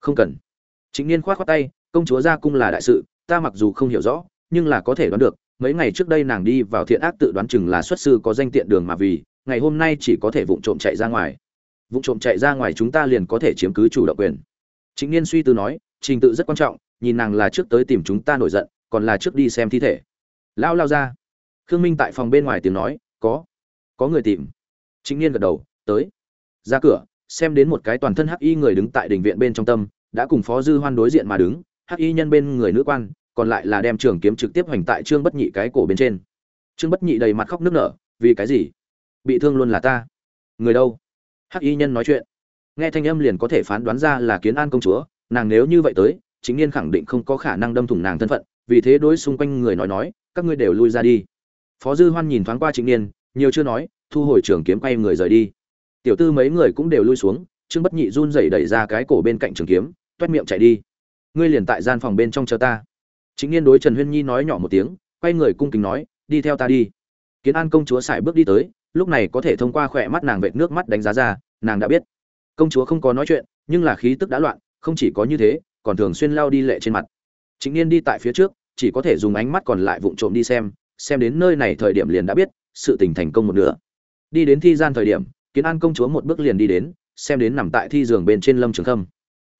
không cần. Chính niên khoát khoát tay, công chúa ra cung là đại sự, ta mặc dù không hiểu rõ, nhưng là có thể đoán được, mấy ngày trước đây nàng đi vào thiện ác tự đoán chừng là xuất sư có danh tiện đường mà vì, ngày hôm nay chỉ có thể vụng trộm chạy ra ngoài. Vụng trộm chạy ra ngoài chúng ta liền có thể chiếm cứ chủ động quyền. Chính niên suy tư nói, trình tự rất quan trọng, nhìn nàng là trước tới tìm chúng ta nổi giận, còn là trước đi xem thi thể. Lao lao ra. Khương minh tại phòng bên ngoài tiếng nói, có có người tìm. Chính niên gật đầu, tới. Ra cửa xem đến một cái toàn thân hắc y người đứng tại đình viện bên trong tâm, đã cùng phó dư hoan đối diện mà đứng, hắc y nhân bên người nữ quan, còn lại là đem trường kiếm trực tiếp hoành tại trương bất nhị cái cổ bên trên. Trương bất nhị đầy mặt khóc nức nở, vì cái gì? Bị thương luôn là ta. Người đâu? Hắc y nhân nói chuyện. Nghe thanh âm liền có thể phán đoán ra là kiến an công chúa, nàng nếu như vậy tới, chính niên khẳng định không có khả năng đâm thủng nàng thân phận, vì thế đối xung quanh người nói nói, các ngươi đều lui ra đi. Phó dư hoan nhìn thoáng qua chính niên, nhiều chưa nói, thu hồi trường kiếm quay người rời đi tiểu tư mấy người cũng đều lui xuống, trương bất nhị run rẩy đẩy ra cái cổ bên cạnh trường kiếm, toét miệng chạy đi. Ngươi liền tại gian phòng bên trong chờ ta. Chính nghiên đối trần huyên nhi nói nhỏ một tiếng, quay người cung kính nói, đi theo ta đi. Kiến an công chúa sải bước đi tới, lúc này có thể thông qua khỏe mắt nàng vệt nước mắt đánh giá ra, nàng đã biết. Công chúa không có nói chuyện, nhưng là khí tức đã loạn, không chỉ có như thế, còn thường xuyên lao đi lệ trên mặt. Chính niên đi tại phía trước, chỉ có thể dùng ánh mắt còn lại vụng trộm đi xem xem đến nơi này thời điểm liền đã biết, sự tình thành công một nửa. Đi đến thi gian thời điểm kiến an công chúa một bước liền đi đến, xem đến nằm tại thi giường bên trên lâm trường khâm.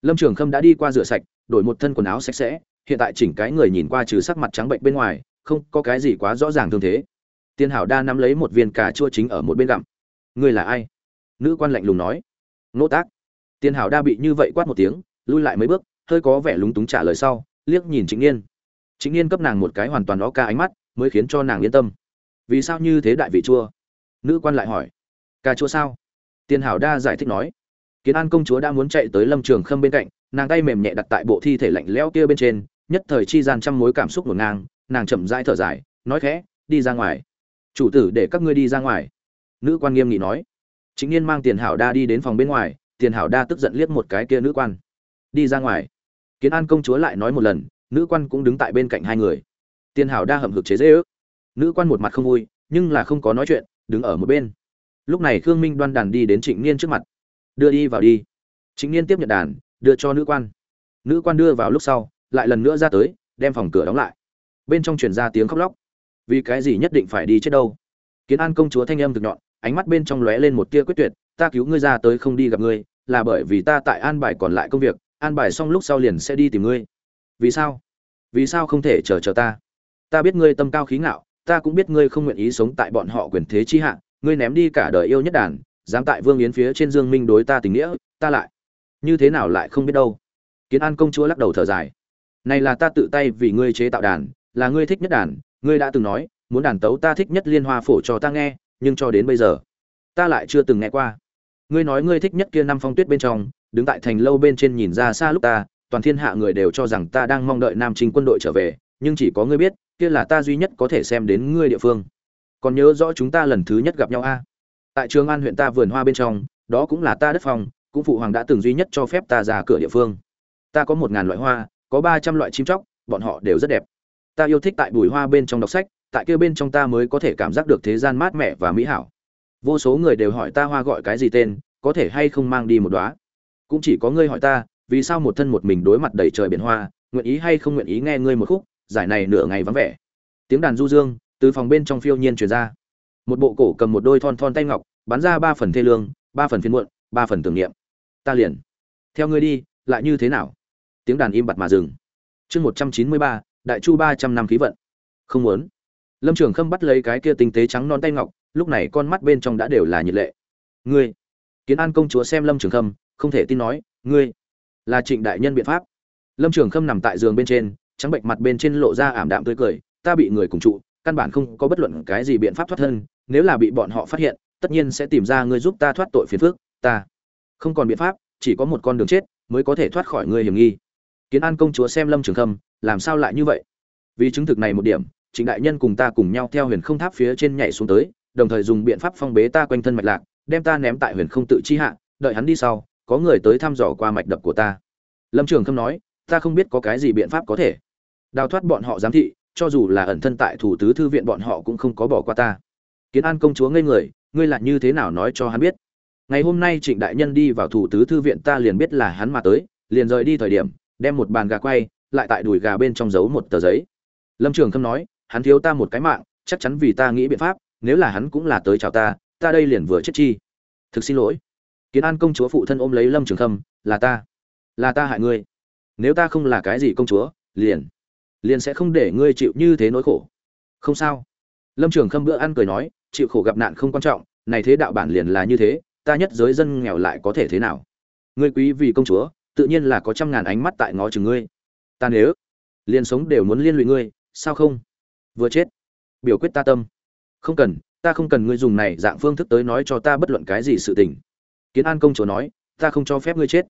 Lâm trường khâm đã đi qua rửa sạch, đổi một thân quần áo sạch sẽ, hiện tại chỉnh cái người nhìn qua trừ sắc mặt trắng bệnh bên ngoài, không có cái gì quá rõ ràng thương thế. Tiên hảo đa nắm lấy một viên cà chua chính ở một bên gặm. Ngươi là ai? Nữ quan lạnh lùng nói. Nỗ tác. Tiên hảo đa bị như vậy quát một tiếng, lui lại mấy bước, hơi có vẻ lúng túng trả lời sau, liếc nhìn chính niên. Chính niên cấp nàng một cái hoàn toàn đó ca ánh mắt, mới khiến cho nàng yên tâm. Vì sao như thế đại vị chua? Nữ quan lại hỏi cà chua sao? Tiền hảo đa giải thích nói. Kiến an công chúa đã muốn chạy tới lâm trường khâm bên cạnh, nàng tay mềm nhẹ đặt tại bộ thi thể lạnh lẽo kia bên trên, nhất thời chi gian trăm mối cảm xúc ngổn ngang, nàng chậm rãi thở dài, nói khẽ, đi ra ngoài. Chủ tử, để các ngươi đi ra ngoài. Nữ quan nghiêm nghị nói. Chính niên mang tiền hảo đa đi đến phòng bên ngoài, tiền hảo đa tức giận liếc một cái kia nữ quan. Đi ra ngoài. Kiến an công chúa lại nói một lần, nữ quan cũng đứng tại bên cạnh hai người. Tiền hảo đa hậm hực chế dễ ước nữ quan một mặt không vui, nhưng là không có nói chuyện, đứng ở một bên lúc này khương minh đoan đàn đi đến trịnh niên trước mặt. Đưa đi vào đi. Trịnh niên tiếp nhận đàn, đưa cho nữ quan. Nữ quan đưa vào lúc sau, lại lần nữa ra tới, đem phòng cửa đóng lại. Bên trong truyền ra tiếng khóc lóc. Vì cái gì nhất định phải đi chết đâu? Kiến an công chúa thanh âm thực nhọn, ánh mắt bên trong lóe lên một tia quyết tuyệt, ta cứu ngươi ra tới không đi gặp ngươi, là bởi vì ta tại an bài còn lại công việc, an bài xong lúc sau liền sẽ đi tìm ngươi. Vì sao? Vì sao không thể chờ chờ ta? Ta biết ngươi tâm cao khí ngạo, ta cũng biết ngươi không nguyện ý sống tại bọn họ quyền thế chi hạ ngươi ném đi cả đời yêu nhất đàn, dám tại vương yến phía trên dương minh đối ta tình nghĩa, ta lại như thế nào lại không biết đâu. Kiến an công chúa lắc đầu thở dài. Này là ta tự tay vì ngươi chế tạo đàn, là ngươi thích nhất đàn, ngươi đã từng nói, muốn đàn tấu ta thích nhất liên hoa phổ cho ta nghe, nhưng cho đến bây giờ, ta lại chưa từng nghe qua. Ngươi nói ngươi thích nhất kia năm phong tuyết bên trong, đứng tại thành lâu bên trên nhìn ra xa lúc ta, toàn thiên hạ người đều cho rằng ta đang mong đợi nam Trình quân đội trở về, nhưng chỉ có ngươi biết, kia là ta duy nhất có thể xem đến ngươi địa phương còn nhớ rõ chúng ta lần thứ nhất gặp nhau a? Tại trường an huyện ta vườn hoa bên trong, đó cũng là ta đất phòng, cũng phụ hoàng đã từng duy nhất cho phép ta ra cửa địa phương. Ta có một ngàn loại hoa, có ba trăm loại chim chóc, bọn họ đều rất đẹp. Ta yêu thích tại bùi hoa bên trong đọc sách, tại kia bên trong ta mới có thể cảm giác được thế gian mát mẻ và mỹ hảo. Vô số người đều hỏi ta hoa gọi cái gì tên, có thể hay không mang đi một đóa? Cũng chỉ có ngươi hỏi ta, vì sao một thân một mình đối mặt đầy trời biển hoa, nguyện ý hay không nguyện ý nghe ngươi một khúc, giải này nửa ngày vắng vẻ. Tiếng đàn du dương từ phòng bên trong phiêu nhiên truyền ra. Một bộ cổ cầm một đôi thon thon tay ngọc, bắn ra ba phần thê lương, ba phần phiên muộn, ba phần tưởng niệm. Ta liền. Theo ngươi đi, lại như thế nào? Tiếng đàn im bặt mà dừng. Chương một trăm chín mươi ba, đại chu ba trăm năm khí vận. Không muốn. Lâm trường khâm bắt lấy cái kia tinh tế trắng non tay ngọc, lúc này con mắt bên trong đã đều là nhiệt lệ. Ngươi. Kiến an công chúa xem lâm trường khâm, không thể tin nói, ngươi là trịnh đại nhân biện pháp. Lâm trường khâm nằm tại giường bên trên, trắng bệnh mặt bên trên lộ ra ảm đạm tươi cười, ta bị người cùng trụ căn bản không có bất luận cái gì biện pháp thoát thân, nếu là bị bọn họ phát hiện, tất nhiên sẽ tìm ra ngươi giúp ta thoát tội phiền phước ta không còn biện pháp, chỉ có một con đường chết mới có thể thoát khỏi ngươi hiểm nghi. Kiến an công chúa xem lâm trường khâm, làm sao lại như vậy? Vì chứng thực này một điểm, trịnh đại nhân cùng ta cùng nhau theo huyền không tháp phía trên nhảy xuống tới, đồng thời dùng biện pháp phong bế ta quanh thân mạch lạc, đem ta ném tại huyền không tự chi hạ, đợi hắn đi sau, có người tới thăm dò qua mạch đập của ta. Lâm trường khâm nói, ta không biết có cái gì biện pháp có thể. Đào thoát bọn họ giám thị cho dù là ẩn thân tại thủ tứ thư viện bọn họ cũng không có bỏ qua ta. Kiến an công chúa ngây người, ngươi lại như thế nào nói cho hắn biết? Ngày hôm nay trịnh đại nhân đi vào thủ tứ thư viện ta liền biết là hắn mà tới, liền rời đi thời điểm, đem một bàn gà quay, lại tại đùi gà bên trong giấu một tờ giấy. Lâm trường khâm nói, hắn thiếu ta một cái mạng, chắc chắn vì ta nghĩ biện pháp, nếu là hắn cũng là tới chào ta ta đây liền vừa chết chi. Thực xin lỗi. Kiến an công chúa phụ thân ôm lấy lâm trường khâm, là ta là ta hại ngươi. Nếu ta không là cái gì công chúa, liền liền sẽ không để ngươi chịu như thế nỗi khổ. Không sao. Lâm trường khâm bữa ăn cười nói, chịu khổ gặp nạn không quan trọng, này thế đạo bản liền là như thế, ta nhất giới dân nghèo lại có thể thế nào? Ngươi quý vì công chúa, tự nhiên là có trăm ngàn ánh mắt tại ngó chừng ngươi. Ta nếu liền sống đều muốn liên lụy ngươi, sao không? Vừa chết. Biểu quyết ta tâm. Không cần, ta không cần ngươi dùng này dạng phương thức tới nói cho ta bất luận cái gì sự tình. Kiến an công chúa nói, ta không cho phép ngươi chết.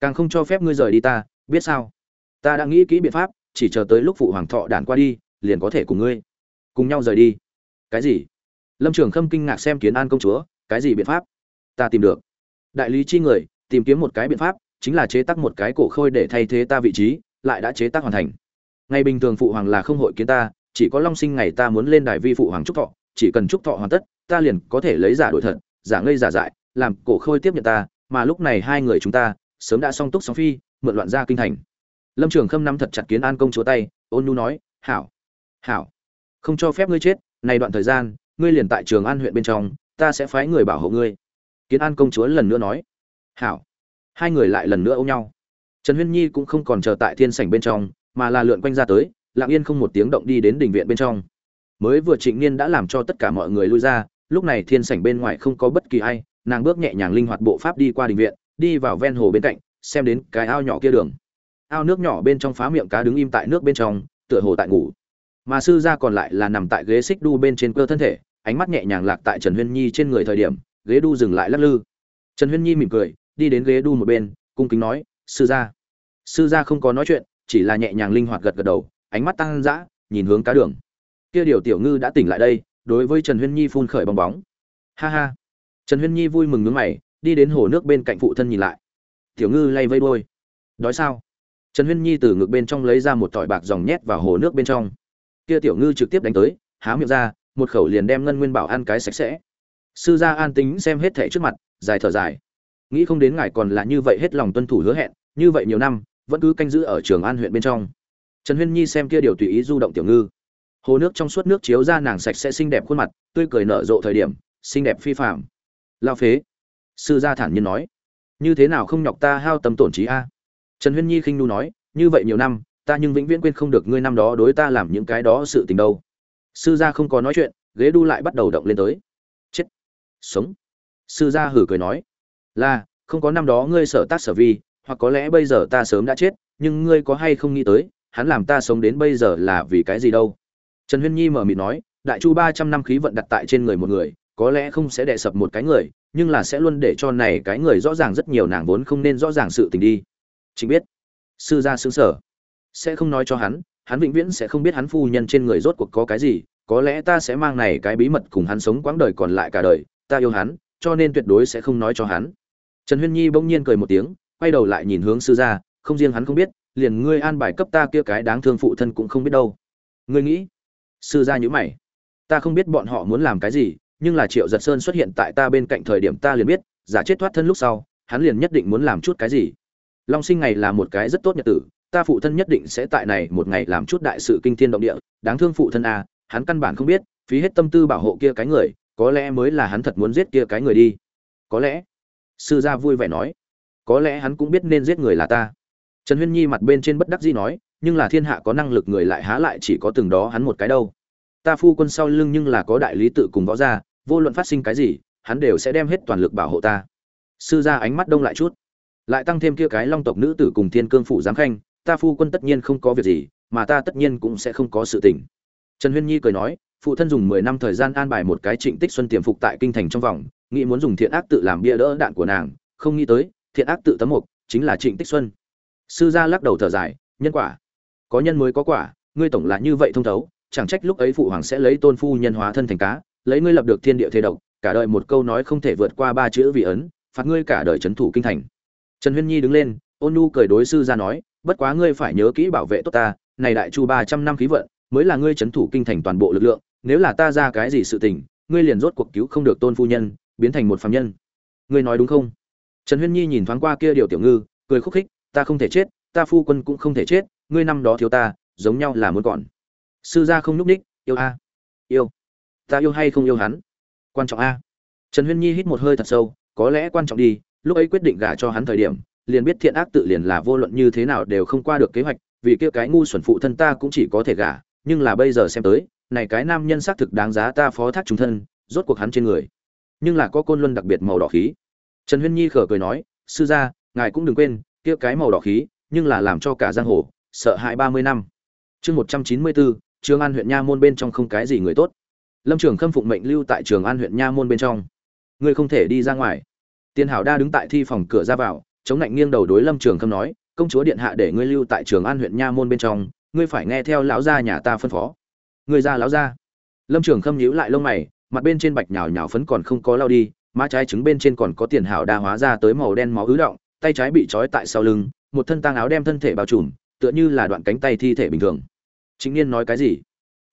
Càng không cho phép ngươi rời đi ta, biết sao? Ta đã nghĩ kỹ biện pháp chỉ chờ tới lúc phụ hoàng thọ đản qua đi, liền có thể cùng ngươi, cùng nhau rời đi. Cái gì? Lâm trường khâm kinh ngạc xem kiến an công chúa, cái gì biện pháp? Ta tìm được. Đại lý chi người, tìm kiếm một cái biện pháp, chính là chế tác một cái cổ khôi để thay thế ta vị trí, lại đã chế tác hoàn thành. Ngày bình thường phụ hoàng là không hội kiến ta, chỉ có long sinh ngày ta muốn lên đài vi phụ hoàng trúc thọ, chỉ cần trúc thọ hoàn tất, ta liền có thể lấy giả đổi thật, giả ngây giả dại, làm cổ khôi tiếp nhận ta, mà lúc này hai người chúng ta, sớm đã song túc song phi, mượn loạn ra kinh thành lâm trường khâm nắm thật chặt kiến an công chúa tay, ôn nhu nói, hảo hảo, không cho phép ngươi chết, này đoạn thời gian, ngươi liền tại trường an huyện bên trong, ta sẽ phái người bảo hộ ngươi. Kiến an công chúa lần nữa nói, hảo. Hai người lại lần nữa ôm nhau. Trần huyên nhi cũng không còn chờ tại thiên sảnh bên trong, mà là lượn quanh ra tới, lặng yên không một tiếng động đi đến đình viện bên trong. Mới vừa trịnh niên đã làm cho tất cả mọi người lui ra, lúc này thiên sảnh bên ngoài không có bất kỳ ai, nàng bước nhẹ nhàng linh hoạt bộ pháp đi qua đình viện, đi vào ven hồ bên cạnh, xem đến cái ao nhỏ kia đường ao nước nhỏ bên trong phá miệng cá đứng im tại nước bên trong, tựa hồ tại ngủ. Mà sư gia còn lại là nằm tại ghế xích đu bên trên cơ thân thể, ánh mắt nhẹ nhàng lạc tại trần huyên nhi trên người thời điểm, ghế đu dừng lại lắc lư. Trần huyên nhi mỉm cười, đi đến ghế đu một bên, cung kính nói, sư gia. Sư gia không có nói chuyện, chỉ là nhẹ nhàng linh hoạt gật gật đầu, ánh mắt tăng dã, nhìn hướng cá đường. Kia điều tiểu ngư đã tỉnh lại đây, đối với trần huyên nhi phun khởi bong bóng. Ha ha. Trần huyên nhi vui mừng nướng mày, đi đến hồ nước bên cạnh phụ thân nhìn lại. Tiểu ngư lay vây đôi đói sao? Trần huyên nhi từ ngực bên trong lấy ra một tỏi bạc dòng nhét vào hồ nước bên trong. Kia tiểu ngư trực tiếp đánh tới, há miệng ra, một khẩu liền đem ngân nguyên bảo ăn cái sạch sẽ. Sư gia an tính xem hết thẻ trước mặt, dài thở dài. Nghĩ không đến ngài còn là như vậy hết lòng tuân thủ hứa hẹn, như vậy nhiều năm, vẫn cứ canh giữ ở trường an huyện bên trong. Trần huyên nhi xem kia điều tùy ý du động tiểu ngư. Hồ nước trong suốt nước chiếu ra nàng sạch sẽ xinh đẹp khuôn mặt, tươi cười nở rộ thời điểm, xinh đẹp phi phạm lao phế. Sư gia thản nhiên nói. Như thế nào không nhọc ta hao tâm tổn trí a? Trần huyên nhi khinh nu nói, như vậy nhiều năm, ta nhưng vĩnh viễn quên không được ngươi năm đó đối ta làm những cái đó sự tình đâu. Sư gia không có nói chuyện, ghế đu lại bắt đầu động lên tới. Chết! Sống! Sư gia hử cười nói, là, không có năm đó ngươi sở tác sở vi, hoặc có lẽ bây giờ ta sớm đã chết, nhưng ngươi có hay không nghĩ tới, hắn làm ta sống đến bây giờ là vì cái gì đâu? Trần huyên nhi mở mịt nói, đại chu ba trăm năm khí vận đặt tại trên người một người, có lẽ không sẽ đè sập một cái người, nhưng là sẽ luôn để cho này cái người rõ ràng rất nhiều nàng vốn không nên rõ ràng sự tình đi chính biết. Sư gia sướng sở. Sẽ không nói cho hắn hắn vĩnh viễn sẽ không biết hắn phu nhân trên người rốt cuộc có cái gì, có lẽ ta sẽ mang này cái bí mật cùng hắn sống quãng đời còn lại cả đời, ta yêu hắn, cho nên tuyệt đối sẽ không nói cho hắn. Trần huyên nhi bỗng nhiên cười một tiếng, quay đầu lại nhìn hướng sư gia, không riêng hắn không biết, liền ngươi an bài cấp ta kia cái đáng thương phụ thân cũng không biết đâu. Ngươi nghĩ? Sư gia nhíu mày. Ta không biết bọn họ muốn làm cái gì, nhưng là triệu giật sơn xuất hiện tại ta bên cạnh thời điểm ta liền biết, giả chết thoát thân lúc sau, hắn liền nhất định muốn làm chút cái gì long sinh ngày là một cái rất tốt nhật tử, ta phụ thân nhất định sẽ tại này một ngày làm chút đại sự kinh thiên động địa, đáng thương phụ thân a hắn căn bản không biết, phí hết tâm tư bảo hộ kia cái người, có lẽ mới là hắn thật muốn giết kia cái người đi. Có lẽ, sư gia vui vẻ nói, có lẽ hắn cũng biết nên giết người là ta. Trần huyên nhi mặt bên trên bất đắc dĩ nói, nhưng là thiên hạ có năng lực người lại há lại chỉ có từng đó hắn một cái đâu. Ta phu quân sau lưng nhưng là có đại lý tự cùng võ gia, vô luận phát sinh cái gì, hắn đều sẽ đem hết toàn lực bảo hộ ta. Sư gia ánh mắt đông lại chút lại tăng thêm kia cái long tộc nữ tử cùng thiên cương phụ giám khanh, ta phu quân tất nhiên không có việc gì, mà ta tất nhiên cũng sẽ không có sự tình. Trần huyên nhi cười nói, phụ thân dùng mười năm thời gian an bài một cái trịnh tích xuân tiềm phục tại kinh thành trong vòng, nghĩ muốn dùng thiện ác tự làm bia đỡ đạn của nàng, không nghĩ tới, thiện ác tự tấm mục chính là trịnh tích xuân. Sư gia lắc đầu thở dài, nhân quả, có nhân mới có quả, ngươi tổng là như vậy thông thấu, chẳng trách lúc ấy phụ hoàng sẽ lấy tôn phu nhân hóa thân thành cá, lấy ngươi lập được thiên địa thế độc, cả đời một câu nói không thể vượt qua ba chữ vị ấn, phạt ngươi cả đời trấn thủ kinh thành trần huyên nhi đứng lên, ôn nu cười đối sư ra nói, bất quá ngươi phải nhớ kỹ bảo vệ tốt ta, này đại chu ba trăm năm khí vận, mới là ngươi trấn thủ kinh thành toàn bộ lực lượng, nếu là ta ra cái gì sự tình, ngươi liền rốt cuộc cứu không được tôn phu nhân, biến thành một phàm nhân. Ngươi nói đúng không? Trần huyên nhi nhìn thoáng qua kia điều tiểu ngư, cười khúc khích, ta không thể chết, ta phu quân cũng không thể chết, ngươi năm đó thiếu ta, giống nhau là muốn còn. Sư gia không núp ních yêu a, yêu, ta yêu hay không yêu hắn? Quan trọng a. Trần huyên nhi hít một hơi thật sâu, có lẽ quan trọng đi lúc ấy quyết định gả cho hắn thời điểm, liền biết thiện ác tự liền là vô luận như thế nào đều không qua được kế hoạch, vì kia cái ngu xuẩn phụ thân ta cũng chỉ có thể gả, nhưng là bây giờ xem tới, này cái nam nhân xác thực đáng giá ta phó thác chúng thân, rốt cuộc hắn trên người. Nhưng là có côn luân đặc biệt màu đỏ khí. Trần huyên nhi khở cười nói, sư gia, ngài cũng đừng quên, kia cái màu đỏ khí, nhưng là làm cho cả giang hồ sợ hãi ba mươi năm. Chương một trăm chín mươi bốn, trường an huyện nha môn bên trong không cái gì người tốt. Lâm trường khâm phụng mệnh lưu tại trường an huyện nha môn bên trong. Ngươi không thể đi ra ngoài tiên hảo đa đứng tại thi phòng cửa ra vào, chống lạnh nghiêng đầu đối lâm trường khâm nói, công chúa điện hạ để ngươi lưu tại trường an huyện nha môn bên trong, ngươi phải nghe theo lão gia nhà ta phân phó. Ngươi ra lão gia? Lâm trường khâm nhíu lại lông mày, mặt bên trên bạch nhào nhào phấn còn không có lao đi, má trái trứng bên trên còn có tiền hảo đa hóa ra tới màu đen máu ứ động, tay trái bị trói tại sau lưng, một thân tang áo đem thân thể bao trùm, tựa như là đoạn cánh tay thi thể bình thường. Chính niên nói cái gì?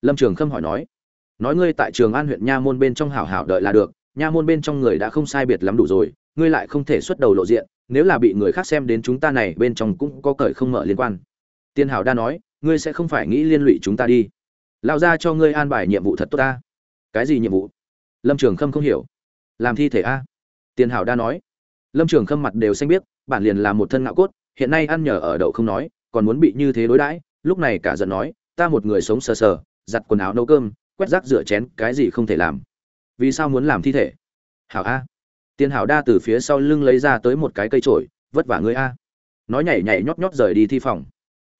Lâm trường khâm hỏi nói. Nói ngươi tại trường an huyện nha môn bên trong hảo hảo đợi là được, nha môn bên trong người đã không sai biệt lắm đủ rồi ngươi lại không thể xuất đầu lộ diện, nếu là bị người khác xem đến chúng ta này, bên trong cũng có cởi không mở liên quan. Tiên hảo đa nói, ngươi sẽ không phải nghĩ liên lụy chúng ta đi. Lao ra cho ngươi an bài nhiệm vụ thật tốt ta. Cái gì nhiệm vụ? Lâm trường khâm không hiểu. Làm thi thể a? Tiền hảo đa nói. Lâm trường khâm mặt đều xanh biết bản liền là một thân ngạo cốt, hiện nay ăn nhờ ở đậu không nói, còn muốn bị như thế đối đãi, lúc này cả giận nói, ta một người sống sờ sờ, giặt quần áo nấu cơm, quét rác rửa chén, cái gì không thể làm. Vì sao muốn làm thi thể? Hảo a tiền hảo đa từ phía sau lưng lấy ra tới một cái cây chổi, vất vả ngươi a. Nói nhảy nhảy nhót nhót rời đi thi phòng.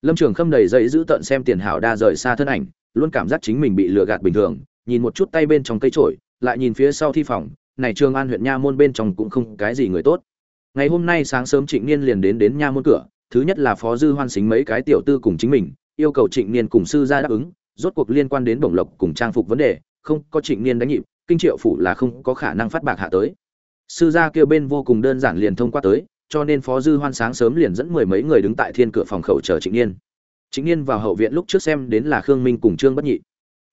Lâm trường khâm đầy dậy giữ tận xem tiền hảo đa rời xa thân ảnh luôn cảm giác chính mình bị lừa gạt bình thường nhìn một chút tay bên trong cây chổi, lại nhìn phía sau thi phòng này trường an huyện nha môn bên trong cũng không cái gì người tốt. Ngày hôm nay sáng sớm trịnh niên liền đến đến nha môn cửa thứ nhất là phó dư hoan xính mấy cái tiểu tư cùng chính mình yêu cầu trịnh niên cùng sư gia đáp ứng rốt cuộc liên quan đến bổng lộc cùng trang phục vấn đề không có trịnh niên đánh nhịp kinh triệu phủ là không có khả năng phát bạc hạ tới sư gia kêu bên vô cùng đơn giản liền thông qua tới, cho nên phó dư hoan sáng sớm liền dẫn mười mấy người đứng tại thiên cửa phòng khẩu chờ trịnh niên. Trịnh niên vào hậu viện lúc trước xem đến là khương minh cùng trương bất nhị.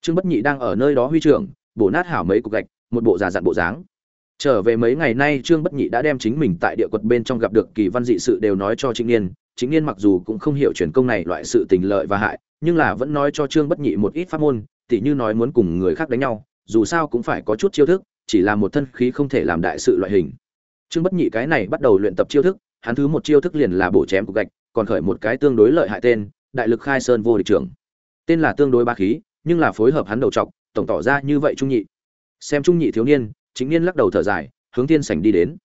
Trương bất nhị đang ở nơi đó huy trưởng, bổ nát hảo mấy cục gạch, một bộ già dặn bộ dáng. Trở về mấy ngày nay trương bất nhị đã đem chính mình tại địa quật bên trong gặp được kỳ văn dị sự đều nói cho trịnh niên. Chính niên mặc dù cũng không hiểu truyền công này loại sự tình lợi và hại, nhưng là vẫn nói cho trương bất nhị một ít pháp môn, tỉ như nói muốn cùng người khác đánh nhau, dù sao cũng phải có chút chiêu thức chỉ là một thân khí không thể làm đại sự loại hình. Trương bất nhị cái này bắt đầu luyện tập chiêu thức, hắn thứ một chiêu thức liền là bổ chém cục gạch, còn khởi một cái tương đối lợi hại tên, đại lực khai sơn vô địch trưởng. Tên là tương đối ba khí, nhưng là phối hợp hắn đầu trọc, tổng tỏ ra như vậy trung nhị. Xem trung nhị thiếu niên, chính niên lắc đầu thở dài, hướng tiên sảnh đi đến.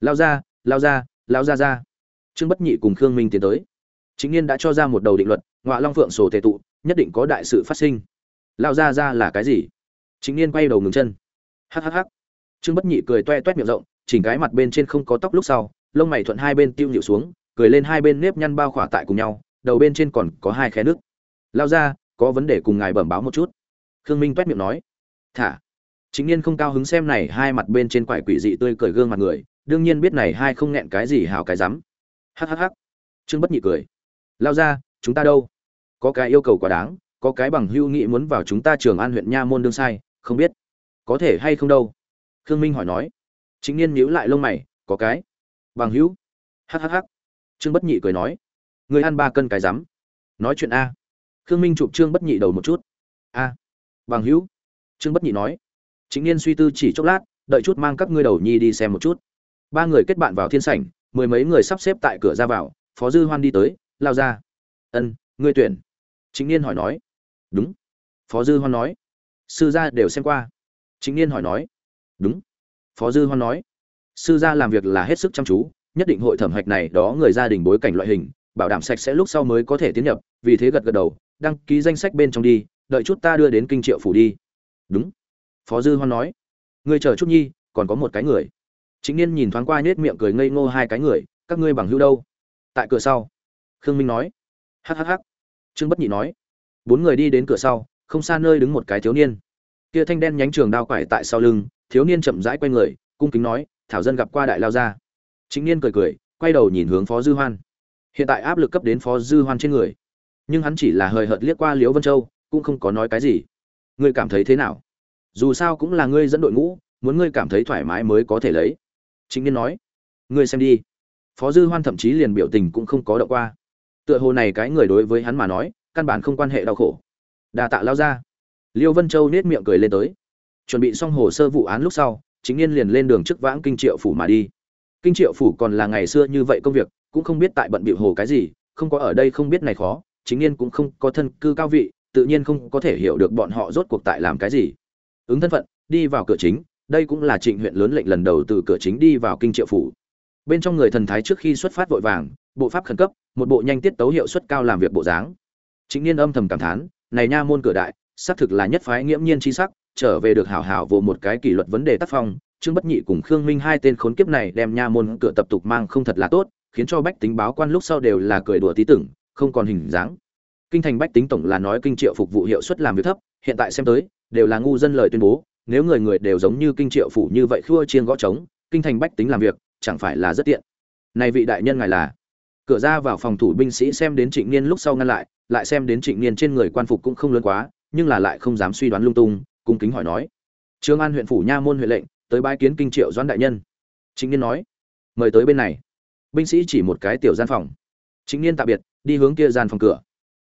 Lao ra lao ra lao ra ra. Trương bất nhị cùng khương minh tiến tới. Chính niên đã cho ra một đầu định luật, ngọa long phượng sổ tề tụ, nhất định có đại sự phát sinh. Lao ra ra là cái gì? Chính niên quay đầu ngừng chân hhh trương bất nhị cười toe toét miệng rộng, chỉnh cái mặt bên trên không có tóc lúc sau, lông mày thuận hai bên tiêu nhịu xuống, cười lên hai bên nếp nhăn bao khỏa tại cùng nhau, đầu bên trên còn có hai khe nước lao ra, có vấn đề cùng ngài bẩm báo một chút. Khương minh toét miệng nói. Thả. Chính niên không cao hứng xem này hai mặt bên trên quải quỷ dị tươi cười gương mặt người, đương nhiên biết này hai không nghẹn cái gì hào cái rắm. Hhh trương bất nhị cười. Lao ra, chúng ta đâu? Có cái yêu cầu quá đáng, có cái bằng hưu nghị muốn vào chúng ta trường an huyện nha môn đương sai, không biết có thể hay không đâu? Khương minh hỏi nói. Chính niên nhíu lại lông mày, có cái. Bằng hữu. Hhh trương bất nhị cười nói. Người ăn ba cân cái rắm. Nói chuyện a. Khương minh chụp trương bất nhị đầu một chút. A. Bằng hữu. Trương bất nhị nói. Chính niên suy tư chỉ chốc lát, đợi chút mang các ngươi đầu nhi đi xem một chút. Ba người kết bạn vào thiên sảnh, mười mấy người sắp xếp tại cửa ra vào, phó dư hoan đi tới, lao ra. Ân, ngươi tuyển. Chính niên hỏi nói. Đúng. Phó dư hoan nói. Sư gia đều xem qua chính niên hỏi nói. Đúng. Phó dư hoan nói. Sư gia làm việc là hết sức chăm chú, nhất định hội thẩm hạch này đó người gia đình bối cảnh loại hình, bảo đảm sạch sẽ lúc sau mới có thể tiến nhập, vì thế gật gật đầu, đăng ký danh sách bên trong đi, đợi chút ta đưa đến kinh triệu phủ đi. Đúng. Phó dư hoan nói. Ngươi chờ chút nhi, còn có một cái người. Chính niên nhìn thoáng qua nhếch miệng cười ngây ngô hai cái người. Các ngươi bằng hữu đâu? Tại cửa sau. Khương minh nói. Hhh trương bất nhị nói. Bốn người đi đến cửa sau, không xa nơi đứng một cái thiếu niên kia thanh đen nhánh trường đao quải tại sau lưng, thiếu niên chậm rãi quay người, cung kính nói, thảo dân gặp qua đại lao gia. Chính niên cười cười, quay đầu nhìn hướng phó dư hoan. Hiện tại áp lực cấp đến phó dư hoan trên người. Nhưng hắn chỉ là hời hợt liếc qua liễu vân châu, cũng không có nói cái gì. Ngươi cảm thấy thế nào? Dù sao cũng là ngươi dẫn đội ngũ, muốn ngươi cảm thấy thoải mái mới có thể lấy. Chính niên nói. Ngươi xem đi. Phó dư hoan thậm chí liền biểu tình cũng không có động qua. Tựa hồ này cái người đối với hắn mà nói, căn bản không quan hệ đau khổ. Đà tạ lao ra liêu vân châu nết miệng cười lên tới. Chuẩn bị xong hồ sơ vụ án lúc sau, chính niên liền lên đường trước vãng kinh triệu phủ mà đi. Kinh triệu phủ còn là ngày xưa như vậy công việc, cũng không biết tại bận bịu hồ cái gì, không có ở đây không biết này khó, chính niên cũng không có thân cư cao vị, tự nhiên không có thể hiểu được bọn họ rốt cuộc tại làm cái gì. Ứng thân phận, đi vào cửa chính, đây cũng là trịnh huyện lớn lệnh lần đầu từ cửa chính đi vào kinh triệu phủ. Bên trong người thần thái trước khi xuất phát vội vàng, bộ pháp khẩn cấp, một bộ nhanh tiết tấu hiệu suất cao làm việc bộ dáng. Chính niên âm thầm cảm thán, này nha môn cửa đại xác thực là nhất phái nghiễm nhiên chi sắc, trở về được hảo hảo vô một cái kỷ luật vấn đề tác phong, trương bất nhị cùng khương minh hai tên khốn kiếp này đem nha môn cửa tập tục mang không thật là tốt, khiến cho bách tính báo quan lúc sau đều là cười đùa tí tưởng, không còn hình dáng. Kinh thành bách tính tổng là nói kinh triệu phục vụ hiệu suất làm việc thấp, hiện tại xem tới, đều là ngu dân lời tuyên bố, nếu người người đều giống như kinh triệu phủ như vậy khua chiên gõ trống, kinh thành bách tính làm việc, chẳng phải là rất tiện. Này vị đại nhân ngài là? Cửa ra vào phòng thủ binh sĩ xem đến trịnh niên lúc sau ngăn lại lại xem đến trịnh niên trên người quan phục cũng không lớn quá nhưng là lại không dám suy đoán lung tung, cung kính hỏi nói. Trương an huyện phủ nha môn huyện lệnh, tới bái kiến kinh triệu doãn đại nhân. Chính niên nói, mời tới bên này. Binh sĩ chỉ một cái tiểu gian phòng. Chính niên tạm biệt, đi hướng kia gian phòng cửa.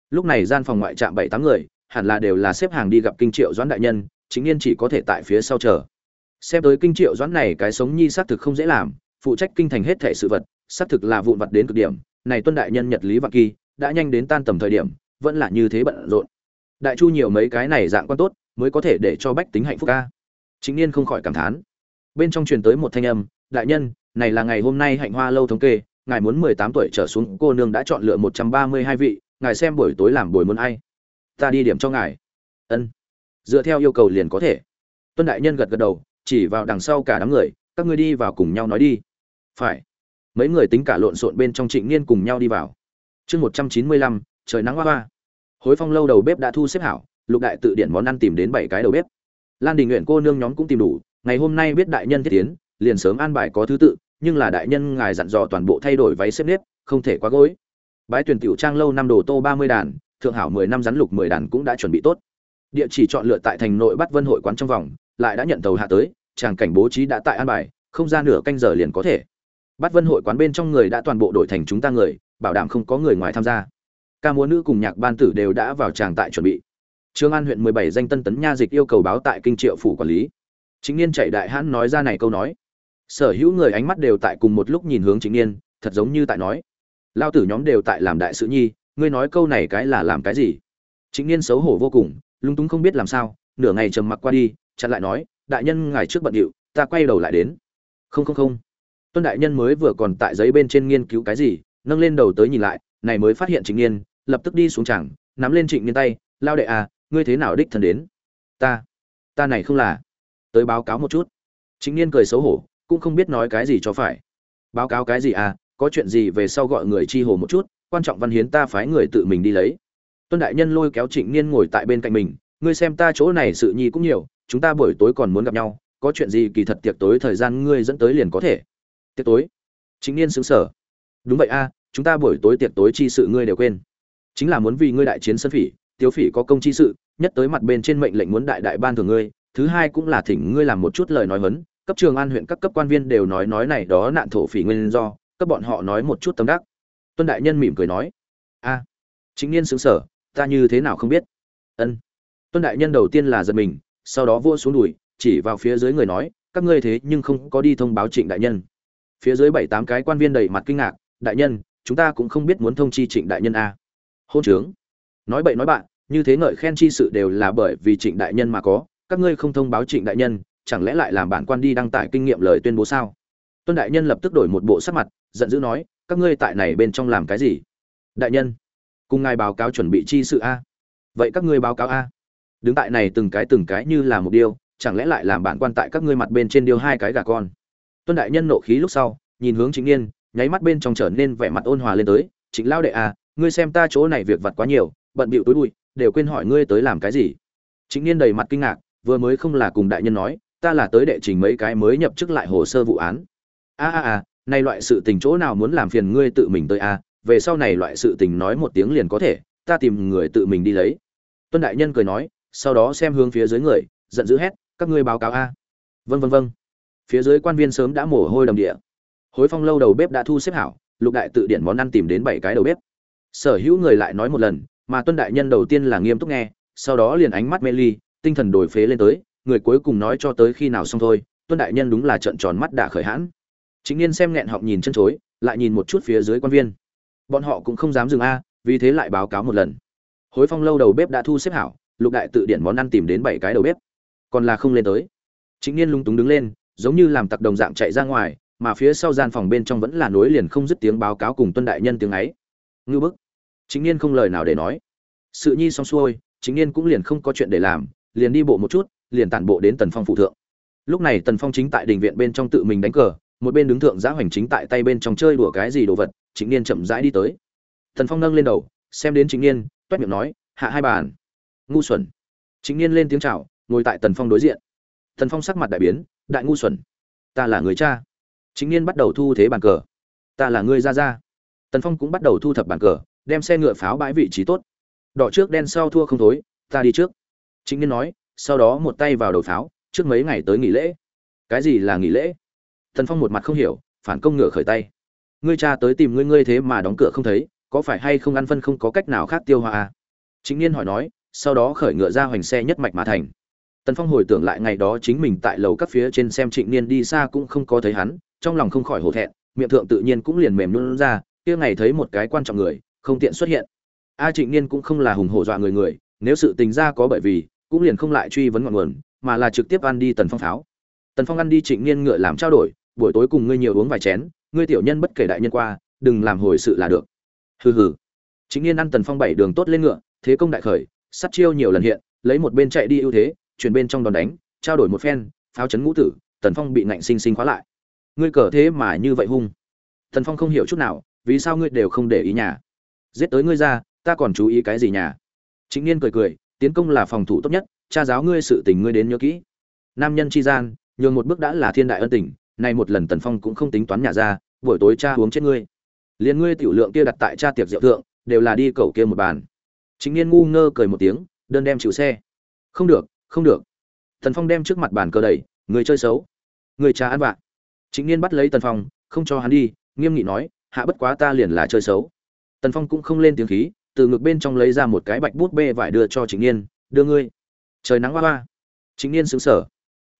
Lúc này gian phòng ngoại trạm bảy tám người, hẳn là đều là xếp hàng đi gặp kinh triệu doãn đại nhân chính niên chỉ có thể tại phía sau chờ. Xem tới kinh triệu doãn này cái sống nhi xác thực không dễ làm, phụ trách kinh thành hết thể sự vật, xác thực là vụn vặt đến cực điểm, này tuân đại nhân nhật lý vạn kỳ, đã nhanh đến tan tầm thời điểm, vẫn là như thế bận rộn đại chu nhiều mấy cái này dạng quan tốt, mới có thể để cho bách tính hạnh phúc ca chính niên không khỏi cảm thán. Bên trong truyền tới một thanh âm, đại nhân, này là ngày hôm nay hạnh hoa lâu thống kê, ngài muốn mười tám tuổi trở xuống, cô nương đã chọn lựa một trăm ba mươi hai vị, ngài xem buổi tối làm buổi muốn ai. Ta đi điểm cho ngài. Ân. Dựa theo yêu cầu liền có thể. Tuân đại nhân gật gật đầu, chỉ vào đằng sau cả đám người, các ngươi đi vào cùng nhau nói đi. Phải. Mấy người tính cả lộn xộn bên trong trịnh niên cùng nhau đi vào. Chương một trăm chín mươi lăm, trời nắng hoa hoa hối phong lâu đầu bếp đã thu xếp hảo, lục đại tự điện món ăn tìm đến bảy cái đầu bếp. Lan đình nguyện cô nương nhóm cũng tìm đủ, ngày hôm nay biết đại nhân thiết tiến, liền sớm an bài có thứ tự, nhưng là đại nhân ngài dặn dò toàn bộ thay đổi váy xếp nếp, không thể quá gối. Bái tuyển tiểu trang lâu năm đồ tô ba mươi đàn, thượng hảo mười năm rắn lục mười đàn cũng đã chuẩn bị tốt. Địa chỉ chọn lựa tại thành nội bắt vân hội quán trong vòng, lại đã nhận tàu hạ tới tràng cảnh bố trí đã tại an bài, không ra nửa canh giờ liền có thể. Bắt vân hội quán bên trong người đã toàn bộ đổi thành chúng ta người, bảo đảm không có người ngoài tham gia ca múa nữ cùng nhạc ban tử đều đã vào tràng tại chuẩn bị. Trương an huyện mười bảy danh tân tấn nha dịch yêu cầu báo tại kinh triệu phủ quản lý. Chính niên chạy đại hãn nói ra này câu nói. Sở hữu người ánh mắt đều tại cùng một lúc nhìn hướng chính niên, thật giống như tại nói. Lao tử nhóm đều tại làm đại sự nhi, ngươi nói câu này cái là làm cái gì? Chính niên xấu hổ vô cùng lung túng không biết làm sao, nửa ngày trầm mặc qua đi, chặn lại nói, đại nhân ngài trước bận điệu, ta quay đầu lại đến. Không không không. Tuân đại nhân mới vừa còn tại giấy bên trên nghiên cứu cái gì, nâng lên đầu tới nhìn lại, này mới phát hiện chính niên lập tức đi xuống chẳng nắm lên trịnh niên tay, lao đệ à ngươi thế nào đích thân đến? Ta ta này không là. Tới báo cáo một chút. Trịnh niên cười xấu hổ, cũng không biết nói cái gì cho phải. Báo cáo cái gì à có chuyện gì về sau gọi người chi hồ một chút, quan trọng văn hiến ta phái người tự mình đi lấy. Tuân đại nhân lôi kéo trịnh niên ngồi tại bên cạnh mình, ngươi xem ta chỗ này sự nhi cũng nhiều, chúng ta buổi tối còn muốn gặp nhau, có chuyện gì kỳ thật tiệc tối thời gian ngươi dẫn tới liền có thể. Tiệc tối? Chính niên xứng sở đúng vậy a chúng ta buổi tối tiệc tối chi sự ngươi đều quên chính là muốn vì ngươi đại chiến sân phỉ tiêu phỉ có công chi sự, nhất tới mặt bên trên mệnh lệnh muốn đại đại ban thường ngươi, thứ hai cũng là thỉnh ngươi làm một chút lời nói vấn cấp trường an huyện các cấp quan viên đều nói nói này đó nạn thổ phỉ nguyên do các bọn họ nói một chút tâm đắc. Tuân đại nhân mỉm cười nói, a, chính niên xứng sở, ta như thế nào không biết? Ân. Tuân đại nhân đầu tiên là giật mình, sau đó vua xuống đùi, chỉ vào phía dưới người nói, các ngươi thế nhưng không có đi thông báo trịnh đại nhân. Phía dưới bảy tám cái quan viên đầy mặt kinh ngạc, đại nhân, chúng ta cũng không biết muốn thông chi trịnh đại nhân a hôn trướng. Nói bậy nói bạn, như thế ngợi khen chi sự đều là bởi vì trịnh đại nhân mà có. Các ngươi không thông báo trịnh đại nhân, chẳng lẽ lại làm bản quan đi đăng tải kinh nghiệm lời tuyên bố sao? Tuân đại nhân lập tức đổi một bộ sắc mặt, giận dữ nói, các ngươi tại này bên trong làm cái gì? Đại nhân, cùng ngài báo cáo chuẩn bị chi sự a. Vậy các ngươi báo cáo a. Đứng tại này từng cái từng cái như là một điều, chẳng lẽ lại làm bản quan tại các ngươi mặt bên trên điều hai cái gà con? Tuân đại nhân nộ khí lúc sau, nhìn hướng chính niên nháy mắt bên trong trở nên vẻ mặt ôn hòa lên tới chính lao đệ a ngươi xem ta chỗ này việc vặt quá nhiều, bận bịu tối bụi, đều quên hỏi ngươi tới làm cái gì. Chính niên đầy mặt kinh ngạc, vừa mới không là cùng đại nhân nói, ta là tới đệ trình mấy cái mới nhập chức lại hồ sơ vụ án. A a a nay loại sự tình chỗ nào muốn làm phiền ngươi tự mình tới a, về sau này loại sự tình nói một tiếng liền có thể, ta tìm người tự mình đi lấy. Tuân đại nhân cười nói, sau đó xem hướng phía dưới người, giận dữ hét, các ngươi báo cáo a. Vân vân vân phía dưới quan viên sớm đã mồ hôi đầm địa. Hối phong lâu đầu bếp đã thu xếp hảo, lục đại tự điển món ăn tìm đến bảy cái đầu bếp sở hữu người lại nói một lần, mà tuân đại nhân đầu tiên là nghiêm túc nghe, sau đó liền ánh mắt mê ly, tinh thần đổi phế lên tới, người cuối cùng nói cho tới khi nào xong thôi, tuân đại nhân đúng là trợn tròn mắt đã khởi hãn. Chính niên xem nghẹn họng nhìn chân chối, lại nhìn một chút phía dưới quan viên. Bọn họ cũng không dám dừng a, vì thế lại báo cáo một lần. Hối phong lâu đầu bếp đã thu xếp hảo, lục đại tự điển món ăn tìm đến bảy cái đầu bếp. Còn là không lên tới. Chính niên lung túng đứng lên, giống như làm tặc đồng dạng chạy ra ngoài, mà phía sau gian phòng bên trong vẫn là nối liền không dứt tiếng báo cáo cùng tuân đại nhân tiếng ấy ngư bức. Chính niên không lời nào để nói. Sự nhi xong xuôi, chính niên cũng liền không có chuyện để làm, liền đi bộ một chút, liền tản bộ đến tần phong phụ thượng. Lúc này tần phong chính tại đình viện bên trong tự mình đánh cờ, một bên đứng thượng giã hoành chính tại tay bên trong chơi đùa cái gì đồ vật, chính niên chậm rãi đi tới. Tần phong nâng lên đầu, xem đến chính niên, toét miệng nói, hạ hai bàn. Ngu xuẩn. Chính niên lên tiếng chào, ngồi tại tần phong đối diện. Tần phong sắc mặt đại biến, đại ngu xuẩn, ta là người cha. Chính niên bắt đầu thu thế bàn cờ. Ta là người ra ra tần phong cũng bắt đầu thu thập bàn cờ, đem xe ngựa pháo bãi vị trí tốt. Đỏ trước đen sau thua không thối, ta đi trước. Chính niên nói, sau đó một tay vào đầu pháo, trước mấy ngày tới nghỉ lễ. Cái gì là nghỉ lễ? Tần phong một mặt không hiểu, phản công ngựa khởi tay. Ngươi cha tới tìm ngươi ngươi thế mà đóng cửa không thấy, có phải hay không ăn phân không có cách nào khác tiêu hoa à? chính niên hỏi nói, sau đó khởi ngựa ra hoành xe nhất mạch mà thành. Tần phong hồi tưởng lại ngày đó chính mình tại lầu các phía trên xem trịnh niên đi xa cũng không có thấy hắn, trong lòng không khỏi hổ thẹn, miệng thượng tự nhiên cũng liền mềm luôn ra kia ngày thấy một cái quan trọng người, không tiện xuất hiện. A trịnh niên cũng không là hùng hổ dọa người người, nếu sự tình ra có bởi vì, cũng liền không lại truy vấn ngọn nguồn, mà là trực tiếp ăn đi tần phong pháo tần phong ăn đi trịnh niên ngựa làm trao đổi, buổi tối cùng ngươi nhiều uống vài chén, ngươi tiểu nhân bất kể đại nhân qua, đừng làm hồi sự là được. Hừ hừ. Chính niên ăn tần phong bảy đường tốt lên ngựa, thế công đại khởi sắt chiêu nhiều lần hiện, lấy một bên chạy đi ưu thế, chuyển bên trong đòn đánh, trao đổi một phen, pháo chấn ngũ tử, tần phong bị nạnh sinh sinh khóa lại. Ngươi cờ thế mà như vậy hung. Tần phong không hiểu chút nào vì sao ngươi đều không để ý nhà? Giết tới ngươi ra, ta còn chú ý cái gì nhà? Chính niên cười cười, tiến công là phòng thủ tốt nhất, cha giáo ngươi sự tình ngươi đến nhớ kỹ. Nam nhân chi gian, nhường một bước đã là thiên đại ân tình này một lần tần phong cũng không tính toán nhà ra, buổi tối cha uống chết ngươi. Liền ngươi tiểu lượng kia đặt tại cha tiệc rượu thượng, đều là đi cầu kia một bàn. Chính niên ngu ngơ cười một tiếng, đơn đem chịu xe. Không được không được. Tần phong đem trước mặt bàn cờ đẩy, người chơi xấu. Người cha ăn vạ. Chính niên bắt lấy tần phong, không cho hắn đi, nghiêm nghị nói hạ bất quá ta liền là chơi xấu. Tần phong cũng không lên tiếng khí, từ ngực bên trong lấy ra một cái bạch bút bê vải đưa cho trịnh niên, đưa ngươi. Trời nắng hoa hoa. Trịnh niên xứng sở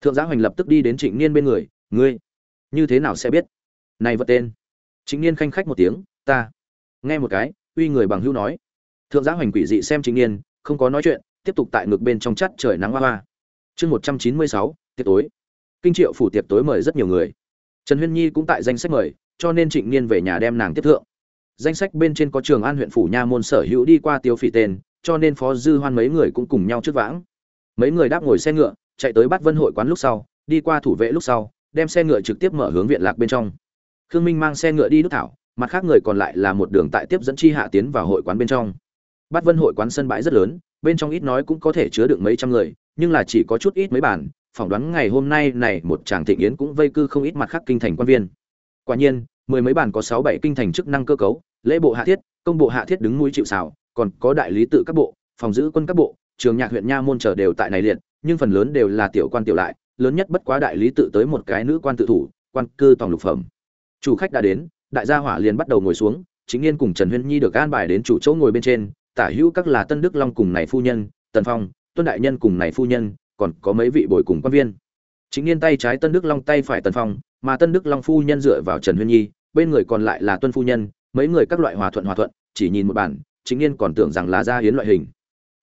thượng giá hoành lập tức đi đến trịnh niên bên người, ngươi, như thế nào sẽ biết? Này vật tên. Chính niên khanh khách một tiếng, ta. Nghe một cái, uy người bằng hữu nói. Thượng giá hoành quỷ dị xem chính niên, không có nói chuyện, tiếp tục tại ngực bên trong chắt trời nắng hoa hoa. Chương một trăm chín mươi sáu, tiệc tối. Kinh triệu phủ tiệc tối mời rất nhiều người. Trần huyên nhi cũng tại danh sách mời cho nên trịnh niên về nhà đem nàng tiếp thượng. Danh sách bên trên có trường an huyện phủ nha môn sở hữu đi qua tiêu phỉ tên, cho nên phó dư hoan mấy người cũng cùng nhau trước vãng. Mấy người đáp ngồi xe ngựa, chạy tới bắt vân hội quán lúc sau, đi qua thủ vệ lúc sau, đem xe ngựa trực tiếp mở hướng viện lạc bên trong. Khương minh mang xe ngựa đi đốt thảo, mặt khác người còn lại là một đường tại tiếp dẫn chi hạ tiến vào hội quán bên trong. Bát vân hội quán sân bãi rất lớn, bên trong ít nói cũng có thể chứa được mấy trăm người, nhưng là chỉ có chút ít mấy bàn. phỏng đoán ngày hôm nay này một chàng thịnh yến cũng vây cư không ít mặt khác kinh thành quan viên quả nhiên, mười mấy bản có sáu bảy kinh thành chức năng cơ cấu, lễ bộ hạ thiết, công bộ hạ thiết đứng mũi chịu xào còn có đại lý tự các bộ, phòng giữ quân các bộ, trường nhạc huyện nha môn trở đều tại này liệt, nhưng phần lớn đều là tiểu quan tiểu lại, lớn nhất bất quá đại lý tự tới một cái nữ quan tự thủ, quan cư toàn lục phẩm. Chủ khách đã đến, đại gia hỏa liền bắt đầu ngồi xuống, chính yên cùng trần huyên nhi được an bài đến chủ chỗ ngồi bên trên, tả hữu các là tân đức long cùng này phu nhân, tần phong, tuân đại nhân cùng này phu nhân, còn có mấy vị bồi cùng quan viên. Chính yên tay trái tân đức long, tay phải tần phong mà tân đức long phu nhân dựa vào trần huyên nhi, bên người còn lại là tuân phu nhân, mấy người các loại hòa thuận hòa thuận, chỉ nhìn một bản, chính niên còn tưởng rằng là gia hiến loại hình.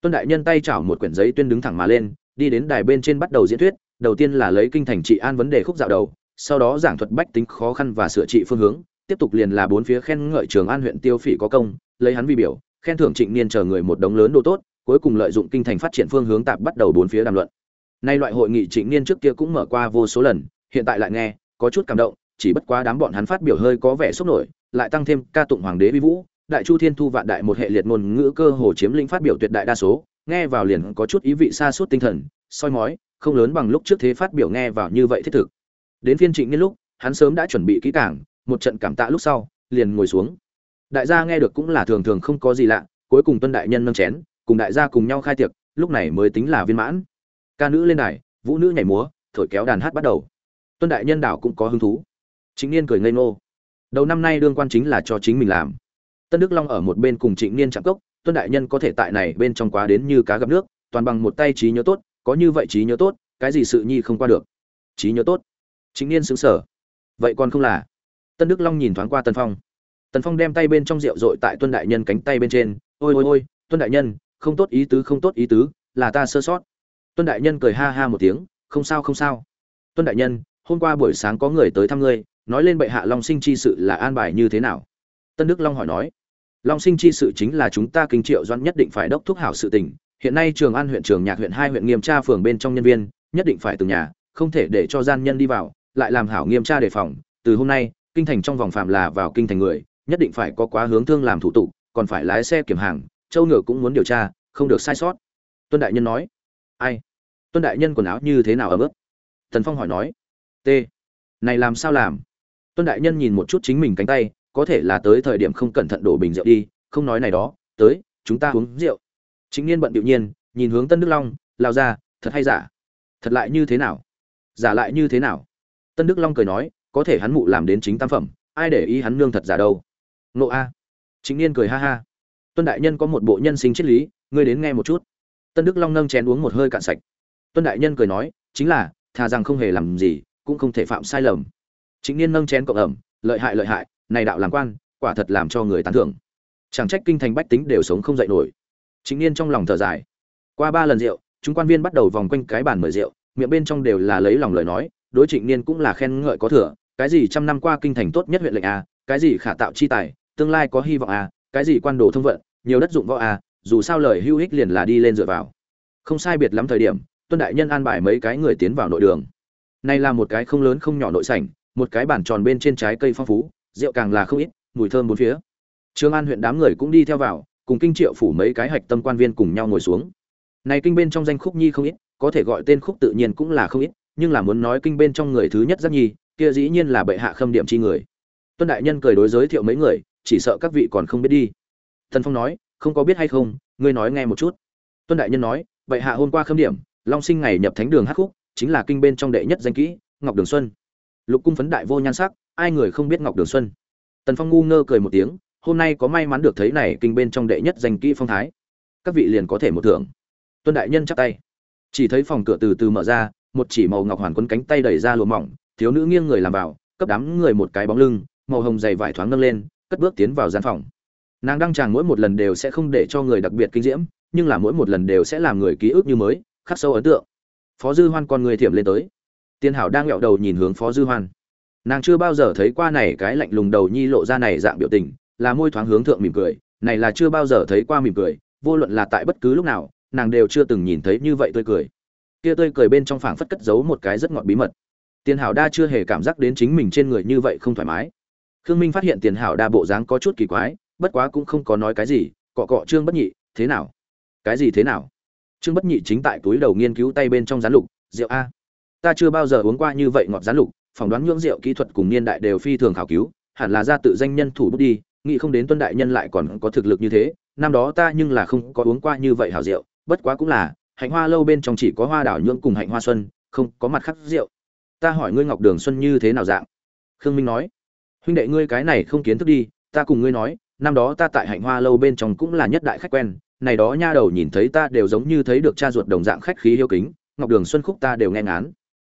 Tuân đại nhân tay chảo một quyển giấy tuyên đứng thẳng mà lên, đi đến đài bên trên bắt đầu diễn thuyết, đầu tiên là lấy kinh thành trị an vấn đề khúc dạo đầu, sau đó giảng thuật bách tính khó khăn và sửa trị phương hướng, tiếp tục liền là bốn phía khen ngợi trường an huyện tiêu phỉ có công, lấy hắn vi biểu, khen thưởng trịnh niên chờ người một đống lớn đồ tốt, cuối cùng lợi dụng kinh thành phát triển phương hướng tạp bắt đầu bốn phía đàm luận. Nay loại hội nghị trịnh niên trước kia cũng mở qua vô số lần, hiện tại lại nghe có chút cảm động, chỉ bất quá đám bọn hắn phát biểu hơi có vẻ sốc nổi, lại tăng thêm ca tụng hoàng đế vi vũ, đại chu thiên thu vạn đại một hệ liệt ngôn ngữ cơ hồ chiếm lĩnh phát biểu tuyệt đại đa số, nghe vào liền có chút ý vị xa suốt tinh thần, soi mói, không lớn bằng lúc trước thế phát biểu nghe vào như vậy thiết thực. Đến phiên trịnh nghiên lúc, hắn sớm đã chuẩn bị kỹ càng, một trận cảm tạ lúc sau, liền ngồi xuống. Đại gia nghe được cũng là thường thường không có gì lạ, cuối cùng tuân đại nhân nâng chén, cùng đại gia cùng nhau khai tiệc, lúc này mới tính là viên mãn. Ca nữ lên đài, vũ nữ nhảy múa, thổi kéo đàn hát bắt đầu tuân đại nhân đảo cũng có hứng thú. Chính niên cười ngây ngô. Đầu năm nay đương quan chính là cho chính mình làm. Tân đức long ở một bên cùng trịnh niên chạm cốc, tuân đại nhân có thể tại này bên trong quá đến như cá gặp nước, toàn bằng một tay trí nhớ tốt, có như vậy trí nhớ tốt, cái gì sự nhi không qua được. Trí nhớ tốt. Chính niên xứng sở vậy còn không là? Tân đức long nhìn thoáng qua tân phong. Tần phong đem tay bên trong rượu dội tại tuân đại nhân cánh tay bên trên. Ôi ôi ôi, tuân đại nhân, không tốt ý tứ, không tốt ý tứ, là ta sơ sót. Tuân đại nhân cười ha ha một tiếng. Không sao không sao. Tuân đại nhân hôm qua buổi sáng có người tới thăm ngươi, nói lên bệ hạ long sinh chi sự là an bài như thế nào? Tân đức long hỏi nói, long sinh chi sự chính là chúng ta kinh triệu doan nhất định phải đốc thúc hảo sự tình. Hiện nay trường an huyện, trường nhạc huyện hai huyện nghiêm tra phường bên trong nhân viên, nhất định phải từng nhà, không thể để cho gian nhân đi vào, lại làm hảo nghiêm tra đề phòng. Từ hôm nay, kinh thành trong vòng phạm là vào kinh thành người, nhất định phải có quá hướng thương làm thủ tục, còn phải lái xe kiểm hàng, châu ngựa cũng muốn điều tra, không được sai sót. Tuân đại nhân nói, ai? Tuân đại nhân quần áo như thế nào ở bước thần phong hỏi nói t. Này làm sao làm? Tuân đại nhân nhìn một chút chính mình cánh tay, có thể là tới thời điểm không cẩn thận đổ bình rượu đi, không nói này đó, tới, chúng ta uống rượu. Chính niên bận điệu nhiên, nhìn hướng tân đức long, lao ra, thật hay giả? Thật lại như thế nào? Giả lại như thế nào? Tân đức long cười nói, có thể hắn mụ làm đến chính tam phẩm, ai để ý hắn nương thật giả đâu? Nộ a. Chính niên cười ha ha. Tuân đại nhân có một bộ nhân sinh triết lý, ngươi đến nghe một chút. Tân đức long nâng chén uống một hơi cạn sạch. Tuân đại nhân cười nói, chính là, thà rằng không hề làm gì cũng không thể phạm sai lầm chính niên nâng chén cộng ẩm lợi hại lợi hại này đạo làm quan quả thật làm cho người tán thưởng chẳng trách kinh thành bách tính đều sống không dậy nổi chính niên trong lòng thở dài qua ba lần rượu chúng quan viên bắt đầu vòng quanh cái bàn mời rượu miệng bên trong đều là lấy lòng lời nói đối trịnh niên cũng là khen ngợi có thừa cái gì trăm năm qua kinh thành tốt nhất huyện lệnh a cái gì khả tạo chi tài tương lai có hy vọng à, cái gì quan đồ thông vận, nhiều đất dụng võ à, dù sao lời hưu hích liền là đi lên dựa vào. Không sai biệt lắm thời điểm, Tuân đại nhân an bài mấy cái người tiến vào nội đường. Này là một cái không lớn không nhỏ nội sảnh, một cái bàn tròn bên trên trái cây phong phú, rượu càng là không ít, mùi thơm bốn phía. Trương An huyện đám người cũng đi theo vào, cùng kinh triệu phủ mấy cái hạch tâm quan viên cùng nhau ngồi xuống. Này kinh bên trong danh khúc nhi không ít, có thể gọi tên khúc tự nhiên cũng là không ít, nhưng là muốn nói kinh bên trong người thứ nhất rất nhi, kia dĩ nhiên là bệ hạ khâm điểm chi người. Tuân đại nhân cười đối giới thiệu mấy người, chỉ sợ các vị còn không biết đi thần phong nói không có biết hay không ngươi nói nghe một chút tuân đại nhân nói bệ hạ hôm qua khâm điểm long sinh ngày nhập thánh đường hát khúc chính là kinh bên trong đệ nhất danh kỹ, ngọc đường xuân. Lục cung phấn đại vô nhan sắc, ai người không biết ngọc đường xuân. Tần phong ngu ngơ cười một tiếng, hôm nay có may mắn được thấy này kinh bên trong đệ nhất danh kỹ phong thái. Các vị liền có thể một thưởng. Tuân đại nhân chắp tay. Chỉ thấy phòng cửa từ từ mở ra, một chỉ màu ngọc hoàn quấn cánh tay đẩy ra lùa mỏng, thiếu nữ nghiêng người làm vào, cấp đám người một cái bóng lưng, màu hồng dày vải thoáng nâng lên, cất bước tiến vào gian phòng. Nàng đăng tràng mỗi một lần đều sẽ không để cho người đặc biệt kinh diễm, nhưng là mỗi một lần đều sẽ làm người ký ức như mới, khắc sâu ấn tượng phó dư hoan con người thiểm lên tới. Tiên hảo đang nghẹo đầu nhìn hướng phó dư hoan. Nàng chưa bao giờ thấy qua này cái lạnh lùng đầu nhi lộ ra này dạng biểu tình, là môi thoáng hướng thượng mỉm cười, này là chưa bao giờ thấy qua mỉm cười, vô luận là tại bất cứ lúc nào, nàng đều chưa từng nhìn thấy như vậy tươi cười. Kia tươi cười bên trong phảng phất cất giấu một cái rất ngọt bí mật. Tiên hảo đa chưa hề cảm giác đến chính mình trên người như vậy không thoải mái. Khương minh phát hiện tiền hảo đa bộ dáng có chút kỳ quái, bất quá cũng không có nói cái gì, cọ cọ trương bất nhị, thế nào? Cái gì thế nào? Trương bất nhị chính tại túi đầu nghiên cứu tay bên trong rán lục, rượu a, ta chưa bao giờ uống qua như vậy ngọt rán lục, phỏng đoán nhưỡng rượu kỹ thuật cùng niên đại đều phi thường khảo cứu, hẳn là ra tự danh nhân thủ bút đi, nghĩ không đến tuân đại nhân lại còn có thực lực như thế, năm đó ta nhưng là không có uống qua như vậy hảo rượu, bất quá cũng là, hạnh hoa lâu bên trong chỉ có hoa đảo nhưỡng cùng hạnh hoa xuân, không có mặt khắc rượu. Ta hỏi ngươi ngọc đường xuân như thế nào dạng? Khương minh nói. Huynh đệ ngươi cái này không kiến thức đi, ta cùng ngươi nói, năm đó ta tại hạnh hoa lâu bên trong cũng là nhất đại khách quen này đó nha đầu nhìn thấy ta đều giống như thấy được cha ruột đồng dạng khách khí hiếu kính, ngọc đường xuân khúc ta đều nghe ngán.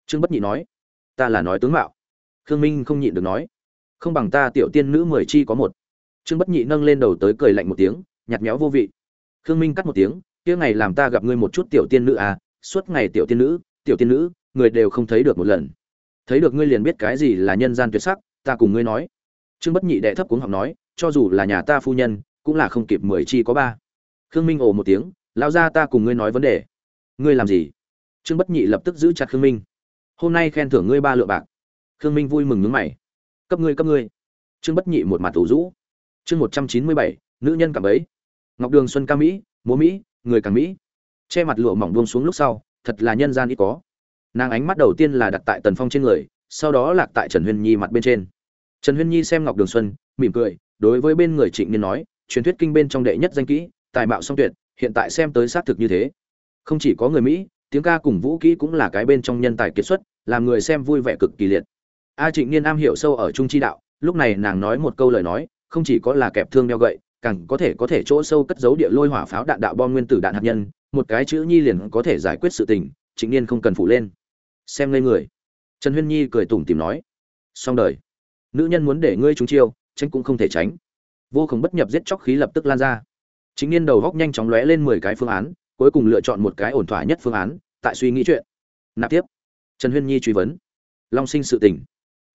Trương bất nhị nói, ta là nói tướng mạo. Khương minh không nhịn được nói, không bằng ta tiểu tiên nữ mười chi có một. Trương bất nhị nâng lên đầu tới cười lạnh một tiếng, nhạt méo vô vị. Khương minh cắt một tiếng, kia ngày làm ta gặp ngươi một chút tiểu tiên nữ à suốt ngày tiểu tiên nữ, tiểu tiên nữ, người đều không thấy được một lần. Thấy được ngươi liền biết cái gì là nhân gian tuyệt sắc, ta cùng ngươi nói. Trương bất nhị đệ thấp cuống học nói, cho dù là nhà ta phu nhân, cũng là không kịp mười chi có ba khương minh ồ một tiếng lao ra ta cùng ngươi nói vấn đề. Ngươi làm gì? Trương bất nhị lập tức giữ chặt khương minh. Hôm nay khen thưởng ngươi ba lượng bạc. Khương minh vui mừng nhướng mày. Cấp ngươi cấp ngươi. Trương bất nhị một mặt tủ rũ. Chương một trăm chín mươi bảy, nữ nhân cảm ấy ngọc đường xuân ca mỹ, múa mỹ, người càng mỹ. Che mặt lụa mỏng buông xuống lúc sau, thật là nhân gian ít có. Nàng ánh mắt đầu tiên là đặt tại tần phong trên người, sau đó lạc tại trần huyên nhi mặt bên trên. Trần huyên nhi xem ngọc đường xuân, mỉm cười, đối với bên người trịnh niên nói, truyền thuyết kinh bên trong đệ nhất danh kỹ tài mạo song tuyệt, hiện tại xem tới xác thực như thế. Không chỉ có người mỹ, tiếng ca cùng vũ kỹ cũng là cái bên trong nhân tài kiệt xuất, làm người xem vui vẻ cực kỳ liệt. A trịnh niên am hiểu sâu ở trung chi đạo, lúc này nàng nói một câu lời nói, không chỉ có là kẹp thương đeo gậy, càng có thể có thể chỗ sâu cất giấu địa lôi hỏa pháo đạn đạo bom nguyên tử đạn hạt nhân, một cái chữ nhi liền có thể giải quyết sự tình chính niên không cần phụ lên. Xem lên người. Trần huyên nhi cười tủm tỉm nói, xong đời. Nữ nhân muốn để ngươi trúng chiêu, tránh cũng không thể tránh. Vô cùng bất nhập giết chóc khí lập tức lan ra chính niên đầu góc nhanh chóng lóe lên mười cái phương án, cuối cùng lựa chọn một cái ổn thỏa nhất phương án, tại suy nghĩ chuyện. Nạp tiếp. Trần huyên nhi truy vấn. Long sinh sự tình.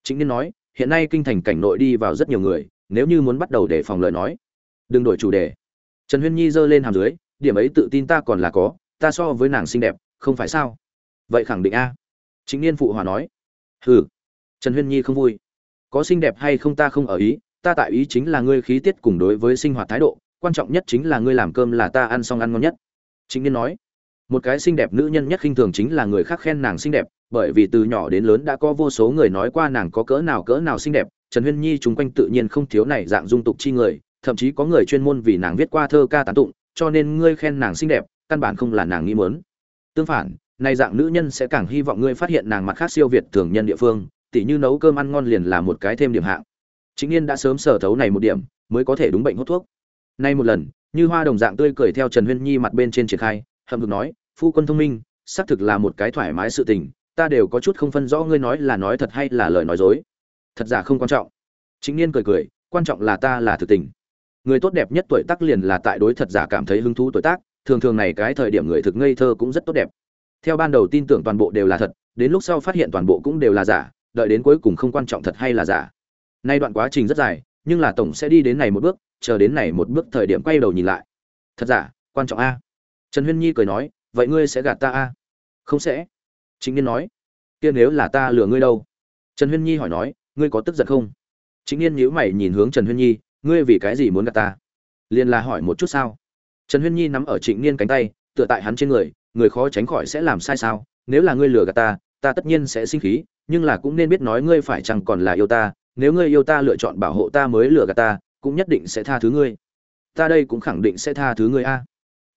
Chính niên nói, hiện nay kinh thành cảnh nội đi vào rất nhiều người, nếu như muốn bắt đầu để phòng lời nói, đừng đổi chủ đề. Trần huyên nhi giơ lên hàm dưới, điểm ấy tự tin ta còn là có, ta so với nàng xinh đẹp, không phải sao? Vậy khẳng định a. Chính niên phụ hòa nói. Hừ. Trần huyên nhi không vui. Có xinh đẹp hay không ta không ở ý, ta tại ý chính là ngươi khí tiết cùng đối với sinh hoạt thái độ quan trọng nhất chính là ngươi làm cơm là ta ăn xong ăn ngon nhất. Chính niên nói, một cái xinh đẹp nữ nhân nhất khinh thường chính là người khác khen nàng xinh đẹp, bởi vì từ nhỏ đến lớn đã có vô số người nói qua nàng có cỡ nào cỡ nào xinh đẹp, trần huyên nhi chúng quanh tự nhiên không thiếu này dạng dung tục chi người, thậm chí có người chuyên môn vì nàng viết qua thơ ca tán tụng, cho nên ngươi khen nàng xinh đẹp, căn bản không là nàng nghĩ muốn. Tương phản, này dạng nữ nhân sẽ càng hy vọng ngươi phát hiện nàng mặt khác siêu việt thường nhân địa phương, tỉ như nấu cơm ăn ngon liền là một cái thêm điểm hạng. Chính yên đã sớm sở thấu này một điểm, mới có thể đúng bệnh hút thuốc nay một lần, như hoa đồng dạng tươi cười theo trần huyên nhi mặt bên trên triển khai, hậm hực nói, phu quân thông minh, xác thực là một cái thoải mái sự tình, ta đều có chút không phân rõ ngươi nói là nói thật hay là lời nói dối. Thật giả không quan trọng. Chính niên cười cười, quan trọng là ta là thực tình. Người tốt đẹp nhất tuổi tác liền là tại đối thật giả cảm thấy hứng thú tuổi tác, thường thường này cái thời điểm người thực ngây thơ cũng rất tốt đẹp. Theo ban đầu tin tưởng toàn bộ đều là thật, đến lúc sau phát hiện toàn bộ cũng đều là giả, đợi đến cuối cùng không quan trọng thật hay là giả. Nay đoạn quá trình rất dài nhưng là tổng sẽ đi đến này một bước, chờ đến này một bước thời điểm quay đầu nhìn lại. Thật giả, quan trọng a. Trần huyên nhi cười nói, vậy ngươi sẽ gạt ta a? Không sẽ. Chính niên nói, kia nếu là ta lừa ngươi đâu? Trần huyên nhi hỏi nói, ngươi có tức giận không? Chính niên nhíu mày nhìn hướng trần huyên nhi, ngươi vì cái gì muốn gạt ta? Liền là hỏi một chút sao? Trần huyên nhi nắm ở trịnh niên cánh tay, tựa tại hắn trên người người khó tránh khỏi sẽ làm sai sao? Nếu là ngươi lừa gạt ta ta tất nhiên sẽ sinh khí, nhưng là cũng nên biết nói ngươi phải chăng còn là yêu ta nếu ngươi yêu ta lựa chọn bảo hộ ta mới lừa gạt ta, cũng nhất định sẽ tha thứ ngươi. Ta đây cũng khẳng định sẽ tha thứ ngươi a.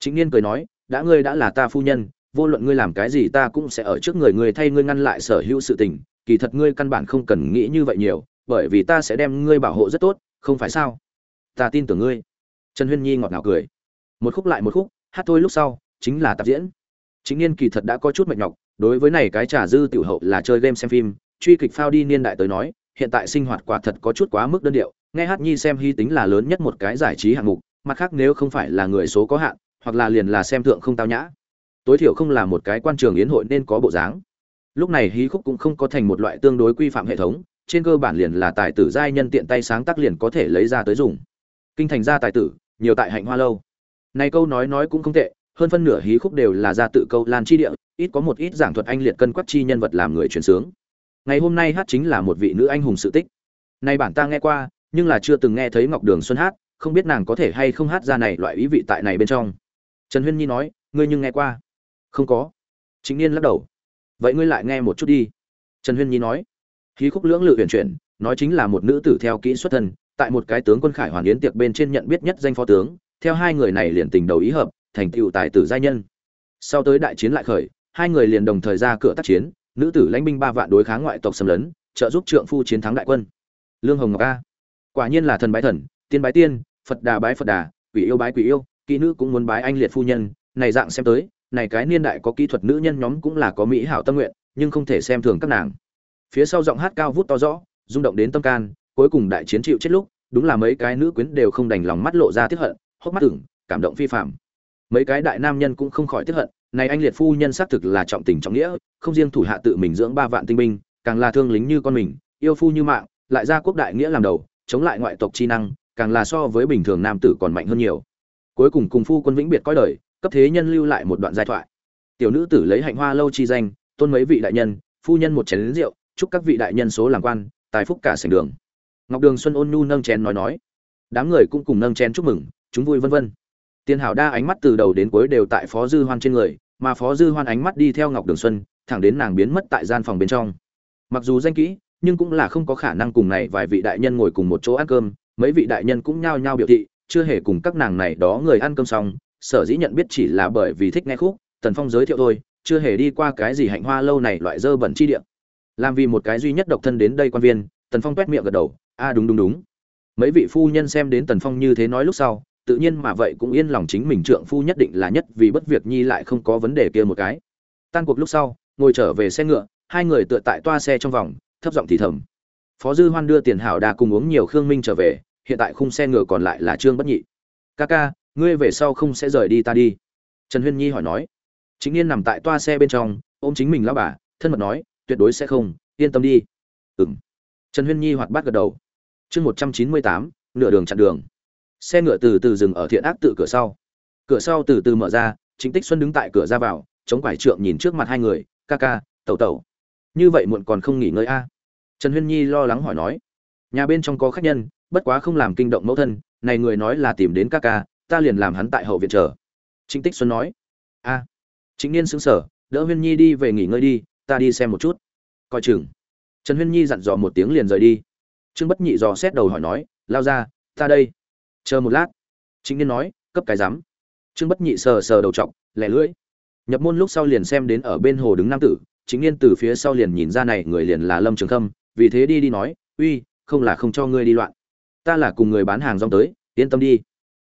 Chính niên cười nói, đã ngươi đã là ta phu nhân, vô luận ngươi làm cái gì ta cũng sẽ ở trước người ngươi thay ngươi ngăn lại sở hữu sự tình. Kỳ thật ngươi căn bản không cần nghĩ như vậy nhiều, bởi vì ta sẽ đem ngươi bảo hộ rất tốt, không phải sao? Ta tin tưởng ngươi. Trần huyên nhi ngọt ngào cười. Một khúc lại một khúc, hát thôi lúc sau, chính là tạp diễn. Chính niên kỳ thật đã có chút mệt nhọc, đối với này cái trà dư tiểu hậu là chơi game xem phim, truy kịch phao đi niên đại tới nói hiện tại sinh hoạt quả thật có chút quá mức đơn điệu, nghe hát nhi xem hy tính là lớn nhất một cái giải trí hạng mục, mặt khác nếu không phải là người số có hạn, hoặc là liền là xem thượng không tao nhã. Tối thiểu không là một cái quan trường yến hội nên có bộ dáng. Lúc này hí khúc cũng không có thành một loại tương đối quy phạm hệ thống, trên cơ bản liền là tài tử giai nhân tiện tay sáng tác liền có thể lấy ra tới dùng. Kinh thành gia tài tử, nhiều tại hạnh hoa lâu. Này câu nói nói cũng không tệ, hơn phân nửa hí khúc đều là ra tự câu lan chi địa, ít có một ít giảng thuật anh liệt cân quắc chi nhân vật làm người truyền sướng ngày hôm nay hát chính là một vị nữ anh hùng sự tích. Nay bản ta nghe qua, nhưng là chưa từng nghe thấy ngọc đường xuân hát, không biết nàng có thể hay không hát ra này loại ý vị tại này bên trong. Trần huyên nhi nói, ngươi nhưng nghe qua? Không có. Chính niên lắc đầu. Vậy ngươi lại nghe một chút đi. Trần huyên nhi nói. Khí khúc lưỡng lự huyền chuyển, nói chính là một nữ tử theo kỹ xuất thân, tại một cái tướng quân khải hoàn yến tiệc bên trên nhận biết nhất danh phó tướng, theo hai người này liền tình đầu ý hợp, thành tựu tài tử giai nhân. Sau tới đại chiến lại khởi, hai người liền đồng thời ra cửa tác chiến nữ tử lãnh binh ba vạn đối kháng ngoại tộc xâm lấn, trợ giúp trượng phu chiến thắng đại quân. Lương hồng ngọc a. Quả nhiên là thần bái thần, tiên bái tiên, phật đà bái phật đà, quỷ yêu bái quỷ yêu, kỹ nữ cũng muốn bái anh liệt phu nhân. Này dạng xem tới, này cái niên đại có kỹ thuật nữ nhân nhóm cũng là có mỹ hảo tâm nguyện, nhưng không thể xem thường các nàng. Phía sau giọng hát cao vút to rõ, rung động đến tâm can, cuối cùng đại chiến chịu chết lúc, đúng là mấy cái nữ quyến đều không đành lòng mắt lộ ra tiếc hận, hốc mắt tưởng cảm động phi phạm mấy cái đại nam nhân cũng không khỏi tiếc hận này anh liệt phu nhân xác thực là trọng tình trọng nghĩa, không riêng thủ hạ tự mình dưỡng ba vạn tinh binh, càng là thương lính như con mình, yêu phu như mạng, lại ra quốc đại nghĩa làm đầu, chống lại ngoại tộc chi năng, càng là so với bình thường nam tử còn mạnh hơn nhiều. Cuối cùng cùng phu quân vĩnh biệt coi đời, cấp thế nhân lưu lại một đoạn giai thoại. Tiểu nữ tử lấy hạnh hoa lâu chi danh, tôn mấy vị đại nhân, phu nhân một chén rượu, chúc các vị đại nhân số làm quan, tài phúc cả sảnh đường. Ngọc đường xuân ôn nhu nâng chén nói nói. Đám người cũng cùng nâng chén chúc mừng, chúng vui vân vân. Tiền hảo đa ánh mắt từ đầu đến cuối đều tại phó dư hoan trên người mà phó dư hoan ánh mắt đi theo ngọc đường xuân, thẳng đến nàng biến mất tại gian phòng bên trong. Mặc dù danh kỹ, nhưng cũng là không có khả năng cùng này vài vị đại nhân ngồi cùng một chỗ ăn cơm, mấy vị đại nhân cũng nhao nhao biểu thị, chưa hề cùng các nàng này đó người ăn cơm xong, sở dĩ nhận biết chỉ là bởi vì thích nghe khúc, tần phong giới thiệu thôi, chưa hề đi qua cái gì hạnh hoa lâu này loại dơ bẩn chi địa. Làm vì một cái duy nhất độc thân đến đây quan viên, tần phong quét miệng gật đầu, a, đúng đúng đúng. Mấy vị phu nhân xem đến tần phong như thế nói lúc sau tự nhiên mà vậy cũng yên lòng chính mình trượng phu nhất định là nhất vì bất việc nhi lại không có vấn đề kia một cái. Tan cuộc lúc sau, ngồi trở về xe ngựa, hai người tựa tại toa xe trong vòng, thấp giọng thì thầm. Phó dư hoan đưa tiền hảo đà cùng uống nhiều khương minh trở về, hiện tại khung xe ngựa còn lại là trương bất nhị. Ca ca, ngươi về sau không sẽ rời đi ta đi. Trần huyên nhi hỏi nói. Chính yên nằm tại toa xe bên trong, ôm chính mình lao bà, thân mật nói, tuyệt đối sẽ không, yên tâm đi. Ừng trần huyên nhi hoạt bát gật đầu. Chương một trăm chín mươi tám, nửa đường chặn đường xe ngựa từ từ dừng ở thiện ác tự cửa sau. Cửa sau từ từ mở ra chính tích xuân đứng tại cửa ra vào, chống quải trượng nhìn trước mặt hai người, ca ca, tẩu tẩu. Như vậy muộn còn không nghỉ ngơi a? Trần huyên nhi lo lắng hỏi nói. Nhà bên trong có khách nhân, bất quá không làm kinh động mẫu thân, này người nói là tìm đến ca ca, ta liền làm hắn tại hậu viện chờ. Chính tích xuân nói. A. À. chính niên xứng sở đỡ huyên nhi đi về nghỉ ngơi đi, ta đi xem một chút. Coi chừng. Trần huyên nhi dặn dò một tiếng liền rời đi. Trương bất nhị dò xét đầu hỏi nói, lao ra, ta đây chờ một lát. Chính niên nói, cấp cái rắm trương bất nhị sờ sờ đầu t lẻ lưỡi. Nhập môn lúc sau liền xem đến ở bên hồ đứng nam tử chính niên từ phía sau liền nhìn ra này người liền là lâm trường khâm, vì thế đi đi nói, uy, không là không cho ngươi đi loạn. Ta là cùng người bán hàng rong tới, yên tâm đi.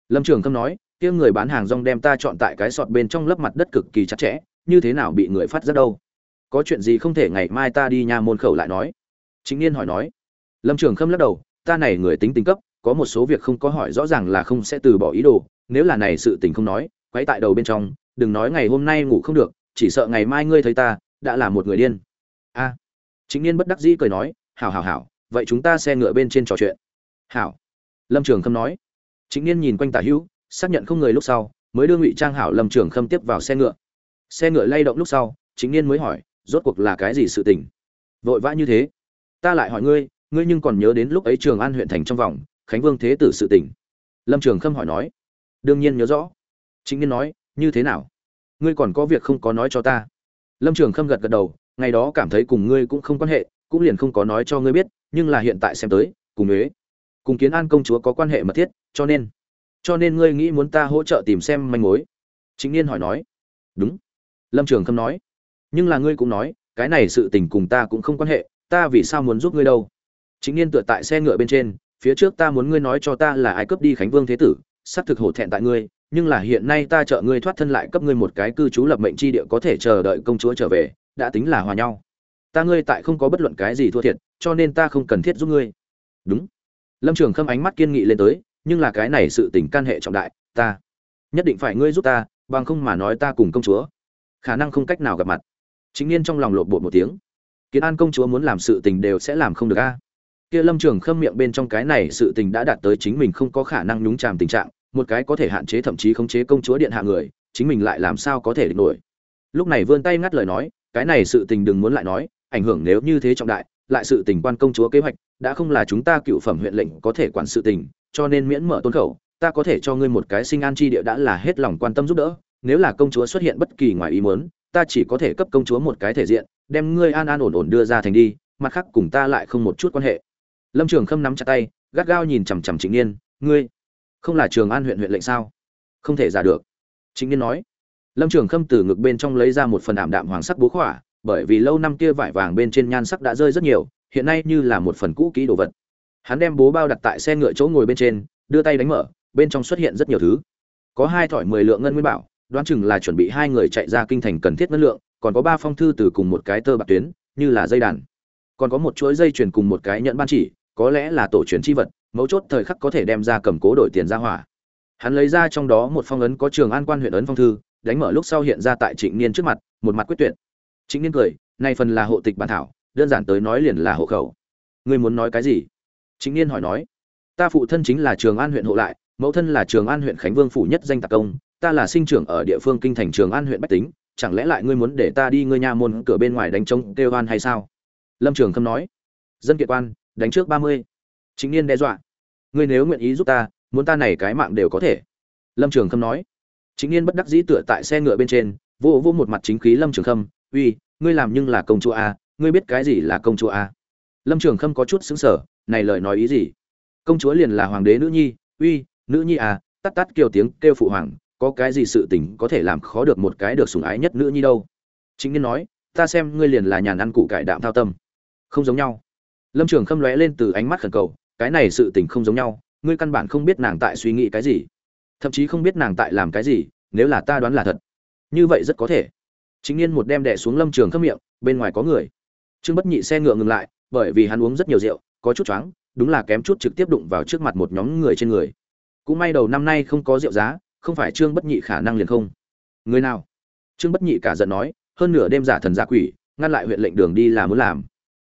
Lâm trường khâm nói, kia người bán hàng rong đem ta chọn tại cái sọt bên trong lớp mặt đất cực kỳ chặt chẽ, như thế nào bị người phát giác đâu? Có chuyện gì không thể ngày mai ta đi nhà môn khẩu lại nói. Chính niên hỏi nói. Lâm trường khâm lắc đầu, ta này người tính tính cấp có một số việc không có hỏi rõ ràng là không sẽ từ bỏ ý đồ, nếu là này sự tình không nói quấy tại đầu bên trong, đừng nói ngày hôm nay ngủ không được, chỉ sợ ngày mai ngươi thấy ta, đã là một người điên. A. Chính niên bất đắc dĩ cười nói, hảo hảo hảo, vậy chúng ta xe ngựa bên trên trò chuyện. Hảo. Lâm trường khâm nói. Chính niên nhìn quanh tả hữu, xác nhận không người lúc sau, mới đưa ngụy trang hảo lâm trường khâm tiếp vào xe ngựa. Xe ngựa lay động lúc sau chính niên mới hỏi, rốt cuộc là cái gì sự tình? Vội vã như thế. Ta lại hỏi ngươi ngươi nhưng còn nhớ đến lúc ấy trường an huyện thành trong vòng khánh vương thế tử sự tình. Lâm trường khâm hỏi nói, đương nhiên nhớ rõ. Chính niên nói, như thế nào? Ngươi còn có việc không có nói cho ta. Lâm trường khâm gật gật đầu, ngày đó cảm thấy cùng ngươi cũng không quan hệ, cũng liền không có nói cho ngươi biết, nhưng là hiện tại xem tới, cùng huế, cùng kiến an công chúa có quan hệ mật thiết, cho nên cho nên ngươi nghĩ muốn ta hỗ trợ tìm xem manh mối. Chính niên hỏi nói, đúng. Lâm trường khâm nói, nhưng là ngươi cũng nói, cái này sự tình cùng ta cũng không quan hệ, ta vì sao muốn giúp ngươi đâu? Chính niên tựa tại xe ngựa bên trên phía trước ta muốn ngươi nói cho ta là ai cướp đi khánh vương thế tử, xác thực hổ thẹn tại ngươi, nhưng là hiện nay ta trợ ngươi thoát thân lại cấp ngươi một cái cư trú lập mệnh chi địa có thể chờ đợi công chúa trở về, đã tính là hòa nhau. Ta ngươi tại không có bất luận cái gì thua thiệt, cho nên ta không cần thiết giúp ngươi. Đúng. Lâm trường khâm ánh mắt kiên nghị lên tới, nhưng là cái này sự tình can hệ trọng đại, ta nhất định phải ngươi giúp ta, bằng không mà nói ta cùng công chúa khả năng không cách nào gặp mặt. Chính niên trong lòng lộn bột một tiếng. Kiến an công chúa muốn làm sự tình đều sẽ làm không được a kia lâm trường khâm miệng bên trong cái này sự tình đã đạt tới chính mình không có khả năng nhúng chàm tình trạng, một cái có thể hạn chế thậm chí khống chế công chúa điện hạ người, chính mình lại làm sao có thể địch nổi. Lúc này vươn tay ngắt lời nói, cái này sự tình đừng muốn lại nói, ảnh hưởng nếu như thế trọng đại, lại sự tình quan công chúa kế hoạch, đã không là chúng ta cựu phẩm huyện lệnh có thể quản sự tình, cho nên miễn mở tôn khẩu, ta có thể cho ngươi một cái sinh an chi địa đã là hết lòng quan tâm giúp đỡ, nếu là công chúa xuất hiện bất kỳ ngoài ý muốn, ta chỉ có thể cấp công chúa một cái thể diện, đem ngươi an an ổn ổn đưa ra thành đi, mặt khác cùng ta lại không một chút quan hệ lâm trường khâm nắm chặt tay, gắt gao nhìn chằm chằm trịnh niên, ngươi không là trường an huyện huyện lệnh sao? Không thể giả được. Trịnh niên nói. Lâm trường khâm từ ngực bên trong lấy ra một phần ảm đạm hoàng sắc bố khỏa, bởi vì lâu năm kia vải vàng bên trên nhan sắc đã rơi rất nhiều, hiện nay như là một phần cũ kỹ đồ vật. Hắn đem bố bao đặt tại xe ngựa chỗ ngồi bên trên, đưa tay đánh mở, bên trong xuất hiện rất nhiều thứ. Có hai thỏi mười lượng ngân nguyên bảo, đoán chừng là chuẩn bị hai người chạy ra kinh thành cần thiết ngân lượng, còn có ba phong thư từ cùng một cái tơ bạc tuyến, như là dây đàn. Còn có một chuỗi dây chuyền cùng một cái nhận ban chỉ có lẽ là tổ truyền chi vật, mấu chốt thời khắc có thể đem ra cầm cố đổi tiền ra hỏa. Hắn lấy ra trong đó một phong ấn có trường an quan huyện ấn phong thư, đánh mở lúc sau hiện ra tại trịnh niên trước mặt, một mặt quyết tuyệt. Trịnh niên cười, nay phần là hộ tịch bản thảo, đơn giản tới nói liền là hộ khẩu. Ngươi muốn nói cái gì? Trịnh niên hỏi nói. Ta phụ thân chính là trường an huyện hộ lại, mẫu thân là trường an huyện khánh vương phủ nhất danh tạc công, ta là sinh trưởng ở địa phương kinh thành trường an huyện bách tính, chẳng lẽ lại ngươi muốn để ta đi ngươi nhà môn cửa bên ngoài đánh trống kêu oan hay sao? Lâm trường khâm nói. Dân kiện quan đánh trước ba mươi. Chính niên đe dọa. Ngươi nếu nguyện ý giúp ta, muốn ta này cái mạng đều có thể. Lâm trường khâm nói. Chính niên bất đắc dĩ tựa tại xe ngựa bên trên, vô vô một mặt chính khí lâm trường khâm. Uy, ngươi làm nhưng là công chúa a ngươi biết cái gì là công chúa a lâm trường khâm có chút xứng sở này lời nói ý gì? Công chúa liền là hoàng đế nữ nhi. Uy, nữ nhi à? Tắt tắt kêu tiếng kêu phụ hoàng, có cái gì sự tình có thể làm khó được một cái được sủng ái nhất nữ nhi đâu? Chính niên nói, ta xem ngươi liền là nhàn ăn củ cải đạm thao tâm. Không giống nhau lâm trường khâm lóe lên từ ánh mắt khẩn cầu, cái này sự tình không giống nhau, ngươi căn bản không biết nàng tại suy nghĩ cái gì. Thậm chí không biết nàng tại làm cái gì, nếu là ta đoán là thật. Như vậy rất có thể. Chính niên một đem đẻ xuống lâm trường khâm miệng, bên ngoài có người. Trương bất nhị xe ngựa ngừng lại, bởi vì hắn uống rất nhiều rượu, có chút choáng, đúng là kém chút trực tiếp đụng vào trước mặt một nhóm người trên người. Cũng may đầu năm nay không có rượu giá, không phải trương bất nhị khả năng liền không. Người nào? Trương bất nhị cả giận nói, hơn nửa đêm giả thần giả quỷ, ngăn lại huyện lệnh đường đi là muốn làm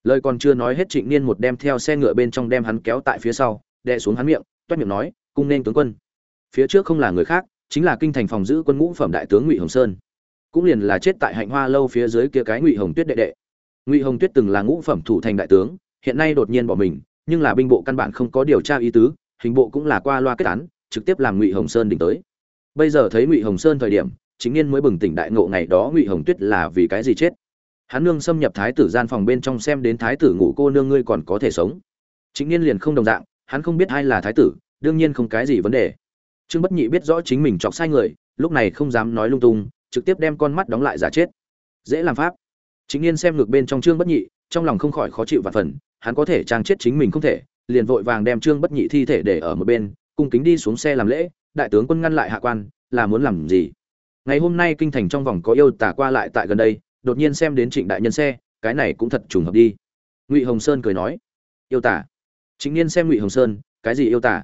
lời còn chưa nói hết trịnh niên một đem theo xe ngựa bên trong đem hắn kéo tại phía sau, đè xuống hắn miệng, toét miệng nói, cung nên tướng quân. Phía trước không là người khác, chính là kinh thành phòng giữ quân ngũ phẩm đại tướng ngụy hồng sơn. Cũng liền là chết tại hạnh hoa lâu phía dưới kia cái ngụy hồng tuyết đệ đệ. Ngụy hồng tuyết từng là ngũ phẩm thủ thành đại tướng, hiện nay đột nhiên bỏ mình, nhưng là binh bộ căn bản không có điều tra ý tứ, hình bộ cũng là qua loa kết án, trực tiếp làm ngụy hồng sơn đỉnh tới. Bây giờ thấy ngụy hồng sơn thời điểm chính niên mới bừng tỉnh đại ngộ ngày đó ngụy hồng tuyết là vì cái gì chết hắn nương xâm nhập thái tử gian phòng bên trong xem đến thái tử ngủ cô nương ngươi còn có thể sống. Chính niên liền không đồng dạng, hắn không biết ai là thái tử, đương nhiên không cái gì vấn đề. Trương bất nhị biết rõ chính mình chọc sai người, lúc này không dám nói lung tung, trực tiếp đem con mắt đóng lại giả chết. Dễ làm pháp. Chính niên xem ngược bên trong trương bất nhị, trong lòng không khỏi khó chịu và phần, hắn có thể trang chết chính mình không thể, liền vội vàng đem trương bất nhị thi thể để ở một bên, cung kính đi xuống xe làm lễ, đại tướng quân ngăn lại hạ quan, là muốn làm gì? Ngày hôm nay kinh thành trong vòng có yêu tả qua lại tại gần đây đột nhiên xem đến trịnh đại nhân xe, cái này cũng thật trùng hợp đi. Ngụy hồng sơn cười nói, yêu tả. Chính niên xem ngụy hồng sơn, cái gì yêu tả?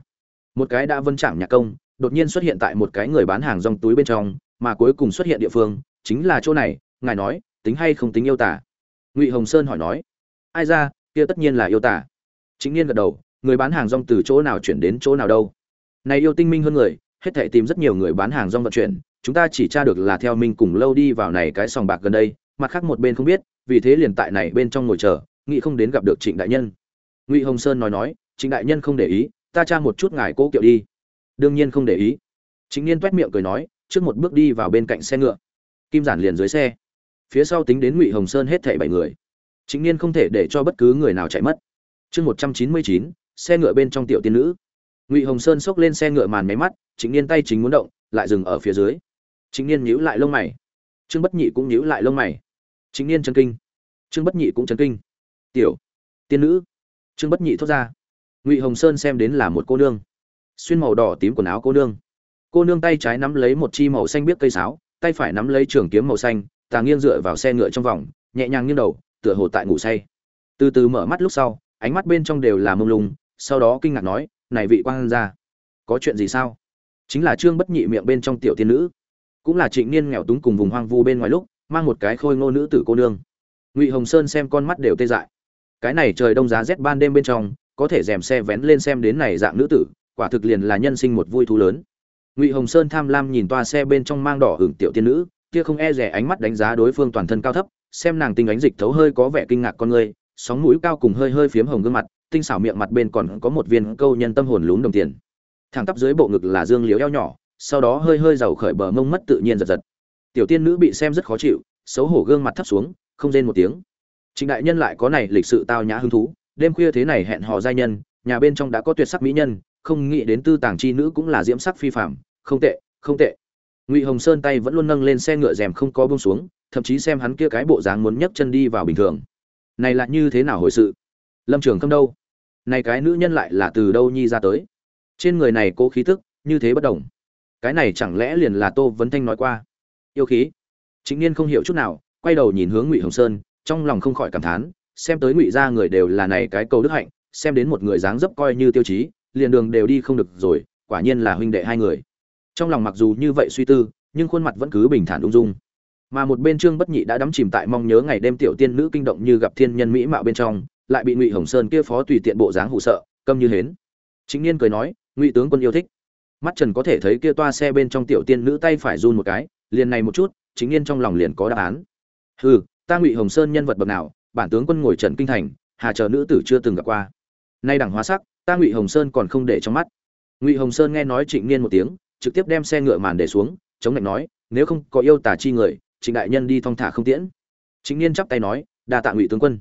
Một cái đã vân chạm nhạc công, đột nhiên xuất hiện tại một cái người bán hàng rong túi bên trong, mà cuối cùng xuất hiện địa phương, chính là chỗ này, ngài nói, tính hay không tính yêu tả? Ngụy hồng sơn hỏi nói, ai ra, kia tất nhiên là yêu tả. Chính niên gật đầu, người bán hàng rong từ chỗ nào chuyển đến chỗ nào đâu? Này yêu tinh minh hơn người, hết thể tìm rất nhiều người bán hàng rong vận chuyển, chúng ta chỉ tra được là theo minh cùng lâu đi vào này cái sòng bạc gần đây mặt khác một bên không biết, vì thế liền tại này bên trong ngồi chờ, nghĩ không đến gặp được trịnh đại nhân. Ngụy hồng sơn nói nói, trịnh đại nhân không để ý, ta tra một chút ngài cố kiệu đi. Đương nhiên không để ý. Chính niên toét miệng cười nói, trước một bước đi vào bên cạnh xe ngựa. Kim giản liền dưới xe. Phía sau tính đến ngụy hồng sơn hết thảy bảy người. Chính niên không thể để cho bất cứ người nào chạy mất. Chương một trăm chín mươi chín, xe ngựa bên trong tiểu tiên nữ. Ngụy hồng sơn xốc lên xe ngựa màn máy mắt chính niên tay chính muốn động, lại dừng ở phía dưới. Chính niên nhíu lại lông mày. Trương bất nhị cũng nhíu lại lông mày chính niên chân kinh. Trương bất nhị cũng chân kinh. Tiểu, tiên nữ. Trương bất nhị thốt ra. Ngụy hồng sơn xem đến là một cô nương. Xuyên màu đỏ tím quần áo cô nương. Cô nương tay trái nắm lấy một chi màu xanh biếc cây sáo, tay phải nắm lấy trường kiếm màu xanh, tà nghiêng dựa vào xe ngựa trong vòng, nhẹ nhàng nghiêng đầu, tựa hồ tại ngủ say. Từ từ mở mắt lúc sau, ánh mắt bên trong đều là mông lung, sau đó kinh ngạc nói, này vị quan gia, có chuyện gì sao? Chính là trương bất nhị miệng bên trong tiểu tiên nữ. Cũng là trịnh niên nghèo túng cùng vùng hoang vu bên ngoài lúc mang một cái khôi ngô nữ tử cô nương. Ngụy hồng sơn xem con mắt đều tê dại. Cái này trời đông giá rét ban đêm bên trong, có thể dèm xe vén lên xem đến này dạng nữ tử, quả thực liền là nhân sinh một vui thú lớn. Ngụy hồng sơn tham lam nhìn toa xe bên trong mang đỏ hưởng tiểu tiên nữ, kia không e rẻ ánh mắt đánh giá đối phương toàn thân cao thấp, xem nàng tinh ánh dịch thấu hơi có vẻ kinh ngạc con người, sóng mũi cao cùng hơi hơi phiếm hồng gương mặt, tinh xảo miệng mặt bên còn có một viên câu nhân tâm hồn lún đồng tiền. Thẳng tắp dưới bộ ngực là dương liễu eo nhỏ, sau đó hơi hơi giàu khởi bờ mông mất tự nhiên giật giật tiểu tiên nữ bị xem rất khó chịu, xấu hổ gương mặt thấp xuống, không rên một tiếng. Trịnh đại nhân lại có này lịch sự tao nhã hứng thú, đêm khuya thế này hẹn hò giai nhân, nhà bên trong đã có tuyệt sắc mỹ nhân, không nghĩ đến tư tàng chi nữ cũng là diễm sắc phi phạm không tệ không tệ. Ngụy hồng sơn tay vẫn luôn nâng lên xe ngựa rèm không có bông xuống, thậm chí xem hắn kia cái bộ dáng muốn nhấc chân đi vào bình thường. Này là như thế nào hồi sự? Lâm trường không đâu? Này cái nữ nhân lại là từ đâu nhi ra tới? Trên người này cố khí tức, như thế bất đồng. Cái này chẳng lẽ liền là tô vấn thanh nói qua? Yêu khí. Chính niên không hiểu chút nào, quay đầu nhìn hướng ngụy hồng sơn, trong lòng không khỏi cảm thán, xem tới ngụy ra người đều là này cái cầu đức hạnh, xem đến một người dáng dấp coi như tiêu chí, liền đường đều đi không được rồi, quả nhiên là huynh đệ hai người. Trong lòng mặc dù như vậy suy tư, nhưng khuôn mặt vẫn cứ bình thản ung dung. Mà một bên trương bất nhị đã đắm chìm tại mong nhớ ngày đêm tiểu tiên nữ kinh động như gặp thiên nhân mỹ mạo bên trong, lại bị ngụy hồng sơn kia phó tùy tiện bộ dáng hụ sợ, câm như hến. Chính niên cười nói, ngụy tướng quân yêu thích. Mắt trần có thể thấy kia toa xe bên trong tiểu tiên nữ tay phải run một cái liền này một chút, chính niên trong lòng liền có đáp án. Hừ, ta ngụy hồng sơn nhân vật bậc nào, bản tướng quân ngồi trần kinh thành, hà chờ nữ tử chưa từng gặp qua. Nay đẳng hóa sắc, ta ngụy hồng sơn còn không để trong mắt. Ngụy hồng sơn nghe nói trịnh niên một tiếng, trực tiếp đem xe ngựa màn để xuống, chống lạnh nói, nếu không có yêu tà chi người, trịnh đại nhân đi thong thả không tiễn. Trịnh niên chắp tay nói, đa tạ ngụy tướng quân.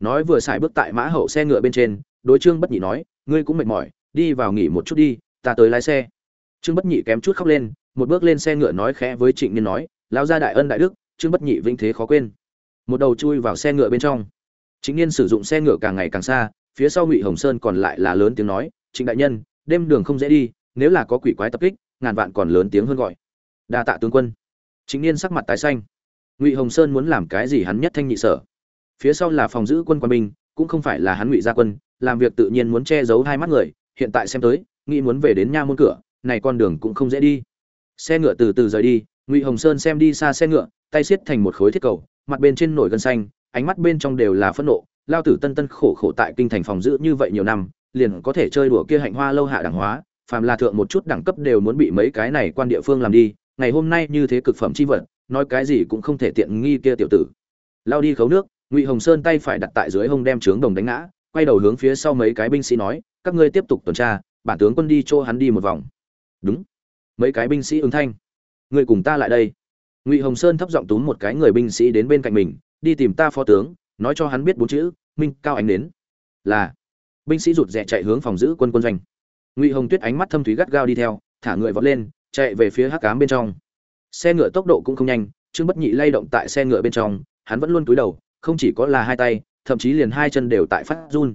Nói vừa xài bước tại mã hậu xe ngựa bên trên, đối trương bất nhị nói, ngươi cũng mệt mỏi, đi vào nghỉ một chút đi, ta tới lái xe. Trương bất nhị kém chút khóc lên một bước lên xe ngựa nói khẽ với trịnh niên nói, lão gia đại ân đại đức, trương bất nhị vinh thế khó quên. Một đầu chui vào xe ngựa bên trong. Trịnh niên sử dụng xe ngựa càng ngày càng xa, phía sau ngụy hồng sơn còn lại là lớn tiếng nói, trịnh đại nhân, đêm đường không dễ đi, nếu là có quỷ quái tập kích, ngàn vạn còn lớn tiếng hơn gọi. Đa tạ tướng quân. Chính niên sắc mặt tái xanh. Ngụy hồng sơn muốn làm cái gì hắn nhất thanh nhị sở. Phía sau là phòng giữ quân quân binh, cũng không phải là hắn ngụy gia quân, làm việc tự nhiên muốn che giấu hai mắt người, hiện tại xem tới, nghĩ muốn về đến nha môn cửa, này con đường cũng không dễ đi xe ngựa từ từ rời đi, ngụy hồng sơn xem đi xa xe ngựa, tay xiết thành một khối thiết cầu, mặt bên trên nổi gân xanh, ánh mắt bên trong đều là phẫn nộ. Lao tử tân tân khổ khổ tại kinh thành phòng giữ như vậy nhiều năm, liền có thể chơi đùa kia hạnh hoa lâu hạ đẳng hóa, phàm là thượng một chút đẳng cấp đều muốn bị mấy cái này quan địa phương làm đi. Ngày hôm nay như thế cực phẩm chi vật, nói cái gì cũng không thể tiện nghi kia tiểu tử. Lao đi khấu nước, ngụy hồng sơn tay phải đặt tại dưới hông đem trướng đồng đánh ngã, quay đầu hướng phía sau mấy cái binh sĩ nói, các ngươi tiếp tục tuần tra, bản tướng quân đi chỗ hắn đi một vòng. Đúng mấy cái binh sĩ ứng thanh. Người cùng ta lại đây. Ngụy hồng sơn thấp giọng túm một cái người binh sĩ đến bên cạnh mình, đi tìm ta phó tướng, nói cho hắn biết bốn chữ, minh cao ánh đến là. Binh sĩ rụt rè chạy hướng phòng giữ quân quân doanh. Ngụy hồng tuyết ánh mắt thâm thúy gắt gao đi theo, thả người vọt lên, chạy về phía hắc cám bên trong. Xe ngựa tốc độ cũng không nhanh, trương bất nhị lay động tại xe ngựa bên trong, hắn vẫn luôn cúi đầu, không chỉ có là hai tay, thậm chí liền hai chân đều tại phát run.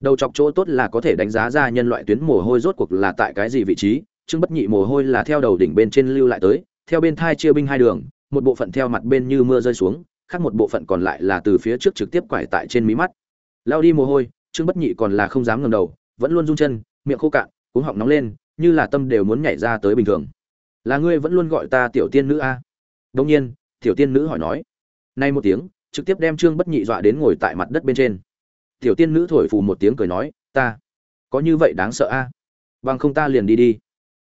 Đầu chọc chỗ tốt là có thể đánh giá ra nhân loại tuyến mồ hôi rốt cuộc là tại cái gì vị trí trương bất nhị mồ hôi là theo đầu đỉnh bên trên lưu lại tới, theo bên thai chia binh hai đường, một bộ phận theo mặt bên như mưa rơi xuống, khác một bộ phận còn lại là từ phía trước trực tiếp quải tại trên mí mắt. Lao đi mồ hôi, trương bất nhị còn là không dám ngẩng đầu, vẫn luôn rung chân, miệng khô cạn, cuống họng nóng lên, như là tâm đều muốn nhảy ra tới bình thường. Là ngươi vẫn luôn gọi ta tiểu tiên nữ a? Đông nhiên, tiểu tiên nữ hỏi nói. Nay một tiếng, trực tiếp đem trương bất nhị dọa đến ngồi tại mặt đất bên trên. Tiểu tiên nữ thổi phù một tiếng cười nói, ta, có như vậy đáng sợ a? Bằng không ta liền đi đi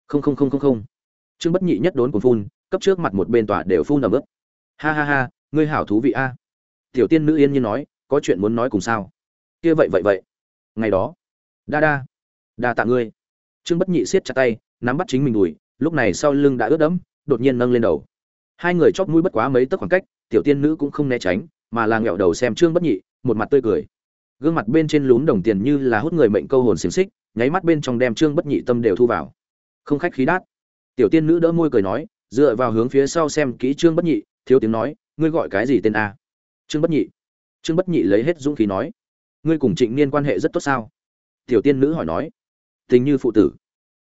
không không không không không. Trương bất nhị nhất đốn cuồng phun, cấp trước mặt một bên tòa đều phun ở bước ha ha ha, ngươi hảo thú vị a. Tiểu tiên nữ yên nhiên nói, có chuyện muốn nói cùng sao? Kia vậy vậy vậy. Ngày đó, đa đa đa tạ ngươi. Trương bất nhị siết chặt tay, nắm bắt chính mình đùi, lúc này sau lưng đã ướt đẫm, đột nhiên nâng lên đầu. Hai người chóp mũi bất quá mấy tấc khoảng cách, tiểu tiên nữ cũng không né tránh, mà là nghẹo đầu xem trương bất nhị, một mặt tươi cười. Gương mặt bên trên lún đồng tiền như là hút người mệnh câu hồn xiềng xích, nháy mắt bên trong đem trương bất nhị tâm đều thu vào không khách khí đát. Tiểu tiên nữ đỡ môi cười nói, dựa vào hướng phía sau xem kỹ trương bất nhị, thiếu tiếng nói, ngươi gọi cái gì tên a? Trương bất nhị. Trương bất nhị lấy hết dũng khí nói, ngươi cùng trịnh niên quan hệ rất tốt sao? Tiểu tiên nữ hỏi nói, tình như phụ tử.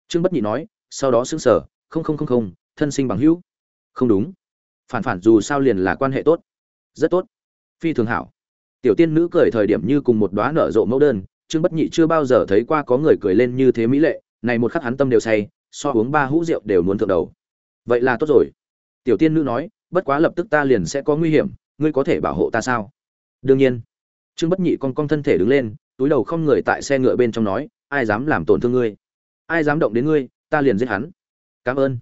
Trương bất nhị nói, sau đó xứng sở không không không không, thân sinh bằng hữu. Không đúng. Phản phản dù sao liền là quan hệ tốt. Rất tốt. Phi thường hảo. Tiểu tiên nữ cười thời điểm như cùng một đoá nở rộ mẫu đơn, trương bất nhị chưa bao giờ thấy qua có người cười lên như thế mỹ lệ, này một khắc hắn tâm đều say so uống ba hũ rượu đều muốn thượng đầu. Vậy là tốt rồi. Tiểu tiên nữ nói, bất quá lập tức ta liền sẽ có nguy hiểm, ngươi có thể bảo hộ ta sao? Đương nhiên. Trương bất nhị con con thân thể đứng lên, túi đầu không người tại xe ngựa bên trong nói, ai dám làm tổn thương ngươi? Ai dám động đến ngươi, ta liền giết hắn. Cảm ơn.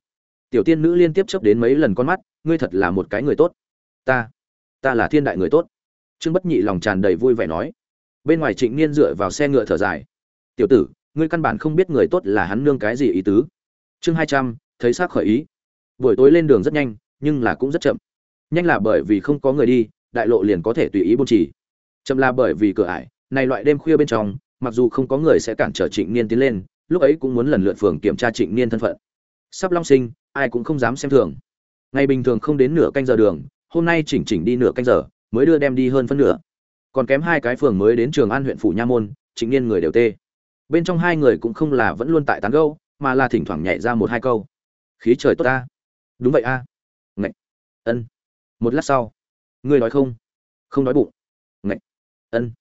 Tiểu tiên nữ liên tiếp chấp đến mấy lần con mắt, ngươi thật là một cái người tốt. Ta ta là thiên đại người tốt. Trương bất nhị lòng tràn đầy vui vẻ nói. Bên ngoài trịnh niên dựa vào xe ngựa thở dài. Tiểu tử, ngươi căn bản không biết người tốt là hắn nương cái gì ý tứ chương hai trăm, thấy xác khởi ý. Buổi tối lên đường rất nhanh, nhưng là cũng rất chậm. Nhanh là bởi vì không có người đi, đại lộ liền có thể tùy ý buôn trì chậm là bởi vì cửa ải, này loại đêm khuya bên trong, mặc dù không có người sẽ cản trở trịnh niên tiến lên, lúc ấy cũng muốn lần lượt phường kiểm tra trịnh niên thân phận. Sắp long sinh, ai cũng không dám xem thường. Ngày bình thường không đến nửa canh giờ đường, hôm nay chỉnh chỉnh đi nửa canh giờ, mới đưa đem đi hơn phân nửa. Còn kém hai cái phường mới đến trường an huyện phủ nha môn, trịnh niên người đều tê. Bên trong hai người cũng không là vẫn luôn tại tán gâu mà là thỉnh thoảng nhảy ra một hai câu. Khí trời tốt ta. Đúng vậy a. À. ngạch ân. Một lát sau. Ngươi nói không? Không nói bụng. Ngạch ân.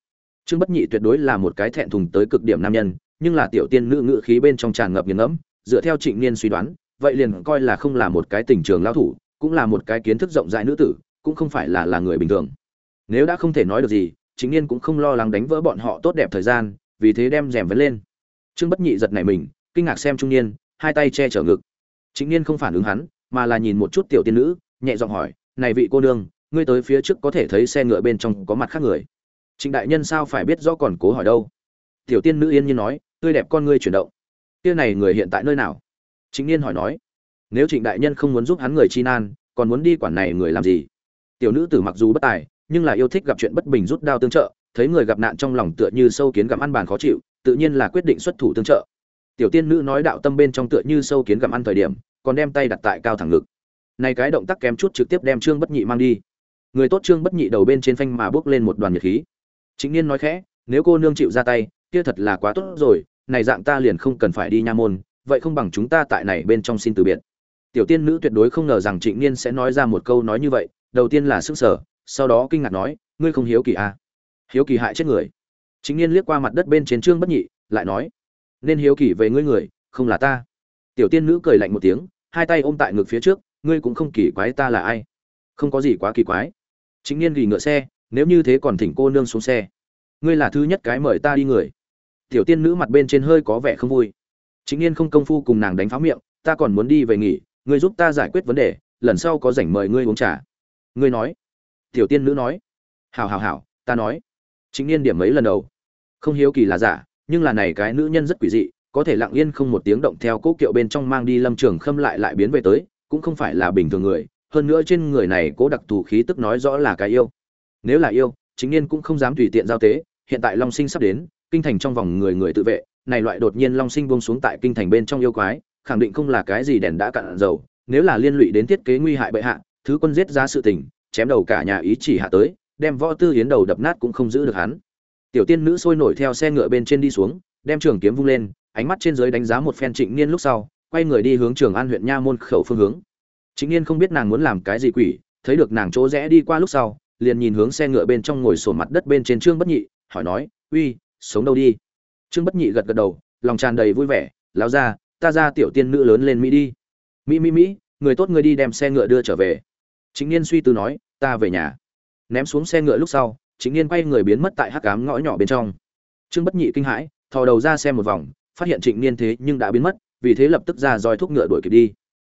Trương bất nhị tuyệt đối là một cái thẹn thùng tới cực điểm nam nhân, nhưng là tiểu tiên nữ ngữ khí bên trong tràn ngập nghiền ngẫm, dựa theo trịnh niên suy đoán, vậy liền coi là không là một cái tình trường lao thủ, cũng là một cái kiến thức rộng rãi nữ tử, cũng không phải là là người bình thường. Nếu đã không thể nói được gì chính niên cũng không lo lắng đánh vỡ bọn họ tốt đẹp thời gian, vì thế đem rèm vấn lên. Trương bất nhị giật nảy mình kinh ngạc xem trung niên, hai tay che chở ngực. Chính niên không phản ứng hắn, mà là nhìn một chút tiểu tiên nữ, nhẹ giọng hỏi, này vị cô nương, ngươi tới phía trước có thể thấy xe ngựa bên trong có mặt khác người? Trịnh đại nhân sao phải biết rõ còn cố hỏi đâu? Tiểu tiên nữ yên nhiên nói, tươi đẹp con ngươi chuyển động. Kia này người hiện tại nơi nào? Chính niên hỏi nói, nếu trịnh đại nhân không muốn giúp hắn người chi nan, còn muốn đi quản này người làm gì? Tiểu nữ tử mặc dù bất tài, nhưng là yêu thích gặp chuyện bất bình rút đao tương trợ, thấy người gặp nạn trong lòng tựa như sâu kiến gặm ăn bàn khó chịu, tự nhiên là quyết định xuất thủ tương trợ tiểu tiên nữ nói đạo tâm bên trong tựa như sâu kiến gặm ăn thời điểm, còn đem tay đặt tại cao thẳng ngực. Này cái động tác kém chút trực tiếp đem trương bất nhị mang đi. Người tốt trương bất nhị đầu bên trên phanh mà bước lên một đoàn nhiệt khí. Chính niên nói khẽ, nếu cô nương chịu ra tay, kia thật là quá tốt rồi, này dạng ta liền không cần phải đi nha môn, vậy không bằng chúng ta tại này bên trong xin từ biệt. Tiểu tiên nữ tuyệt đối không ngờ rằng trịnh niên sẽ nói ra một câu nói như vậy, đầu tiên là sức sở, sau đó kinh ngạc nói, ngươi không hiếu kỳ à? hiếu kỳ hại chết người. Chính niên liếc qua mặt đất bên trên trương bất nhị, lại nói nên hiếu kỳ về ngươi người, không là ta. Tiểu tiên nữ cười lạnh một tiếng, hai tay ôm tại ngực phía trước, ngươi cũng không kỳ quái ta là ai. Không có gì quá kỳ quái. Chính niên gỉ ngựa xe, nếu như thế còn thỉnh cô nương xuống xe. Ngươi là thứ nhất cái mời ta đi người. Tiểu tiên nữ mặt bên trên hơi có vẻ không vui. Chính niên không công phu cùng nàng đánh pháo miệng, ta còn muốn đi về nghỉ, ngươi giúp ta giải quyết vấn đề, lần sau có rảnh mời ngươi uống trà. Ngươi nói. Tiểu tiên nữ nói. Hảo hảo hảo, ta nói. Chính niên điểm mấy lần đầu. Không hiếu kỳ là giả nhưng là này cái nữ nhân rất quỷ dị, có thể lặng yên không một tiếng động theo cố kiệu bên trong mang đi lâm trường khâm lại lại biến về tới, cũng không phải là bình thường người, hơn nữa trên người này cố đặc thù khí tức nói rõ là cái yêu. Nếu là yêu, chính niên cũng không dám tùy tiện giao tế, hiện tại long sinh sắp đến, kinh thành trong vòng người người tự vệ, này loại đột nhiên long sinh buông xuống tại kinh thành bên trong yêu quái, khẳng định không là cái gì đèn đã cạn dầu, nếu là liên lụy đến thiết kế nguy hại bệ hạ, thứ quân giết ra sự tình, chém đầu cả nhà ý chỉ hạ tới, đem võ tư yến đầu đập nát cũng không giữ được hắn tiểu tiên nữ sôi nổi theo xe ngựa bên trên đi xuống, đem trường kiếm vung lên, ánh mắt trên dưới đánh giá một phen trịnh niên lúc sau, quay người đi hướng trường an huyện nha môn khẩu phương hướng. Trịnh niên không biết nàng muốn làm cái gì quỷ, thấy được nàng chỗ rẽ đi qua lúc sau, liền nhìn hướng xe ngựa bên trong ngồi sổ mặt đất bên trên trương bất nhị, hỏi nói, uy, sống đâu đi? Trương bất nhị gật gật đầu, lòng tràn đầy vui vẻ lao ra ta ra tiểu tiên nữ lớn lên mỹ đi. Mỹ mỹ mỹ, người tốt người đi đem xe ngựa đưa trở về. Chính niên suy tư nói, ta về nhà. Ném xuống xe ngựa lúc sau chính niên quay người biến mất tại hắc ám ngõ nhỏ bên trong. Trương bất nhị kinh hãi, thò đầu ra xem một vòng, phát hiện trịnh niên thế nhưng đã biến mất, vì thế lập tức ra roi thúc ngựa đuổi kịp đi.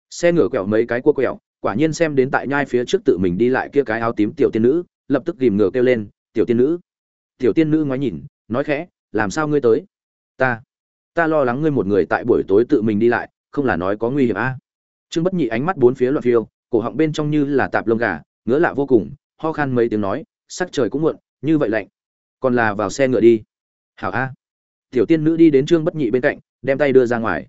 Xe ngựa quẹo mấy cái cua quẹo, quả nhiên xem đến tại nhai phía trước tự mình đi lại kia cái áo tím tiểu tiên nữ, lập tức ghìm ngựa kêu lên, tiểu tiên nữ. Tiểu tiên nữ ngoái nhìn, nói khẽ, làm sao ngươi tới? Ta ta lo lắng ngươi một người tại buổi tối tự mình đi lại, không là nói có nguy hiểm a. À? trương bất nhị ánh mắt bốn phía loạn phiêu, cổ họng bên trong như là tạp lông gà, ngứa lạ vô cùng, ho khan mấy tiếng nói sắc trời cũng muộn, như vậy lạnh. Còn là vào xe ngựa đi. Hảo a. Tiểu tiên nữ đi đến trương bất nhị bên cạnh, đem tay đưa ra ngoài.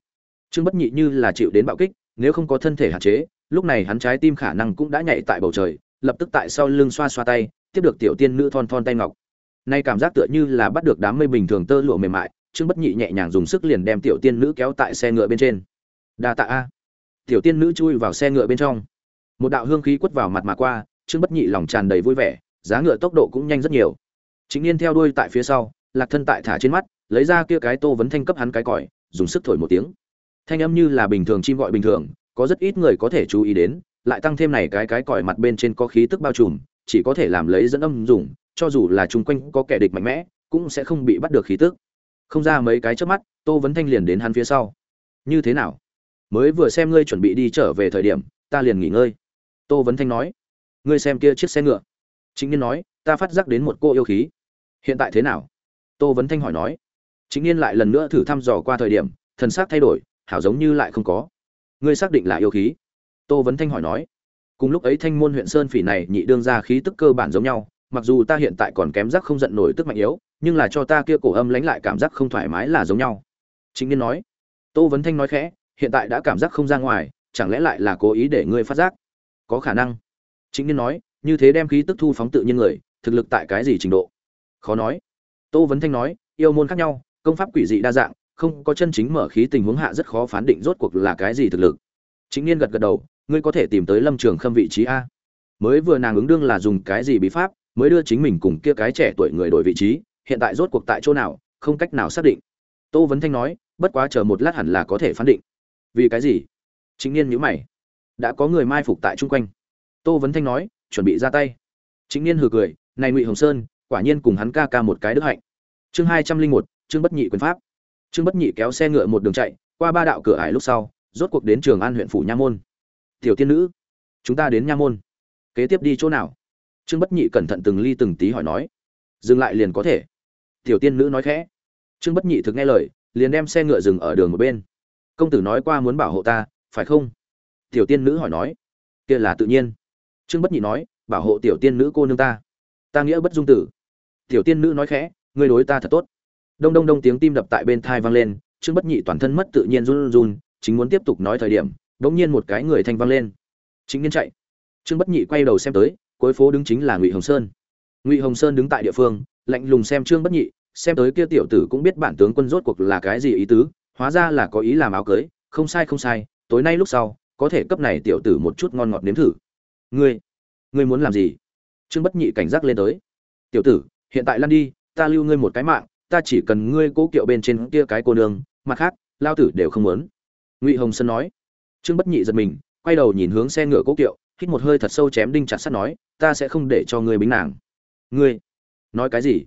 Trương bất nhị như là chịu đến bạo kích, nếu không có thân thể hạn chế, lúc này hắn trái tim khả năng cũng đã nhảy tại bầu trời, lập tức tại sau lưng xoa xoa tay, tiếp được tiểu tiên nữ thon thon tay ngọc. Nay cảm giác tựa như là bắt được đám mây bình thường tơ lụa mềm mại, trương bất nhị nhẹ nhàng dùng sức liền đem tiểu tiên nữ kéo tại xe ngựa bên trên. Đa tạ a. Tiểu tiên nữ chui vào xe ngựa bên trong. Một đạo hương khí quất vào mặt mà qua, trương bất nhị lòng tràn đầy vui vẻ giá ngựa tốc độ cũng nhanh rất nhiều. Chính niên theo đuôi tại phía sau, lạc thân tại thả trên mắt, lấy ra kia cái tô vấn thanh cấp hắn cái còi, dùng sức thổi một tiếng. Thanh âm như là bình thường chim gọi bình thường, có rất ít người có thể chú ý đến, lại tăng thêm này cái cái còi mặt bên trên có khí tức bao trùm, chỉ có thể làm lấy dẫn âm dùng, cho dù là chung quanh có kẻ địch mạnh mẽ, cũng sẽ không bị bắt được khí tức. Không ra mấy cái trước mắt, tô vấn thanh liền đến hắn phía sau. Như thế nào? Mới vừa xem ngươi chuẩn bị đi trở về thời điểm, ta liền nghỉ ngơi. Tô vấn thanh nói. Ngươi xem kia chiếc xe ngựa chính niên nói, ta phát giác đến một cô yêu khí. Hiện tại thế nào? Tô vấn thanh hỏi nói. Chính niên lại lần nữa thử thăm dò qua thời điểm, thần xác thay đổi, hảo giống như lại không có. Ngươi xác định là yêu khí? Tô vấn thanh hỏi nói. Cùng lúc ấy thanh môn huyện sơn phỉ này nhị đương ra khí tức cơ bản giống nhau, mặc dù ta hiện tại còn kém giác không giận nổi tức mạnh yếu, nhưng là cho ta kia cổ âm lánh lại cảm giác không thoải mái là giống nhau. Chính niên nói. Tô vấn thanh nói khẽ, hiện tại đã cảm giác không ra ngoài, chẳng lẽ lại là cố ý để ngươi phát giác? Có khả năng. Chính niên nói như thế đem khí tức thu phóng tự nhiên người, thực lực tại cái gì trình độ? Khó nói. Tô vấn thanh nói, yêu môn khác nhau, công pháp quỷ dị đa dạng, không có chân chính mở khí tình huống hạ rất khó phán định rốt cuộc là cái gì thực lực. Chính niên gật gật đầu, ngươi có thể tìm tới lâm trường khâm vị trí a. Mới vừa nàng ứng đương là dùng cái gì bí pháp, mới đưa chính mình cùng kia cái trẻ tuổi người đổi vị trí, hiện tại rốt cuộc tại chỗ nào, không cách nào xác định. Tô vấn thanh nói, bất quá chờ một lát hẳn là có thể phán định. Vì cái gì? Chính niên nhữ mày. Đã có người mai phục tại chung quanh. Tô vấn thanh nói chuẩn bị ra tay. Chính niên hừ cười, này ngụy hồng sơn, quả nhiên cùng hắn ca ca một cái đức hạnh. Chương hai trăm linh một chương bất nhị quyền pháp. Trương bất nhị kéo xe ngựa một đường chạy, qua ba đạo cửa ải lúc sau, rốt cuộc đến trường an huyện phủ nha môn. Tiểu tiên nữ, chúng ta đến nha môn. Kế tiếp đi chỗ nào? Trương bất nhị cẩn thận từng ly từng tí hỏi nói. Dừng lại liền có thể. Tiểu tiên nữ nói khẽ. Trương bất nhị thực nghe lời, liền đem xe ngựa dừng ở đường một bên. Công tử nói qua muốn bảo hộ ta, phải không? Tiểu tiên nữ hỏi nói. Kia là tự nhiên trương bất nhị nói, bảo hộ tiểu tiên nữ cô nương ta. Ta nghĩa bất dung tử. Tiểu tiên nữ nói khẽ, ngươi đối ta thật tốt. Đông đông đông tiếng tim đập tại bên thai vang lên, trương bất nhị toàn thân mất tự nhiên run run, chính muốn tiếp tục nói thời điểm đống nhiên một cái người thanh vang lên. Chính niên chạy. Trương bất nhị quay đầu xem tới, cuối phố đứng chính là ngụy hồng sơn. Ngụy hồng sơn đứng tại địa phương, lạnh lùng xem trương bất nhị, xem tới kia tiểu tử cũng biết bản tướng quân rốt cuộc là cái gì ý tứ, hóa ra là có ý làm áo cưới, không sai không sai, tối nay lúc sau, có thể cấp này tiểu tử một chút ngon ngọt nếm thử ngươi ngươi muốn làm gì? Trương bất nhị cảnh giác lên tới. Tiểu tử, hiện tại lăn đi, ta lưu ngươi một cái mạng, ta chỉ cần ngươi cố kiệu bên trên kia cái cô nương, mặt khác, lao tử đều không muốn. Ngụy hồng sơn nói. Trương bất nhị giật mình, quay đầu nhìn hướng xe ngựa cố kiệu, hít một hơi thật sâu chém đinh chặt sắt nói, ta sẽ không để cho ngươi bính nàng. Ngươi, nói cái gì?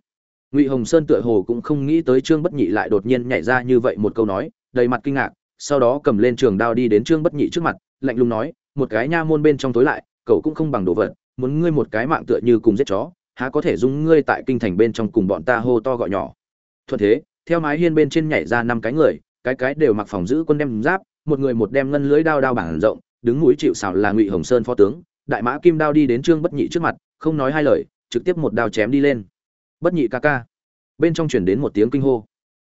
Ngụy hồng sơn tựa hồ cũng không nghĩ tới trương bất nhị lại đột nhiên nhảy ra như vậy một câu nói, đầy mặt kinh ngạc, sau đó cầm lên trường đao đi đến trương bất nhị trước mặt, lạnh lùng nói, một cái nha môn bên trong tối lại cậu cũng không bằng đồ vật, muốn ngươi một cái mạng tựa như cùng giết chó, há có thể dung ngươi tại kinh thành bên trong cùng bọn ta hô to gọi nhỏ. Thuận thế, theo mái hiên bên trên nhảy ra năm cái người, cái cái đều mặc phòng giữ quân đem giáp, một người một đem ngân lưới đao đao bảng rộng, đứng núi chịu xảo là ngụy hồng sơn phó tướng, đại mã kim đao đi đến trương bất nhị trước mặt, không nói hai lời, trực tiếp một đao chém đi lên. Bất nhị ca ca. Bên trong chuyển đến một tiếng kinh hô.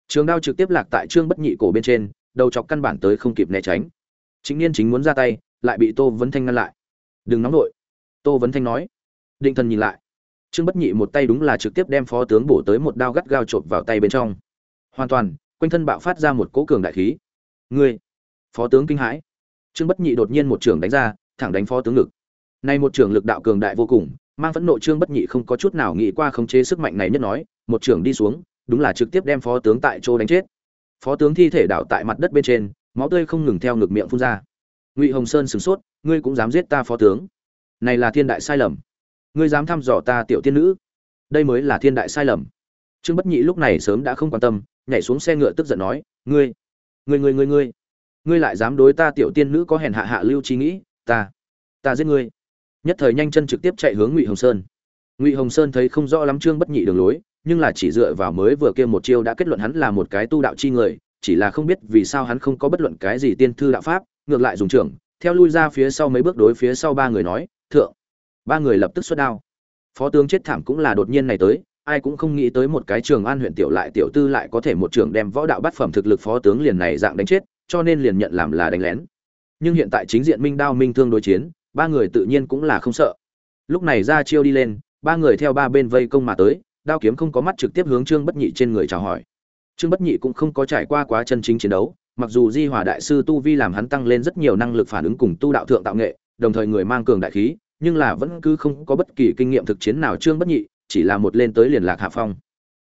Trường đao trực tiếp lạc tại trương bất nhị cổ bên trên, đầu chọc căn bản tới không kịp né tránh. Chính niên chính muốn ra tay, lại bị tô vấn thanh ngăn lại đừng nóng nổi tô vấn thanh nói. Định thần nhìn lại. Trương bất nhị một tay đúng là trực tiếp đem phó tướng bổ tới một đao gắt gao chộp vào tay bên trong. Hoàn toàn, quanh thân bạo phát ra một cỗ cường đại khí. Ngươi, phó tướng kinh hãi. Trương bất nhị đột nhiên một trường đánh ra, thẳng đánh phó tướng ngực. Nay một trường lực đạo cường đại vô cùng, mang phẫn nộ trương bất nhị không có chút nào nghĩ qua khống chế sức mạnh này nhất nói, một trường đi xuống, đúng là trực tiếp đem phó tướng tại chỗ đánh chết. Phó tướng thi thể đảo tại mặt đất bên trên, máu tươi không ngừng theo ngực miệng phun ra. Ngụy hồng sơn sửng sốt ngươi cũng dám giết ta phó tướng. Này là thiên đại sai lầm. Ngươi dám thăm dò ta tiểu tiên nữ. Đây mới là thiên đại sai lầm. Trương bất nhị lúc này sớm đã không quan tâm, nhảy xuống xe ngựa tức giận nói, ngươi ngươi ngươi ngươi ngươi ngươi lại dám đối ta tiểu tiên nữ có hèn hạ hạ lưu trí nghĩ, ta ta giết ngươi. Nhất thời nhanh chân trực tiếp chạy hướng ngụy hồng sơn. Ngụy hồng sơn thấy không rõ lắm trương bất nhị đường lối, nhưng là chỉ dựa vào mới vừa kia một chiêu đã kết luận hắn là một cái tu đạo chi người, chỉ là không biết vì sao hắn không có bất luận cái gì tiên thư đạo pháp, ngược lại dùng trưởng theo lui ra phía sau mấy bước đối phía sau ba người nói, thượng. Ba người lập tức xuất đao. Phó tướng chết thảm cũng là đột nhiên này tới, ai cũng không nghĩ tới một cái trường an huyện tiểu lại tiểu tư lại có thể một trường đem võ đạo bát phẩm thực lực phó tướng liền này dạng đánh chết, cho nên liền nhận làm là đánh lén. Nhưng hiện tại chính diện minh đao minh thương đối chiến, ba người tự nhiên cũng là không sợ. Lúc này ra chiêu đi lên, ba người theo ba bên vây công mà tới, đao kiếm không có mắt trực tiếp hướng trương bất nhị trên người chào hỏi. Trương bất nhị cũng không có trải qua quá chân chính chiến đấu mặc dù di hòa đại sư tu vi làm hắn tăng lên rất nhiều năng lực phản ứng cùng tu đạo thượng tạo nghệ, đồng thời người mang cường đại khí, nhưng là vẫn cứ không có bất kỳ kinh nghiệm thực chiến nào trương bất nhị, chỉ là một lên tới liền lạc hạ phong.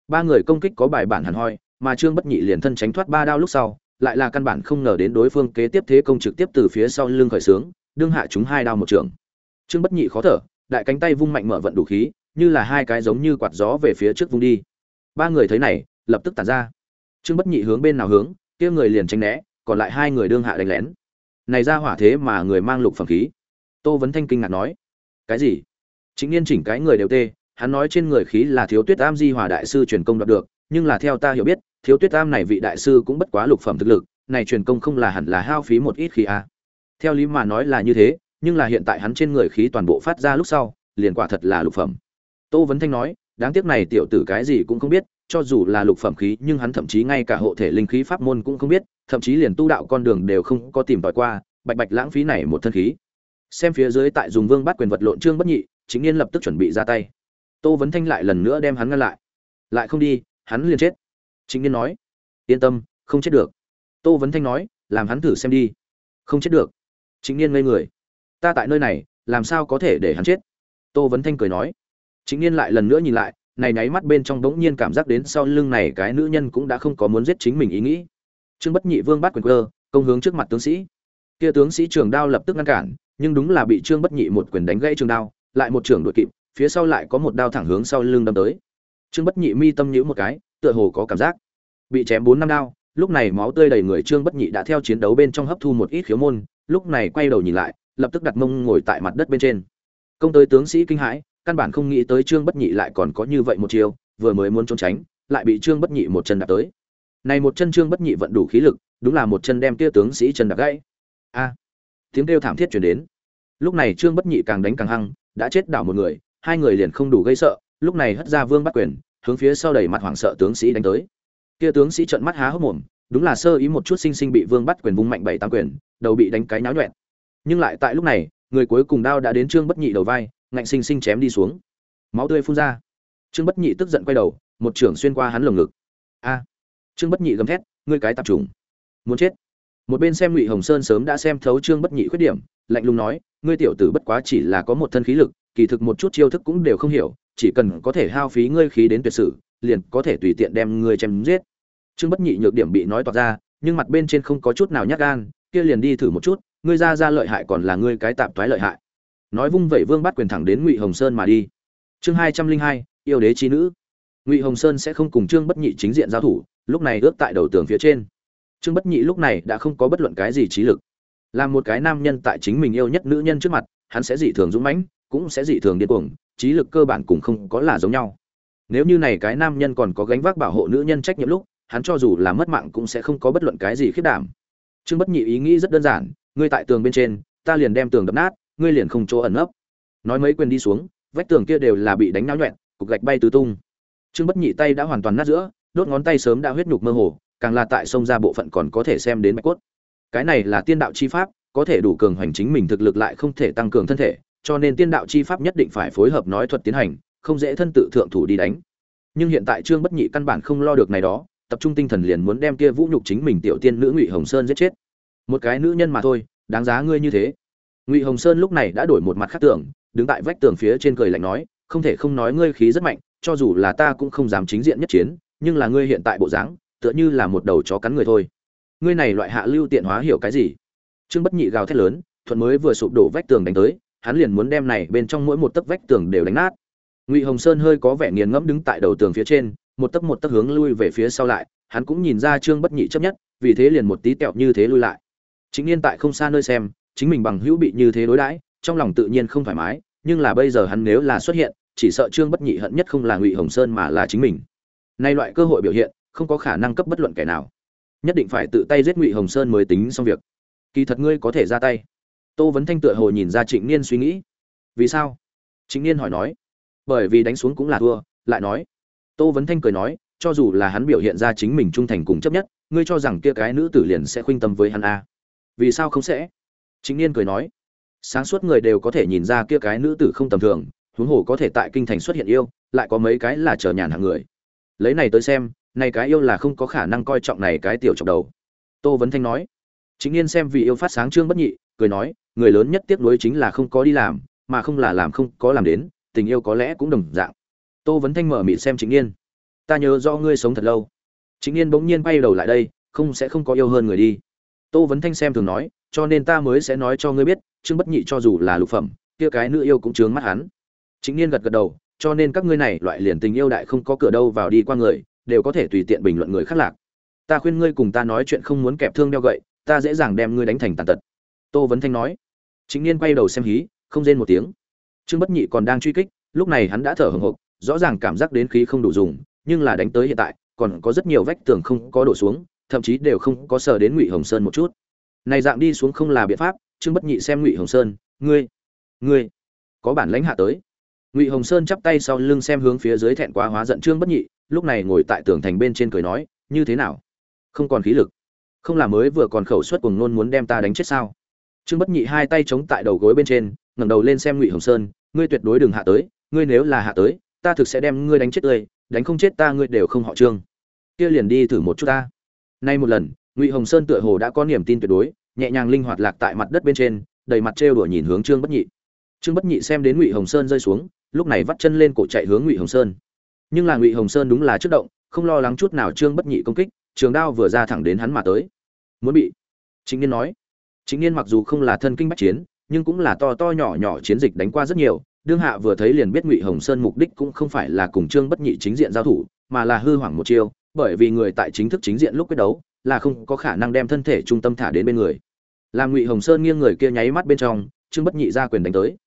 Ba người công kích có bài bản hẳn hoi, mà trương bất nhị liền thân tránh thoát ba đao lúc sau, lại là căn bản không ngờ đến đối phương kế tiếp thế công trực tiếp từ phía sau lưng khởi sướng, đương hạ chúng hai đao một trường. Trương bất nhị khó thở, đại cánh tay vung mạnh mở vận đủ khí, như là hai cái giống như quạt gió về phía trước vung đi. Ba người thấy này, lập tức tản ra. Trương bất nhị hướng bên nào hướng kia người liền tránh né, còn lại hai người đương hạ đánh lén. Này ra hỏa thế mà người mang lục phẩm khí. Tô vấn thanh kinh ngạc nói, cái gì? Chính niên chỉnh cái người đều tê, hắn nói trên người khí là thiếu tuyết am di hòa đại sư truyền công đoạt được, nhưng là theo ta hiểu biết, thiếu tuyết am này vị đại sư cũng bất quá lục phẩm thực lực, này truyền công không là hẳn là hao phí một ít khí a. À. theo lý mà nói là như thế, nhưng là hiện tại hắn trên người khí toàn bộ phát ra lúc sau, liền quả thật là lục phẩm. Tô vấn thanh nói, đáng tiếc này tiểu tử cái gì cũng không biết cho dù là lục phẩm khí, nhưng hắn thậm chí ngay cả hộ thể linh khí pháp môn cũng không biết, thậm chí liền tu đạo con đường đều không có tìm tòi qua, bạch bạch lãng phí này một thân khí. Xem phía dưới tại dùng vương bắt quyền vật lộn trương bất nhị, chính yên lập tức chuẩn bị ra tay. Tô vấn thanh lại lần nữa đem hắn ngăn lại. Lại không đi, hắn liền chết. Chính yên nói, yên tâm, không chết được. Tô vấn thanh nói, làm hắn thử xem đi. Không chết được. Chính yên ngây người. Ta tại nơi này, làm sao có thể để hắn chết? Tô vấn thanh cười nói. Chính yên lại lần nữa nhìn lại này nháy mắt bên trong bỗng nhiên cảm giác đến sau lưng này cái nữ nhân cũng đã không có muốn giết chính mình ý nghĩ. Trương bất nhị vương bắt quyền cơ, công hướng trước mặt tướng sĩ. Kia tướng sĩ trường đao lập tức ngăn cản, nhưng đúng là bị trương bất nhị một quyền đánh gãy trường đao, lại một trường đội kịp, phía sau lại có một đao thẳng hướng sau lưng đâm tới. Trương bất nhị mi tâm nhíu một cái, tựa hồ có cảm giác bị chém bốn năm đao, lúc này máu tươi đầy người trương bất nhị đã theo chiến đấu bên trong hấp thu một ít khiếu môn, lúc này quay đầu nhìn lại, lập tức đặt mông ngồi tại mặt đất bên trên. Công tới tướng sĩ kinh hãi căn bản không nghĩ tới trương bất nhị lại còn có như vậy một chiêu, vừa mới muốn trốn tránh, lại bị trương bất nhị một chân đạp tới. Này một chân trương bất nhị vận đủ khí lực, đúng là một chân đem kia tướng sĩ chân đạp gãy. A! Tiếng kêu thảm thiết chuyển đến. Lúc này trương bất nhị càng đánh càng hăng, đã chết đảo một người, hai người liền không đủ gây sợ, lúc này hất ra vương bắt quyền, hướng phía sau đẩy mặt hoảng sợ tướng sĩ đánh tới. Kia tướng sĩ trợn mắt há hốc mồm, đúng là sơ ý một chút sinh sinh bị vương bắt quyền vung mạnh bảy tam quyền, đầu bị đánh cái náo nhuẹn. Nhưng lại tại lúc này, người cuối cùng đao đã đến trương bất nhị đầu vai ngạnh sinh sinh chém đi xuống. Máu tươi phun ra. Trương bất nhị tức giận quay đầu, một trưởng xuyên qua hắn lồng ngực. A! Trương bất nhị gầm thét, ngươi cái tạp trùng muốn chết. Một bên xem ngụy hồng sơn sớm đã xem thấu trương bất nhị khuyết điểm, lạnh lùng nói, ngươi tiểu tử bất quá chỉ là có một thân khí lực, kỳ thực một chút chiêu thức cũng đều không hiểu, chỉ cần có thể hao phí ngươi khí đến tuyệt sử, liền có thể tùy tiện đem ngươi chém giết. Trương bất nhị nhược điểm bị nói toạc ra, nhưng mặt bên trên không có chút nào nhát gan, kia liền đi thử một chút, ngươi ra ra lợi hại còn là ngươi cái tạp thoái lợi hại nói vung vẩy vương bắt quyền thẳng đến ngụy hồng sơn mà đi. Chương hai trăm linh hai, yêu đế trí nữ. Ngụy hồng sơn sẽ không cùng trương bất nhị chính diện giao thủ, lúc này ước tại đầu tường phía trên. Trương bất nhị lúc này đã không có bất luận cái gì trí lực. Là một cái nam nhân tại chính mình yêu nhất nữ nhân trước mặt, hắn sẽ dị thường dũng mãnh, cũng sẽ dị thường điên cuồng, trí lực cơ bản cũng không có là giống nhau. Nếu như này cái nam nhân còn có gánh vác bảo hộ nữ nhân trách nhiệm lúc, hắn cho dù là mất mạng cũng sẽ không có bất luận cái gì khiết đảm. Trương bất nhị ý nghĩ rất đơn giản, ngươi tại tường bên trên, ta liền đem tường đập nát ngươi liền không chỗ ẩn nấp. Nói mấy quyền đi xuống, vách tường kia đều là bị đánh náo nhuẹn, cục gạch bay tứ tung. Trương bất nhị tay đã hoàn toàn nát giữa, đốt ngón tay sớm đã huyết nhục mơ hồ, càng là tại sông ra bộ phận còn có thể xem đến bạch cốt. Cái này là tiên đạo chi pháp, có thể đủ cường hoành chính mình thực lực lại không thể tăng cường thân thể, cho nên tiên đạo chi pháp nhất định phải phối hợp nói thuật tiến hành, không dễ thân tự thượng thủ đi đánh. Nhưng hiện tại trương bất nhị căn bản không lo được này đó, tập trung tinh thần liền muốn đem kia vũ nhục chính mình tiểu tiên nữ ngụy hồng sơn giết chết. Một cái nữ nhân mà thôi, đáng giá ngươi như thế ngụy hồng sơn lúc này đã đổi một mặt khác tưởng, đứng tại vách tường phía trên cười lạnh nói, không thể không nói ngươi khí rất mạnh, cho dù là ta cũng không dám chính diện nhất chiến, nhưng là ngươi hiện tại bộ dáng, tựa như là một đầu chó cắn người thôi. Ngươi này loại hạ lưu tiện hóa hiểu cái gì? Trương bất nhị gào thét lớn, thuận mới vừa sụp đổ vách tường đánh tới, hắn liền muốn đem này bên trong mỗi một tấc vách tường đều đánh nát. Ngụy hồng sơn hơi có vẻ nghiền ngẫm đứng tại đầu tường phía trên, một tấc một tấc hướng lui về phía sau lại, hắn cũng nhìn ra trương bất nhị chấp nhất, vì thế liền một tí tẹo như thế lui lại. Chính niên tại không xa nơi xem chính mình bằng hữu bị như thế đối đãi, trong lòng tự nhiên không thoải mái, nhưng là bây giờ hắn nếu là xuất hiện, chỉ sợ trương bất nhị hận nhất không là ngụy hồng sơn mà là chính mình. Nay loại cơ hội biểu hiện, không có khả năng cấp bất luận kẻ nào. Nhất định phải tự tay giết ngụy hồng sơn mới tính xong việc. Kỳ thật ngươi có thể ra tay. Tô vấn thanh tựa hồ nhìn ra trịnh niên suy nghĩ. Vì sao? Trịnh niên hỏi nói. Bởi vì đánh xuống cũng là thua, lại nói. Tô vấn thanh cười nói, cho dù là hắn biểu hiện ra chính mình trung thành cùng chấp nhất, ngươi cho rằng kia cái nữ tử liền sẽ khuynh tâm với hắn a à? vì sao không sẽ? Chính niên cười nói, sáng suốt người đều có thể nhìn ra kia cái nữ tử không tầm thường, huống hồ có thể tại kinh thành xuất hiện yêu, lại có mấy cái là chờ nhàn hạng người. Lấy này tới xem, này cái yêu là không có khả năng coi trọng này cái tiểu trọng đầu. Tô vấn thanh nói. Chính niên xem vì yêu phát sáng trương bất nhị, cười nói, người lớn nhất tiếc nuối chính là không có đi làm, mà không là làm không có làm đến, tình yêu có lẽ cũng đồng dạng. Tô vấn thanh mở mịt xem chính niên. Ta nhớ do ngươi sống thật lâu. Chính niên bỗng nhiên bay đầu lại đây, không, sẽ không có yêu hơn người đi. Tô vấn thanh xem thường nói cho nên ta mới sẽ nói cho ngươi biết, trương bất nhị cho dù là lục phẩm, kia cái nữ yêu cũng chướng mắt hắn. Chính niên gật gật đầu, cho nên các ngươi này loại liền tình yêu đại không có cửa đâu vào đi qua người, đều có thể tùy tiện bình luận người khác lạc. Ta khuyên ngươi cùng ta nói chuyện không muốn kẹp thương đeo gậy, ta dễ dàng đem ngươi đánh thành tàn tật. Tô vấn thanh nói. Chính niên quay đầu xem hí, không rên một tiếng. Trương bất nhị còn đang truy kích, lúc này hắn đã thở hồng hộc, rõ ràng cảm giác đến khí không đủ dùng, nhưng là đánh tới hiện tại, còn có rất nhiều vách tường không có đổ xuống, thậm chí đều không có sờ đến ngụy hồng sơn một chút này dạng đi xuống không là biện pháp, trương bất nhị xem ngụy hồng sơn, ngươi ngươi, có bản lãnh hạ tới. Ngụy hồng sơn chắp tay sau lưng xem hướng phía dưới thẹn quá hóa giận trương bất nhị, lúc này ngồi tại tường thành bên trên cười nói, như thế nào? Không còn khí lực. Không là mới vừa còn khẩu suất cùng nôn muốn đem ta đánh chết sao? Trương bất nhị hai tay chống tại đầu gối bên trên, ngẩng đầu lên xem ngụy hồng sơn, ngươi tuyệt đối đừng hạ tới, ngươi nếu là hạ tới, ta thực sẽ đem ngươi đánh chết tươi, đánh không chết ta ngươi đều không họ trương. Kia liền đi thử một chút ta. Nay một lần ngụy hồng sơn tựa hồ đã có niềm tin tuyệt đối, nhẹ nhàng linh hoạt lạc tại mặt đất bên trên, đầy mặt trêu đùa nhìn hướng trương bất nhị. Trương bất nhị xem đến ngụy hồng sơn rơi xuống, lúc này vắt chân lên cổ chạy hướng ngụy hồng sơn. Nhưng là ngụy hồng sơn đúng là chất động, không lo lắng chút nào trương bất nhị công kích, trường đao vừa ra thẳng đến hắn mà tới. Muốn bị chính niên nói. Chính niên mặc dù không là thân kinh bách chiến, nhưng cũng là to to nhỏ nhỏ chiến dịch đánh qua rất nhiều, đương hạ vừa thấy liền biết ngụy hồng sơn mục đích cũng không phải là cùng trương bất nhị chính diện giao thủ, mà là hư hoảng một chiêu, bởi vì người tại chính thức chính diện lúc quyết đấu là không có khả năng đem thân thể trung tâm thả đến bên người. Làm ngụy hồng sơn nghiêng người kia nháy mắt bên trong, trương bất nhị ra quyền đánh tới.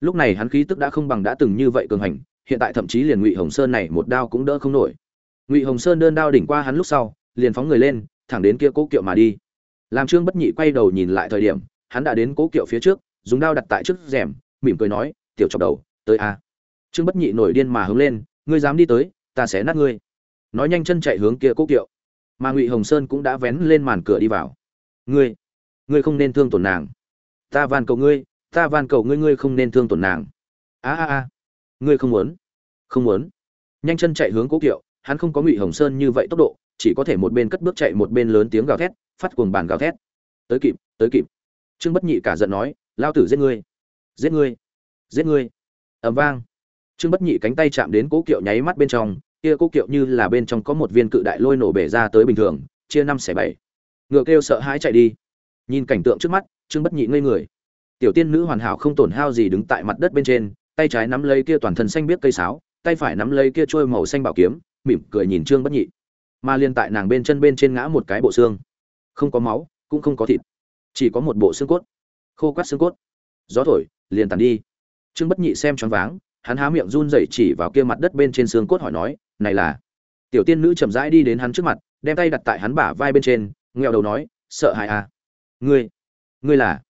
Lúc này hắn khí tức đã không bằng đã từng như vậy cường hành, hiện tại thậm chí liền ngụy hồng sơn này một đao cũng đỡ không nổi. Ngụy hồng sơn đơn đao đỉnh qua hắn lúc sau, liền phóng người lên, thẳng đến kia cố kiệu mà đi. Làm trương bất nhị quay đầu nhìn lại thời điểm, hắn đã đến cố kiệu phía trước, dùng đao đặt tại trước rèm, mỉm cười nói, tiểu chọc đầu, tới a. Trương bất nhị nổi điên mà hướng lên, ngươi dám đi tới, ta sẽ nát ngươi. Nói nhanh chân chạy hướng kia cố kiệu mà ngụy hồng sơn cũng đã vén lên màn cửa đi vào ngươi ngươi không nên thương tổn nàng ta van cầu ngươi ta van cầu ngươi ngươi không nên thương tổn nàng a a a ngươi không muốn không muốn nhanh chân chạy hướng cố kiệu hắn không có ngụy hồng sơn như vậy tốc độ chỉ có thể một bên cất bước chạy một bên lớn tiếng gào thét phát cuồng bàn gào thét tới kịp tới kịp trương bất nhị cả giận nói lao tử giết ngươi giết ngươi giết ngươi ẩm vang trương bất nhị cánh tay chạm đến cố kiệu nháy mắt bên trong kia cố kiệu như là bên trong có một viên cự đại lôi nổ bể ra tới bình thường, chia năm xẻ bảy. Ngựa kêu sợ hãi chạy đi. Nhìn cảnh tượng trước mắt, trương bất nhị ngây người. Tiểu tiên nữ hoàn hảo không tổn hao gì đứng tại mặt đất bên trên, tay trái nắm lấy kia toàn thân xanh biết cây sáo, tay phải nắm lấy kia trôi màu xanh bảo kiếm, mỉm cười nhìn trương bất nhị. Mà liên tại nàng bên chân bên trên ngã một cái bộ xương. Không có máu, cũng không có thịt, chỉ có một bộ xương cốt. Khô quát xương cốt. Gió thổi, liền tàn đi. Trương bất nhị xem choáng váng hắn há miệng run rẩy chỉ vào kia mặt đất bên trên xương cốt hỏi nói này là? Tiểu tiên nữ chậm rãi đi đến hắn trước mặt đem tay đặt tại hắn bả vai bên trên ngẹo đầu nói sợ hãi à? Ngươi ngươi là?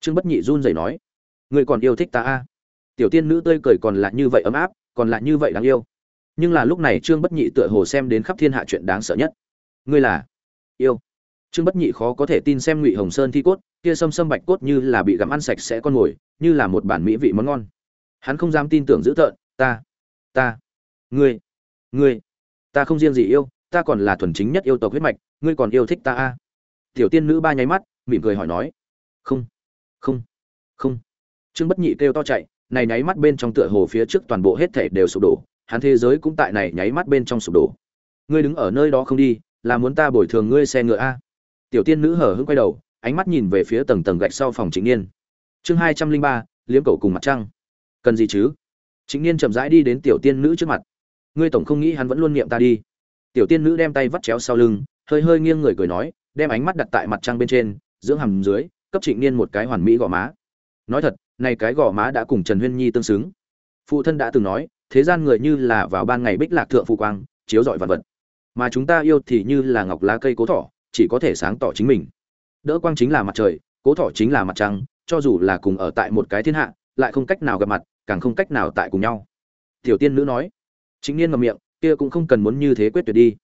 Trương bất nhị run rẩy nói ngươi còn yêu thích ta à? Tiểu tiên nữ tươi cười còn là như vậy ấm áp còn là như vậy đáng yêu. Nhưng là lúc này trương bất nhị tựa hồ xem đến khắp thiên hạ chuyện đáng sợ nhất. Ngươi là? Yêu. Trương bất nhị khó có thể tin xem ngụy hồng sơn thi cốt kia sâm sâm bạch cốt như là bị gặm ăn sạch sẽ con ngồi, như là một bản mỹ vị món ngon hắn không dám tin tưởng dữ tợn, ta ta, ngươi ngươi, ta không riêng gì yêu, ta còn là thuần chính nhất yêu tộc huyết mạch, ngươi còn yêu thích ta a. À? tiểu tiên nữ ba nháy mắt, mỉm cười hỏi nói, không không không. Trương bất nhị kêu to chạy, này nháy mắt bên trong tựa hồ phía trước toàn bộ hết thể đều sụp đổ, hắn thế giới cũng tại này nháy mắt bên trong sụp đổ. Ngươi đứng ở nơi đó không đi, là muốn ta bồi thường ngươi xe ngựa a? Tiểu tiên nữ hở hững quay đầu, ánh mắt nhìn về phía tầng tầng gạch sau phòng chính niên. Chương hai trăm linh ba, liếm cầu cùng mặt trăng cần gì chứ? Chính niên chậm rãi đi đến tiểu tiên nữ trước mặt. Ngươi tổng không nghĩ hắn vẫn luôn niệm ta đi. Tiểu tiên nữ đem tay vắt chéo sau lưng, hơi hơi nghiêng người cười nói, đem ánh mắt đặt tại mặt trăng bên trên, dưỡng hầm dưới, cấp trịnh niên một cái hoàn mỹ gò má. Nói thật, này cái gò má đã cùng trần huyên nhi tương xứng. Phụ thân đã từng nói, thế gian người như là vào ban ngày bích lạc thượng phụ quang, chiếu rọi vật vật. Mà chúng ta yêu thì như là ngọc lá cây cố thỏ, chỉ có thể sáng tỏ chính mình. Đỡ quang chính là mặt trời, cố thỏ chính là mặt trăng, cho dù là cùng ở tại một cái thiên hạ, lại không cách nào gặp mặt càng không cách nào tại cùng nhau. Tiểu tiên nữ nói. Chính niên ngậm miệng, kia cũng không cần muốn như thế quyết tuyệt đi.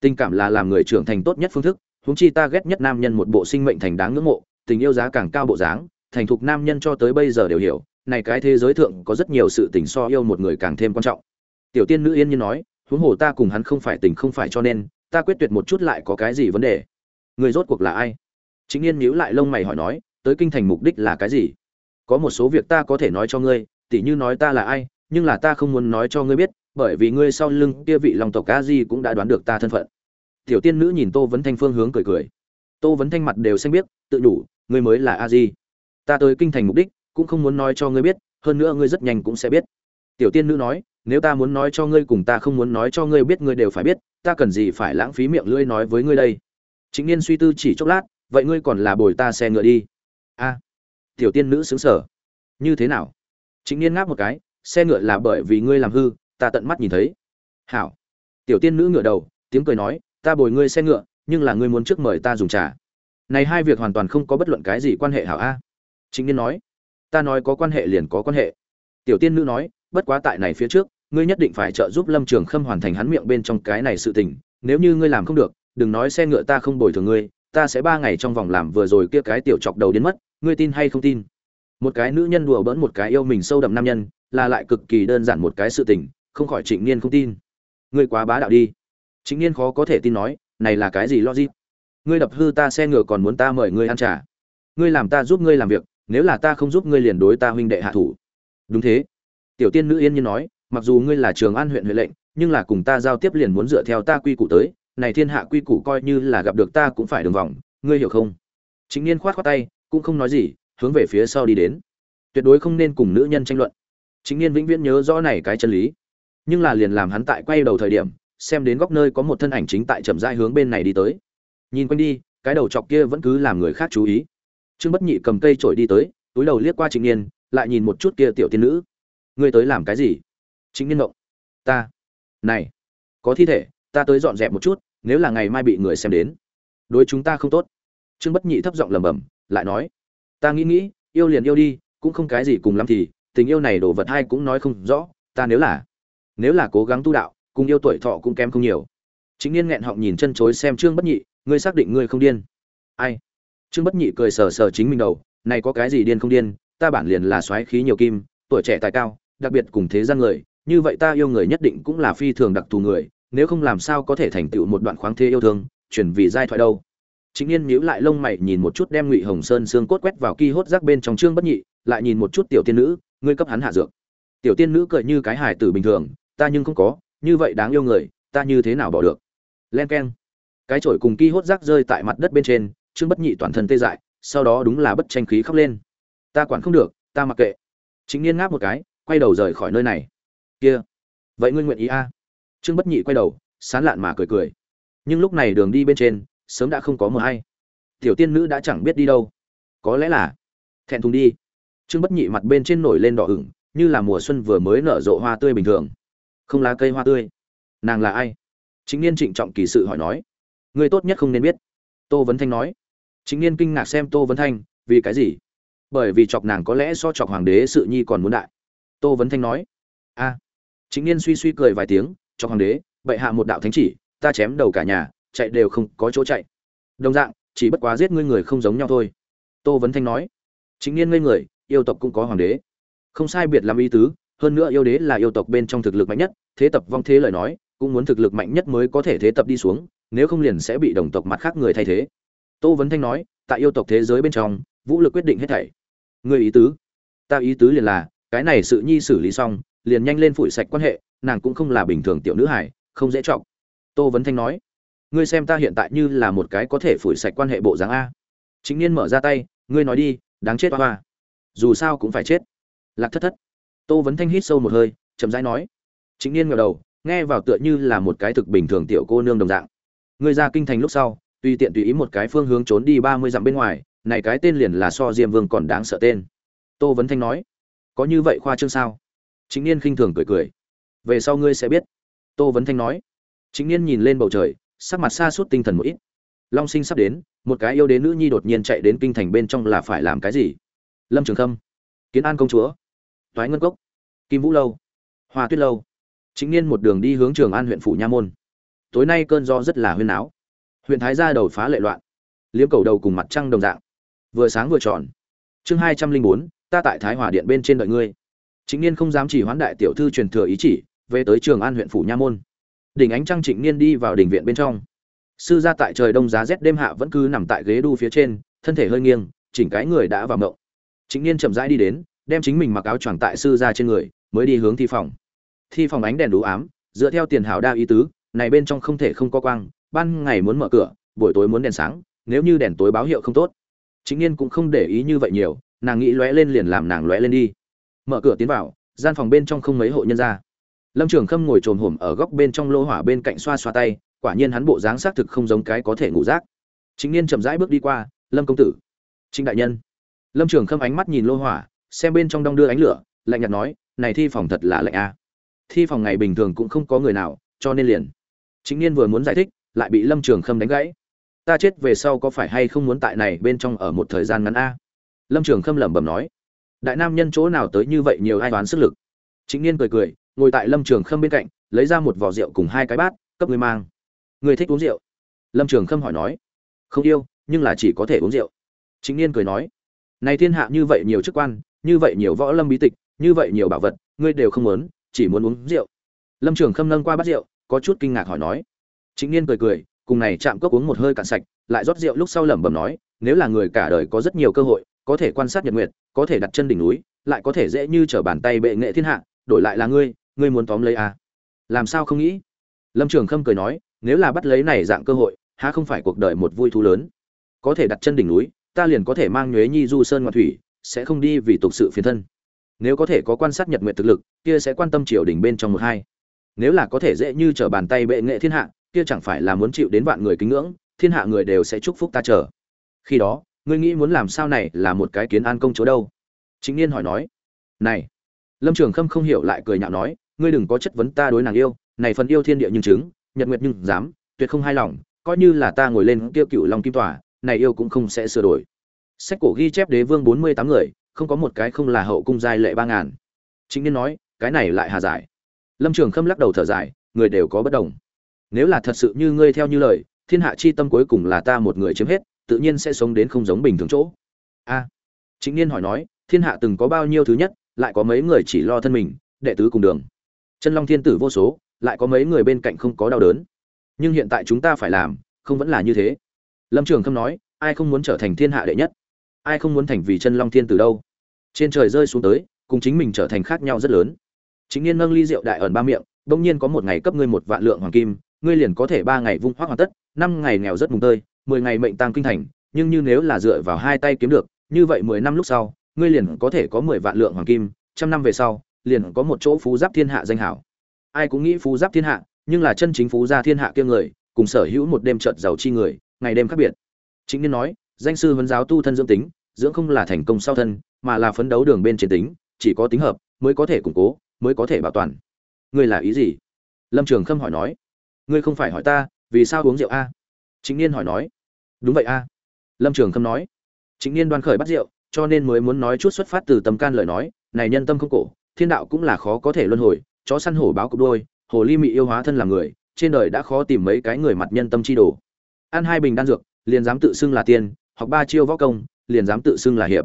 Tình cảm là làm người trưởng thành tốt nhất phương thức, huống chi ta ghét nhất nam nhân một bộ sinh mệnh thành đáng ngưỡng mộ, tình yêu giá càng cao bộ dáng, thành thục nam nhân cho tới bây giờ đều hiểu, này cái thế giới thượng có rất nhiều sự tình so yêu một người càng thêm quan trọng. Tiểu tiên nữ yên nhiên nói, huống hồ ta cùng hắn không phải tình không phải cho nên, ta quyết tuyệt một chút lại có cái gì vấn đề? Người rốt cuộc là ai? Chính yên nhíu lại lông mày hỏi nói, tới kinh thành mục đích là cái gì? Có một số việc ta có thể nói cho ngươi tỉ như nói ta là ai, nhưng là ta không muốn nói cho ngươi biết, bởi vì ngươi sau lưng kia vị lòng tộc a di cũng đã đoán được ta thân phận. Tiểu tiên nữ nhìn tô vấn thanh phương hướng cười cười. Tô vấn thanh mặt đều xanh biết tự đủ ngươi mới là a di. Ta tới kinh thành mục đích, cũng không muốn nói cho ngươi biết, hơn nữa ngươi rất nhanh cũng sẽ biết. Tiểu tiên nữ nói, nếu ta muốn nói cho ngươi cùng ta không muốn nói cho ngươi biết, ngươi đều phải biết, ta cần gì phải lãng phí miệng lưỡi nói với ngươi đây? Chính niên suy tư chỉ chốc lát, vậy ngươi còn là bồi ta xe ngựa đi. A. Tiểu tiên nữ xứng sở như thế nào? Chính niên ngáp một cái, xe ngựa là bởi vì ngươi làm hư, ta tận mắt nhìn thấy. Hảo. Tiểu tiên nữ ngựa đầu, tiếng cười nói, ta bồi ngươi xe ngựa, nhưng là ngươi muốn trước mời ta dùng trà. Này hai việc hoàn toàn không có bất luận cái gì quan hệ hảo a. Chính niên nói, ta nói có quan hệ liền có quan hệ. Tiểu tiên nữ nói, bất quá tại này phía trước, ngươi nhất định phải trợ giúp lâm trường khâm hoàn thành hắn miệng bên trong cái này sự tình, nếu như ngươi làm không được, đừng nói xe ngựa ta không bồi thường ngươi, ta sẽ ba ngày trong vòng làm vừa rồi kia cái tiểu chọc đầu đến mất, ngươi tin hay không tin? Một cái nữ nhân đùa bỡn một cái yêu mình sâu đậm nam nhân, là lại cực kỳ đơn giản một cái sự tình, không khỏi trịnh niên không tin. Ngươi quá bá đạo đi. Trịnh niên khó có thể tin nói, này là cái gì logic? Ngươi đập hư ta xe ngựa còn muốn ta mời ngươi ăn trả ngươi làm ta giúp ngươi làm việc, nếu là ta không giúp ngươi liền đối ta huynh đệ hạ thủ. Đúng thế. Tiểu tiên nữ yên nhiên nói, mặc dù ngươi là trường an huyện huệ lệnh, nhưng là cùng ta giao tiếp liền muốn dựa theo ta quy củ tới, này thiên hạ quy củ coi như là gặp được ta cũng phải đường vòng, ngươi hiểu không? Chính niên khoát khoát tay, cũng không nói gì hướng về phía sau đi đến. Tuyệt đối không nên cùng nữ nhân tranh luận. Chính niên vĩnh viễn nhớ rõ này cái chân lý. Nhưng là liền làm hắn tại quay đầu thời điểm, xem đến góc nơi có một thân ảnh chính tại chậm rãi hướng bên này đi tới. Nhìn quanh đi, cái đầu chọc kia vẫn cứ làm người khác chú ý. Trương bất nhị cầm cây trổi đi tới, túi đầu liếc qua trịnh niên, lại nhìn một chút kia tiểu tiên nữ. Ngươi tới làm cái gì? Chính niên động ta. Này, có thi thể, ta tới dọn dẹp một chút, nếu là ngày mai bị người xem đến, đối chúng ta không tốt. Trương bất nhị thấp giọng lẩm bẩm, lại nói ta nghĩ nghĩ, yêu liền yêu đi, cũng không cái gì cùng lắm thì, tình yêu này đồ vật hay cũng nói không rõ, ta nếu là nếu là cố gắng tu đạo, cùng yêu tuổi thọ cũng kém không nhiều. Chính niên nghẹn họng nhìn chân chối xem trương bất nhị, ngươi xác định ngươi không điên. Ai? Trương bất nhị cười sờ sờ chính mình đầu, này có cái gì điên không điên, ta bản liền là soái khí nhiều kim, tuổi trẻ tài cao, đặc biệt cùng thế gian người, như vậy ta yêu người nhất định cũng là phi thường đặc thù người, nếu không làm sao có thể thành tựu một đoạn khoáng thế yêu thương, chuyển vì giai thoại đâu? Chính yên nhíu lại lông mày nhìn một chút đem ngụy hồng sơn xương cốt quét vào ki hốt rác bên trong trương bất nhị, lại nhìn một chút tiểu tiên nữ, ngươi cấp hắn hạ dược. Tiểu tiên nữ cười như cái hài tử bình thường, ta nhưng không có, như vậy đáng yêu người, ta như thế nào bỏ được? Len keng. Cái chổi cùng ki hốt rác rơi tại mặt đất bên trên, trương bất nhị toàn thân tê dại, sau đó đúng là bất tranh khí khóc lên. Ta quản không được, ta mặc kệ. Chính niên ngáp một cái, quay đầu rời khỏi nơi này. Kia, vậy ngươi nguyện ý a? Trương bất nhị quay đầu, sán lạn mà cười cười. Nhưng lúc này đường đi bên trên sớm đã không có mờ hay. Tiểu tiên nữ đã chẳng biết đi đâu. Có lẽ là, thẹn thùng đi. Trương bất nhị mặt bên trên nổi lên đỏ ửng, như là mùa xuân vừa mới nở rộ hoa tươi bình thường. Không lá cây hoa tươi. Nàng là ai? Chính niên trịnh trọng kỳ sự hỏi nói. Người tốt nhất không nên biết. Tô vấn thanh nói. Chính niên kinh ngạc xem tô vấn thanh, vì cái gì? Bởi vì chọc nàng có lẽ so chọc hoàng đế sự nhi còn muốn đại. Tô vấn thanh nói. A chính niên suy suy cười vài tiếng cho hoàng đế, bệ hạ một đạo thánh chỉ, ta chém đầu cả nhà chạy đều không có chỗ chạy. Đồng dạng, chỉ bất quá giết ngươi người không giống nhau thôi. Tô vấn thanh nói, chính niên ngây người, yêu tộc cũng có hoàng đế. Không sai biệt làm ý tứ, hơn nữa yêu đế là yêu tộc bên trong thực lực mạnh nhất, thế tập vong thế lời nói, cũng muốn thực lực mạnh nhất mới có thể thế tập đi xuống, nếu không liền sẽ bị đồng tộc mặt khác người thay thế. Tô vấn thanh nói, tại yêu tộc thế giới bên trong, vũ lực quyết định hết thảy. Người ý tứ? Ta ý tứ liền là, cái này sự nhi xử lý xong, liền nhanh lên phủi sạch quan hệ, nàng cũng không là bình thường tiểu nữ hải không dễ trọng tô vấn thanh nói ngươi xem ta hiện tại như là một cái có thể phủi sạch quan hệ bộ dáng a. Chính niên mở ra tay, ngươi nói đi, đáng chết hoa hoa dù sao cũng phải chết. Lạc thất thất. Tô vấn thanh hít sâu một hơi, chậm rãi nói. Chính niên ngờ đầu, nghe vào tựa như là một cái thực bình thường tiểu cô nương đồng dạng. Ngươi ra kinh thành lúc sau, tùy tiện tùy ý một cái phương hướng trốn đi ba mươi dặm bên ngoài, này cái tên liền là so diêm vương còn đáng sợ tên. Tô vấn thanh nói. Có như vậy khoa trương sao? Chính niên khinh thường cười cười. Về sau ngươi sẽ biết. Tô vấn thanh nói. Chính niên nhìn lên bầu trời sắc mặt xa suốt tinh thần một ít. Long sinh sắp đến, một cái yêu đến nữ nhi đột nhiên chạy đến kinh thành bên trong là phải làm cái gì? Lâm trường khâm, kiến an công chúa, toái ngân cốc, kim vũ lâu, hoa tuyết lâu. Chính niên một đường đi hướng trường an huyện phủ nha môn. Tối nay cơn do rất là huyên áo. Huyện thái gia đầu phá lệ loạn. Liếm cầu đầu cùng mặt trăng đồng dạng. Vừa sáng vừa tròn. Chương hai trăm linh bốn, ta tại thái hòa điện bên trên đợi ngươi. Chính niên không dám chỉ hoán đại tiểu thư truyền thừa ý chỉ, về tới trường an huyện phủ nha môn đỉnh ánh trăng trịnh niên đi vào đình viện bên trong. Sư gia tại trời đông giá rét đêm hạ vẫn cứ nằm tại ghế đu phía trên, thân thể hơi nghiêng, chỉnh cái người đã vào mộng. Trịnh niên chậm rãi đi đến, đem chính mình mặc áo choàng tại sư gia trên người, mới đi hướng thi phòng. Thi phòng ánh đèn đủ ám, dựa theo tiền hảo đa ý tứ, này bên trong không thể không có quang, ban ngày muốn mở cửa, buổi tối muốn đèn sáng, nếu như đèn tối báo hiệu không tốt. Chính niên cũng không để ý như vậy nhiều, nàng nghĩ lóe lên liền làm nàng lóe lên đi. Mở cửa tiến vào, gian phòng bên trong không mấy hộ nhân ra lâm trường khâm ngồi trồm hổm ở góc bên trong lô hỏa bên cạnh xoa xoa tay, quả nhiên hắn bộ dáng xác thực không giống cái có thể ngủ rác. Chính niên chậm rãi bước đi qua, lâm công tử. Trịnh đại nhân. Lâm trường khâm ánh mắt nhìn lô hỏa, xem bên trong đong đưa ánh lửa, lạnh nhạt nói, này thi phòng thật là lạnh a thi phòng ngày bình thường cũng không có người nào, cho nên liền. Chính niên vừa muốn giải thích, lại bị lâm trường khâm đánh gãy. Ta chết về sau có phải hay không muốn tại này bên trong ở một thời gian ngắn a? Lâm trường khâm lẩm bẩm nói. Đại nam nhân chỗ nào tới như vậy nhiều ai toán sức lực? Chính niên cười cười ngồi tại lâm trường khâm bên cạnh, lấy ra một vỏ rượu cùng hai cái bát, cấp người mang. Người thích uống rượu? Lâm trường khâm hỏi nói. Không yêu, nhưng là chỉ có thể uống rượu. Chính niên cười nói. Này thiên hạ như vậy nhiều chức quan, như vậy nhiều võ lâm bí tịch, như vậy nhiều bảo vật, ngươi đều không muốn, chỉ muốn uống rượu. Lâm trường khâm nâng qua bát rượu, có chút kinh ngạc hỏi nói. Chính niên cười cười, cùng này chạm cốc uống một hơi cạn sạch, lại rót rượu lúc sau lẩm bẩm nói, nếu là người cả đời có rất nhiều cơ hội, có thể quan sát nhật nguyệt, có thể đặt chân đỉnh núi, lại có thể dễ như trở bàn tay bệ nghệ thiên hạ, đổi lại là ngươi ngươi muốn tóm lấy à? làm sao không nghĩ? Lâm trường khâm cười nói, nếu là bắt lấy này dạng cơ hội, há không phải cuộc đời một vui thú lớn? Có thể đặt chân đỉnh núi, ta liền có thể mang nhuế nhi du sơn ngoại thủy, sẽ không đi vì tục sự phiền thân. Nếu có thể có quan sát nhật nguyện thực lực, kia sẽ quan tâm triều đình bên trong một hai. Nếu là có thể dễ như trở bàn tay bệ nghệ thiên hạ, kia chẳng phải là muốn chịu đến vạn người kính ngưỡng, thiên hạ người đều sẽ chúc phúc ta chờ. Khi đó, ngươi nghĩ muốn làm sao này là một cái kiến an công chỗ đâu? Chính niên hỏi nói. Này! Lâm trường khâm không hiểu lại cười nhạo nói ngươi đừng có chất vấn ta đối nàng yêu, này phần yêu thiên địa nhưng chứng, nhật nguyệt nhưng dám, tuyệt không hài lòng, coi như là ta ngồi lên tiêu cựu long kim tòa, này yêu cũng không sẽ sửa đổi. Sách cổ ghi chép đế vương bốn mươi tám người, không có một cái không là hậu cung giai lệ ba ngàn. Chính niên nói, cái này lại hà giải. Lâm trường khâm lắc đầu thở dài, người đều có bất đồng. Nếu là thật sự như ngươi theo như lời, thiên hạ chi tâm cuối cùng là ta một người chiếm hết, tự nhiên sẽ sống đến không giống bình thường chỗ. A. À, Chính niên hỏi nói, thiên hạ từng có bao nhiêu thứ nhất, lại có mấy người chỉ lo thân mình, đệ tứ cùng đường chân long thiên tử vô số, lại có mấy người bên cạnh không có đau đớn. Nhưng hiện tại chúng ta phải làm, không vẫn là như thế. Lâm trường khâm nói, ai không muốn trở thành thiên hạ đệ nhất? Ai không muốn thành vì chân long thiên Tử đâu? Trên trời rơi xuống tới, cùng chính mình trở thành khác nhau rất lớn. Chính niên nâng ly rượu đại ẩn ba miệng, bỗng nhiên có một ngày cấp ngươi một vạn lượng hoàng kim, ngươi liền có thể ba ngày vung hoác hoàn tất, năm ngày nghèo rất mùng tơi, mười ngày mệnh tăng kinh thành, nhưng như nếu là dựa vào hai tay kiếm được, như vậy mười năm lúc sau, ngươi liền có thể có mười vạn lượng hoàng kim, trăm năm về sau liền có một chỗ phú giáp thiên hạ danh hảo. Ai cũng nghĩ phú giáp thiên hạ, nhưng là chân chính phú gia thiên hạ kia người, cùng sở hữu một đêm trợt giàu chi người, ngày đêm khác biệt. Chính niên nói, danh sư huấn giáo tu thân dưỡng tính, dưỡng không là thành công sau thân, mà là phấn đấu đường bên trên tính, chỉ có tính hợp, mới có thể củng cố, mới có thể bảo toàn. Ngươi là ý gì? Lâm trường khâm hỏi nói. Ngươi không phải hỏi ta, vì sao uống rượu a? Chính niên hỏi nói. Đúng vậy a. Lâm trường khâm nói. Chính niên đoan khởi bắt rượu, cho nên mới muốn nói chút xuất phát từ tâm can lời nói, này nhân tâm không cổ thiên đạo cũng là khó có thể luân hồi, chó săn hổ báo cục đôi, hồ ly mị yêu hóa thân làm người, trên đời đã khó tìm mấy cái người mặt nhân tâm chi đồ. Ăn hai bình đan dược, liền dám tự xưng là tiên hoặc ba chiêu võ công, liền dám tự xưng là hiệp.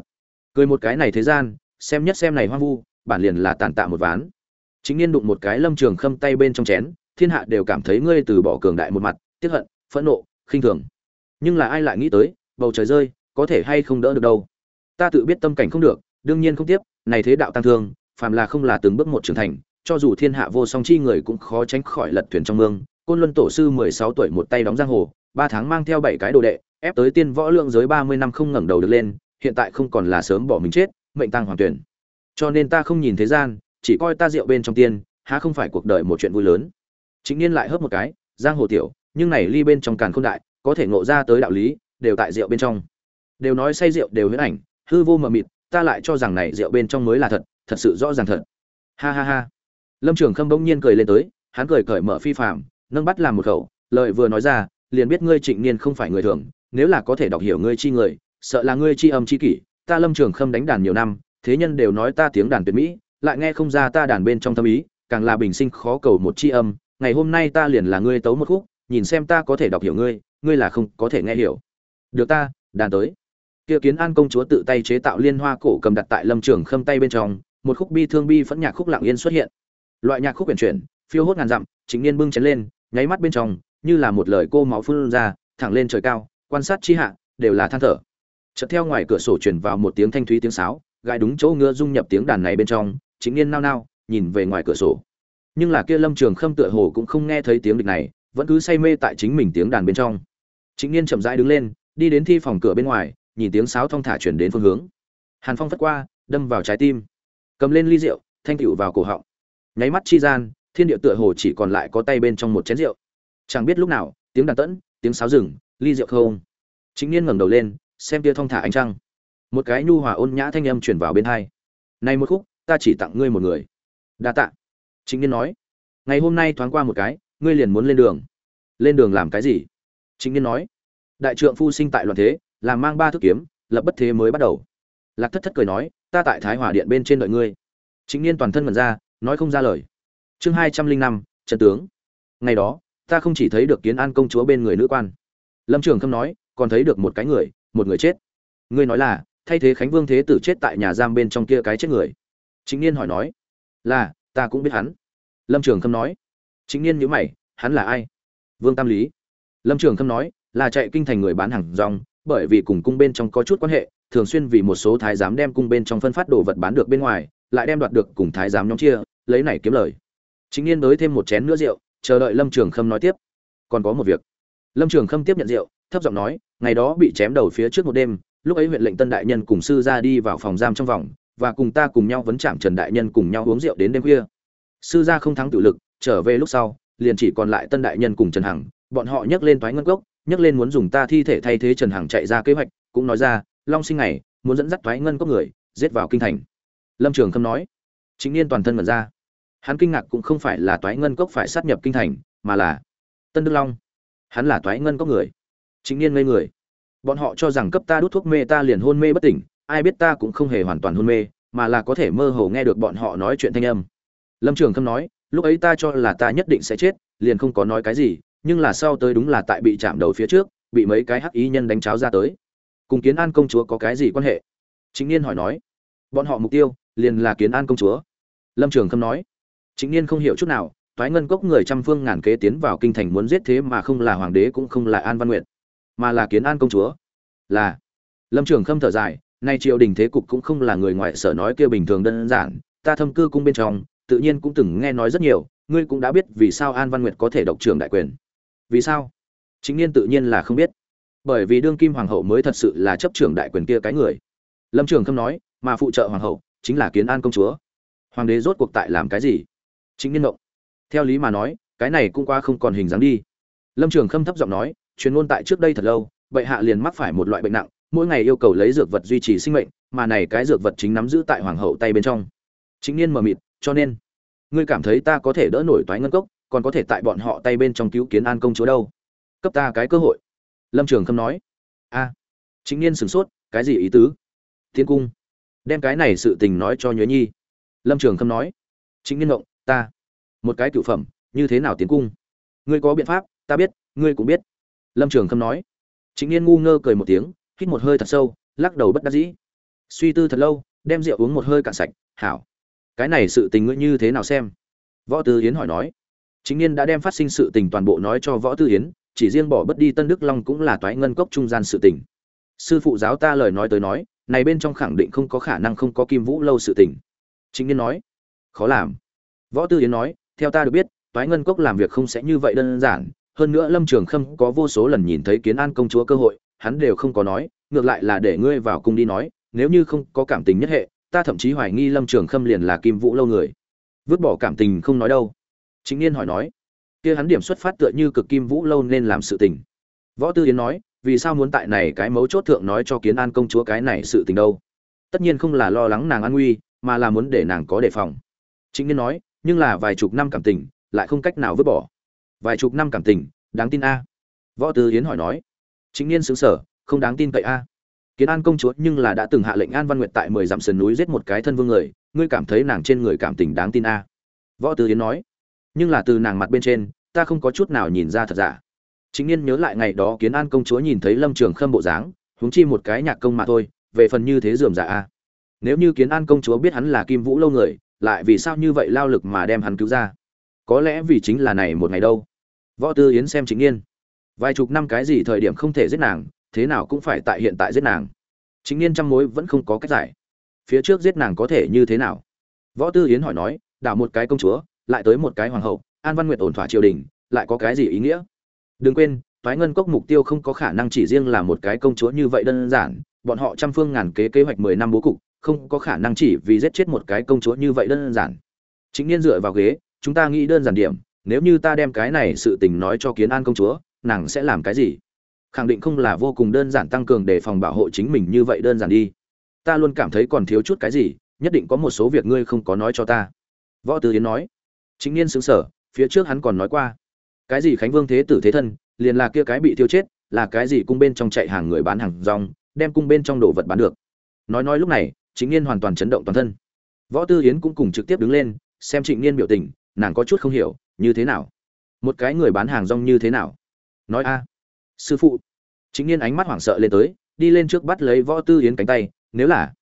Cười một cái này thế gian, xem nhất xem này hoang vu, bản liền là tàn tạ một ván. Chính niên đụng một cái lâm trường khâm tay bên trong chén, thiên hạ đều cảm thấy ngươi từ bỏ cường đại một mặt, tiếc hận, phẫn nộ, khinh thường. Nhưng là ai lại nghĩ tới, bầu trời rơi, có thể hay không đỡ được đâu? Ta tự biết tâm cảnh không được, đương nhiên không tiếp, này thế đạo tăng thương phàm là không là từng bước một trưởng thành, cho dù thiên hạ vô song chi người cũng khó tránh khỏi lật thuyền trong mương. Côn luân tổ sư mười sáu tuổi một tay đóng giang hồ, ba tháng mang theo bảy cái đồ đệ, ép tới tiên võ lượng giới ba mươi năm không ngẩng đầu được lên, hiện tại không còn là sớm bỏ mình chết, mệnh tăng hoàng tuyển. Cho nên ta không nhìn thế gian, chỉ coi ta rượu bên trong tiên, há không phải cuộc đời một chuyện vui lớn. Chính niên lại hớp một cái, giang hồ tiểu, nhưng này ly bên trong càn khôn đại, có thể ngộ ra tới đạo lý, đều tại rượu bên trong. Đều nói say rượu đều huyễn ảnh, hư vô mờ mịt, ta lại cho rằng này rượu bên trong mới là thật thật sự rõ ràng thật. Ha ha ha. Lâm trường khâm bỗng nhiên cười lên tới, hắn cười cởi mở phi phạm nâng bắt làm một khẩu lợi vừa nói ra, liền biết ngươi trịnh niên không phải người thường, nếu là có thể đọc hiểu ngươi chi người, sợ là ngươi chi âm chi kỷ, ta lâm trường khâm đánh đàn nhiều năm, thế nhân đều nói ta tiếng đàn tuyệt mỹ, lại nghe không ra ta đàn bên trong tâm ý, càng là bình sinh khó cầu một chi âm, ngày hôm nay ta liền là ngươi tấu một khúc, nhìn xem ta có thể đọc hiểu ngươi ngươi là không có thể nghe hiểu. Được ta, đàn tới. Kia kiến an công chúa tự tay chế tạo liên hoa cổ cầm đặt tại lâm trường khâm tay bên trong một khúc bi thương bi phẫn nhạc khúc lặng yên xuất hiện. Loại nhạc khúc quyển chuyển, phiêu hốt ngàn dặm, chính niên bưng chén lên, nháy mắt bên trong, như là một lời cô máu phun ra, thẳng lên trời cao, quan sát chi hạ, đều là than thở. Chợt theo ngoài cửa sổ truyền vào một tiếng thanh thúy tiếng sáo, gai đúng chỗ ngựa dung nhập tiếng đàn này bên trong, chính niên nao nao, nhìn về ngoài cửa sổ. Nhưng là kia lâm trường khâm tựa hồ cũng không nghe thấy tiếng địch này, vẫn cứ say mê tại chính mình tiếng đàn bên trong. Chính niên chậm rãi đứng lên, đi đến thi phòng cửa bên ngoài, nhìn tiếng sáo thong thả chuyển đến phương hướng. Hàn phong phất qua, đâm vào trái tim cầm lên ly rượu, thanh tịu vào cổ họng. Nháy mắt chi gian, thiên địa tựa hồ chỉ còn lại có tay bên trong một chén rượu. Chẳng biết lúc nào, tiếng đàn tẫn, tiếng sáo rừng, ly rượu không. Chính niên ngẩng đầu lên, xem tia thong thả ánh trăng. Một cái nhu hòa ôn nhã thanh âm chuyển vào bên hai. Này một khúc, ta chỉ tặng ngươi một người. Đa tạ. Chính niên nói. Ngày hôm nay thoáng qua một cái, ngươi liền muốn lên đường. Lên đường làm cái gì? Chính niên nói. Đại trượng phu sinh tại loạn thế, làm mang ba thước kiếm, lập bất thế mới bắt đầu. Lạc thất thất cười nói ta tại thái hòa điện bên trên đợi ngươi. Chính niên toàn thân mật ra, nói không ra lời. Chương hai trăm linh năm trần tướng. Ngày đó, ta không chỉ thấy được kiến an công chúa bên người nữ quan. Lâm trường khâm nói, còn thấy được một cái người, một người chết. Ngươi nói là, thay thế khánh vương thế tử chết tại nhà giam bên trong kia cái chết người. Chính niên hỏi nói, là, ta cũng biết hắn. Lâm trường khâm nói chính niên nhữ mày, hắn là ai? Vương tam lý. Lâm trường khâm nói, là chạy kinh thành người bán hàng rong, bởi vì cùng cung bên trong có chút quan hệ thường xuyên vì một số thái giám đem cung bên trong phân phát đồ vật bán được bên ngoài, lại đem đoạt được cùng thái giám nhóm chia, lấy này kiếm lời. Chính niên đới thêm một chén nữa rượu, chờ đợi lâm trường khâm nói tiếp. Còn có một việc. Lâm trường khâm tiếp nhận rượu, thấp giọng nói, ngày đó bị chém đầu phía trước một đêm, lúc ấy huyện lệnh tân đại nhân cùng sư ra đi vào phòng giam trong vòng, và cùng ta cùng nhau vấn chạm trần đại nhân cùng nhau uống rượu đến đêm khuya. Sư gia không thắng tự lực, trở về lúc sau, liền chỉ còn lại tân đại nhân cùng trần hằng, bọn họ nhấc lên toái ngân cốc, nhấc lên muốn dùng ta thi thể thay thế trần hằng chạy ra kế hoạch, cũng nói ra long sinh này muốn dẫn dắt toái ngân cốc người, giết vào kinh thành. Lâm trường khâm nói. Chính niên toàn thân mật ra. Hắn kinh ngạc cũng không phải là toái ngân cốc phải sát nhập kinh thành, mà là tân đức long. Hắn là toái ngân cốc người. Chính niên ngây người. Bọn họ cho rằng cấp ta đút thuốc mê ta liền hôn mê bất tỉnh, ai biết ta cũng không hề hoàn toàn hôn mê, mà là có thể mơ hồ nghe được bọn họ nói chuyện thanh âm. Lâm trường khâm nói, lúc ấy ta cho là ta nhất định sẽ chết, liền không có nói cái gì, nhưng là sau tới đúng là tại bị chạm đầu phía trước, bị mấy cái hắc ý nhân đánh cháo ra tới cùng kiến an công chúa có cái gì quan hệ? Chính niên hỏi nói. Bọn họ mục tiêu liền là kiến an công chúa. Lâm trường khâm nói. Chính niên không hiểu chút nào thoái ngân cốc người trăm phương ngàn kế tiến vào kinh thành muốn giết thế mà không là hoàng đế cũng không là an văn nguyệt, mà là kiến an công chúa. Là. Lâm trường khâm thở dài, nay triều đình thế cục cũng không là người ngoại sở nói kia bình thường đơn giản, ta thâm cư cung bên trong, tự nhiên cũng từng nghe nói rất nhiều, ngươi cũng đã biết vì sao an văn nguyệt có thể độc trưởng đại quyền. Vì sao? Chính niên tự nhiên là không biết bởi vì đương kim hoàng hậu mới thật sự là chấp trưởng đại quyền kia cái người. Lâm trường khâm nói, mà phụ trợ hoàng hậu chính là kiến an công chúa. Hoàng đế rốt cuộc tại làm cái gì? Chính niên động theo lý mà nói, cái này cũng qua không còn hình dáng đi. Lâm trường khâm thấp giọng nói truyền ngôn tại trước đây thật lâu, bệ hạ liền mắc phải một loại bệnh nặng, mỗi ngày yêu cầu lấy dược vật duy trì sinh mệnh, mà này cái dược vật chính nắm giữ tại hoàng hậu tay bên trong. Chính niên mờ mịt, cho nên, ngươi cảm thấy ta có thể đỡ nổi toái ngân cốc, còn có thể tại bọn họ tay bên trong cứu kiến an công chúa đâu? Cấp ta cái cơ hội lâm trường khâm nói. A chính niên sửng sốt, cái gì ý tứ? Thiên cung, đem cái này sự tình nói cho nhuế nhi. Lâm trường khâm nói. Chính niên động ta, một cái cựu phẩm, như thế nào tiến cung? Ngươi có biện pháp, ta biết, ngươi cũng biết. Lâm trường khâm nói. Chính niên ngu ngơ cười một tiếng, hít một hơi thật sâu, lắc đầu bất đắc dĩ. Suy tư thật lâu, đem rượu uống một hơi cạn sạch, hảo. Cái này sự tình ngươi như thế nào xem? Võ tư yến hỏi nói. Chính niên đã đem phát sinh sự tình toàn bộ nói cho võ tư yến chỉ riêng bỏ bất đi tân đức long cũng là toái ngân cốc trung gian sự tình. Sư phụ giáo ta lời nói tới nói, này bên trong khẳng định không có khả năng không có kim vũ lâu sự tình. Chính niên nói, khó làm. Võ tư yến nói, theo ta được biết, toái ngân cốc làm việc không sẽ như vậy đơn giản. Hơn nữa lâm trường khâm có vô số lần nhìn thấy kiến an công chúa cơ hội, hắn đều không có nói, ngược lại là để ngươi vào cung đi nói, nếu như không có cảm tình nhất hệ, ta thậm chí hoài nghi lâm trường khâm liền là kim vũ lâu người. Vứt bỏ cảm tình không nói đâu. Chính niên hỏi nói kia hắn điểm xuất phát tựa như cực kim vũ lâu nên làm sự tình. Võ tư yến nói, vì sao muốn tại này cái mấu chốt thượng nói cho kiến an công chúa cái này sự tình đâu? Tất nhiên không là lo lắng nàng an nguy, mà là muốn để nàng có đề phòng. Chính niên nói, nhưng là vài chục năm cảm tình, lại không cách nào vứt bỏ. Vài chục năm cảm tình, đáng tin a. Võ tư yến hỏi nói, chính niên xứng sở không đáng tin cậy a. Kiến an công chúa nhưng là đã từng hạ lệnh an văn nguyệt tại mười dặm sườn núi giết một cái thân vương người, ngươi cảm thấy nàng trên người cảm tình đáng tin a. Võ tư yến nói nhưng là từ nàng mặt bên trên, ta không có chút nào nhìn ra thật giả. Chính niên nhớ lại ngày đó kiến an công chúa nhìn thấy lâm trường khâm bộ dáng, huống chi một cái nhạc công mà thôi, về phần như thế dườm giả a. Nếu như kiến an công chúa biết hắn là kim vũ lâu người, lại vì sao như vậy lao lực mà đem hắn cứu ra? Có lẽ vì chính là này một ngày đâu. Võ tư yến xem chính niên. Vài chục năm cái gì thời điểm không thể giết nàng, thế nào cũng phải tại hiện tại giết nàng. Chính niên trăm mối vẫn không có cách giải. Phía trước giết nàng có thể như thế nào? Võ tư yến hỏi nói, đảo một cái công chúa lại tới một cái hoàng hậu, an văn nguyệt ổn thỏa triều đình, lại có cái gì ý nghĩa? Đừng quên thoái ngân cốc mục tiêu không có khả năng chỉ riêng là một cái công chúa như vậy đơn giản, bọn họ trăm phương ngàn kế kế hoạch mười năm bố cục, không có khả năng chỉ vì giết chết một cái công chúa như vậy đơn giản. Chính niên dựa vào ghế, chúng ta nghĩ đơn giản điểm, nếu như ta đem cái này sự tình nói cho kiến an công chúa, nàng sẽ làm cái gì? Khẳng định không là vô cùng đơn giản tăng cường để phòng bảo hộ chính mình như vậy đơn giản đi. Ta luôn cảm thấy còn thiếu chút cái gì, nhất định có một số việc ngươi không có nói cho ta. Võ tư yến nói chính niên xứng sở phía trước hắn còn nói qua, cái gì khánh vương thế tử thế thân, liền là kia cái bị thiêu chết, là cái gì cung bên trong chạy hàng người bán hàng rong, đem cung bên trong đồ vật bán được. Nói nói lúc này chính niên hoàn toàn chấn động toàn thân. Võ tư yến cũng cùng trực tiếp đứng lên, xem trịnh niên biểu tình, nàng có chút không hiểu, như thế nào? Một cái người bán hàng rong như thế nào? Nói, a, sư phụ. Chính niên ánh mắt hoảng sợ lên tới, đi lên trước bắt lấy võ tư yến cánh tay, nếu là,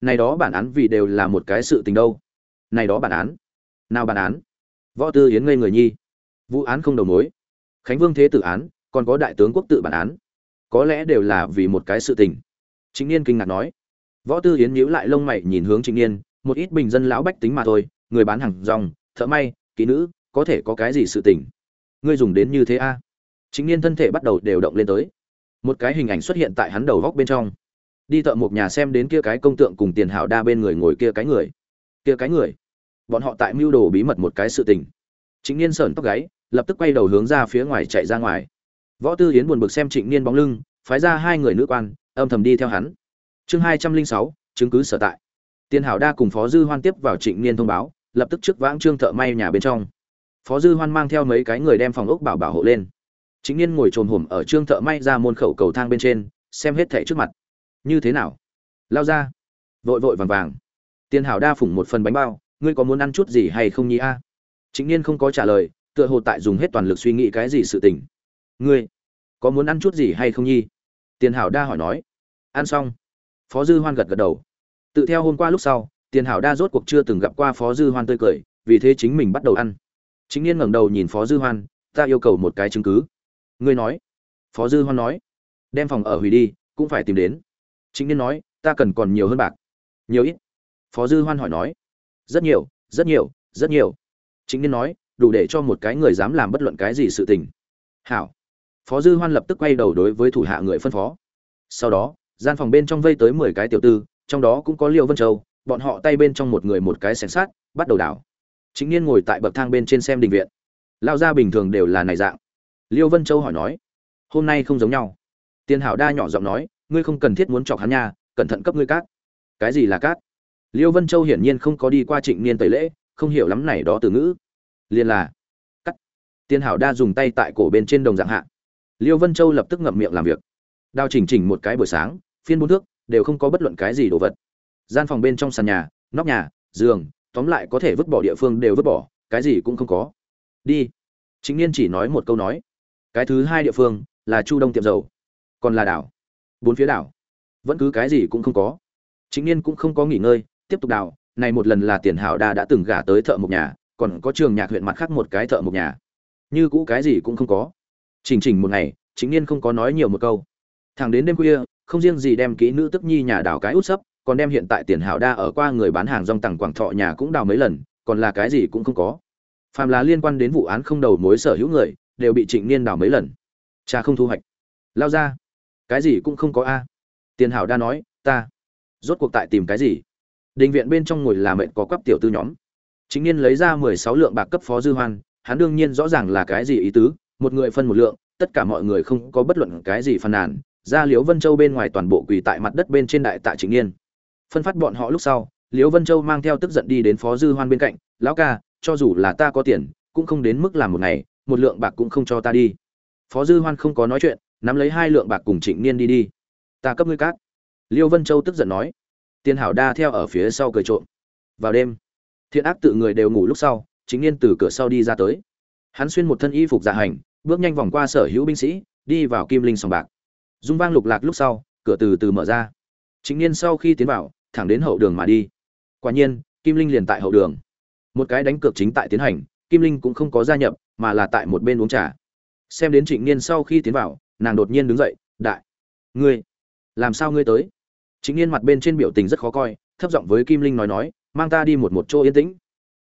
này đó bản án vì đều là một cái sự tình đâu? Này đó bản án? Nào bản án? Võ tư yến ngây người nhi. Vụ án không đầu mối. Khánh vương thế tử án, còn có đại tướng quốc tự bản án. Có lẽ đều là vì một cái sự tình. Chính niên kinh ngạc nói. Võ tư yến nhíu lại lông mày nhìn hướng trịnh niên, một ít bình dân lão bách tính mà thôi, người bán hàng rong, thợ may, kỹ nữ, có thể có cái gì sự tình? Ngươi dùng đến như thế a? À? chính niên thân thể bắt đầu đều động lên tới. Một cái hình ảnh xuất hiện tại hắn đầu góc bên trong. Đi thợ một nhà xem đến kia cái công tượng cùng tiền hảo đa bên người ngồi kia cái người. Kia cái người bọn họ tại mưu đồ bí mật một cái sự tình. Trịnh niên sởn tóc gáy, lập tức quay đầu hướng ra phía ngoài chạy ra ngoài. Võ tư yến buồn bực xem trịnh niên bóng lưng, phái ra hai người nữ quan, âm thầm đi theo hắn. Chương hai trăm linh sáu, chứng cứ sở tại. Tiền hảo đa cùng phó dư hoan tiếp vào trịnh niên thông báo, lập tức trước vãng trương thợ may nhà bên trong. Phó dư hoan mang theo mấy cái người đem phòng ốc bảo bảo hộ lên. Chính niên ngồi trồn hổm ở trương thợ may ra môn khẩu cầu thang bên trên, xem hết thẻ trước mặt. Như thế nào? Lao ra. Vội vội vàng vàng. Tiền hảo đa phủng một phần bánh bao ngươi có muốn ăn chút gì hay không nhỉ a? Chính niên không có trả lời, tựa hồ tại dùng hết toàn lực suy nghĩ cái gì sự tình. Ngươi, có muốn ăn chút gì hay không nhi tiền hảo đa hỏi nói. Ăn xong. Phó dư hoan gật gật đầu. Tự theo hôm qua lúc sau, tiền hảo đa rốt cuộc chưa từng gặp qua phó dư hoan tươi cười, vì thế chính mình bắt đầu ăn. Chính niên ngẩng đầu nhìn phó dư hoan, ta yêu cầu một cái chứng cứ. Ngươi nói. Phó dư hoan nói. Đem phòng ở hủy đi, cũng phải tìm đến. Chính niên nói, ta cần còn nhiều hơn bạc. Nhiều ít? Phó dư hoan hỏi nói rất nhiều rất nhiều rất nhiều. Chính nên nói, đủ để cho một cái người dám làm bất luận cái gì sự tình. Hảo. Phó dư hoan lập tức quay đầu đối với thủ hạ người phân phó. Sau đó, gian phòng bên trong vây tới mười cái tiểu tư, trong đó cũng có liệu vân châu, bọn họ tay bên trong một người một cái sẻng sát bắt đầu đảo. Chính niên ngồi tại bậc thang bên trên xem đình viện. Lao ra bình thường đều là này dạng. Liêu vân châu hỏi nói, hôm nay không giống nhau. Tiền hảo đa nhỏ giọng nói, ngươi không cần thiết muốn chọc hắn nha, cẩn thận cấp ngươi cát. Cái gì là cát? Liêu vân châu hiển nhiên không có đi qua trịnh niên tẩy lễ, không hiểu lắm này đó từ ngữ. Liền là, cắt. Tiên hảo đa dùng tay tại cổ bên trên đồng dạng hạ. Liêu vân châu lập tức ngậm miệng làm việc. Đao chỉnh chỉnh một cái buổi sáng, phiên bốn thước đều không có bất luận cái gì đồ vật. Gian phòng bên trong sàn nhà, nóc nhà, giường, tóm lại có thể vứt bỏ địa phương đều vứt bỏ, cái gì cũng không có. Đi. Chính niên chỉ nói một câu nói. Cái thứ hai địa phương là chu đông tiệm dầu, còn là đảo. Bốn phía đảo, vẫn cứ cái gì cũng không có. Chính niên cũng không có nghỉ ngơi tiếp tục đào, này một lần là tiền hảo đa đã từng gả tới thợ một nhà còn có trường nhạc huyện mặt khác một cái thợ một nhà. Như cũ cái gì cũng không có. Chỉnh chỉnh một ngày chính niên không có nói nhiều một câu. Thẳng đến đêm khuya không riêng gì đem kỹ nữ tức nhi nhà đào cái út sấp còn đem hiện tại tiền hảo đa ở qua người bán hàng rong tặng quảng thọ nhà cũng đào mấy lần còn là cái gì cũng không có. Phàm là liên quan đến vụ án không đầu mối sở hữu người đều bị trịnh niên đào mấy lần. Cha không thu hoạch. Lao ra. Cái gì cũng không có a. Tiền hảo đa nói ta rốt cuộc tại tìm cái gì? Đình viện bên trong ngồi là mệnh có quắp tiểu tư nhóm. Chính niên lấy ra mười sáu lượng bạc cấp phó dư hoan, hắn đương nhiên rõ ràng là cái gì ý tứ, một người phân một lượng, tất cả mọi người không có bất luận cái gì phàn nàn, ra liễu vân châu bên ngoài toàn bộ quỳ tại mặt đất bên trên đại tạ chính niên. Phân phát bọn họ lúc sau, liễu vân châu mang theo tức giận đi đến phó dư hoan bên cạnh, lão ca, cho dù là ta có tiền, cũng không đến mức làm một ngày, một lượng bạc cũng không cho ta đi. Phó dư hoan không có nói chuyện, nắm lấy hai lượng bạc cùng trịnh niên đi đi. Ta cấp ngươi cát. Liêu vân châu tức giận nói. Tiên hảo đa theo ở phía sau cười trộm. Vào đêm, thiện ác tự người đều ngủ lúc sau, chính niên từ cửa sau đi ra tới. Hắn xuyên một thân y phục dạ hành, bước nhanh vòng qua sở hữu binh sĩ, đi vào kim linh sòng bạc. Dung vang lục lạc lúc sau, cửa từ từ mở ra. Chính niên sau khi tiến vào, thẳng đến hậu đường mà đi. Quả nhiên, kim linh liền tại hậu đường. Một cái đánh cược chính tại tiến hành, kim linh cũng không có gia nhập, mà là tại một bên uống trà. Xem đến trịnh niên sau khi tiến vào, nàng đột nhiên đứng dậy, đại, ngươi, làm sao ngươi tới? Chính n mặt bên trên biểu tình rất khó coi, thấp giọng với kim linh nói nói, mang ta đi một một chỗ yên tĩnh.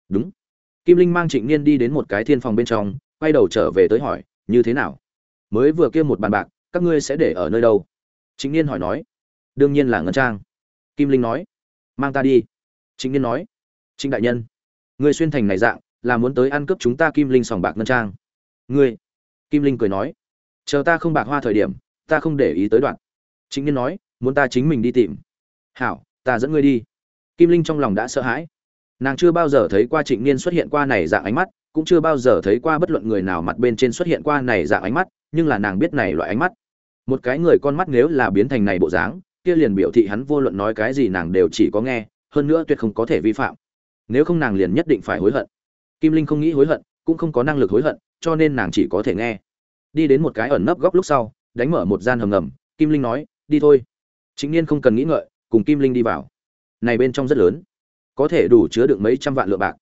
Đúng. Kim linh mang trịnh niên đi đến một cái thiên phòng bên trong, quay đầu trở về tới hỏi, như thế nào? Mới vừa kia một bàn bạc, các ngươi sẽ để ở nơi đâu? Trịnh niên hỏi nói. Đương nhiên là ngân trang. Kim linh nói. Mang ta đi. Trịnh niên nói. Trịnh đại nhân người xuyên thành này dạng, là muốn tới ăn cướp chúng ta kim linh sòng bạc ngân trang. Ngươi? Kim linh cười nói. Chờ ta không bạc hoa thời điểm, ta không để ý tới đoạn. Chính niên nói muốn ta chính mình đi tìm. Hảo, ta dẫn ngươi đi. Kim linh trong lòng đã sợ hãi. Nàng chưa bao giờ thấy qua trịnh niên xuất hiện qua này dạng ánh mắt, cũng chưa bao giờ thấy qua bất luận người nào mặt bên trên xuất hiện qua này dạng ánh mắt, nhưng là nàng biết này loại ánh mắt. Một cái người con mắt nếu là biến thành này bộ dáng, kia liền biểu thị hắn vô luận nói cái gì nàng đều chỉ có nghe, hơn nữa tuyệt không có thể vi phạm. Nếu không nàng liền nhất định phải hối hận. Kim linh không nghĩ hối hận, cũng không có năng lực hối hận, cho nên nàng chỉ có thể nghe. Đi đến một cái ẩn nấp góc lúc sau, đánh mở một gian hầm ngầm, kim linh nói, đi thôi chính niên không cần nghĩ ngợi, cùng kim linh đi vào. Này bên trong rất lớn. Có thể đủ chứa được mấy trăm vạn lượng bạc.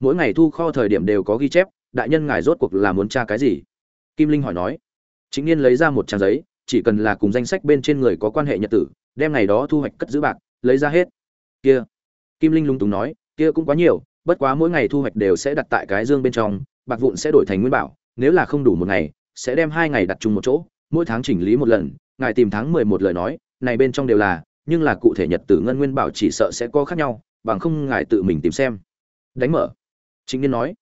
Mỗi ngày thu kho thời điểm đều có ghi chép, đại nhân ngài rốt cuộc là muốn tra cái gì? Kim linh hỏi nói. Chính niên lấy ra một trang giấy, chỉ cần là cùng danh sách bên trên người có quan hệ nhật tử, đem ngày đó thu hoạch cất giữ bạc, lấy ra hết. Kia. Kim linh lung túng nói, kia cũng quá nhiều, bất quá mỗi ngày thu hoạch đều sẽ đặt tại cái dương bên trong, bạc vụn sẽ đổi thành nguyên bảo, nếu là không đủ một ngày, sẽ đem hai ngày đặt chung một chỗ, mỗi tháng chỉnh lý một lần, ngài tìm tháng mười một lời nói này bên trong đều là, nhưng là cụ thể nhật tử ngân nguyên bảo chỉ sợ sẽ có khác nhau, bằng không ngài tự mình tìm xem. Đánh mở. Chính niên nói.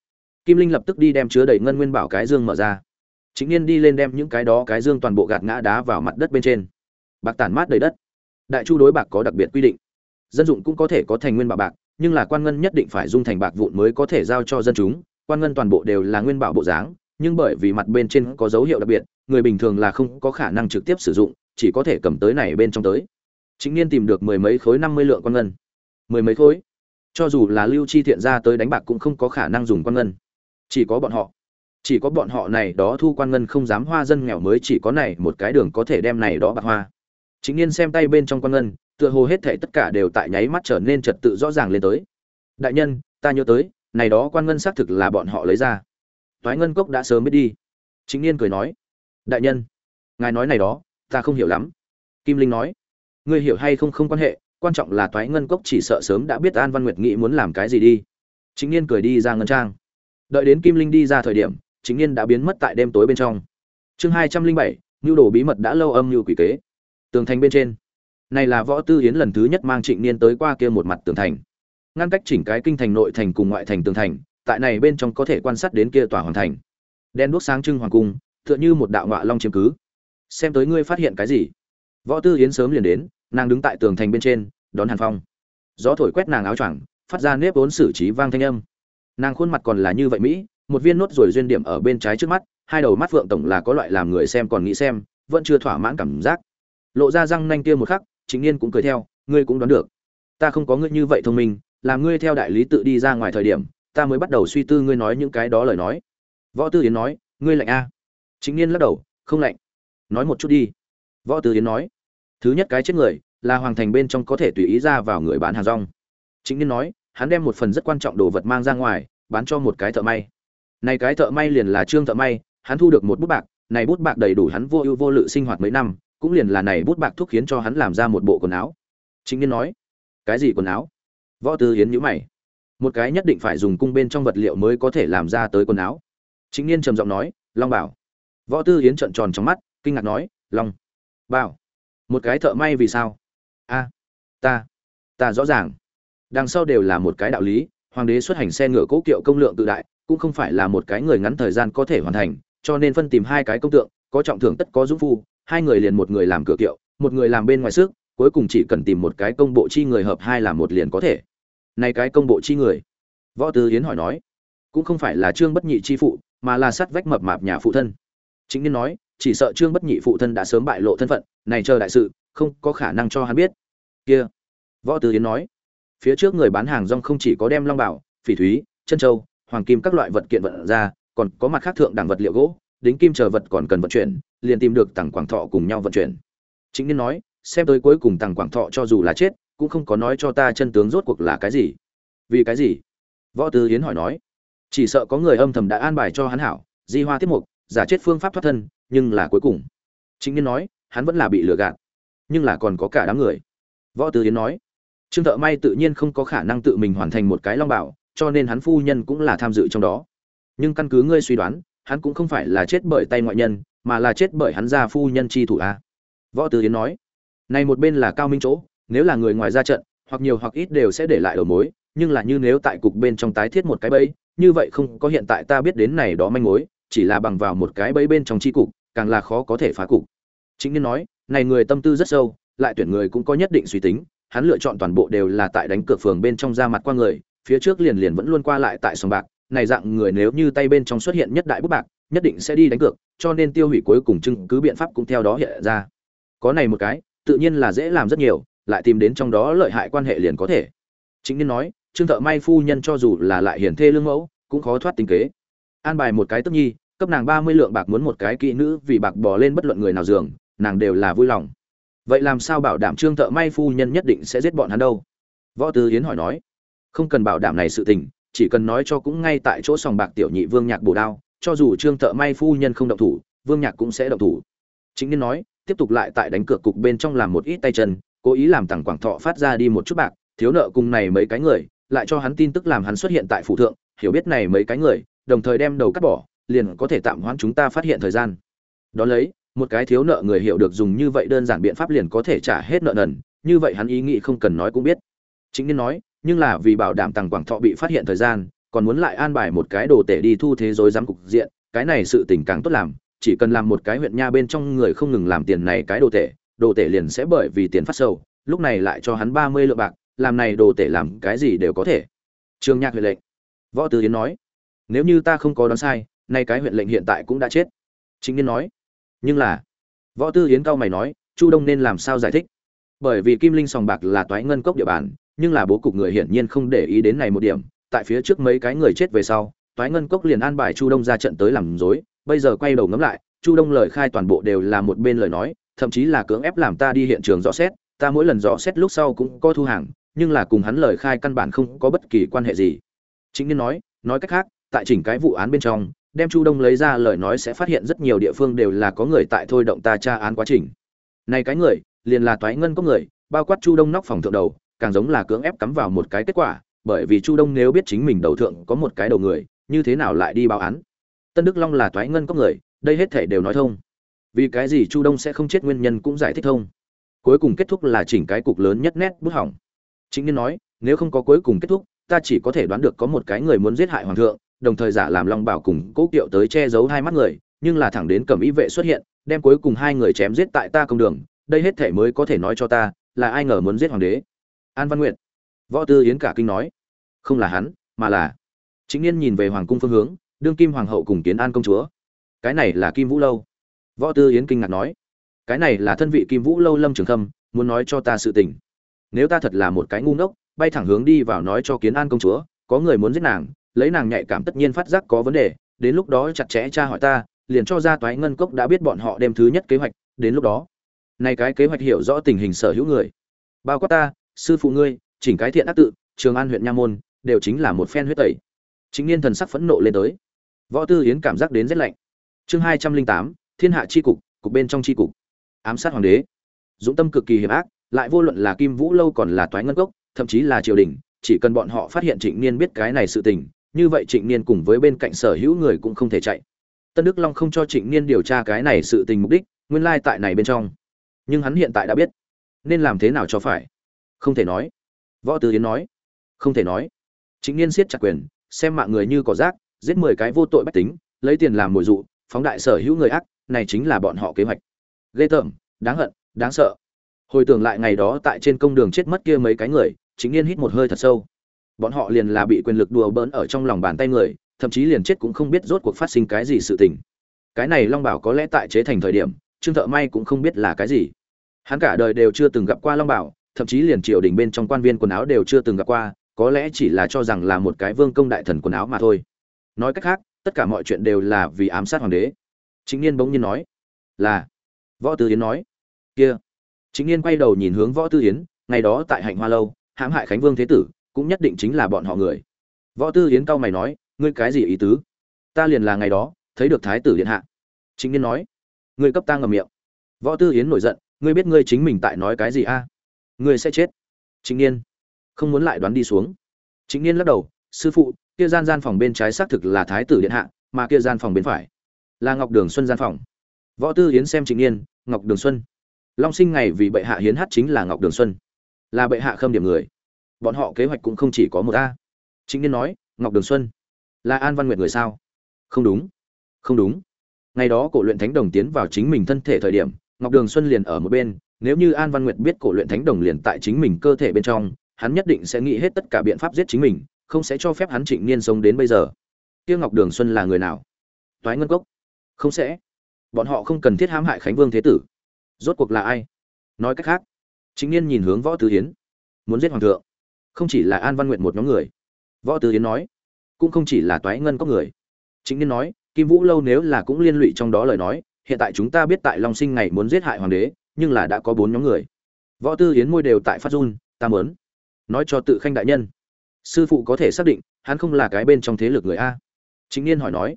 Kim linh lập tức đi đem chứa đầy ngân nguyên bảo cái dương mở ra. Chính niên đi lên đem những cái đó cái dương toàn bộ gạt ngã đá vào mặt đất bên trên. Bạc tản mát đầy đất. Đại chu đối bạc có đặc biệt quy định. Dân dụng cũng có thể có thành nguyên bảo bạc, nhưng là quan ngân nhất định phải dung thành bạc vụn mới có thể giao cho dân chúng. Quan ngân toàn bộ đều là nguyên bảo bộ dáng, nhưng bởi vì mặt bên trên có dấu hiệu đặc biệt, người bình thường là không có khả năng trực tiếp sử dụng chỉ có thể cầm tới này bên trong tới. Chính niên tìm được mười mấy khối năm mươi lượng quan ngân. Mười mấy khối? Cho dù là lưu chi thiện ra tới đánh bạc cũng không có khả năng dùng quan ngân. Chỉ có bọn họ. Chỉ có bọn họ này đó thu quan ngân không dám hoa dân nghèo mới chỉ có này một cái đường có thể đem này đó bạc hoa. Chính niên xem tay bên trong quan ngân tựa hồ hết thảy tất cả đều tại nháy mắt trở nên trật tự rõ ràng lên tới. Đại nhân, ta nhớ tới, này đó quan ngân xác thực là bọn họ lấy ra. toái ngân cốc đã sớm biết đi. Chính niên cười nói đại nhân ngài nói này đó ta không hiểu lắm. Kim linh nói, ngươi hiểu hay không không quan hệ, quan trọng là toái ngân cốc chỉ sợ sớm đã biết an văn nguyệt nghĩ muốn làm cái gì đi. Chính niên cười đi ra ngân trang. Đợi đến kim linh đi ra thời điểm, chính niên đã biến mất tại đêm tối bên trong. Chương hai trăm linh bảy nhu đồ bí mật đã lâu âm nhu quỷ kế. Tường thành bên trên. Này là võ tư yến lần thứ nhất mang trịnh niên tới qua kia một mặt tường thành. Ngăn cách chỉnh cái kinh thành nội thành cùng ngoại thành tường thành, tại này bên trong có thể quan sát đến kia tòa hoàng thành. Đen đuốc sáng trưng hoàng cung, tựa như một đạo ngọa long chiếm cứ xem tới ngươi phát hiện cái gì. Võ tư yến sớm liền đến, nàng đứng tại tường thành bên trên, đón hàn phong. Gió thổi quét nàng áo choàng, phát ra nếp vốn xử trí vang thanh âm. Nàng khuôn mặt còn là như vậy mỹ, một viên nốt rồi duyên điểm ở bên trái trước mắt, hai đầu mắt phượng tổng là có loại làm người xem còn nghĩ xem, vẫn chưa thỏa mãn cảm giác. Lộ ra răng nanh kia một khắc chính niên cũng cười theo, ngươi cũng đoán được. Ta không có ngươi như vậy thông minh, làm ngươi theo đại lý tự đi ra ngoài thời điểm, ta mới bắt đầu suy tư ngươi nói những cái đó lời nói. Võ tư yến nói, ngươi lạnh à? a chính niên lắc đầu, không lạnh nói một chút đi. Võ tư yến nói, thứ nhất cái chết người là hoàng thành bên trong có thể tùy ý ra vào người bán hàng rong. Chính niên nói, hắn đem một phần rất quan trọng đồ vật mang ra ngoài, bán cho một cái thợ may. Này cái thợ may liền là trương thợ may, hắn thu được một bút bạc, này bút bạc đầy đủ hắn vô ưu vô lự sinh hoạt mấy năm, cũng liền là này bút bạc thúc khiến cho hắn làm ra một bộ quần áo. Chính niên nói, cái gì quần áo? Võ tư hiến nhữ mày. Một cái nhất định phải dùng cung bên trong vật liệu mới có thể làm ra tới quần áo. Chính niên trầm giọng nói, long bảo. Võ tư hiến trợn tròn trong mắt kinh ngạc nói, long, bảo, một cái thợ may vì sao? A, ta ta rõ ràng. Đằng sau đều là một cái đạo lý, hoàng đế xuất hành xe ngựa cố kiệu công lượng tự đại, cũng không phải là một cái người ngắn thời gian có thể hoàn thành, cho nên phân tìm hai cái công tượng, có trọng thưởng tất có dũng phu, hai người liền một người làm cửa kiệu, một người làm bên ngoài sức cuối cùng chỉ cần tìm một cái công bộ chi người hợp hai là một liền có thể. Này cái công bộ chi người? Võ tư hiến hỏi nói. Cũng không phải là trương bất nhị chi phụ, mà là sắt vách mập mạp nhà phụ thân. Chính nên nói chỉ sợ trương bất nhị phụ thân đã sớm bại lộ thân phận, này chờ đại sự, không có khả năng cho hắn biết. Kia, võ tư yến nói, phía trước người bán hàng rong không chỉ có đem long bảo, phỉ thúy, chân châu hoàng kim các loại vật kiện vận ra, còn có mặt khác thượng đẳng vật liệu gỗ, đính kim chờ vật còn cần vận chuyển, liền tìm được tặng quảng thọ cùng nhau vận chuyển. Chính nên nói, xem tới cuối cùng tặng quảng thọ cho dù là chết, cũng không có nói cho ta chân tướng rốt cuộc là cái gì. Vì cái gì? Võ tư yến hỏi nói, chỉ sợ có người âm thầm đã an bài cho hắn hảo, di hoa tiếp mục giả chết phương pháp thoát thân, nhưng là cuối cùng. Chính nên nói, hắn vẫn là bị lừa gạt, nhưng là còn có cả đám người. Võ tư hiến nói, trương thợ may tự nhiên không có khả năng tự mình hoàn thành một cái long bảo, cho nên hắn phu nhân cũng là tham dự trong đó. Nhưng căn cứ ngươi suy đoán, hắn cũng không phải là chết bởi tay ngoại nhân, mà là chết bởi hắn gia phu nhân chi thủ a. Võ tứ yến nói, này một bên là cao minh chỗ, nếu là người ngoài ra trận, hoặc nhiều hoặc ít đều sẽ để lại đầu mối, nhưng là như nếu tại cục bên trong tái thiết một cái bẫy, như vậy không có hiện tại ta biết đến này đó manh mối chỉ là bằng vào một cái bẫy bên trong chi cục, càng là khó có thể phá cục. Chính nên nói, này người tâm tư rất sâu, lại tuyển người cũng có nhất định suy tính, hắn lựa chọn toàn bộ đều là tại đánh cược phường bên trong ra mặt qua người, phía trước liền liền vẫn luôn qua lại tại sòng bạc, này dạng người nếu như tay bên trong xuất hiện nhất đại bút bạc, nhất định sẽ đi đánh cược, cho nên tiêu hủy cuối cùng chứng cứ biện pháp cũng theo đó hiện ra. Có này một cái, tự nhiên là dễ làm rất nhiều, lại tìm đến trong đó lợi hại quan hệ liền có thể. Chính nên nói, trương thợ may phu nhân cho dù là lại hiển thê lương mẫu, cũng khó thoát tình kế. An bài một cái tức nhi cấp nàng ba mươi lượng bạc muốn một cái kỹ nữ vì bạc bò lên bất luận người nào giường, nàng đều là vui lòng. Vậy làm sao bảo đảm trương thợ may phu nhân nhất định sẽ giết bọn hắn đâu? Võ tư hiến hỏi nói. Không cần bảo đảm này sự tình, chỉ cần nói cho cũng ngay tại chỗ sòng bạc tiểu nhị vương nhạc bổ đao, cho dù trương thợ may phu nhân không động thủ, vương nhạc cũng sẽ động thủ. Chính nên nói, tiếp tục lại tại đánh cược cục bên trong làm một ít tay chân, cố ý làm tặng quảng thọ phát ra đi một chút bạc, thiếu nợ cùng này mấy cái người, lại cho hắn tin tức làm hắn xuất hiện tại phủ thượng, hiểu biết này mấy cái người, đồng thời đem đầu cắt bỏ liền có thể tạm hoãn chúng ta phát hiện thời gian. Đó lấy, một cái thiếu nợ người hiểu được dùng như vậy đơn giản biện pháp liền có thể trả hết nợ nần, như vậy hắn ý nghĩ không cần nói cũng biết. Chính nên nói, nhưng là vì bảo đảm tàng quảng thọ bị phát hiện thời gian, còn muốn lại an bài một cái đồ tể đi thu thế giới giám cục diện, cái này sự tình càng tốt làm, chỉ cần làm một cái huyện nha bên trong người không ngừng làm tiền này cái đồ tể đồ tể liền sẽ bởi vì tiền phát sâu lúc này lại cho hắn ba mươi lượng bạc, làm này đồ tể làm cái gì đều có thể. Trương nhạc huệ lệnh. Võ tứ yến nói, nếu như ta không có đoán sai nay cái huyện lệnh hiện tại cũng đã chết. Chính niên nói, nhưng là, võ tư yến cao mày nói, chu đông nên làm sao giải thích? Bởi vì kim linh sòng bạc là toái ngân cốc địa bàn, nhưng là bố cục người hiển nhiên không để ý đến này một điểm. Tại phía trước mấy cái người chết về sau, toái ngân cốc liền an bài chu đông ra trận tới làm dối bây giờ quay đầu ngẫm lại, chu đông lời khai toàn bộ đều là một bên lời nói, thậm chí là cưỡng ép làm ta đi hiện trường rõ xét. Ta mỗi lần rõ xét lúc sau cũng có thu hàng, nhưng là cùng hắn lời khai căn bản không có bất kỳ quan hệ gì. Chính nên nói nói cách khác, tại chỉnh cái vụ án bên trong đem chu đông lấy ra lời nói sẽ phát hiện rất nhiều địa phương đều là có người tại thôi động ta tra án quá trình. Này cái người, liền là toái ngân có người, bao quát chu đông nóc phòng thượng đầu, càng giống là cưỡng ép cắm vào một cái kết quả, bởi vì chu đông nếu biết chính mình đầu thượng có một cái đầu người, như thế nào lại đi báo án? Tân đức long là toái ngân có người, đây hết thể đều nói thông. Vì cái gì chu đông sẽ không chết nguyên nhân cũng giải thích thông. Cuối cùng kết thúc là chỉnh cái cục lớn nhất nét bút hỏng. Chính nên nói, nếu không có cuối cùng kết thúc, ta chỉ có thể đoán được có một cái người muốn giết hại hoàng thượng đồng thời giả làm long bảo cùng cố kiệu tới che giấu hai mắt người, nhưng là thẳng đến cẩm ý vệ xuất hiện, đem cuối cùng hai người chém giết tại ta công đường, đây hết thể mới có thể nói cho ta, là ai ngờ muốn giết hoàng đế. An văn nguyệt, võ tư yến cả kinh nói, không là hắn, mà là chính niên nhìn về hoàng cung phương hướng, đương kim hoàng hậu cùng kiến an công chúa. Cái này là kim vũ lâu. Võ tư yến kinh ngạc nói, cái này là thân vị kim vũ lâu lâm trường khâm, muốn nói cho ta sự tình. Nếu ta thật là một cái ngu ngốc, bay thẳng hướng đi vào nói cho kiến an công chúa, có người muốn giết nàng lấy nàng nhạy cảm tất nhiên phát giác có vấn đề, đến lúc đó chặt chẽ tra hỏi ta, liền cho ra toái ngân cốc đã biết bọn họ đem thứ nhất kế hoạch, đến lúc đó. Này cái kế hoạch hiểu rõ tình hình sở hữu người. Bao quát ta, sư phụ ngươi, chỉnh cái thiện ác tự, trường an huyện nha môn, đều chính là một phen huyết tẩy. Chính niên thần sắc phẫn nộ lên tới. Võ tư yến cảm giác đến rét lạnh. Chương hai trăm linh tám, thiên hạ tri cục cục bên trong tri cục. Ám sát hoàng đế. Dũng tâm cực kỳ hiểm ác, lại vô luận là kim vũ lâu còn là toái ngân cốc, thậm chí là triều đình, chỉ cần bọn họ phát hiện trịnh niên biết cái này sự tình như vậy trịnh niên cùng với bên cạnh sở hữu người cũng không thể chạy. Tân đức long không cho trịnh niên điều tra cái này sự tình mục đích, nguyên lai tại này bên trong. Nhưng hắn hiện tại đã biết. Nên làm thế nào cho phải? Không thể nói. Võ tứ yến nói. Không thể nói. Trịnh niên siết chặt quyền, xem mạng người như cỏ rác, giết mười cái vô tội bách tính, lấy tiền làm mồi dụ, phóng đại sở hữu người ác, này chính là bọn họ kế hoạch. Ghê tởm, đáng hận, đáng sợ. Hồi tưởng lại ngày đó tại trên công đường chết mất kia mấy cái người chính niên hít một hơi thật sâu bọn họ liền là bị quyền lực đùa bỡn ở trong lòng bàn tay người, thậm chí liền chết cũng không biết rốt cuộc phát sinh cái gì sự tình. Cái này long bảo có lẽ tại chế thành thời điểm, trương thợ may cũng không biết là cái gì. Hắn cả đời đều chưa từng gặp qua long bảo, thậm chí liền triều đình bên trong quan viên quần áo đều chưa từng gặp qua, có lẽ chỉ là cho rằng là một cái vương công đại thần quần áo mà thôi. Nói cách khác, tất cả mọi chuyện đều là vì ám sát hoàng đế. Chính niên bỗng nhiên nói, là. Võ tư yến nói, kia. Chính niên quay đầu nhìn hướng võ tư yến, ngày đó tại hạnh hoa lâu, hãm hại khánh vương thế tử cũng nhất định chính là bọn họ người. Võ tư yến cao mày nói, ngươi cái gì ý tứ? Ta liền là ngày đó, thấy được thái tử điện hạ. Chính niên nói, ngươi cấp ta ngầm miệng. Võ tư yến nổi giận, ngươi biết ngươi chính mình tại nói cái gì a? Ngươi sẽ chết. Chính niên, không muốn lại đoán đi xuống. Chính niên lắc đầu, sư phụ, kia gian gian phòng bên trái xác thực là thái tử điện hạ, mà kia gian phòng bên phải là ngọc đường xuân gian phòng. Võ tư yến xem chính niên, ngọc đường xuân, long sinh ngày vì bệ hạ hiến hát chính là ngọc đường xuân, là bệ hạ khâm điểm người bọn họ kế hoạch cũng không chỉ có một a. Chính niên nói, ngọc đường xuân, là an văn nguyệt người sao? Không đúng không đúng. Ngày đó cổ luyện thánh đồng tiến vào chính mình thân thể thời điểm, ngọc đường xuân liền ở một bên, nếu như an văn nguyệt biết cổ luyện thánh đồng liền tại chính mình cơ thể bên trong, hắn nhất định sẽ nghĩ hết tất cả biện pháp giết chính mình, không sẽ cho phép hắn trịnh niên sống đến bây giờ. Tiêu ngọc đường xuân là người nào? Toái ngân cốc. Không sẽ. Bọn họ không cần thiết hãm hại khánh vương thế tử. Rốt cuộc là ai? Nói cách khác chính niên nhìn hướng võ tứ hiến. Muốn giết hoàng thượng không chỉ là an văn nguyện một nhóm người võ tứ yến nói cũng không chỉ là toái ngân có người chính niên nói kim vũ lâu nếu là cũng liên lụy trong đó lời nói hiện tại chúng ta biết tại long sinh ngày muốn giết hại hoàng đế nhưng là đã có bốn nhóm người võ tư yến môi đều tại phát run ta mớn nói cho tự khanh đại nhân sư phụ có thể xác định hắn không là cái bên trong thế lực người a chính niên hỏi nói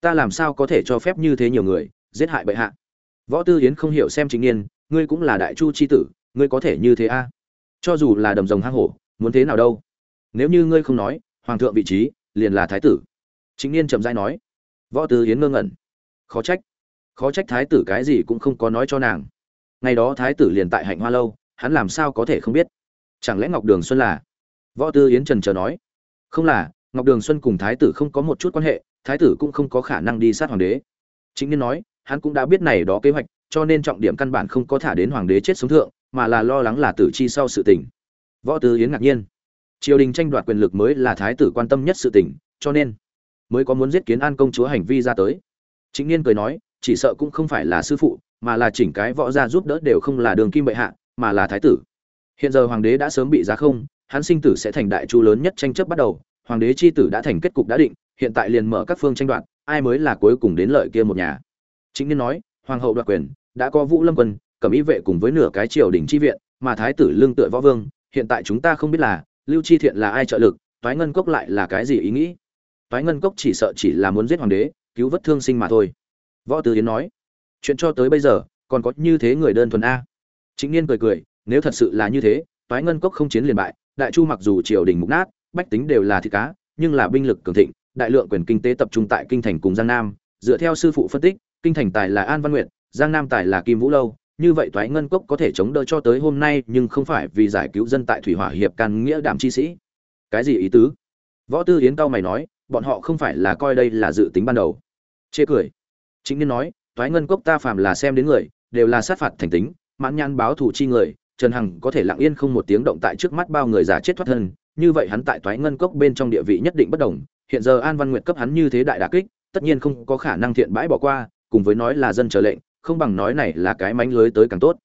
ta làm sao có thể cho phép như thế nhiều người giết hại bệ hạ võ tư yến không hiểu xem chính niên ngươi cũng là đại chu c h i tử ngươi có thể như thế a cho dù là đầm rồng hang hổ muốn thế nào đâu? Nếu như ngươi không nói, hoàng thượng vị trí liền là thái tử. Chính niên chậm dai nói. Võ tư yến ngơ ngẩn. Khó trách khó trách thái tử cái gì cũng không có nói cho nàng. Ngày đó thái tử liền tại hạnh hoa lâu, hắn làm sao có thể không biết? Chẳng lẽ ngọc đường xuân là? Võ tư yến trần chờ nói. Không là, ngọc đường xuân cùng thái tử không có một chút quan hệ, thái tử cũng không có khả năng đi sát hoàng đế. Chính niên nói, hắn cũng đã biết này đó kế hoạch, cho nên trọng điểm căn bản không có thả đến hoàng đế chết sống thượng, mà là lo lắng là tử chi sau sự tình võ tư yến ngạc nhiên. Triều đình tranh đoạt quyền lực mới là thái tử quan tâm nhất sự tình, cho nên mới có muốn giết kiến an công chúa hành vi ra tới. Chính niên cười nói, chỉ sợ cũng không phải là sư phụ, mà là chỉnh cái võ gia giúp đỡ đều không là đường kim bệ hạ, mà là thái tử. Hiện giờ hoàng đế đã sớm bị giá không, hắn sinh tử sẽ thành đại chu lớn nhất tranh chấp bắt đầu, hoàng đế chi tử đã thành kết cục đã định, hiện tại liền mở các phương tranh đoạt, ai mới là cuối cùng đến lợi kia một nhà. Chính niên nói, hoàng hậu đoạt quyền, đã có vũ lâm quân, cẩm ý vệ cùng với nửa cái triều đình chi viện, mà thái tử lương tựa võ vương hiện tại chúng ta không biết là, lưu chi thiện là ai trợ lực, toái ngân cốc lại là cái gì ý nghĩ? Toái ngân cốc chỉ sợ chỉ là muốn giết hoàng đế, cứu vất thương sinh mà thôi. Võ tư yến nói, chuyện cho tới bây giờ, còn có như thế người đơn thuần a. Chính niên cười cười, nếu thật sự là như thế, toái ngân cốc không chiến liền bại, đại chu mặc dù triều đình mục nát, bách tính đều là thịt cá, nhưng là binh lực cường thịnh, đại lượng quyền kinh tế tập trung tại kinh thành cùng giang nam. Dựa theo sư phụ phân tích, kinh thành tài là an văn nguyện giang nam tài là kim vũ lâu như vậy toái ngân cốc có thể chống đỡ cho tới hôm nay, nhưng không phải vì giải cứu dân tại thủy hỏa hiệp can nghĩa đảm chi sĩ. Cái gì ý tứ? Võ tư yến cao mày nói, bọn họ không phải là coi đây là dự tính ban đầu. Chê cười. Chính niên nói, toái ngân cốc ta phàm là xem đến người, đều là sát phạt thành tính, mãn nhan báo thủ chi người, trần hằng có thể lặng yên không một tiếng động tại trước mắt bao người giả chết thoát thân, như vậy hắn tại toái ngân cốc bên trong địa vị nhất định bất đồng, hiện giờ an văn nguyệt cấp hắn như thế đại đà kích, tất nhiên không có khả năng thiện bãi bỏ qua, cùng với nói là dân chờ lệnh không bằng nói này là cái mánh lưới tới càng tốt.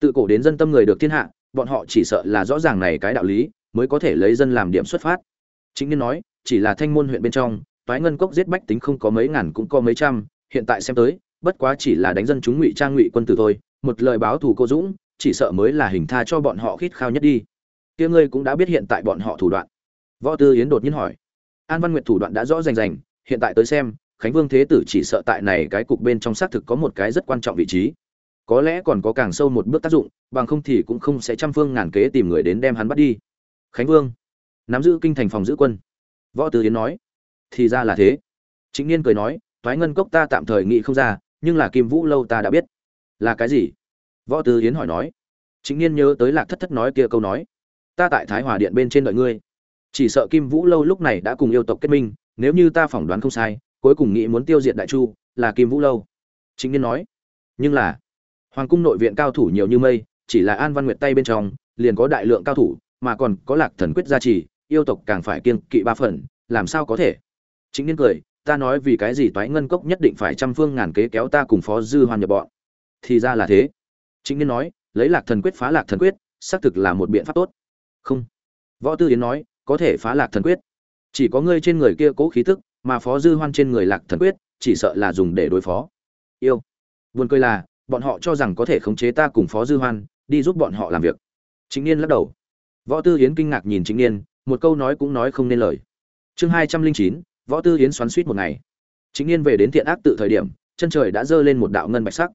Tự cổ đến dân tâm người được thiên hạ, bọn họ chỉ sợ là rõ ràng này cái đạo lý, mới có thể lấy dân làm điểm xuất phát. Chính nên nói, chỉ là thanh môn huyện bên trong, toái ngân cốc giết bách tính không có mấy ngàn cũng có mấy trăm, hiện tại xem tới, bất quá chỉ là đánh dân chúng ngụy trang ngụy quân tử thôi, một lời báo thù cô dũng, chỉ sợ mới là hình tha cho bọn họ khít khao nhất đi. Kia ngươi cũng đã biết hiện tại bọn họ thủ đoạn. Võ tư yến đột nhiên hỏi. An văn nguyệt thủ đoạn đã rõ rành rành, hiện tại tới xem khánh vương thế tử chỉ sợ tại này cái cục bên trong xác thực có một cái rất quan trọng vị trí. Có lẽ còn có càng sâu một bước tác dụng, bằng không thì cũng không sẽ trăm phương ngàn kế tìm người đến đem hắn bắt đi. Khánh vương, nắm giữ kinh thành phòng giữ quân. Võ tư yến nói, thì ra là thế. Chính niên cười nói thoái ngân cốc ta tạm thời nghĩ không ra, nhưng là kim vũ lâu ta đã biết. Là cái gì? Võ tư yến hỏi nói. Chính niên nhớ tới lạc thất thất nói kia câu nói. Ta tại thái hòa điện bên trên đợi ngươi. Chỉ sợ kim vũ lâu lúc này đã cùng yêu tộc kết minh, nếu như ta phỏng đoán không sai cuối cùng nghĩ muốn tiêu diệt đại chu, là kim vũ lâu. Chính niên nói, nhưng là, hoàng cung nội viện cao thủ nhiều như mây, chỉ là an văn nguyệt tay bên trong, liền có đại lượng cao thủ, mà còn có lạc thần quyết gia trì, yêu tộc càng phải kiên kỵ ba phần, làm sao có thể? Chính niên cười, ta nói vì cái gì toái ngân cốc nhất định phải trăm phương ngàn kế kéo ta cùng phó dư hoàn nhập bọn? Thì ra là thế. Chính niên nói, lấy lạc thần quyết phá lạc thần quyết, xác thực là một biện pháp tốt. Không. Võ tư yến nói, có thể phá lạc thần quyết. Chỉ có ngươi trên người kia cố khí tức mà phó dư hoan trên người lạc thần quyết, chỉ sợ là dùng để đối phó. Yêu. Buồn cười là, bọn họ cho rằng có thể khống chế ta cùng phó dư hoan, đi giúp bọn họ làm việc. Chính niên lắc đầu. Võ tư yến kinh ngạc nhìn chính niên, một câu nói cũng nói không nên lời. Chương hai trăm linh chín, võ tư yến xoắn suýt một ngày. Chính niên về đến thiện ác tự thời điểm, chân trời đã dơ lên một đạo ngân bạch sắc.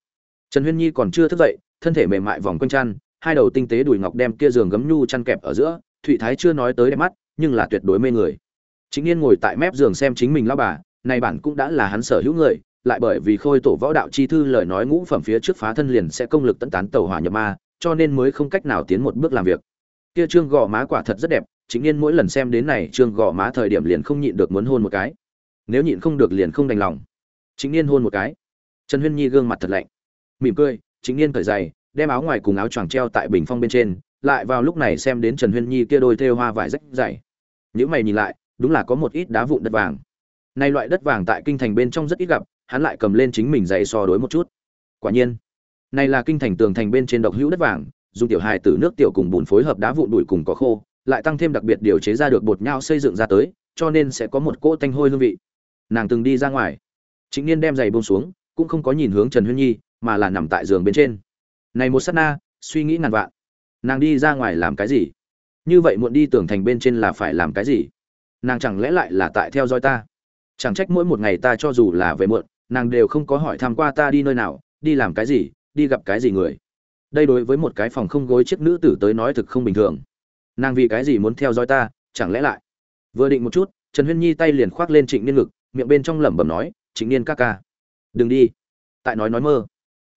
Trần huyên nhi còn chưa thức dậy, thân thể mềm mại vòng quanh chăn, hai đầu tinh tế đùi ngọc đem kia giường gấm nhu chăn kẹp ở giữa, thụy thái chưa nói tới đẹp mắt, nhưng là tuyệt đối mê người chính niên ngồi tại mép giường xem chính mình lao bà, này bản cũng đã là hắn sở hữu người, lại bởi vì khôi tổ võ đạo chi thư lời nói ngũ phẩm phía trước phá thân liền sẽ công lực tận tán tàu hỏa nhập ma, cho nên mới không cách nào tiến một bước làm việc. Kia trương gò má quả thật rất đẹp chính niên mỗi lần xem đến này trương gò má thời điểm liền không nhịn được muốn hôn một cái. Nếu nhịn không được liền không đành lòng. Chính niên hôn một cái. Trần huyên nhi gương mặt thật lạnh. Mỉm cười chính niên cởi giày, đem áo ngoài cùng áo choàng treo tại bình phong bên trên, lại vào lúc này xem đến trần huyên nhi kia đôi thêu hoa vải rách dày những mày nhìn lại đúng là có một ít đá vụn đất vàng. Nay loại đất vàng tại kinh thành bên trong rất ít gặp, hắn lại cầm lên chính mình giày so đối một chút. Quả nhiên, này là kinh thành tường thành bên trên độc hữu đất vàng, dùng tiểu hài từ nước tiểu cùng bùn phối hợp đá vụn đùi cùng có khô, lại tăng thêm đặc biệt điều chế ra được bột nhau xây dựng ra tới, cho nên sẽ có một cỗ tanh hôi hương vị. Nàng từng đi ra ngoài, chính niên đem giày buông xuống, cũng không có nhìn hướng trần huyên nhi, mà là nằm tại giường bên trên. Này một sát na, suy nghĩ ngàn vạn. Nàng đi ra ngoài làm cái gì? Như vậy muộn đi tưởng thành bên trên là phải làm cái gì? Nàng chẳng lẽ lại là tại theo dõi ta? Chẳng trách mỗi một ngày ta cho dù là về muộn, nàng đều không có hỏi tham q u a ta đi nơi nào, đi làm cái gì, đi gặp cái gì người. Đây đối với một cái phòng không gối chiếc nữ tử tới nói thực không bình thường. Nàng vì cái gì muốn theo dõi ta, chẳng lẽ lại? Vừa định một chút, trần huyên nhi tay liền khoác lên trịnh niên ngực, miệng bên trong lẩm bẩm nói, trịnh niên ca ca, đừng đi. Tại nói nói mơ.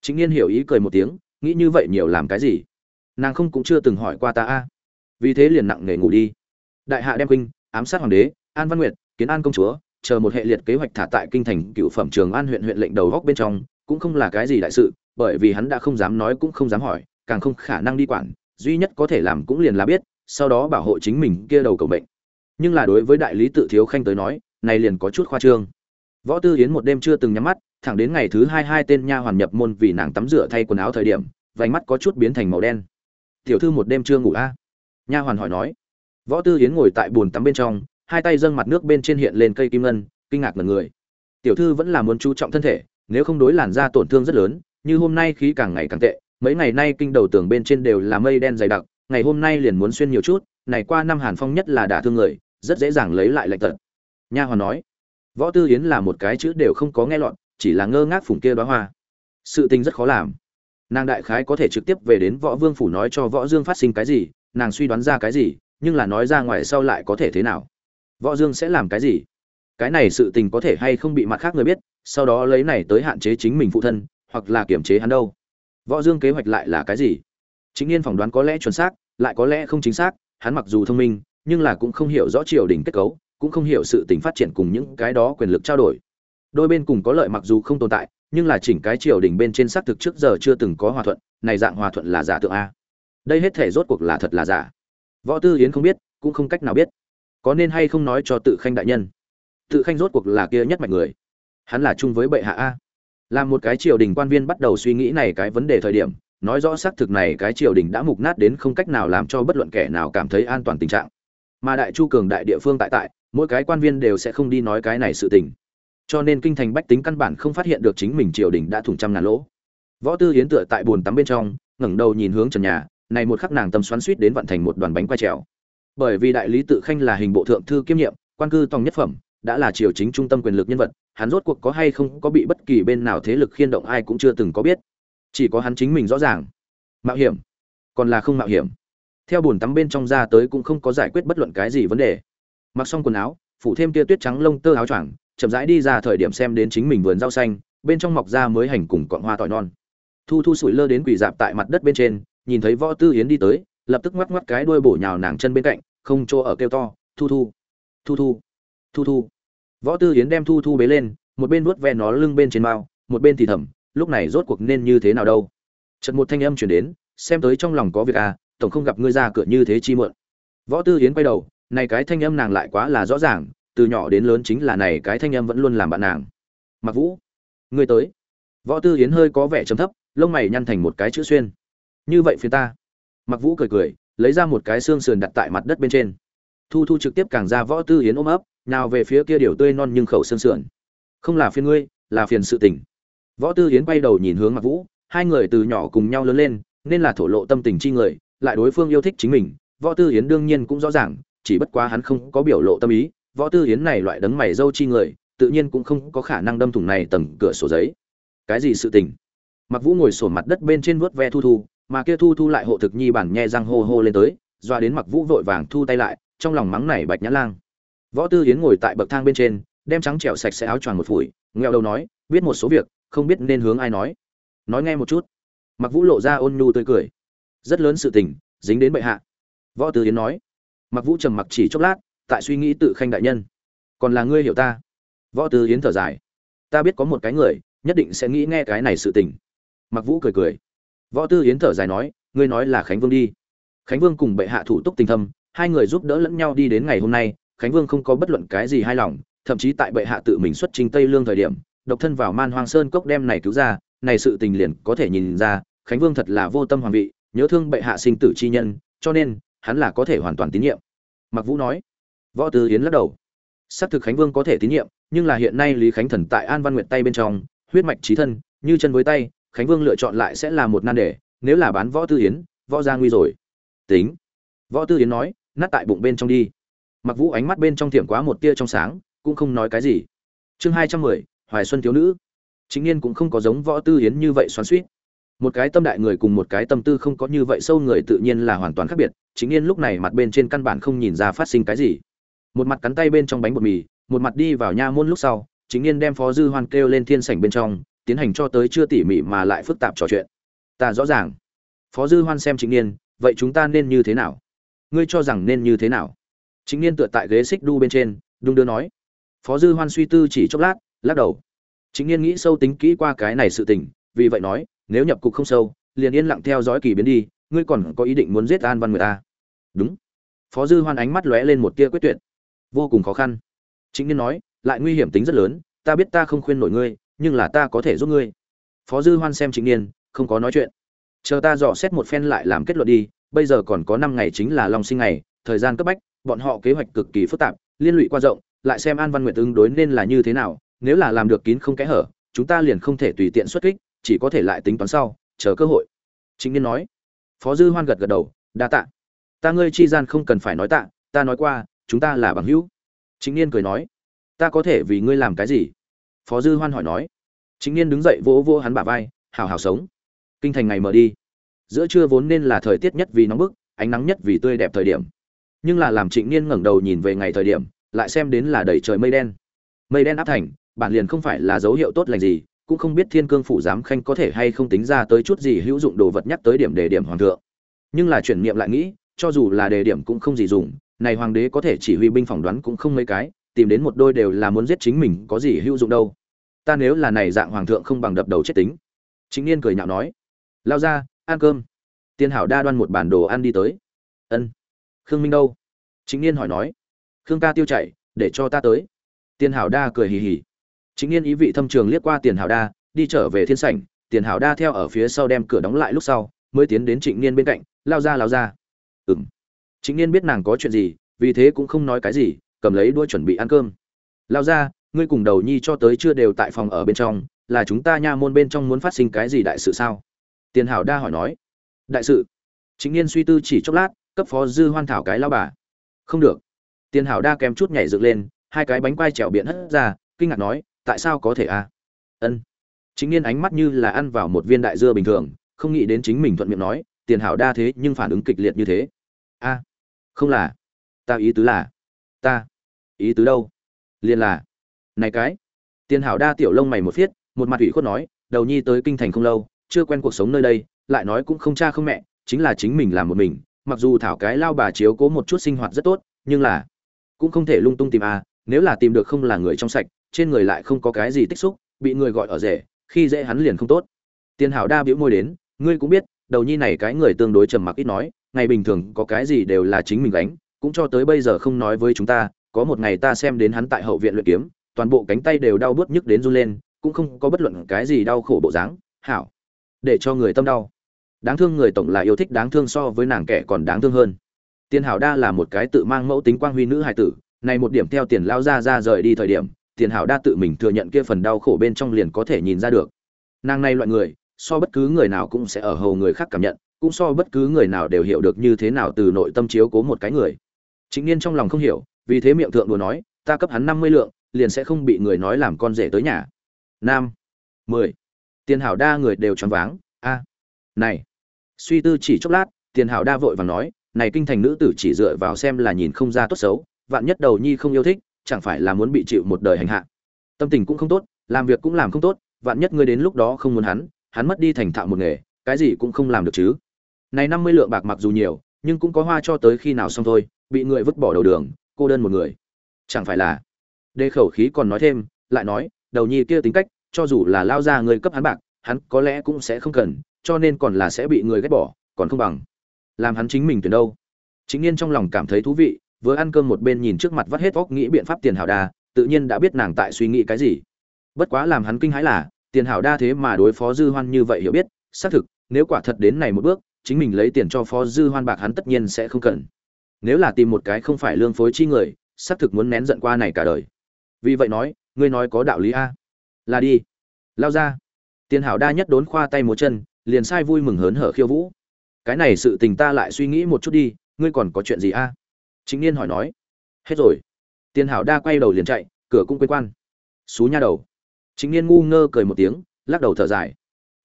Trịnh niên hiểu ý cười một tiếng, nghĩ như vậy nhiều làm cái gì? Nàng không cũng chưa từng hỏi qua ta a. Vì thế liền nặng nề ngủ đi. Đại hạ đem kinh ám sát hoàng đế, an văn nguyệt, kiến an công chúa, chờ một hệ liệt kế hoạch thả tại kinh thành cựu phẩm trường an huyện huyện lệnh đầu góc bên trong, cũng không là cái gì đại sự, bởi vì hắn đã không dám nói cũng không dám hỏi, càng không khả năng đi quản, duy nhất có thể làm cũng liền là biết, sau đó bảo hộ chính mình kia đầu cầu bệnh nhưng là đối với đại lý tự thiếu khanh tới nói, này liền có chút khoa trương. Võ tư yến một đêm chưa từng nhắm mắt, thẳng đến ngày thứ hai hai tên nha hoàn nhập môn vì nàng tắm rửa thay quần áo thời điểm, vành mắt có chút biến thành màu đen. Tiểu thư một đêm chưa ngủ a à? nha hoàn hỏi nói võ tư yến ngồi tại bồn tắm bên trong, hai tay dâng mặt nước bên trên hiện lên cây kim ngân, kinh ngạc ngẩn người. Tiểu thư vẫn là muốn chú trọng thân thể, nếu không đối làn da tổn thương rất lớn, như hôm nay khí càng ngày càng tệ, mấy ngày nay kinh đầu tường bên trên đều là mây đen dày đặc, ngày hôm nay liền muốn xuyên nhiều chút, này qua năm hàn phong nhất là đả thương người, rất dễ dàng lấy lại lệnh tật. Nha hoàn nói, võ tư yến là một cái chữ đều không có nghe lọt, chỉ là ngơ ngác phủng kia đóa hoa. Sự tình rất khó làm. Nàng đại khái có thể trực tiếp về đến võ vương phủ nói cho võ dương phát sinh cái gì, nàng suy đoán ra cái gì nhưng là nói ra ngoài sau lại có thể thế nào? Võ dương sẽ làm cái gì? Cái này sự tình có thể hay không bị mặt khác người biết, sau đó lấy này tới hạn chế chính mình phụ thân, hoặc là kiểm chế hắn đâu. Võ dương kế hoạch lại là cái gì? Chính niên phỏng đoán có lẽ chuẩn xác, lại có lẽ không chính xác, hắn mặc dù thông minh, nhưng là cũng không hiểu rõ triều đình kết cấu, cũng không hiểu sự tình phát triển cùng những cái đó quyền lực trao đổi. Đôi bên cùng có lợi mặc dù không tồn tại, nhưng là chỉnh cái triều đình bên trên xác thực trước giờ chưa từng có hòa thuận, này dạng hòa thuận là giả tượng a. Đây hết thể rốt cuộc là thật là giả võ tư yến không biết, cũng không cách nào biết. Có nên hay không nói cho tự khanh đại nhân? Tự khanh rốt cuộc là kia nhất mạch người. Hắn là chung với bệ hạ a. Là một cái triều đình quan viên bắt đầu suy nghĩ này cái vấn đề thời điểm, nói rõ xác thực này cái triều đình đã mục nát đến không cách nào làm cho bất luận kẻ nào cảm thấy an toàn tình trạng. Mà đại chu cường đại địa phương tại tại, mỗi cái quan viên đều sẽ không đi nói cái này sự tình. Cho nên kinh thành bách tính căn bản không phát hiện được chính mình triều đình đã thủng trăm ngàn lỗ. Võ tư hiến tựa tại bồn tắm bên trong, ngẩng đầu nhìn hướng trần nhà này một khắc nàng tâm xoắn suýt đến vận thành một đoàn bánh quay trèo. Bởi vì đại lý tự khanh là hình bộ thượng thư kiêm nhiệm, quan cư tòng nhất phẩm, đã là triều chính trung tâm quyền lực nhân vật, hắn rốt cuộc có hay không có bị bất kỳ bên nào thế lực khiên động ai cũng chưa từng có biết. Chỉ có hắn chính mình rõ ràng. Mạo hiểm. Còn là không mạo hiểm. Theo bồn tắm bên trong ra tới cũng không có giải quyết bất luận cái gì vấn đề. Mặc xong quần áo, phủ thêm tia tuyết trắng lông tơ áo choàng, chậm rãi đi ra thời điểm xem đến chính mình vườn rau xanh, bên trong mọc ra mới hành cùng cọn hoa tỏi non. Thu thu sủi lơ đến quỳ dạp tại mặt đất bên trên nhìn thấy võ tư yến đi tới, lập tức ngoắc ngoắc cái đuôi bổ nhào nàng chân bên cạnh, không chỗ ở kêu to, thu thu thu thu thu thu. Võ tư yến đem thu thu bế lên, một bên vuốt ve nó lưng bên trên mao, một bên thì thầm, lúc này rốt cuộc nên như thế nào đâu? Chợt một thanh âm chuyển đến, xem tới trong lòng có việc à tổng không gặp ngươi ra cửa như thế chi mượn võ tư yến quay đầu, này cái thanh âm nàng lại quá là rõ ràng, từ nhỏ đến lớn chính là này cái thanh âm vẫn luôn làm bạn nàng. Mặc vũ, ngươi tới. Võ tư yến hơi có vẻ trầm thấp, lông mày nhăn thành một cái chữ xuyên như vậy phía ta. Mặc vũ cười cười, lấy ra một cái xương sườn đặt tại mặt đất bên trên. Thu thu trực tiếp càng ra võ tư yến ôm ấp, nào về phía kia điều tươi non nhưng khẩu xương sườn. Không là phiền ngươi, là phiền sự tình. Võ tư yến quay đầu nhìn hướng mặc vũ, hai người từ nhỏ cùng nhau lớn lên, nên là thổ lộ tâm tình chi người, lại đối phương yêu thích chính mình. Võ tư yến đương nhiên cũng rõ ràng, chỉ bất quá hắn không có biểu lộ tâm ý. Võ tư yến này loại đấng mày dâu chi người, tự nhiên cũng không có khả năng đâm thủng này tầng cửa sổ giấy. Cái gì sự tình? Mặc vũ ngồi sổ mặt đất bên trên vuốt ve thu thu mà kia thu thu lại hộ thực nhi bản nhe răng hô hô lên tới, doa đến mặc vũ vội vàng thu tay lại, trong lòng mắng này bạch nhã lang. Võ tư yến ngồi tại bậc thang bên trên, đem trắng trẻo sạch sẽ áo choàng một phủi nghèo đầu nói, biết một số việc, không biết nên hướng ai nói. Nói nghe một chút. Mặc vũ lộ ra ôn nhu tươi cười. Rất lớn sự tình, dính đến bệ hạ. Võ tư yến nói. Mặc vũ trầm mặc chỉ chốc lát, tại suy nghĩ tự khanh đại nhân. Còn là ngươi hiểu ta. Võ tư yến thở dài. Ta biết có một cái người, nhất định sẽ nghĩ nghe cái này sự tình. Mặc vũ cười cười võ tư yến thở dài nói, ngươi nói là khánh vương đi. Khánh vương cùng bệ hạ thủ túc tình thâm, hai người giúp đỡ lẫn nhau đi đến ngày hôm nay, khánh vương không có bất luận cái gì hài lòng, thậm chí tại bệ hạ tự mình xuất trình tây lương thời điểm, độc thân vào man hoang sơn cốc đem này cứu ra, này sự tình liền có thể nhìn ra, khánh vương thật là vô tâm hoàng vị, nhớ thương bệ hạ sinh tử chi nhân, cho nên, hắn là có thể hoàn toàn tín nhiệm. Mặc vũ nói. Võ tư yến lắc đầu. Xác thực khánh vương có thể tín nhiệm, nhưng là hiện nay lý khánh thần tại an văn nguyện tay bên trong, huyết mạch trí thân, như chân với tay khánh vương lựa chọn lại sẽ là một nan đề, nếu là bán võ tư yến, võ gia nguy rồi. Tính. Võ tư yến nói, nát tại bụng bên trong đi. Mặc vũ ánh mắt bên trong thiểm quá một tia trong sáng, cũng không nói cái gì. Chương hai trăm mười, hoài xuân thiếu nữ. Chính niên cũng không có giống võ tư yến như vậy xoắn suýt một cái tâm đại người cùng một cái tâm tư không có như vậy sâu người tự nhiên là hoàn toàn khác biệt. Chính niên lúc này mặt bên trên căn bản không nhìn ra phát sinh cái gì. Một mặt cắn tay bên trong bánh bột mì, một mặt đi vào nha môn lúc sau chính niên đem phó dư hoan kêu lên thiên sảnh bên trong tiến hành cho tới chưa tỉ mỉ mà lại phức tạp trò chuyện. Ta rõ ràng. Phó dư hoan xem chính niên, vậy chúng ta nên như thế nào? Ngươi cho rằng nên như thế nào? Chính niên tựa tại ghế xích đu bên trên, đung đưa nói. Phó dư hoan suy tư chỉ chốc lát, lắc đầu. Chính niên nghĩ sâu tính kỹ qua cái này sự tình, vì vậy nói, nếu nhập cục không sâu, liền yên lặng theo dõi kỳ biến đi, ngươi còn có ý định muốn giết an văn người ta? Đúng. Phó dư hoan ánh mắt lóe lên một tia quyết tuyệt. Vô cùng khó khăn. Chính niên nói, lại nguy hiểm tính rất lớn, ta biết ta không khuyên nổi ngươi nhưng là ta có thể giúp ngươi. Phó dư hoan xem chính niên, không có nói chuyện. Chờ ta dò xét một phen lại làm kết luận đi, bây giờ còn có năm ngày chính là long sinh ngày, thời gian cấp bách, bọn họ kế hoạch cực kỳ phức tạp, liên lụy qua rộng, lại xem an văn nguyện ứng đối nên là như thế nào, nếu là làm được kín không kẽ hở, chúng ta liền không thể tùy tiện xuất kích, chỉ có thể lại tính toán sau, chờ cơ hội. Chính niên nói. Phó dư hoan gật gật đầu, đa tạ. Ta ngươi chi gian không cần phải nói tạ, ta nói qua, chúng ta là bằng hữu. Chính niên cười nói. Ta có thể vì ngươi làm cái gì? Phó dư hoan hỏi nói. Chính niên đứng dậy vỗ vỗ hắn bả vai hào hào sống. Kinh thành ngày mở đi. Giữa trưa vốn nên là thời tiết nhất vì nóng bức, ánh nắng nhất vì tươi đẹp thời điểm. Nhưng là làm trịnh niên ngẩng đầu nhìn về ngày thời điểm, lại xem đến là đầy trời mây đen. Mây đen áp thành, bản liền không phải là dấu hiệu tốt lành gì, cũng không biết thiên cương phủ giám khanh có thể hay không tính ra tới chút gì hữu dụng đồ vật nhắc tới điểm đề điểm hoàng thượng. Nhưng là chuyển niệm lại nghĩ, cho dù là đề điểm cũng không gì dùng, này hoàng đế có thể chỉ huy binh phỏng đoán cũng không mấy cái tìm đến một đôi đều là muốn giết chính mình, có gì hữu dụng đâu. Ta nếu là này dạng hoàng thượng không bằng đập đầu chết tính. Chính niên cười nhạo nói, lao ra, ăn cơm. Tiên hảo đa đoan một bản đồ ăn đi tới. Ân, khương minh đâu? Chính niên hỏi nói, khương ca tiêu chạy để cho ta tới. Tiền hảo đa cười hì hì. Chính niên ý vị thâm trường liếc qua tiền hảo đa, đi trở về thiên sảnh. Tiền hảo đa theo ở phía sau đem cửa đóng lại lúc sau, mới tiến đến trịnh niên bên cạnh, lao ra lao ra. Ừng trịnh niên biết nàng có chuyện gì, vì thế cũng không nói cái gì cầm lấy đuôi chuẩn bị ăn cơm. Lao ra, ngươi cùng đầu nhi cho tới chưa đều tại phòng ở bên trong, là chúng ta nha môn bên trong muốn phát sinh cái gì đại sự sao? Tiền hảo đa hỏi nói. Đại sự. Chính n suy tư chỉ chốc lát, cấp phó dư hoan thảo cái lao bà. Không được. Tiền hảo đa kém chút nhảy dựng lên, hai cái bánh quai trèo biện hất ra, kinh ngạc nói, tại sao có thể a à? ân. Chính n ánh mắt như là ăn vào một viên đại dưa bình thường, không nghĩ đến chính mình thuận miệng nói, tiền hảo đa thế nhưng phản ứng kịch liệt như thế. A không là. Ta ý tứ là, ta ý tứ đâu? Liền là, này cái, tiền hảo đa tiểu lông mày một phiết, một mặt ủy khuất nói, đầu nhi tới kinh thành không lâu, chưa quen cuộc sống nơi đây, lại nói cũng không cha không mẹ, chính là chính mình làm một mình, mặc dù thảo cái lao bà chiếu cố một chút sinh hoạt rất tốt, nhưng là, cũng không thể lung tung tìm a nếu là tìm được không là người trong sạch, trên người lại không có cái gì tích xúc, bị người gọi ở rể, khi dễ hắn liền không tốt. Tiền hảo đa biểu môi đến, ngươi cũng biết, đầu nhi này cái người tương đối trầm mặc ít nói, ngày bình thường có cái gì đều là chính mình gánh, cũng cho tới bây giờ không nói với chúng ta có một ngày ta xem đến hắn tại hậu viện luyện kiếm, toàn bộ cánh tay đều đau bớt nhức đến run lên, cũng không có bất luận cái gì đau khổ bộ dáng. Hảo, để cho người tâm đau. Đáng thương người tổng là yêu thích đáng thương so với nàng kẻ còn đáng thương hơn. Tiền hảo đa là một cái tự mang mẫu tính quang huy nữ hài tử, này một điểm theo tiền lao ra ra rời đi thời điểm tiền hảo đa tự mình thừa nhận kia phần đau khổ bên trong liền có thể nhìn ra được. Nàng này loại người, so bất cứ người nào cũng sẽ ở hầu người khác cảm nhận, cũng so bất cứ người nào đều hiểu được như thế nào từ nội tâm chiếu cố một cái người. Chính niên trong lòng không hiểu vì thế miệng thượng đùa nói, ta cấp hắn năm mươi lượng, liền sẽ không bị người nói làm con rể tới nhà. Nam. Mười. Tiền hảo đa người đều choáng váng. A. Này. Suy tư chỉ chốc lát, tiền hảo đa vội vàng nói, này kinh thành nữ tử chỉ dựa vào xem là nhìn không ra tốt xấu, vạn nhất đầu nhi không yêu thích, chẳng phải là muốn bị chịu một đời hành hạ. Tâm tình cũng không tốt, làm việc cũng làm không tốt, vạn nhất ngươi đến lúc đó không muốn hắn hắn mất đi thành thạo một nghề, cái gì cũng không làm được chứ. Này năm mươi lượng bạc mặc dù nhiều, nhưng cũng có hoa cho tới khi nào xong thôi, bị người vứt bỏ đầu đường cô đơn một người. Chẳng phải là? Đề khẩu khí còn nói thêm, lại nói, đầu nhi kia tính cách, cho dù là lao ra người cấp hắn bạc, hắn có lẽ cũng sẽ không cần, cho nên còn là sẽ bị người ghét bỏ, còn không bằng. Làm hắn chính mình tuyển đâu? Chính nhiên trong lòng cảm thấy thú vị, vừa ăn cơm một bên nhìn trước mặt vắt hết óc nghĩ biện pháp tiền hảo đa, tự nhiên đã biết nàng tại suy nghĩ cái gì. Bất quá làm hắn kinh hãi là, tiền hảo đa thế mà đối phó dư hoan như vậy hiểu biết, xác thực, nếu quả thật đến này một bước, chính mình lấy tiền cho phó dư hoan bạc hắn tất nhiên sẽ không cần nếu là tìm một cái không phải lương phối chi người, xác thực muốn nén giận qua này cả đời. Vì vậy nói, ngươi nói có đạo lý a. Là đi. Lao ra. Tiền hảo đa nhất đốn khoa tay múa chân, liền sai vui mừng hớn hở khiêu vũ. Cái này sự tình ta lại suy nghĩ một chút đi, ngươi còn có chuyện gì a? Chính niên hỏi nói. Hết rồi. Tiền hảo đa quay đầu liền chạy, cửa cũng quên quan. Xú nha đầu. Chính niên ngu ngơ cười một tiếng, lắc đầu thở dài.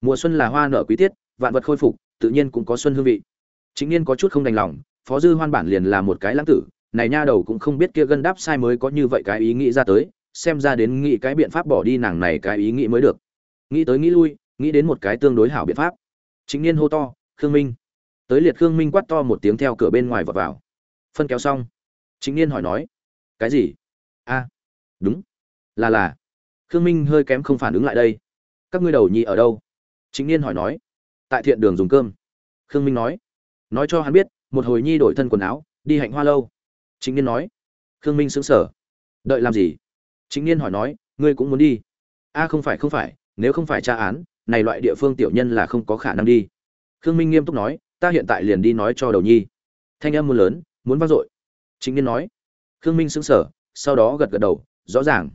Mùa xuân là hoa nở quý tiết, vạn vật khôi phục, tự nhiên cũng có xuân hương vị. Chính niên có chút không đành lòng phó dư hoan bản liền là một cái lãng tử, này nha đầu cũng không biết kia gân đáp sai mới có như vậy cái ý nghĩ ra tới, xem ra đến nghĩ cái biện pháp bỏ đi nàng này cái ý nghĩ mới được. Nghĩ tới nghĩ lui, nghĩ đến một cái tương đối hảo biện pháp. Chính niên hô to, khương minh. Tới liệt khương minh quát to một tiếng theo cửa bên ngoài vọt vào. Phân kéo xong. Chính niên hỏi nói, cái gì? A. Đúng. Là là. Khương minh hơi kém không phản ứng lại đây. Các ngươi đầu nhi ở đâu? Chính niên hỏi nói. Tại thiện đường dùng cơm. Khương minh nói. Nói cho hắn biết một hồi nhi đổi thân quần áo, đi hạnh hoa lâu. Chính niên nói. Khương minh xứng sở đợi làm gì? Chính niên hỏi nói, ngươi cũng muốn đi. A, không phải không phải, nếu không phải tra án, này loại địa phương tiểu nhân là không có khả năng đi. Khương minh nghiêm túc nói, ta hiện tại liền đi nói cho đầu nhi. Thanh em muốn lớn, muốn vang dội. Chính niên nói. Khương minh sững sờ, sau đó gật gật đầu, rõ ràng.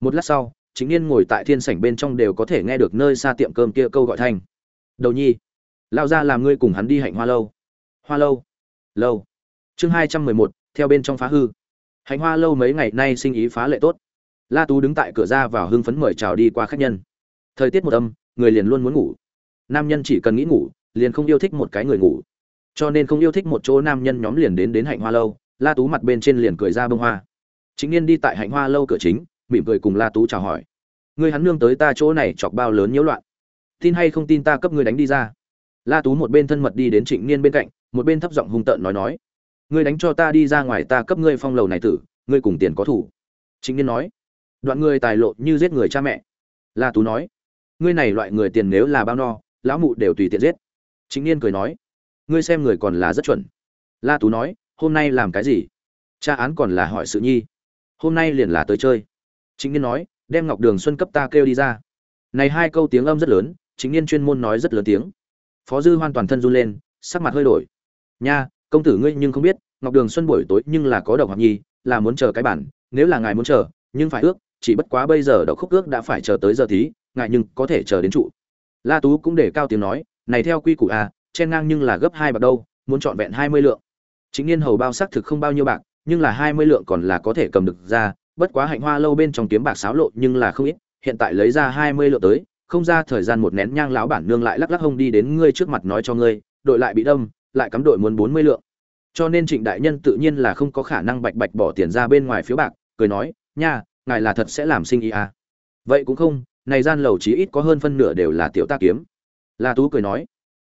Một lát sau, chính niên ngồi tại thiên sảnh bên trong đều có thể nghe được nơi xa tiệm cơm kia câu gọi thanh. Đầu nhi lao ra làm ngươi cùng hắn đi hạnh hoa lâu. Hoa lâu? Lâu. Chương hai trăm mười một, theo bên trong phá hư. Hạnh hoa lâu mấy ngày nay sinh ý phá lệ tốt. La tú đứng tại cửa ra vào hưng phấn mời chào đi qua khách nhân. Thời tiết một âm, người liền luôn muốn ngủ. Nam nhân chỉ cần nghĩ ngủ, liền không yêu thích một cái người ngủ. Cho nên không yêu thích một chỗ nam nhân nhóm liền đến đến hạnh hoa lâu, la tú mặt bên trên liền cười ra bông hoa. Chính niên đi tại hạnh hoa lâu cửa chính, mỉm cười cùng la tú chào hỏi. Ngươi hắn nương tới ta chỗ này chọc bao lớn nhiễu loạn. Tin hay không tin ta cấp ngươi đánh đi ra. La tú một bên thân mật đi đến trịnh niên bên cạnh một bên thấp giọng hung tợn nói nói, ngươi đánh cho ta đi ra ngoài ta cấp ngươi phong lầu này tử, ngươi cùng tiền có thủ. Chính niên nói, đoạn ngươi tài lộ như giết người cha mẹ. La tú nói, ngươi này loại người tiền nếu là bao no, lão mụ đều tùy tiện giết. Chính niên cười nói, ngươi xem người còn là rất chuẩn. La tú nói, hôm nay làm cái gì? Cha án còn là hỏi sự nhi. Hôm nay liền là tới chơi. Chính niên nói, đem ngọc đường xuân cấp ta kêu đi ra. Này hai câu tiếng âm rất lớn, chính niên chuyên môn nói rất lớn tiếng. Phó dư hoàn toàn thân run lên, sắc mặt hơi đổi nha, công tử ngươi nhưng không biết, ngọc đường xuân buổi tối nhưng là có độc hoặc nhi, là muốn chờ cái bản, nếu là ngài muốn chờ, nhưng phải ước, chỉ bất quá bây giờ độc khúc ước đã phải chờ tới giờ tí ngài nhưng có thể chờ đến trụ. La tú cũng để cao tiếng nói, này theo quy củ à chen ngang nhưng là gấp hai bạc đâu, muốn chọn vẹn hai mươi lượng. Chính niên hầu bao xác thực không bao nhiêu bạc, nhưng là hai mươi lượng còn là có thể cầm được ra, bất quá hạnh hoa lâu bên trong kiếm bạc xáo lộ nhưng là không ít, hiện tại lấy ra hai mươi lượng tới, không ra thời gian một nén nhang lão bản nương lại lắc lắc hông đi đến ngươi trước mặt nói cho ngươi, đội lại bị đâm lại cắm đội muốn bốn mươi lượng. Cho nên trịnh đại nhân tự nhiên là không có khả năng bạch bạch bỏ tiền ra bên ngoài phiếu bạc, cười nói, nha, ngài là thật sẽ làm sinh ý à. vậy cũng không, này gian lầu chí ít có hơn phân nửa đều là tiểu ta kiếm. La tú cười nói,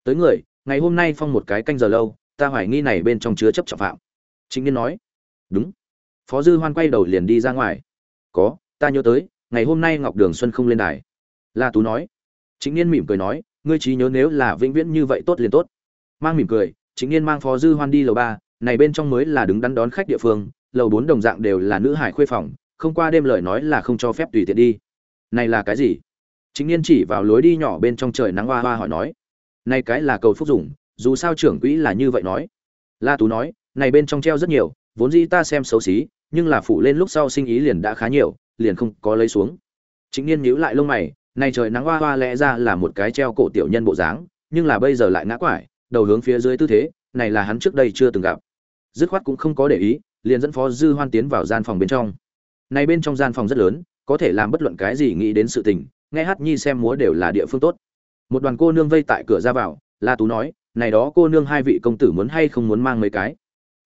tới người, ngày hôm nay phong một cái canh giờ lâu, ta hoài nghi này bên trong chứa chấp trọng phạm. Chính niên nói, đúng. Phó dư hoan quay đầu liền đi ra ngoài. Có, ta nhớ tới, ngày hôm nay ngọc đường xuân không lên đài. La tú nói. Chính niên mỉm cười nói, ngươi trí nhớ nếu là vĩnh viễn như vậy tốt liền tốt mang mỉm cười, chính niên mang phó dư hoan đi lầu ba, này bên trong mới là đứng đắn đón khách địa phương, lầu bốn đồng dạng đều là nữ hải khuê phòng, không qua đêm lời nói là không cho phép tùy tiện đi. Này là cái gì? Chính niên chỉ vào lối đi nhỏ bên trong trời nắng hoa hoa hỏi nói. Này cái là cầu phúc dùng, dù sao trưởng quỹ là như vậy nói. La tú nói, này bên trong treo rất nhiều, vốn dĩ ta xem xấu xí, nhưng là phủ lên lúc sau sinh ý liền đã khá nhiều, liền không có lấy xuống. Chính niên nhíu lại lông mày, này trời nắng hoa hoa lẽ ra là một cái treo cổ tiểu nhân bộ dáng, nhưng là bây giờ lại ngã quải đầu hướng phía dưới tư thế, này là hắn trước đây chưa từng gặp. Dứt khoát cũng không có để ý, liền dẫn phó dư hoan tiến vào gian phòng bên trong. Này bên trong gian phòng rất lớn, có thể làm bất luận cái gì nghĩ đến sự tình, nghe hát nhi xem múa đều là địa phương tốt. Một đoàn cô nương vây tại cửa ra vào, la tú nói, này đó cô nương hai vị công tử muốn hay không muốn mang mấy cái?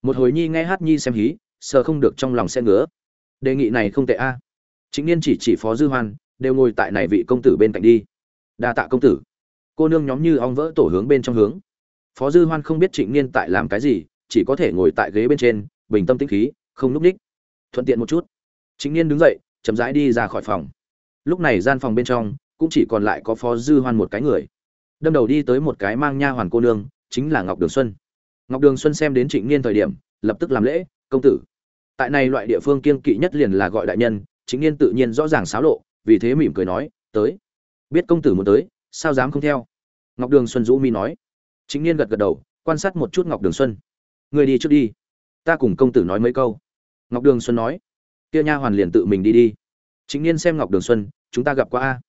Một hồi nhi nghe hát nhi xem hí, sợ không được trong lòng sẽ ngứa. Đề nghị này không tệ a. Chính niên chỉ chỉ phó dư hoan, đều ngồi tại này vị công tử bên cạnh đi. Đa tạ công tử. Cô nương nhóm như ong vỡ tổ hướng bên trong hướng phó dư hoan không biết trịnh niên tại làm cái gì, chỉ có thể ngồi tại ghế bên trên, bình tâm tĩnh khí, không núp ních. Thuận tiện một chút. Trịnh niên đứng dậy, chậm rãi đi ra khỏi phòng. Lúc này gian phòng bên trong, cũng chỉ còn lại có phó dư hoan một cái người. Đâm đầu đi tới một cái mang nha hoàn cô nương, chính là ngọc đường xuân. Ngọc đường xuân xem đến trịnh niên thời điểm, lập tức làm lễ, công tử. Tại này loại địa phương kiên kỵ nhất liền là gọi đại nhân chính niên tự nhiên rõ ràng xáo lộ, vì thế mỉm cười nói, tới. Biết công tử muốn tới, sao dám không theo? Ngọc đường xuân dũ mi nói chính niên gật gật đầu, quan sát một chút ngọc đường xuân. Người đi trước đi. Ta cùng công tử nói mấy câu. Ngọc đường xuân nói. Kia nha hoàn liền tự mình đi đi. Chính niên xem ngọc đường xuân, chúng ta gặp qua a.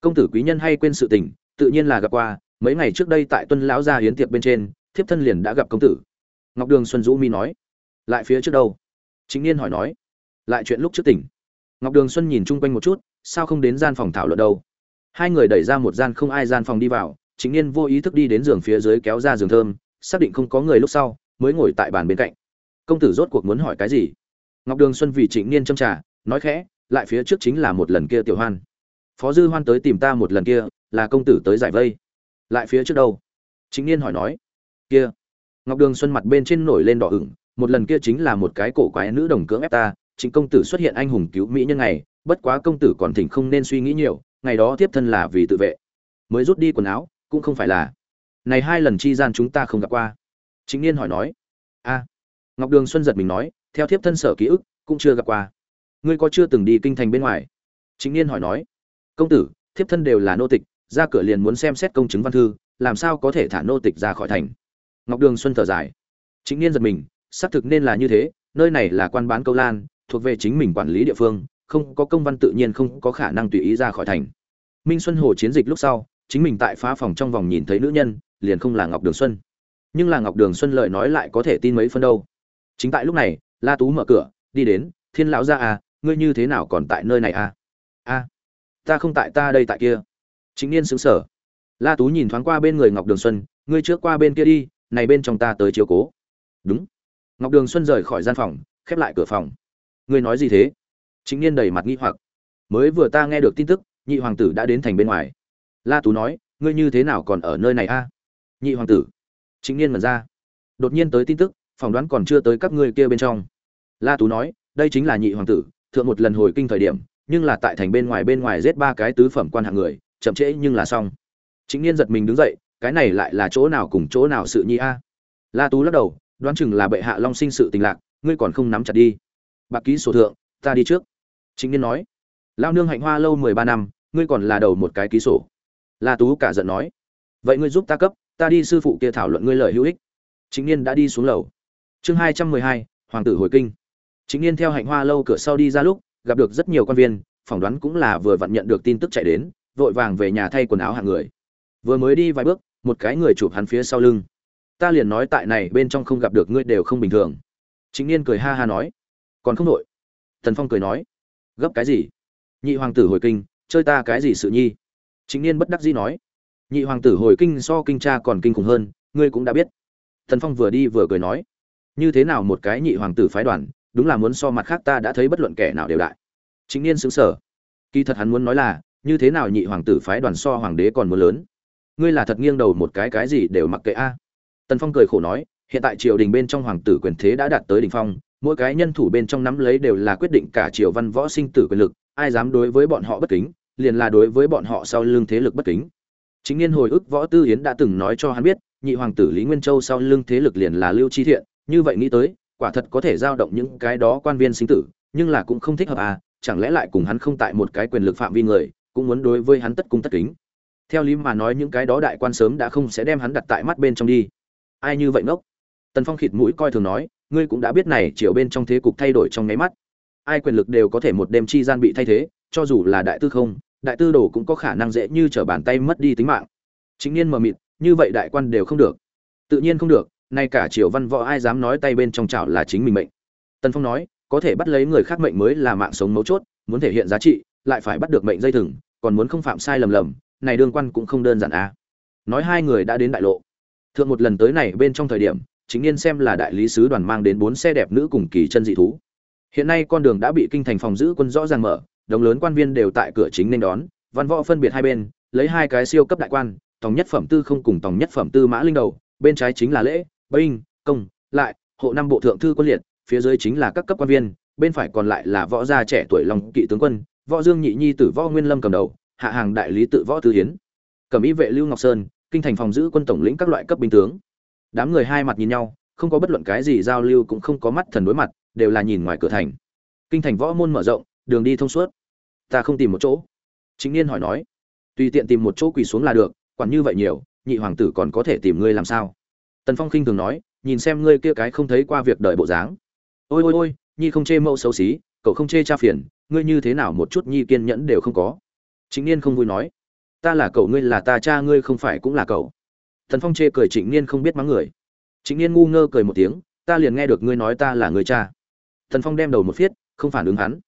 Công tử quý nhân hay quên sự tình, tự nhiên là gặp qua, mấy ngày trước đây tại tuân lão gia hiến tiệc bên trên, thiếp thân liền đã gặp công tử. Ngọc đường xuân dũ mi nói. Lại phía trước đâu? Chính niên hỏi nói. Lại chuyện lúc trước tỉnh ngọc đường xuân nhìn chung quanh một chút, sao không đến gian phòng thảo luận đâu? Hai người đẩy ra một gian không ai gian phòng đi vào chính niên vô ý thức đi đến giường phía dưới kéo ra giường thơm, xác định không có người lúc sau, mới ngồi tại bàn bên cạnh. Công tử rốt cuộc muốn hỏi cái gì? Ngọc đường xuân vì trịnh niên châm trả nói khẽ, lại phía trước chính là một lần kia tiểu hoan. Phó dư hoan tới tìm ta một lần kia, là công tử tới giải vây. Lại phía trước đâu? Chính niên hỏi nói. Kia. Ngọc đường xuân mặt bên trên nổi lên đỏ ửng, một lần kia chính là một cái cổ quái nữ đồng cưỡng ép ta chính công tử xuất hiện anh hùng cứu mỹ nhân ngày bất quá công tử còn thỉnh không nên suy nghĩ nhiều, ngày đó tiếp thân là vì tự vệ. Mới rút đi quần áo cũng không phải là, này hai lần chi gian chúng ta không gặp qua. Chính niên hỏi nói, a, ngọc đường xuân giật mình nói, theo thiếp thân sở ký ức, cũng chưa gặp qua. Ngươi có chưa từng đi kinh thành bên ngoài? Chính niên hỏi nói, công tử, thiếp thân đều là nô tịch, ra cửa liền muốn xem xét công chứng văn thư, làm sao có thể thả nô tịch ra khỏi thành? Ngọc đường xuân thở dài. Chính niên giật mình, xác thực nên là như thế, nơi này là quan bán câu lan, thuộc về chính mình quản lý địa phương, không có công văn tự nhiên không có khả năng tùy ý ra khỏi thành. Minh xuân hồ chiến dịch lúc sau chính mình tại phá phòng trong vòng nhìn thấy nữ nhân, liền không là ngọc đường xuân. Nhưng là ngọc đường xuân lời nói lại có thể tin mấy phân đâu. Chính tại lúc này, la tú mở cửa, đi đến, thiên lão ra à ngươi như thế nào còn tại nơi này a a, ta không tại ta đây tại kia. Chính niên xứng sở la tú nhìn thoáng qua bên người ngọc đường xuân, ngươi trước qua bên kia đi, này bên trong ta tới chiều cố. Đúng. Ngọc đường xuân rời khỏi gian phòng, khép lại cửa phòng. Ngươi nói gì thế? Chính niên đầy mặt nghi hoặc. Mới vừa ta nghe được tin tức, nhị hoàng tử đã đến thành bên ngoài la tú nói, ngươi như thế nào còn ở nơi này a? Nhị hoàng tử. Chính niên mật ra. Đột nhiên tới tin tức, phỏng đoán còn chưa tới các ngươi kia bên trong. La tú nói, đây chính là nhị hoàng tử, thượng một lần hồi kinh thời điểm, nhưng là tại thành bên ngoài bên ngoài giết ba cái tứ phẩm quan hạng người, chậm trễ nhưng là xong. Chính niên giật mình đứng dậy, cái này lại là chỗ nào cùng chỗ nào sự nhi a? La tú lắc đầu, đoán chừng là bệ hạ long sinh sự tình lạc, ngươi còn không nắm chặt đi. Bạc ký sổ thượng, ta đi trước. Chính niên nói lao nương hạnh hoa lâu mười ba năm, ngươi còn là đầu một cái ký sổ la tú cả giận nói, vậy ngươi giúp ta cấp, ta đi sư phụ kia thảo luận ngươi lời hữu ích. Chính niên đã đi xuống lầu. Chương hai trăm mười hai, hoàng tử hồi kinh. Chính niên theo hạnh hoa lâu cửa sau đi ra lúc, gặp được rất nhiều quan viên, phỏng đoán cũng là vừa vặn nhận được tin tức chạy đến, vội vàng về nhà thay quần áo hàng người. Vừa mới đi vài bước, một cái người chụp hắn phía sau lưng. Ta liền nói tại này bên trong không gặp được ngươi đều không bình thường. Chính niên cười ha ha nói. Còn không nội thần phong cười nói. Gấp cái gì? Nhị hoàng tử hồi kinh, chơi ta cái gì sự nhi? Chính niên bất đắc dĩ nói, nhị hoàng tử hồi kinh so kinh cha còn kinh khủng hơn, ngươi cũng đã biết. Thần phong vừa đi vừa cười nói, như thế nào một cái nhị hoàng tử phái đoàn, đúng là muốn so mặt khác ta đã thấy bất luận kẻ nào đều đại. Chính niên xứng sở kỳ thật hắn muốn nói là, như thế nào nhị hoàng tử phái đoàn so hoàng đế còn muốn lớn? Ngươi là thật nghiêng đầu một cái cái gì đều mặc kệ a. Tần phong cười khổ nói, hiện tại triều đình bên trong hoàng tử quyền thế đã đạt tới đỉnh phong, mỗi cái nhân thủ bên trong nắm lấy đều là quyết định cả triều văn võ sinh tử quyền lực, ai dám đối với bọn họ bất kính liền là đối với bọn họ sau lưng thế lực bất kính. Chính niên hồi ức võ tư yến đã từng nói cho hắn biết, nhị hoàng tử lý nguyên châu sau lưng thế lực liền là lưu chi thiện, như vậy nghĩ tới, quả thật có thể giao động những cái đó quan viên sinh tử, nhưng là cũng không thích hợp à chẳng lẽ lại cùng hắn không tại một cái quyền lực phạm vi người, cũng muốn đối với hắn tất cung tất kính. Theo lý mà nói những cái đó đại quan sớm đã không sẽ đem hắn đặt tại mắt bên trong đi. Ai như vậy ngốc? Tần phong khịt mũi coi thường nói, ngươi cũng đã biết này chiều bên trong thế cục thay đổi trong nháy mắt. Ai quyền lực đều có thể một đêm chi gian bị thay thế cho dù là đại tư không, đại tư đồ cũng có khả năng dễ như trở bàn tay mất đi tính mạng. Chính niên mờ mịt, như vậy đại quan đều không được. Tự nhiên không được, nay cả triều văn võ ai dám nói tay bên trong chảo là chính mình mệnh. Tần phong nói, có thể bắt lấy người khác mệnh mới là mạng sống mấu chốt, muốn thể hiện giá trị, lại phải bắt được mệnh dây thừng, còn muốn không phạm sai lầm lầm, này đương quan cũng không đơn giản à. Nói hai người đã đến đại lộ. Thượng một lần tới này bên trong thời điểm, chính niên xem là đại lý sứ đoàn mang đến bốn xe đẹp nữ cùng kỳ chân dị thú. Hiện nay con đường đã bị kinh thành phòng giữ quân rõ ràng mở đồng lớn quan viên đều tại cửa chính nên đón, văn võ phân biệt hai bên, lấy hai cái siêu cấp đại quan, tòng nhất phẩm tư không cùng tòng nhất phẩm tư mã linh đầu, bên trái chính là lễ, binh, công, lại, hộ năm bộ thượng thư quân liệt, phía dưới chính là các cấp quan viên, bên phải còn lại là võ gia trẻ tuổi lòng kỵ tướng quân, võ dương nhị nhi tử võ nguyên lâm cầm đầu, hạ hàng đại lý tự võ tư hiến. Cầm ý vệ lưu ngọc sơn, kinh thành phòng giữ quân tổng lĩnh các loại cấp binh tướng. Đám người hai mặt nhìn nhau, không có bất luận cái gì giao lưu cũng không có mắt thần đối mặt, đều là nhìn ngoài cửa thành. Kinh thành võ môn mở rộng đường đi thông suốt. Ta không tìm một chỗ. Chính niên hỏi nói. Tùy tiện tìm một chỗ quỳ xuống là được, quản như vậy nhiều, nhị hoàng tử còn có thể tìm ngươi làm sao? Tần phong khinh thường nói, nhìn xem ngươi kia cái không thấy qua việc đời bộ dáng. Ôi ôi ôi, nhi không chê mẫu xấu xí, cậu không chê cha phiền, ngươi như thế nào một chút nhi kiên nhẫn đều không có. Chính niên không vui nói. Ta là cậu, ngươi là ta cha, ngươi không phải cũng là cậu. Thần phong chê cười trịnh niên không biết mắng người. Trịnh niên ngu ngơ cười một tiếng, ta liền nghe được ngươi nói ta là người cha. Thần phong đem đầu một phiết, không phản ứng hắn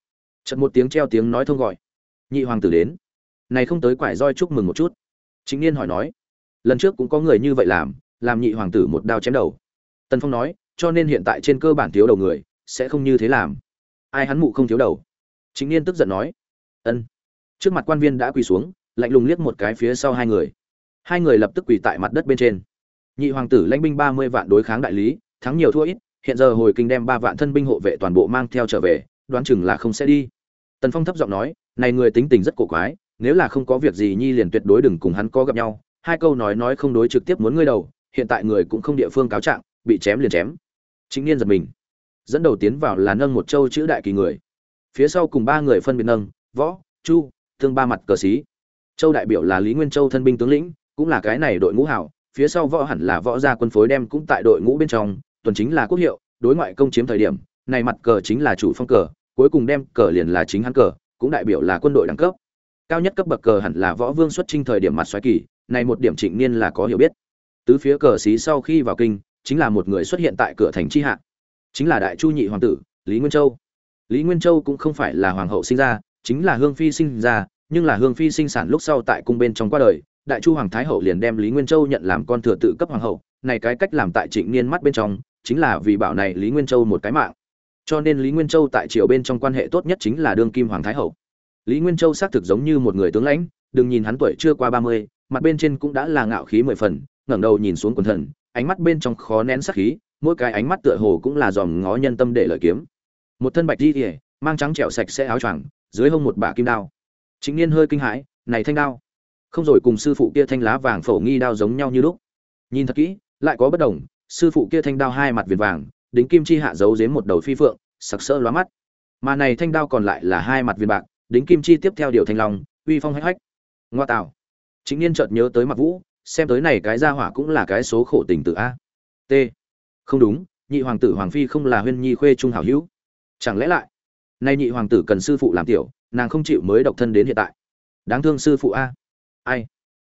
chật một tiếng treo tiếng nói thông gọi. Nhị hoàng tử đến. Này không tới quải roi chúc mừng một chút. Chính niên hỏi nói. Lần trước cũng có người như vậy làm làm nhị hoàng tử một đao chém đầu. Tần phong nói, cho nên hiện tại trên cơ bản thiếu đầu người, sẽ không như thế làm. Ai hắn mụ không thiếu đầu? Chính niên tức giận nói. Ân. Trước mặt quan viên đã quỳ xuống, lạnh lùng liếc một cái phía sau hai người. Hai người lập tức quỳ tại mặt đất bên trên. Nhị hoàng tử lãnh binh ba mươi vạn đối kháng đại lý, thắng nhiều thua ít, hiện giờ hồi kinh đem ba vạn thân binh hộ vệ toàn bộ mang theo trở về, đoán chừng là không sẽ đi tần phong thấp giọng nói, này người tính tình rất cổ quái, nếu là không có việc gì nhi liền tuyệt đối đừng cùng hắn có gặp nhau. Hai câu nói nói không đối trực tiếp muốn ngươi đầu, hiện tại người cũng không địa phương cáo trạng, bị chém liền chém. Chính niên giật mình, dẫn đầu tiến vào là nâng một châu chữ đại kỳ người. Phía sau cùng ba người phân biệt nâng, võ, chu, thương ba mặt cờ xí. Châu đại biểu là lý nguyên châu thân binh tướng lĩnh, cũng là cái này đội ngũ hảo, phía sau võ hẳn là võ gia quân phối đem cũng tại đội ngũ bên trong, tuần chính là quốc hiệu, đối ngoại công chiếm thời điểm, này mặt cờ chính là chủ phong cờ cuối cùng đem cờ liền là chính hắn cờ, cũng đại biểu là quân đội đẳng cấp. Cao nhất cấp bậc cờ hẳn là võ vương xuất trinh thời điểm mặt xoáy kỳ, này một điểm trịnh niên là có hiểu biết. Tứ phía cờ xí sau khi vào kinh, chính là một người xuất hiện tại cửa thành chi hạ. Chính là đại chu nhị hoàng tử, lý nguyên châu. Lý nguyên châu cũng không phải là hoàng hậu sinh ra, chính là hương phi sinh ra, nhưng là hương phi sinh sản lúc sau tại cung bên trong qua đời, đại chu hoàng thái hậu liền đem lý nguyên châu nhận làm con thừa tự cấp hoàng hậu, này cái cách làm tại trịnh niên mắt bên trong, chính là vì bảo này lý nguyên châu một cái mạng cho nên lý nguyên châu tại triều bên trong quan hệ tốt nhất chính là đương kim hoàng thái hậu. Lý nguyên châu xác thực giống như một người tướng lãnh, đừng nhìn hắn tuổi chưa qua ba mươi, mặt bên trên cũng đã là ngạo khí mười phần, ngẩng đầu nhìn xuống quần thần, ánh mắt bên trong khó nén sắc khí, mỗi cái ánh mắt tựa hồ cũng là dòm ngó nhân tâm để lợi kiếm. Một thân bạch di ỉa mang trắng trẻo sạch sẽ áo choàng, dưới hông một bả kim đao. Chính niên hơi kinh hãi, này thanh đao. Không rồi cùng sư phụ kia thanh lá vàng phổ nghi đao giống nhau như lúc. Nhìn thật kỹ, lại có bất đồng, sư phụ kia thanh đao hai mặt viền vàng đính kim chi hạ giấu giếm một đầu phi phượng, sặc sỡ lóa mắt. Mà này thanh đao còn lại là hai mặt viên bạc, đính kim chi tiếp theo điều thanh long, uy phong hách hách. Ngoa tạo. Chính niên chợt nhớ tới mặt vũ, xem tới này cái gia hỏa cũng là cái số khổ tình tử a. T. Không đúng, nhị hoàng tử hoàng phi không là huyên nhi khuê trung hảo hữu. Chẳng lẽ lại? Nay nhị hoàng tử cần sư phụ làm tiểu, nàng không chịu mới độc thân đến hiện tại. Đáng thương sư phụ a. Ai?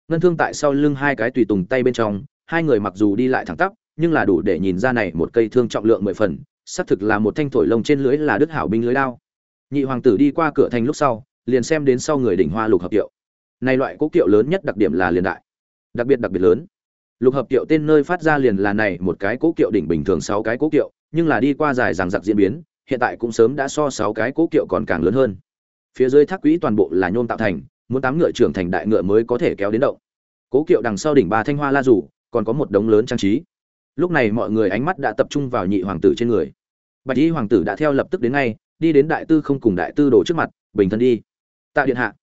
Ngân thương tại sau lưng hai cái tùy tùng tay bên trong, hai người mặc dù đi lại thẳng tắp nhưng là đủ để nhìn ra này một cây thương trọng lượng mười phần, xác thực là một thanh thổi lông trên lưới là đức hảo binh lưới đao. nhị hoàng tử đi qua cửa thành lúc sau, liền xem đến sau người đỉnh hoa lục hợp kiệu này loại cố kiệu lớn nhất đặc điểm là liền đại, đặc biệt đặc biệt lớn. Lục hợp kiệu tên nơi phát ra liền là này một cái cố kiệu đỉnh bình thường sáu cái cố kiệu, nhưng là đi qua dài rằng giặc diễn biến, hiện tại cũng sớm đã so sáu cái cố kiệu còn càng lớn hơn. Phía dưới thác quỹ toàn bộ là nhôm tạo thành, muốn tám ngựa trưởng thành đại ngựa mới có thể kéo đến động. Cố kiệu đằng sau đỉnh ba thanh hoa la rủ còn có một đống lớn trang trí lúc này mọi người ánh mắt đã tập trung vào nhị hoàng tử trên người. Bạch y hoàng tử đã theo lập tức đến ngay, đi đến đại tư không cùng đại tư đổ trước mặt, bình thân đi. Tạ điện hạ.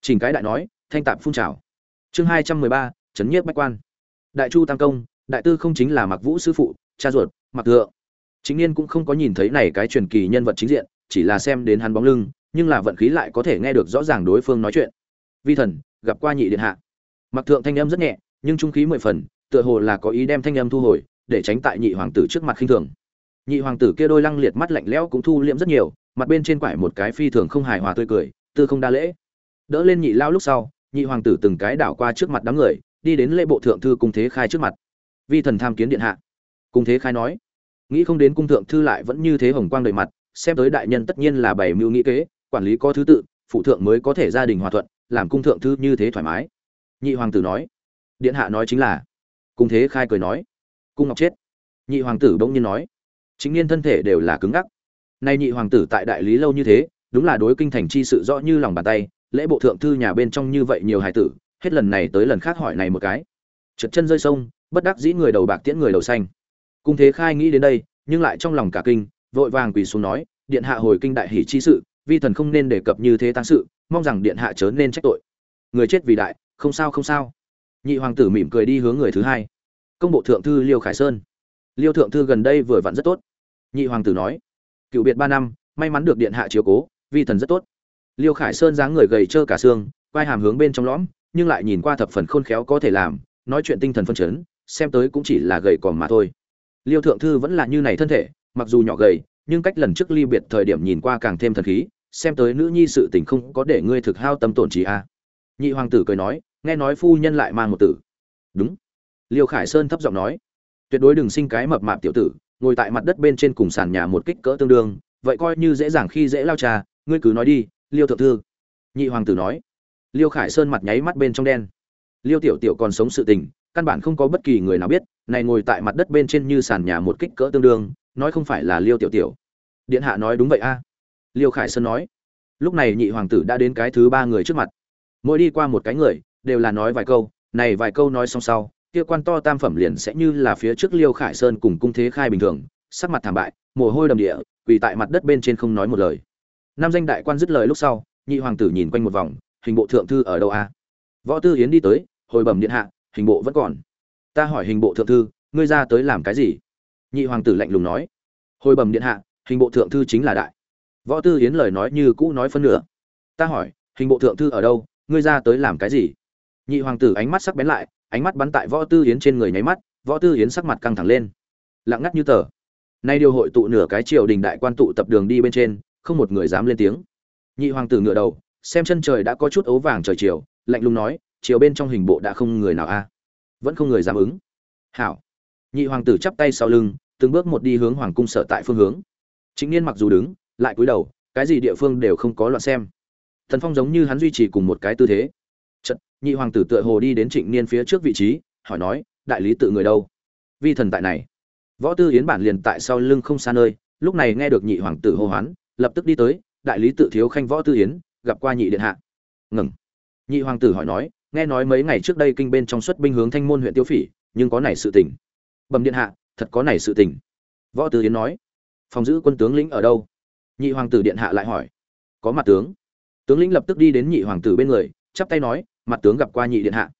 Chỉnh cái đại nói, thanh tạp phun trào. Chương hai trăm mười ba trấn nhiếp bách quan. Đại chu tam công, đại tư không chính là mặc vũ sư phụ, cha ruột mặc thượng. Chính n cũng không có nhìn thấy này cái truyền kỳ nhân vật chính diện, chỉ là xem đến hắn bóng lưng, nhưng là vận khí lại có thể nghe được rõ ràng đối phương nói chuyện. Vi thần, gặp qua nhị điện hạ. Mặc thượng thanh âm rất nhẹ, nhưng trung khí mười phần, tựa hồ là có ý đem thanh âm thu hồi để tránh tại nhị hoàng tử trước mặt khinh thường. Nhị hoàng tử kia đôi lăng liệt mắt lạnh lẽo cũng thu liễm rất nhiều, mặt bên trên quải một cái phi thường không hài hòa tươi cười, tư không đa lễ. Đỡ lên nhị lao lúc sau, nhị hoàng tử từng cái đảo qua trước mặt đám người, đi đến lễ bộ thượng thư cung thế khai trước mặt. Vi thần tham kiến điện hạ. Cung thế khai nói, nghĩ không đến cung thượng thư lại vẫn như thế hồng quang đầy mặt, xem tới đại nhân tất nhiên là bảy mưu nghĩ kế, quản lý có thứ tự, phụ thượng mới có thể gia đình hòa thuận, làm cung thượng thư như thế thoải mái. Nhị hoàng tử nói, điện hạ nói chính là. Cung thế khai cười nói cung ngọc chết. Nhị hoàng tử bỗng nhiên nói. Chính niên thân thể đều là cứng ngắc. Nay nhị hoàng tử tại đại lý lâu như thế, đúng là đối kinh thành chi sự rõ như lòng bàn tay, lễ bộ thượng thư nhà bên trong như vậy nhiều hài tử, hết lần này tới lần khác hỏi này một cái. Trượt chân rơi sông, bất đắc dĩ người đầu bạc tiễn người đầu xanh. Cung thế khai nghĩ đến đây, nhưng lại trong lòng cả kinh, vội vàng quỳ xuống nói, điện hạ hồi kinh đại hỷ chi sự, vi thần không nên đề cập như thế tăng sự, mong rằng điện hạ chớ nên trách tội. Người chết vì đại, không sao không sao. Nhị hoàng tử mỉm cười đi hướng người thứ hai công bộ thượng thư liêu khải sơn. Liêu thượng thư gần đây vừa vặn rất tốt. Nhị hoàng tử nói, cựu biệt ba năm, may mắn được điện hạ chiếu cố, vi thần rất tốt. Liêu khải sơn dáng người gầy trơ cả xương vai hàm hướng bên trong lõm, nhưng lại nhìn qua thập phần khôn khéo có thể làm, nói chuyện tinh thần phân chấn, xem tới cũng chỉ là gầy còm mà thôi. Liêu thượng thư vẫn là như này thân thể, mặc dù nhỏ gầy, nhưng cách lần trước ly biệt thời điểm nhìn qua càng thêm thần khí, xem tới nữ nhi sự tình không có để ngươi thực hao tâm tổn trí a. À. nhị hoàng tử cười nói, nghe nói phu nhân lại mang một tử. Đúng liêu khải sơn thấp giọng nói, tuyệt đối đừng sinh cái mập mạp tiểu tử, ngồi tại mặt đất bên trên cùng sàn nhà một kích cỡ tương đương, vậy coi như dễ dàng khi dễ lao trà ngươi cứ nói đi, liêu thượng thư. Nhị hoàng tử nói. Liêu khải sơn mặt nháy mắt bên trong đen. Liêu tiểu tiểu còn sống sự tình, căn bản không có bất kỳ người nào biết, này ngồi tại mặt đất bên trên như sàn nhà một kích cỡ tương đương, nói không phải là liêu tiểu tiểu. Điện hạ nói đúng vậy a. À? Liêu khải sơn nói. Lúc này nhị hoàng tử đã đến cái thứ ba người trước mặt. Mỗi đi qua một cái người, đều là nói vài câu, này vài câu nói xong sau kia quan to tam phẩm liền sẽ như là phía trước liêu khải sơn cùng cung thế khai bình thường, sắc mặt thảm bại, mồ hôi đầm địa, quỳ tại mặt đất bên trên không nói một lời. Nam danh đại quan dứt lời lúc sau, nhị hoàng tử nhìn quanh một vòng, hình bộ thượng thư ở đâu a? Võ tư yến đi tới, hồi bẩm điện hạ, hình bộ vẫn còn. Ta hỏi hình bộ thượng thư, ngươi ra tới làm cái gì? Nhị hoàng tử lạnh lùng nói. Hồi bẩm điện hạ, hình bộ thượng thư chính là đại. Võ tư yến lời nói như cũ nói phân nửa. Ta hỏi, hình bộ thượng thư ở đâu, ngươi ra tới làm cái gì? Nhị hoàng tử ánh mắt sắc bén lại ánh mắt bắn tại võ tư yến trên người nháy mắt, võ tư yến sắc mặt căng thẳng lên. Lặng ngắt như tờ. Nay điều hội tụ nửa cái triều đình đại quan tụ tập đường đi bên trên, không một người dám lên tiếng. Nhị hoàng tử ngửa đầu, xem chân trời đã có chút ấu vàng trời chiều, lạnh lùng nói chiều bên trong hình bộ đã không người nào a. Vẫn không người dám ứng. Hảo. Nhị hoàng tử chắp tay sau lưng, từng bước một đi hướng hoàng cung sở tại phương hướng. Chính niên mặc dù đứng, lại cúi đầu, cái gì địa phương đều không có loạn xem. Thần phong giống như hắn duy trì cùng một cái tư thế nhị hoàng tử tựa hồ đi đến trịnh niên phía trước vị trí, hỏi nói, đại lý tự người đâu? Vi thần tại này. Võ tư yến bản liền tại sau lưng không xa nơi, lúc này nghe được nhị hoàng tử hô hoán, lập tức đi tới, đại lý tự thiếu khanh võ tư yến, gặp qua nhị điện hạ. Ngừng. Nhị hoàng tử hỏi nói, nghe nói mấy ngày trước đây kinh bên trong xuất binh hướng thanh môn huyện tiêu phỉ, nhưng có này sự tình. Bẩm điện hạ, thật có này sự tình. Võ tư yến nói, phòng giữ quân tướng lĩnh ở đâu? Nhị hoàng tử điện hạ lại hỏi, có mặt tướng. Tướng lĩnh lập tức đi đến nhị hoàng tử bên người, chắp tay nói mặt tướng gặp qua nhị điện hạ.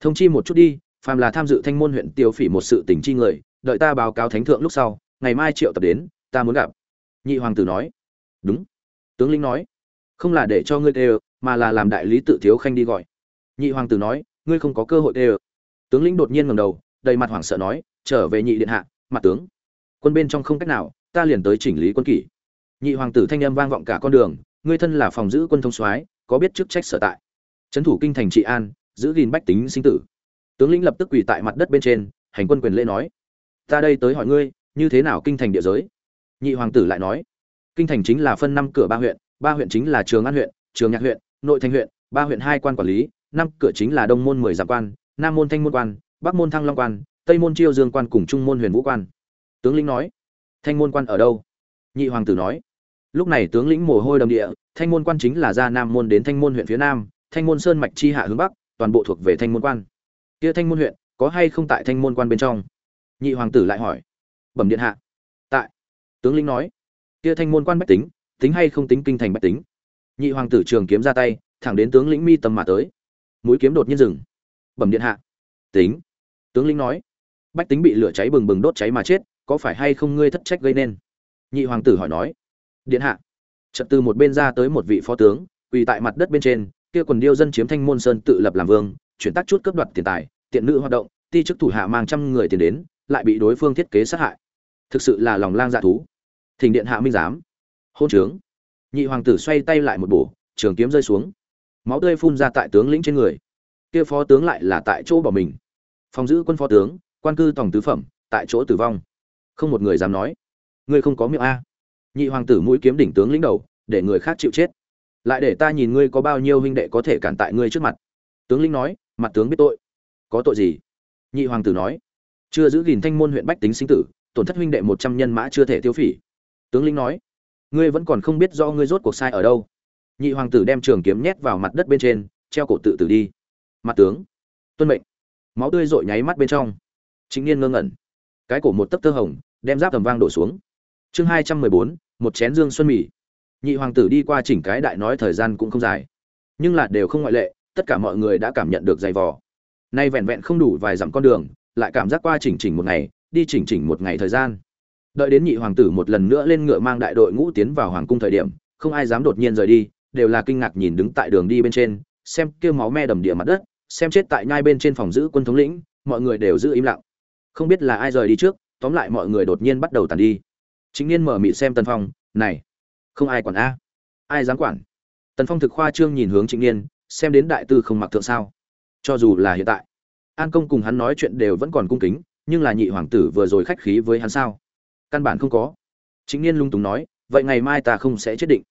Thông chi một chút đi, phàm là tham dự thanh môn huyện tiêu phỉ một sự tình chi người, đợi ta báo cáo thánh thượng lúc sau, ngày mai triệu tập đến, ta muốn gặp. Nhị hoàng tử nói. Đúng. Tướng lĩnh nói. Không là để cho ngươi tê mà là làm đại lý tự thiếu khanh đi gọi. Nhị hoàng tử nói. Ngươi không có cơ hội tê tướng lĩnh đột nhiên ngầm đầu, đầy mặt hoảng sợ nói. Trở về nhị điện hạ, mặt tướng. Quân bên trong không cách nào, ta liền tới chỉnh lý quân kỷ. Nhị hoàng tử thanh âm vang vọng cả con đường. Ngươi thân là phòng giữ quân thông soái, có biết chức trách sở tại? Trấn thủ kinh thành trị an, giữ gìn bách tính sinh tử. Tướng lĩnh lập tức quỳ tại mặt đất bên trên, hành quân quyền lễ nói, ta đây tới hỏi ngươi, như thế nào kinh thành địa giới? Nhị hoàng tử lại nói, kinh thành chính là phân năm cửa ba huyện ba huyện chính là trường an huyện, trường nhạc huyện, nội thành huyện, ba huyện hai quan quản lý, năm cửa chính là đông môn mười giáp quan, nam môn thanh môn quan, bắc môn thăng long quan, tây môn chiêu dương quan cùng trung môn huyền vũ quan. Tướng lĩnh nói, thanh môn quan ở đâu? Nhị hoàng tử nói, lúc này tướng lĩnh mồ hôi đầm địa, thanh môn quan chính là ra nam môn đến thanh môn huyện phía nam thanh môn sơn mạch chi hạ hướng bắc, toàn bộ thuộc về thanh môn quan. Kia thanh môn huyện, có hay không tại thanh môn quan bên trong? Nhị hoàng tử lại hỏi. Bẩm điện hạ. Tại. Tướng lĩnh nói. Kia thanh môn quan bách tính tính hay không tính kinh thành bách tính? Nhị hoàng tử trường kiếm ra tay, thẳng đến tướng lĩnh mi tầm mà tới. Mũi kiếm đột nhiên dừng. Bẩm điện hạ. Tính. Tướng lĩnh nói. Bách tính bị lửa cháy bừng bừng đốt cháy mà chết, có phải hay không ngươi thất trách gây nên? Nhị hoàng tử hỏi nói. Điện hạ. Trật từ một bên ra tới một vị phó tướng, quỳ tại mặt đất bên trên kia quần điêu dân chiếm thanh môn sơn tự lập làm vương, chuyển tác chút cướp đoạt tiền tài, tiện nữ hoạt động, ti chức thủ hạ mang trăm người tiền đến, lại bị đối phương thiết kế sát hại. Thực sự là lòng lang dạ thú. Thỉnh điện hạ minh giám. Hôn trướng. Nhị hoàng tử xoay tay lại một bổ, trường kiếm rơi xuống. Máu tươi phun ra tại tướng lĩnh trên người. Kia phó tướng lại là tại chỗ bỏ mình. Phòng giữ quân phó tướng, quan cư tổng tứ phẩm, tại chỗ tử vong. Không một người dám nói. Ngươi không có miệng a. Nhị hoàng tử mũi kiếm đỉnh tướng lĩnh đầu, để người khác chịu chết lại để ta nhìn ngươi có bao nhiêu huynh đệ có thể cản tại ngươi trước mặt. Tướng lĩnh nói, mặt tướng biết tội. Có tội gì? Nhị hoàng tử nói, chưa giữ gìn thanh môn huyện bách tính sinh tử, tổn thất huynh đệ một trăm nhân mã chưa thể tiêu phỉ. Tướng lĩnh nói, ngươi vẫn còn không biết do ngươi rốt cuộc sai ở đâu. Nhị hoàng tử đem trường kiếm nhét vào mặt đất bên trên, treo cổ tự tử đi. Mặt tướng, tuân mệnh. Máu tươi rội nháy mắt bên trong. Chính niên ngơ ngẩn. Cái cổ một tấc tơ hồng, đem giáp tầm vang đổ xuống. Chương hai trăm mười bốn, một chén dương xuân mì nhị hoàng tử đi qua chỉnh cái đại nói thời gian cũng không dài. Nhưng là đều không ngoại lệ, tất cả mọi người đã cảm nhận được dày vò. Nay vẹn vẹn không đủ vài dặm con đường, lại cảm giác qua chỉnh chỉnh một ngày, đi chỉnh chỉnh một ngày thời gian. Đợi đến nhị hoàng tử một lần nữa lên ngựa mang đại đội ngũ tiến vào hoàng cung thời điểm, không ai dám đột nhiên rời đi, đều là kinh ngạc nhìn đứng tại đường đi bên trên, xem kêu máu me đầm địa mặt đất, xem chết tại nhai bên trên phòng giữ quân thống lĩnh, mọi người đều giữ im lặng. Không biết là ai rời đi trước, tóm lại mọi người đột nhiên bắt đầu tàn đi. Chính niên mở mị xem tân phong, này không ai quản a. Ai dám quản? Tần phong thực khoa trương nhìn hướng trịnh niên, xem đến đại tư không mặc thượng sao. Cho dù là hiện tại, an công cùng hắn nói chuyện đều vẫn còn cung kính, nhưng là nhị hoàng tử vừa rồi khách khí với hắn sao? Căn bản không có. Chính niên lung túng nói, vậy ngày mai ta không sẽ chết định.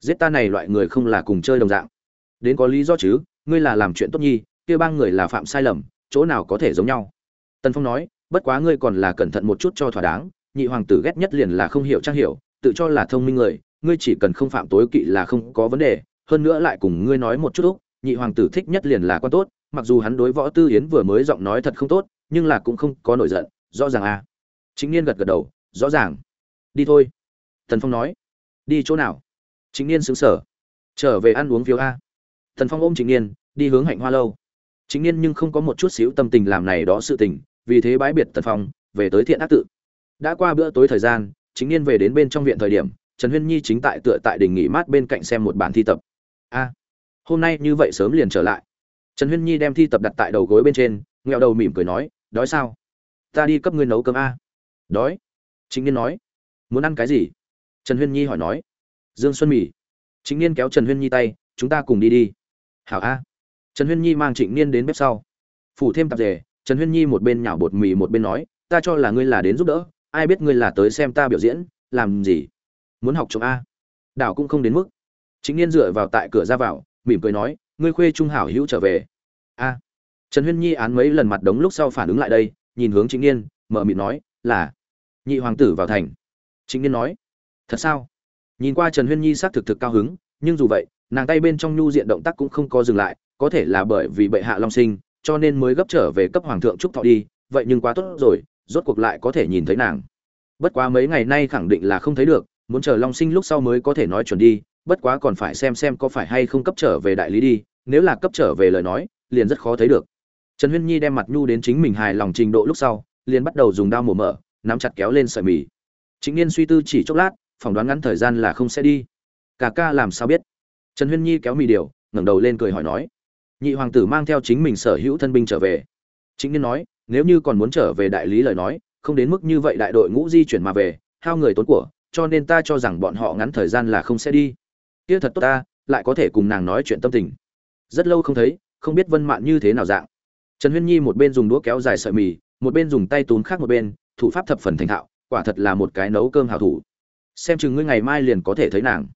Giết ta này loại người không là cùng chơi đồng dạng. Đến có lý do chứ? Ngươi là làm chuyện tốt nhi, kia ba người là phạm sai lầm, chỗ nào có thể giống nhau? Tần phong nói, bất quá ngươi còn là cẩn thận một chút cho thỏa đáng, nhị hoàng tử ghét nhất liền là không hiểu trang hiểu, tự cho là thông minh người ngươi chỉ cần không phạm tối kỵ là không có vấn đề, hơn nữa lại cùng ngươi nói một chút úc, nhị hoàng tử thích nhất liền là quan tốt, mặc dù hắn đối võ tư yến vừa mới giọng nói thật không tốt, nhưng là cũng không có nổi giận, rõ ràng à. Chính niên gật gật đầu, rõ ràng. Đi thôi. Thần phong nói. Đi chỗ nào? Chính niên xứng sở trở về ăn uống phiếu a. Thần phong ôm chính niên, đi hướng hạnh hoa lâu. Chính niên nhưng không có một chút xíu tâm tình làm này đó sự tình, vì thế bãi biệt tần phong, về tới thiện ác tự. Đã qua bữa tối thời gian chính niên về đến bên trong viện thời điểm trần huyên nhi chính tại tựa tại đình nghỉ mát bên cạnh xem một bản thi tập. A, hôm nay như vậy sớm liền trở lại. Trần huyên nhi đem thi tập đặt tại đầu gối bên trên, nghẹo đầu mỉm cười nói, đói sao? Ta đi cấp ngươi nấu cơm a. Đói? Chính niên nói. Muốn ăn cái gì? Trần huyên nhi hỏi nói. Dương xuân mì. Chính niên kéo trần huyên nhi tay, chúng ta cùng đi đi. Hảo a. Trần huyên nhi mang trịnh niên đến bếp sau. Phủ thêm tạp dề, trần huyên nhi một bên nhảo bột mì một bên nói, ta cho là ngươi là đến giúp đỡ, ai biết ngươi là tới xem ta biểu diễn, làm gì? Muốn học trộm a. Đảo cũng không đến mức. Chính niên dựa vào tại cửa ra vào, mỉm cười nói, ngươi khuê trung hảo hữu trở về. A. Trần huyên nhi án mấy lần mặt đống lúc sau phản ứng lại đây, nhìn hướng chính niên, mở mịt nói, là. Nhị hoàng tử vào thành. Chính niên nói, thật sao? Nhìn qua trần huyên nhi xác thực thực cao hứng, nhưng dù vậy, nàng tay bên trong nhu diện động tác cũng không có dừng lại, có thể là bởi vì bệ hạ long sinh, cho nên mới gấp trở về cấp hoàng thượng trúc thọ đi, vậy nhưng quá tốt rồi, rốt cuộc lại có thể nhìn thấy nàng. Bất quá mấy ngày nay khẳng định là không thấy được muốn chờ long sinh lúc sau mới có thể nói chuẩn đi, bất quá còn phải xem xem có phải hay không cấp trở về đại lý đi, nếu là cấp trở về lời nói, liền rất khó thấy được. Trần huyên nhi đem mặt nhu đến chính mình hài lòng trình độ lúc sau, liền bắt đầu dùng dao mổ mở nắm chặt kéo lên sợi mì. Chính niên suy tư chỉ chốc lát, phỏng đoán ngắn thời gian là không sẽ đi. Cả ca làm sao biết? Trần huyên nhi kéo mì điều, ngẩng đầu lên cười hỏi nói. Nhị hoàng tử mang theo chính mình sở hữu thân binh trở về. Chính niên nói, nếu như còn muốn trở về đại lý lời nói, không đến mức như vậy đại đội ngũ di chuyển mà về, hao người tốn của cho nên ta cho rằng bọn họ ngắn thời gian là không sẽ đi. Kia thật tốt ta, lại có thể cùng nàng nói chuyện tâm tình. Rất lâu không thấy, không biết vân mạn như thế nào dạng. Trần huyên nhi một bên dùng đũa kéo dài sợi mì, một bên dùng tay tốn khác một bên, thủ pháp thập phần thành thạo, quả thật là một cái nấu cơm hào thủ. Xem chừng ngươi ngày mai liền có thể thấy nàng.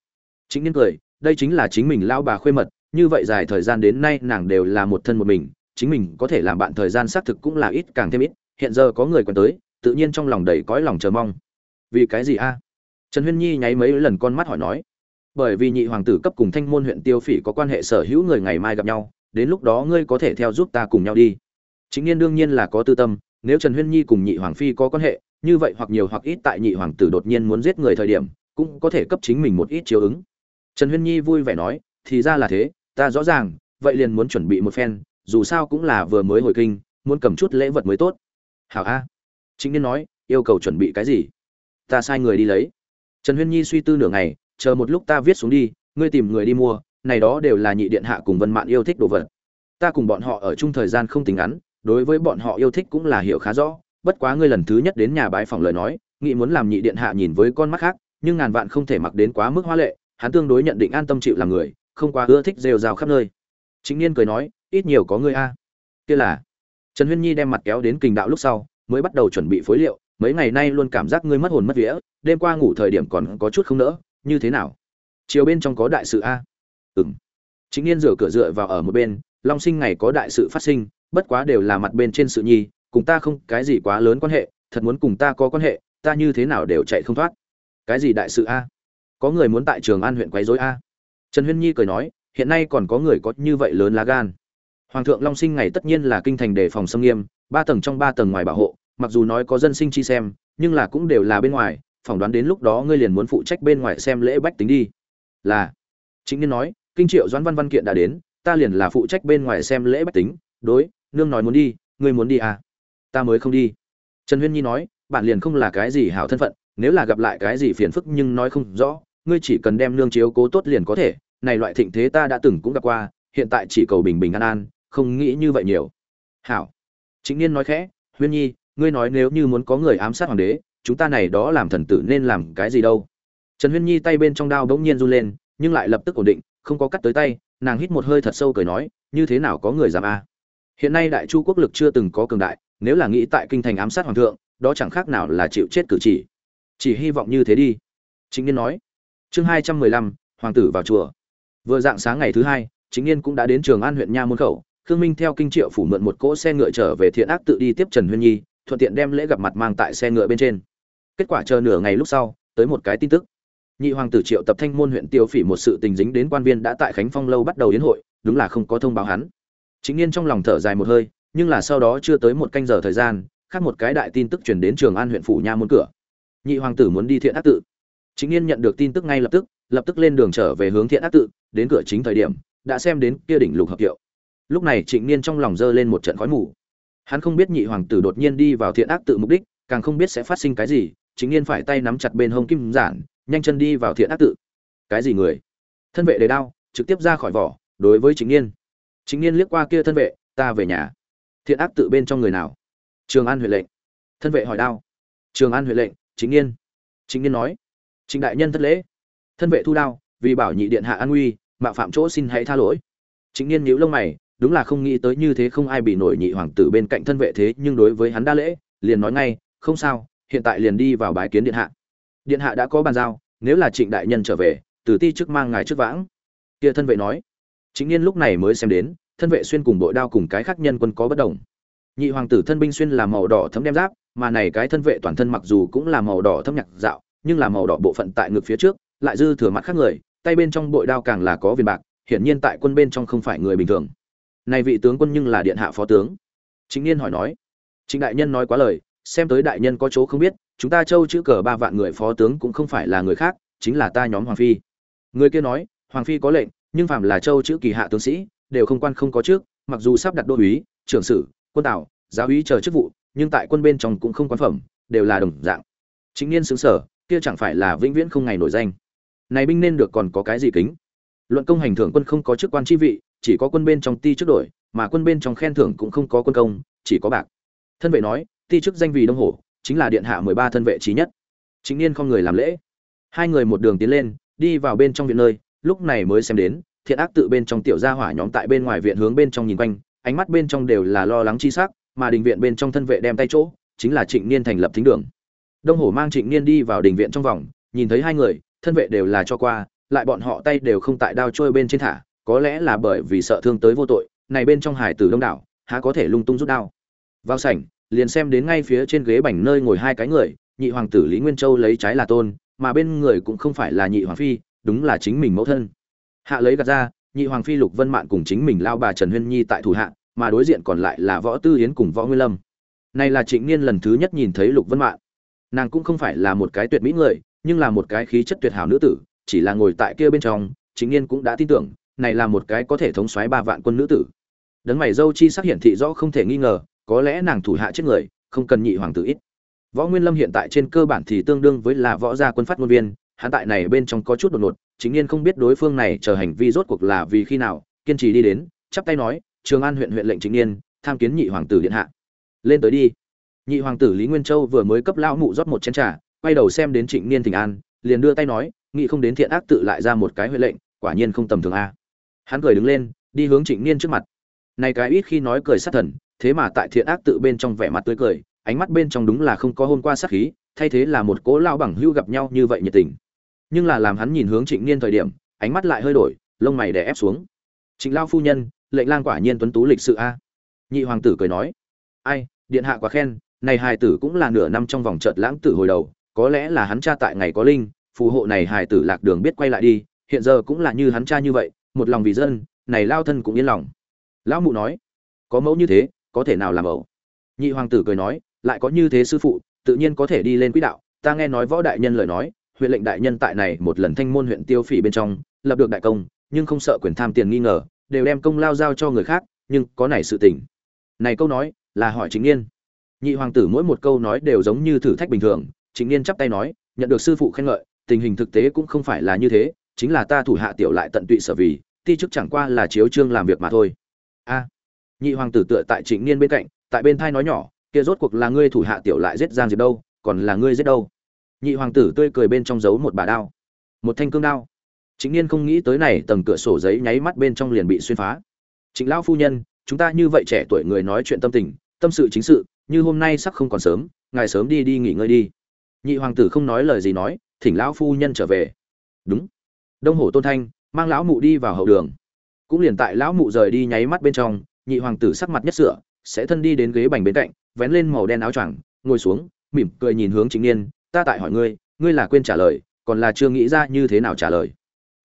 Chính niên cười, đây chính là chính mình lao bà khuê mật, như vậy dài thời gian đến nay nàng đều là một thân một mình, chính mình có thể làm bạn thời gian xác thực cũng là ít càng thêm ít, hiện giờ có người quen tới, tự nhiên trong lòng đầy cõi lòng chờ mong. Vì cái gì a? Trần huyên nhi nháy mấy lần con mắt hỏi nói, bởi vì nhị hoàng tử cấp cùng thanh môn huyện tiêu phỉ có quan hệ sở hữu người ngày mai gặp nhau, đến lúc đó ngươi có thể theo giúp ta cùng nhau đi. Chính niên đương nhiên là có tư tâm, nếu trần huyên nhi cùng nhị hoàng phi có quan hệ, như vậy hoặc nhiều hoặc ít tại nhị hoàng tử đột nhiên muốn giết người thời điểm, cũng có thể cấp chính mình một ít chiếu ứng. Trần huyên nhi vui vẻ nói, thì ra là thế, ta rõ ràng, vậy liền muốn chuẩn bị một phen, dù sao cũng là vừa mới hồi kinh, muốn cầm chút lễ vật mới tốt. Hảo a. Chính niên nói, yêu cầu chuẩn bị cái gì? Ta sai người đi lấy trần huyên nhi suy tư nửa ngày, chờ một lúc ta viết xuống đi, ngươi tìm người đi mua, này đó đều là nhị điện hạ cùng vân mạn yêu thích đồ vật. Ta cùng bọn họ ở chung thời gian không tính ngắn, đối với bọn họ yêu thích cũng là hiểu khá rõ, bất quá ngươi lần thứ nhất đến nhà bái phòng lời nói, nghĩ muốn làm nhị điện hạ nhìn với con mắt khác, nhưng ngàn vạn không thể mặc đến quá mức hoa lệ, hắn tương đối nhận định an tâm chịu làm người, không quá ưa thích rêu rào khắp nơi. Chính niên cười nói, ít nhiều có ngươi a. Kia là, trần huyên nhi đem mặt kéo đến kình đạo lúc sau, mới bắt đầu chuẩn bị phối liệu mấy ngày nay luôn cảm giác ngươi mất hồn mất vía đêm qua ngủ thời điểm còn có chút không nỡ như thế nào? Chiều bên trong có đại sự a? Ừm, chính yên rửa cửa dựa vào ở một bên long sinh ngày có đại sự phát sinh bất quá đều là mặt bên trên sự nhi cùng ta không cái gì quá lớn quan hệ thật muốn cùng ta có quan hệ ta như thế nào đều chạy không thoát. Cái gì đại sự a? Có người muốn tại trường an huyện quấy rối a? Trần huyên nhi cười nói hiện nay còn có người có như vậy lớn lá gan. Hoàng thượng long sinh ngày tất nhiên là kinh thành đề phòng xâm nghiêm ba tầng trong ba tầng ngoài bảo hộ mặc dù nói có dân sinh chi xem, nhưng là cũng đều là bên ngoài, phỏng đoán đến lúc đó ngươi liền muốn phụ trách bên ngoài xem lễ bách tính đi. Là. Chính niên nói, kinh triệu doãn văn văn kiện đã đến, ta liền là phụ trách bên ngoài xem lễ bách tính. Đối, nương nói muốn đi, ngươi muốn đi à? Ta mới không đi. Trần huyên nhi nói, bạn liền không là cái gì hảo thân phận, nếu là gặp lại cái gì phiền phức nhưng nói không rõ, ngươi chỉ cần đem nương chiếu cố tốt liền có thể. Này loại thịnh thế ta đã từng cũng gặp qua, hiện tại chỉ cầu bình bình an an, không nghĩ như vậy nhiều. Hảo. Chính niên nói khẽ, huyên nhi ngươi nói nếu như muốn có người ám sát hoàng đế, chúng ta này đó làm thần tử nên làm cái gì đâu? Trần huyên nhi tay bên trong đao bỗng nhiên run lên, nhưng lại lập tức ổn định, không có cắt tới tay, nàng hít một hơi thật sâu cười nói, như thế nào có người dám a? Hiện nay đại chu quốc lực chưa từng có cường đại, nếu là nghĩ tại kinh thành ám sát hoàng thượng, đó chẳng khác nào là chịu chết cử chỉ. Chỉ hy vọng như thế đi. Chính niên nói. Chương hai trăm mười lăm, hoàng tử vào chùa. Vừa dạng sáng ngày thứ hai, chính niên cũng đã đến trường an huyện nha môn khẩu, khương minh theo kinh triệu phủ mượn một cỗ xe ngựa trở về thiện ác tự đi tiếp trần huyên nhi thuận tiện đem lễ gặp mặt mang tại xe ngựa bên trên. Kết quả chờ nửa ngày lúc sau, tới một cái tin tức. Nhị hoàng tử triệu tập thanh môn huyện tiêu phỉ một sự tình dính đến quan viên đã tại khánh phong lâu bắt đầu yến hội, đúng là không có thông báo hắn. Chính niên trong lòng thở dài một hơi, nhưng là sau đó chưa tới một canh giờ thời gian, khác một cái đại tin tức chuyển đến trường an huyện phủ nha môn cửa. Nhị hoàng tử muốn đi thiện ác tự. Chính niên nhận được tin tức ngay lập tức lập tức lên đường trở về hướng thiện ác tự, đến cửa chính thời điểm, đã xem đến kia đỉnh lục hợp hiệu lúc này trịnh niên trong lòng dơ lên một trận khói mù hắn không biết nhị hoàng tử đột nhiên đi vào thiện ác tự mục đích, càng không biết sẽ phát sinh cái gì, chính niên phải tay nắm chặt bên hông kim giản, nhanh chân đi vào thiện ác tự. Cái gì người? Thân vệ đề đao, trực tiếp ra khỏi vỏ, đối với chính niên chính niên liếc qua kia thân vệ, ta về nhà. Thiện ác tự bên trong người nào? Trường an huệ lệnh. Thân vệ hỏi đao. Trường an huệ lệnh, chính niên chính niên nói chính đại nhân thất lễ. Thân vệ thu đao, vì bảo nhị điện hạ an nguy, mạo phạm chỗ xin hãy tha lỗi. Chính niên nhíu lông mày đúng là không nghĩ tới như thế không ai bị nổi nhị hoàng tử bên cạnh thân vệ thế, nhưng đối với hắn đa lễ, liền nói ngay, không sao, hiện tại liền đi vào bái kiến điện hạ. Điện hạ đã có bàn giao, nếu là trịnh đại nhân trở về tử ti chức mang ngài trước vãng. Kia thân vệ nói, chính niên lúc này mới xem đến, thân vệ xuyên cùng bội đao cùng cái khác nhân quân có bất đồng. Nhị hoàng tử thân binh xuyên là màu đỏ thấm đem giáp, mà này cái thân vệ toàn thân mặc dù cũng là màu đỏ thấm nhạc dạo, nhưng là màu đỏ bộ phận tại ngực phía trước, lại dư thừa mặt khác người, tay bên trong bội đao càng là có viền bạc, hiển nhiên tại quân bên trong không phải người bình thường này vị tướng quân nhưng là điện hạ phó tướng. Chính niên hỏi nói. Chính đại nhân nói quá lời, xem tới đại nhân có chỗ không biết, chúng ta châu chữ cờ ba vạn người phó tướng cũng không phải là người khác, chính là ta nhóm hoàng phi. Người kia nói, hoàng phi có lệnh, nhưng phạm là châu chữ kỳ hạ tướng sĩ, đều không quan không có trước, mặc dù sắp đặt đô úy trưởng sử, quân tảo giáo úy chờ chức vụ, nhưng tại quân bên trong cũng không quan phẩm, đều là đồng dạng. Chính niên xứng sở kia chẳng phải là vĩnh viễn không ngày nổi danh. Này binh nên được còn có cái gì kính? Luận công hành thưởng quân không có chức quan chi vị chỉ có quân bên trong ti trước đổi, mà quân bên trong khen thưởng cũng không có quân công, chỉ có bạc. Thân vệ nói, ti chức danh vì đông hổ, chính là điện hạ mười ba thân vệ trí nhất. Chính niên không người làm lễ. Hai người một đường tiến lên, đi vào bên trong viện nơi, lúc này mới xem đến, thiện ác tự bên trong tiểu gia hỏa nhóm tại bên ngoài viện hướng bên trong nhìn quanh, ánh mắt bên trong đều là lo lắng chi sắc, mà đình viện bên trong thân vệ đem tay chỗ, chính là trịnh niên thành lập thính đường. Đông hổ mang trịnh niên đi vào đình viện trong vòng, nhìn thấy hai người, thân vệ đều là cho qua, lại bọn họ tay đều không tại đao trôi bên trên thả có lẽ là bởi vì sợ thương tới vô tội, này bên trong hải tử đông đảo, há có thể lung tung rút đao. Vào sảnh, liền xem đến ngay phía trên ghế bành nơi ngồi hai cái người, nhị hoàng tử lý nguyên châu lấy trái là tôn, mà bên người cũng không phải là nhị hoàng phi, đúng là chính mình mẫu thân. Hạ lấy gạt ra, nhị hoàng phi lục vân mạn cùng chính mình lao bà trần huyên nhi tại thủ hạ, mà đối diện còn lại là võ tư yến cùng võ nguyên lâm. Này là trịnh niên lần thứ nhất nhìn thấy lục vân mạn. Nàng cũng không phải là một cái tuyệt mỹ người, nhưng là một cái khí chất tuyệt hảo nữ tử, chỉ là ngồi tại kia bên trong chính niên cũng đã tin tưởng này là một cái có thể thống soái ba vạn quân nữ tử. Đấng mày dâu chi sắc hiển thị rõ không thể nghi ngờ, có lẽ nàng thủ hạ chết người, không cần nhị hoàng tử ít. Võ nguyên lâm hiện tại trên cơ bản thì tương đương với là võ gia quân phát ngôn viên, hắn tại này bên trong có chút đột ngột, chính niên không biết đối phương này chờ hành vi rốt cuộc là vì khi nào, kiên trì đi đến, chắp tay nói, trường an huyện huyện lệnh chính niên, tham kiến nhị hoàng tử điện hạ. Lên tới đi. Nhị hoàng tử lý nguyên châu vừa mới cấp lão mụ rót một chén trà, quay đầu xem đến trịnh niên thịnh an, liền đưa tay nói, nghị không đến thiện ác tự lại ra một cái huệ lệnh, quả nhiên không tầm thường a hắn cười đứng lên, đi hướng trịnh niên trước mặt. Này cái ít khi nói cười sát thần, thế mà tại thiện ác tự bên trong vẻ mặt tươi cười, ánh mắt bên trong đúng là không có hôm qua sát khí, thay thế là một cố lao bằng hưu gặp nhau như vậy nhiệt tình. Nhưng là làm hắn nhìn hướng trịnh niên thời điểm, ánh mắt lại hơi đổi, lông mày đè ép xuống. Trịnh lao phu nhân, lệnh lang quả nhiên tuấn tú lịch sự a. Nhị hoàng tử cười nói. Ai, điện hạ quá khen, này hài tử cũng là nửa năm trong vòng chợt lãng tử hồi đầu, có lẽ là hắn cha tại ngày có linh, phù hộ này hài tử lạc đường biết quay lại đi, hiện giờ cũng là như hắn cha như vậy một lòng vì dân, này lao thân cũng yên lòng. Lão mụ nói, có mẫu như thế, có thể nào làm ẩu? Nhị hoàng tử cười nói, lại có như thế sư phụ, tự nhiên có thể đi lên quỹ đạo. Ta nghe nói võ đại nhân lời nói, huyện lệnh đại nhân tại này một lần thanh môn huyện tiêu phỉ bên trong, lập được đại công, nhưng không sợ quyền tham tiền nghi ngờ, đều đem công lao giao cho người khác, nhưng có này sự tình. Này câu nói, là hỏi chính niên. Nhị hoàng tử mỗi một câu nói đều giống như thử thách bình thường chính niên chắp tay nói, nhận được sư phụ khen ngợi, tình hình thực tế cũng không phải là như thế chính là ta thủ hạ tiểu lại tận tụy sở vì, ti chức chẳng qua là chiếu trương làm việc mà thôi. A, nhị hoàng tử tựa tại trịnh niên bên cạnh, tại bên thai nói nhỏ, kia rốt cuộc là ngươi thủ hạ tiểu lại giết giang diệt đâu, còn là ngươi giết đâu? Nhị hoàng tử tươi cười bên trong giấu một bà đao, một thanh cương đao. Chính niên không nghĩ tới này tầng cửa sổ giấy nháy mắt bên trong liền bị xuyên phá. Chính lão phu nhân, chúng ta như vậy trẻ tuổi người nói chuyện tâm tình, tâm sự chính sự, như hôm nay sắc không còn sớm, ngài sớm đi đi nghỉ ngơi đi. Nhị hoàng tử không nói lời gì nói, thỉnh lão phu nhân trở về. Đúng đông hổ tôn thanh, mang lão mụ đi vào hậu đường. Cũng liền tại lão mụ rời đi nháy mắt bên trong, nhị hoàng tử sắc mặt nhất sửa, sẽ thân đi đến ghế bành bên cạnh, vén lên màu đen áo choàng, ngồi xuống, mỉm cười nhìn hướng chính niên, ta tại hỏi ngươi ngươi là quên trả lời, còn là chưa nghĩ ra như thế nào trả lời?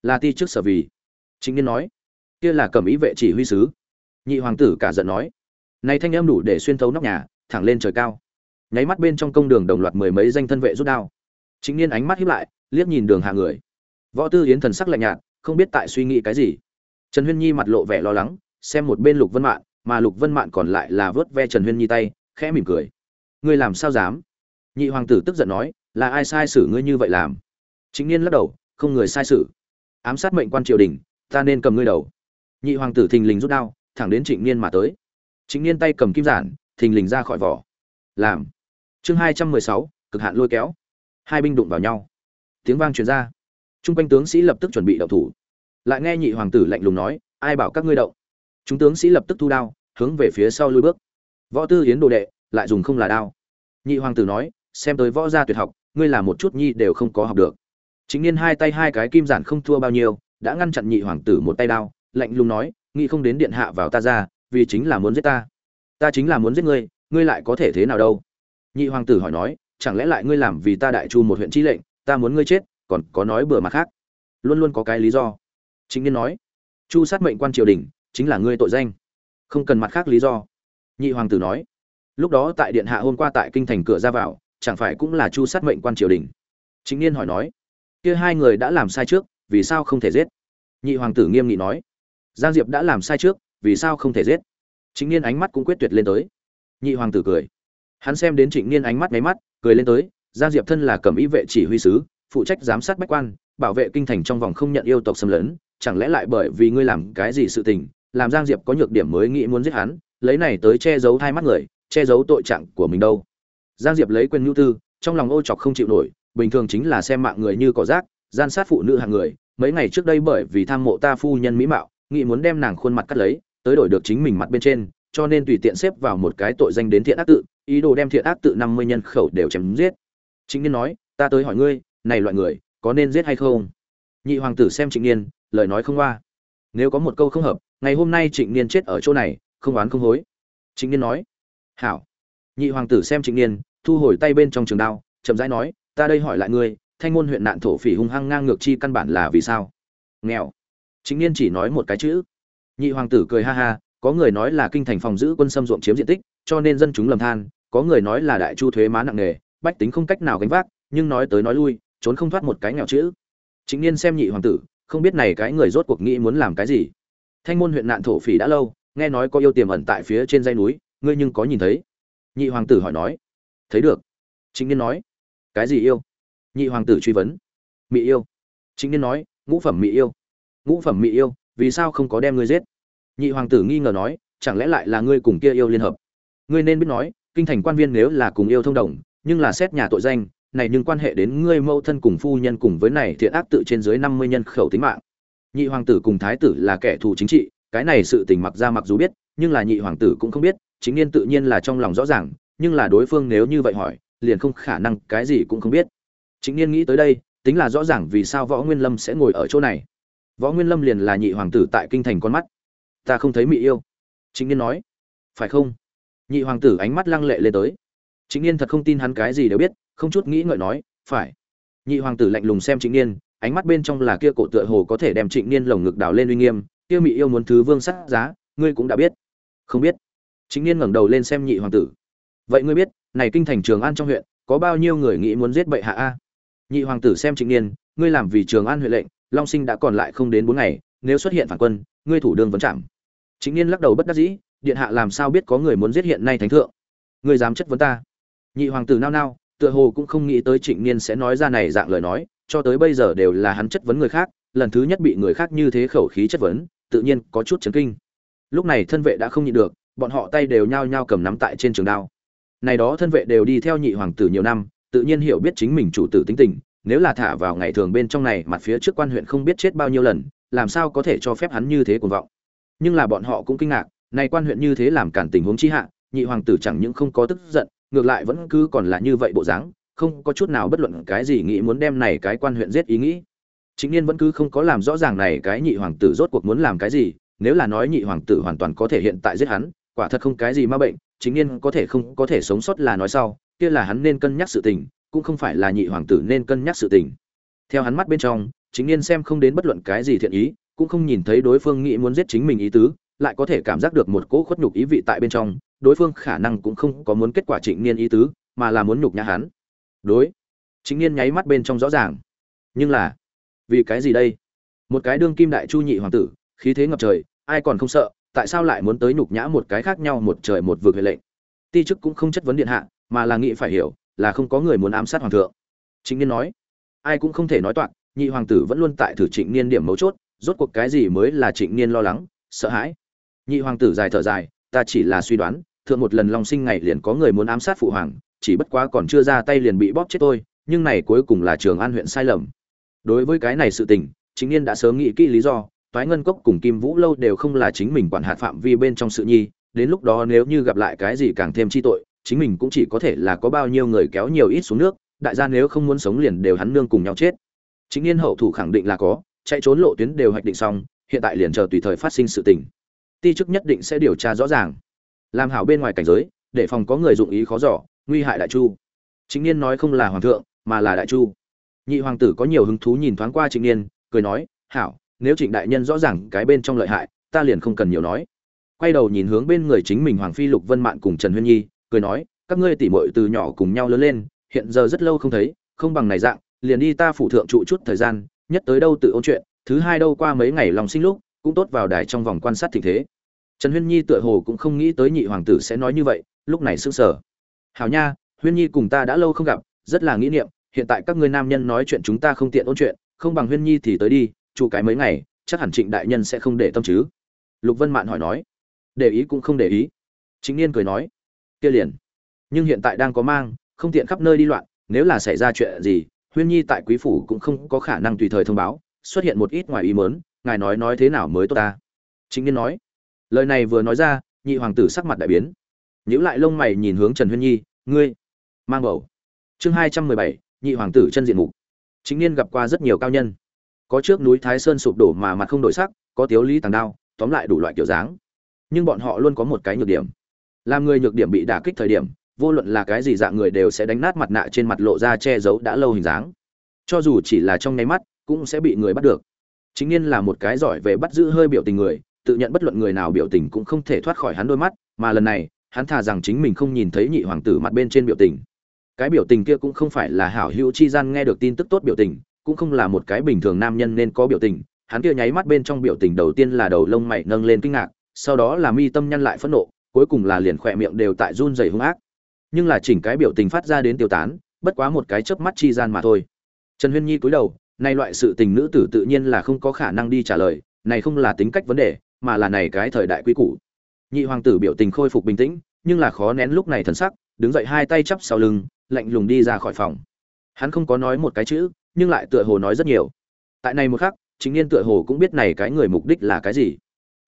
Là ti trước sở vì. Chính niên nói, kia là cầm ý vệ chỉ huy sứ. Nhị hoàng tử cả giận nói, này thanh em đủ để xuyên thấu nóc nhà, thẳng lên trời cao. Nháy mắt bên trong công đường đồng loạt mười mấy danh thân vệ rút đao. Chính niên ánh mắt hiếp lại, liếc nhìn đường hạ người võ tư yến thần sắc lạnh nhạt, không biết tại suy nghĩ cái gì. Trần huyên nhi mặt lộ vẻ lo lắng, xem một bên lục vân mạn, mà lục vân mạn còn lại là vớt ve trần huyên nhi tay, khẽ mỉm cười. Ngươi làm sao dám? Nhị hoàng tử tức giận nói, là ai sai xử ngươi như vậy làm? Chính niên lắc đầu, không người sai xử. Ám sát mệnh quan triều đình, ta nên cầm ngươi đầu. Nhị hoàng tử thình lình rút đao, thẳng đến trịnh niên mà tới. Trịnh niên tay cầm kim giản, thình lình ra khỏi vỏ. Làm. Chương hai trăm mười sáu, cực hạn lôi kéo. Hai binh đụng vào nhau. Tiếng vang truyền ra trung quanh tướng sĩ lập tức chuẩn bị động thủ. Lại nghe nhị hoàng tử lạnh lùng nói, ai bảo các ngươi động? Chúng tướng sĩ lập tức thu đao, hướng về phía sau lùi bước. Võ tư hiến đồ đệ, lại dùng không là đao. Nhị hoàng tử nói, xem tới võ gia tuyệt học, ngươi làm một chút nhi đều không có học được. Chính niên hai tay hai cái kim giản không thua bao nhiêu, đã ngăn chặn nhị hoàng tử một tay đao, lạnh lùng nói, nghĩ không đến điện hạ vào ta ra, vì chính là muốn giết ta. Ta chính là muốn giết ngươi ngươi lại có thể thế nào đâu? Nhị hoàng tử hỏi nói, chẳng lẽ lại ngươi làm vì ta đại chu một huyện chi lệnh, ta muốn ngươi chết còn có nói bừa mặt khác. Luôn luôn có cái lý do. Chính niên nói, chu sát mệnh quan triều đình chính là ngươi tội danh, không cần mặt khác lý do. Nhị hoàng tử nói, lúc đó tại điện hạ hôm qua tại kinh thành cửa ra vào, chẳng phải cũng là chu sát mệnh quan triều đình? Chính niên hỏi nói, kia hai người đã làm sai trước, vì sao không thể giết? Nhị hoàng tử nghiêm nghị nói, giang diệp đã làm sai trước, vì sao không thể giết? Chính niên ánh mắt cũng quyết tuyệt lên tới. Nhị hoàng tử cười, hắn xem đến trịnh niên ánh mắt nháy mắt, cười lên tới, giang diệp thân là cẩm ý vệ chỉ huy sứ phụ trách giám sát bách quan, bảo vệ kinh thành trong vòng không nhận yêu tộc xâm lấn, chẳng lẽ lại bởi vì ngươi làm cái gì sự tình, làm giang diệp có nhược điểm mới nghĩ muốn giết hắn, lấy này tới che giấu hai mắt người, che giấu tội trạng của mình đâu? Giang diệp lấy quyền nhu tư, trong lòng ô chọc không chịu nổi, bình thường chính là xem mạng người như cỏ rác, gian sát phụ nữ hàng người, mấy ngày trước đây bởi vì tham mộ ta phu nhân mỹ mạo, nghĩ muốn đem nàng khuôn mặt cắt lấy, tới đổi được chính mình mặt bên trên, cho nên tùy tiện xếp vào một cái tội danh đến thiện ác tự, ý đồ đem thiện ác tự năm mươi nhân khẩu đều chém giết. Chính niên nói, ta tới hỏi ngươi này loại người, có nên giết hay không? Nhị hoàng tử xem trịnh niên, lời nói không qua. Nếu có một câu không hợp, ngày hôm nay trịnh niên chết ở chỗ này, không oán không hối. Trịnh niên nói, hảo. Nhị hoàng tử xem trịnh niên, thu hồi tay bên trong trường đao, chậm rãi nói, ta đây hỏi lại ngươi, thanh ngôn huyện nạn thổ phỉ hung hăng ngang ngược chi căn bản là vì sao? Nghèo. Trịnh niên chỉ nói một cái chữ. Nhị hoàng tử cười ha ha, có người nói là kinh thành phòng giữ quân xâm ruộng chiếm diện tích, cho nên dân chúng lầm than, có người nói là đại chu thuế má nặng nề, bách tính không cách nào gánh vác, nhưng nói tới nói lui trốn không thoát một cái nghèo chữ. Chính niên xem nhị hoàng tử, không biết này cái người rốt cuộc nghĩ muốn làm cái gì. Thanh môn huyện nạn thổ phỉ đã lâu, nghe nói có yêu tiềm ẩn tại phía trên dây núi, ngươi nhưng có nhìn thấy? Nhị hoàng tử hỏi nói. Thấy được. Chính niên nói. Cái gì yêu? Nhị hoàng tử truy vấn. Mỹ yêu. Chính niên nói, ngũ phẩm mỹ yêu. Ngũ phẩm mỹ yêu, vì sao không có đem ngươi giết? Nhị hoàng tử nghi ngờ nói, chẳng lẽ lại là ngươi cùng kia yêu liên hợp? Ngươi nên biết nói, kinh thành quan viên nếu là cùng yêu thông đồng, nhưng là xét nhà tội danh này nhưng quan hệ đến ngươi mẫu thân cùng phu nhân cùng với này thiện ác tự trên dưới năm mươi nhân khẩu tính mạng. Nhị hoàng tử cùng thái tử là kẻ thù chính trị, cái này sự tình mặc ra mặc dù biết, nhưng là nhị hoàng tử cũng không biết, chính niên tự nhiên là trong lòng rõ ràng, nhưng là đối phương nếu như vậy hỏi, liền không khả năng, cái gì cũng không biết. Chính niên nghĩ tới đây, tính là rõ ràng vì sao võ nguyên lâm sẽ ngồi ở chỗ này. Võ nguyên lâm liền là nhị hoàng tử tại kinh thành con mắt. Ta không thấy mỹ yêu. Chính niên nói. Phải không? Nhị hoàng tử ánh mắt lăng lệ lên tới. Chính niên thật không tin hắn cái gì đều biết không chút nghĩ ngợi nói, phải. Nhị hoàng tử lạnh lùng xem trịnh niên, ánh mắt bên trong là kia cổ tựa hồ có thể đem trịnh niên lồng ngực đào lên uy nghiêm, kia mỹ yêu muốn thứ vương sắt giá, ngươi cũng đã biết. Không biết. Trịnh niên ngẩng đầu lên xem nhị hoàng tử. Vậy ngươi biết, này kinh thành trường an trong huyện, có bao nhiêu người nghĩ muốn giết bệ hạ a? Nhị hoàng tử xem trịnh niên, ngươi làm vì trường an huyện lệnh, long sinh đã còn lại không đến bốn ngày, nếu xuất hiện phản quân, ngươi thủ đương vấn chạm. Trịnh niên lắc đầu bất đắc dĩ, điện hạ làm sao biết có người muốn giết hiện nay thánh thượng? Ngươi dám chất vấn ta? Nhị hoàng tử nao nao tựa hồ cũng không nghĩ tới trịnh niên sẽ nói ra này dạng lời nói, cho tới bây giờ đều là hắn chất vấn người khác, lần thứ nhất bị người khác như thế khẩu khí chất vấn, tự nhiên có chút chấn kinh. Lúc này thân vệ đã không nhịn được, bọn họ tay đều nhao nhao cầm nắm tại trên trường đao. Này đó thân vệ đều đi theo nhị hoàng tử nhiều năm, tự nhiên hiểu biết chính mình chủ tử tính tình, nếu là thả vào ngày thường bên trong này mặt phía trước quan huyện không biết chết bao nhiêu lần, làm sao có thể cho phép hắn như thế cuồng vọng. Nhưng là bọn họ cũng kinh ngạc, này quan huyện như thế làm cản tình huống chi hạ, nhị hoàng tử chẳng những không có tức giận ngược lại vẫn cứ còn là như vậy bộ dáng, không có chút nào bất luận cái gì nghĩ muốn đem này cái quan huyện giết ý nghĩ. Chính niên vẫn cứ không có làm rõ ràng này cái nhị hoàng tử rốt cuộc muốn làm cái gì, nếu là nói nhị hoàng tử hoàn toàn có thể hiện tại giết hắn, quả thật không cái gì ma bệnh, chính niên có thể không có thể sống sót là nói sau, kia là hắn nên cân nhắc sự tình, cũng không phải là nhị hoàng tử nên cân nhắc sự tình. Theo hắn mắt bên trong, chính niên xem không đến bất luận cái gì thiện ý, cũng không nhìn thấy đối phương nghĩ muốn giết chính mình ý tứ, lại có thể cảm giác được một cỗ khuất nhục ý vị tại bên trong đối phương khả năng cũng không có muốn kết quả trịnh niên ý tứ, mà là muốn nhục nhã hắn. Đối. Chính niên nháy mắt bên trong rõ ràng. Nhưng là, vì cái gì đây? Một cái đương kim đại chu nhị hoàng tử, khí thế ngập trời, ai còn không sợ, tại sao lại muốn tới nhục nhã một cái khác nhau một trời một vực huệ lệnh? Ti chức cũng không chất vấn điện hạ, mà là nghĩ phải hiểu, là không có người muốn ám sát hoàng thượng. Chính niên nói. Ai cũng không thể nói toạc, nhị hoàng tử vẫn luôn tại thử trịnh niên điểm mấu chốt, rốt cuộc cái gì mới là trịnh niên lo lắng, sợ hãi? Nhị hoàng tử dài thở dài, ta chỉ là suy đoán thượng một lần long sinh ngày liền có người muốn ám sát phụ hoàng, chỉ bất quá còn chưa ra tay liền bị bóp chết tôi nhưng này cuối cùng là trường an huyện sai lầm. Đối với cái này sự tình, chính niên đã sớm nghĩ kỹ lý do, toái ngân cốc cùng kim vũ lâu đều không là chính mình quản hạt phạm vi bên trong sự nhi, đến lúc đó nếu như gặp lại cái gì càng thêm chi tội, chính mình cũng chỉ có thể là có bao nhiêu người kéo nhiều ít xuống nước, đại gia nếu không muốn sống liền đều hắn nương cùng nhau chết. Chính niên hậu thủ khẳng định là có, chạy trốn lộ tuyến đều hoạch định xong, hiện tại liền chờ tùy thời phát sinh sự tình. Ti chức nhất định sẽ điều tra rõ ràng làm hảo bên ngoài cảnh giới, để phòng có người dụng ý khó giỏ nguy hại đại chu. Chính niên nói không là hoàng thượng, mà là đại chu. Nhị hoàng tử có nhiều hứng thú nhìn thoáng qua trịnh niên, cười nói, hảo, nếu trịnh đại nhân rõ ràng cái bên trong lợi hại, ta liền không cần nhiều nói. Quay đầu nhìn hướng bên người chính mình hoàng phi lục vân mạn cùng trần huyên nhi, cười nói, các ngươi tỉ muội từ nhỏ cùng nhau lớn lên, hiện giờ rất lâu không thấy, không bằng này dạng, liền đi ta phụ thượng trụ chút thời gian, nhất tới đâu tự ôn chuyện, thứ hai đâu qua mấy ngày lòng sinh lúc, cũng tốt vào đài trong vòng quan sát tình thế trần huyên nhi tựa hồ cũng không nghĩ tới nhị hoàng tử sẽ nói như vậy, lúc này sững sờ. Hảo nha, huyên nhi cùng ta đã lâu không gặp, rất là nghĩ niệm, hiện tại các ngươi nam nhân nói chuyện chúng ta không tiện ôn chuyện, không bằng huyên nhi thì tới đi, Chu cái mấy ngày, chắc hẳn trịnh đại nhân sẽ không để tâm chứ. Lục vân mạn hỏi nói. Để ý cũng không để ý. Chính niên cười nói. Kia liền. Nhưng hiện tại đang có mang, không tiện khắp nơi đi loạn, nếu là xảy ra chuyện gì, huyên nhi tại quý phủ cũng không có khả năng tùy thời thông báo, xuất hiện một ít ngoài ý mớn ngài nói nói thế nào mới tốt ta? Chính niên nói lời này vừa nói ra, nhị hoàng tử sắc mặt đại biến. Nhữ lại lông mày nhìn hướng trần huyên nhi, ngươi, mang bầu. Chương hai trăm mười bảy, nhị hoàng tử chân diện mục. Chính niên gặp qua rất nhiều cao nhân. Có trước núi thái sơn sụp đổ mà mặt không đổi sắc, có tiếu lý tàng đao, tóm lại đủ loại kiểu dáng. Nhưng bọn họ luôn có một cái nhược điểm. Làm người nhược điểm bị đả kích thời điểm, vô luận là cái gì dạng người đều sẽ đánh nát mặt nạ trên mặt lộ ra che giấu đã lâu hình dáng. Cho dù chỉ là trong nháy mắt, cũng sẽ bị người bắt được. Chính niên là một cái giỏi về bắt giữ hơi biểu tình người tự nhận bất luận người nào biểu tình cũng không thể thoát khỏi hắn đôi mắt, mà lần này, hắn thà rằng chính mình không nhìn thấy nhị hoàng tử mặt bên trên biểu tình. Cái biểu tình kia cũng không phải là hảo hữu chi gian nghe được tin tức tốt biểu tình, cũng không là một cái bình thường nam nhân nên có biểu tình. Hắn kia nháy mắt bên trong biểu tình đầu tiên là đầu lông mày nâng lên kinh ngạc, sau đó là mi tâm nhăn lại phẫn nộ, cuối cùng là liền khỏe miệng đều tại run rẩy hung ác. Nhưng là chỉnh cái biểu tình phát ra đến tiêu tán, bất quá một cái chớp mắt chi gian mà thôi. Trần huyên nhi cúi đầu, này loại sự tình nữ tử tự nhiên là không có khả năng đi trả lời, này không là tính cách vấn đề mà là này cái thời đại quy cũ nhị hoàng tử biểu tình khôi phục bình tĩnh, nhưng là khó nén lúc này thần sắc, đứng dậy hai tay chắp sau lưng, lạnh lùng đi ra khỏi phòng. Hắn không có nói một cái chữ, nhưng lại tựa hồ nói rất nhiều. Tại này một khắc, chính niên tựa hồ cũng biết này cái người mục đích là cái gì.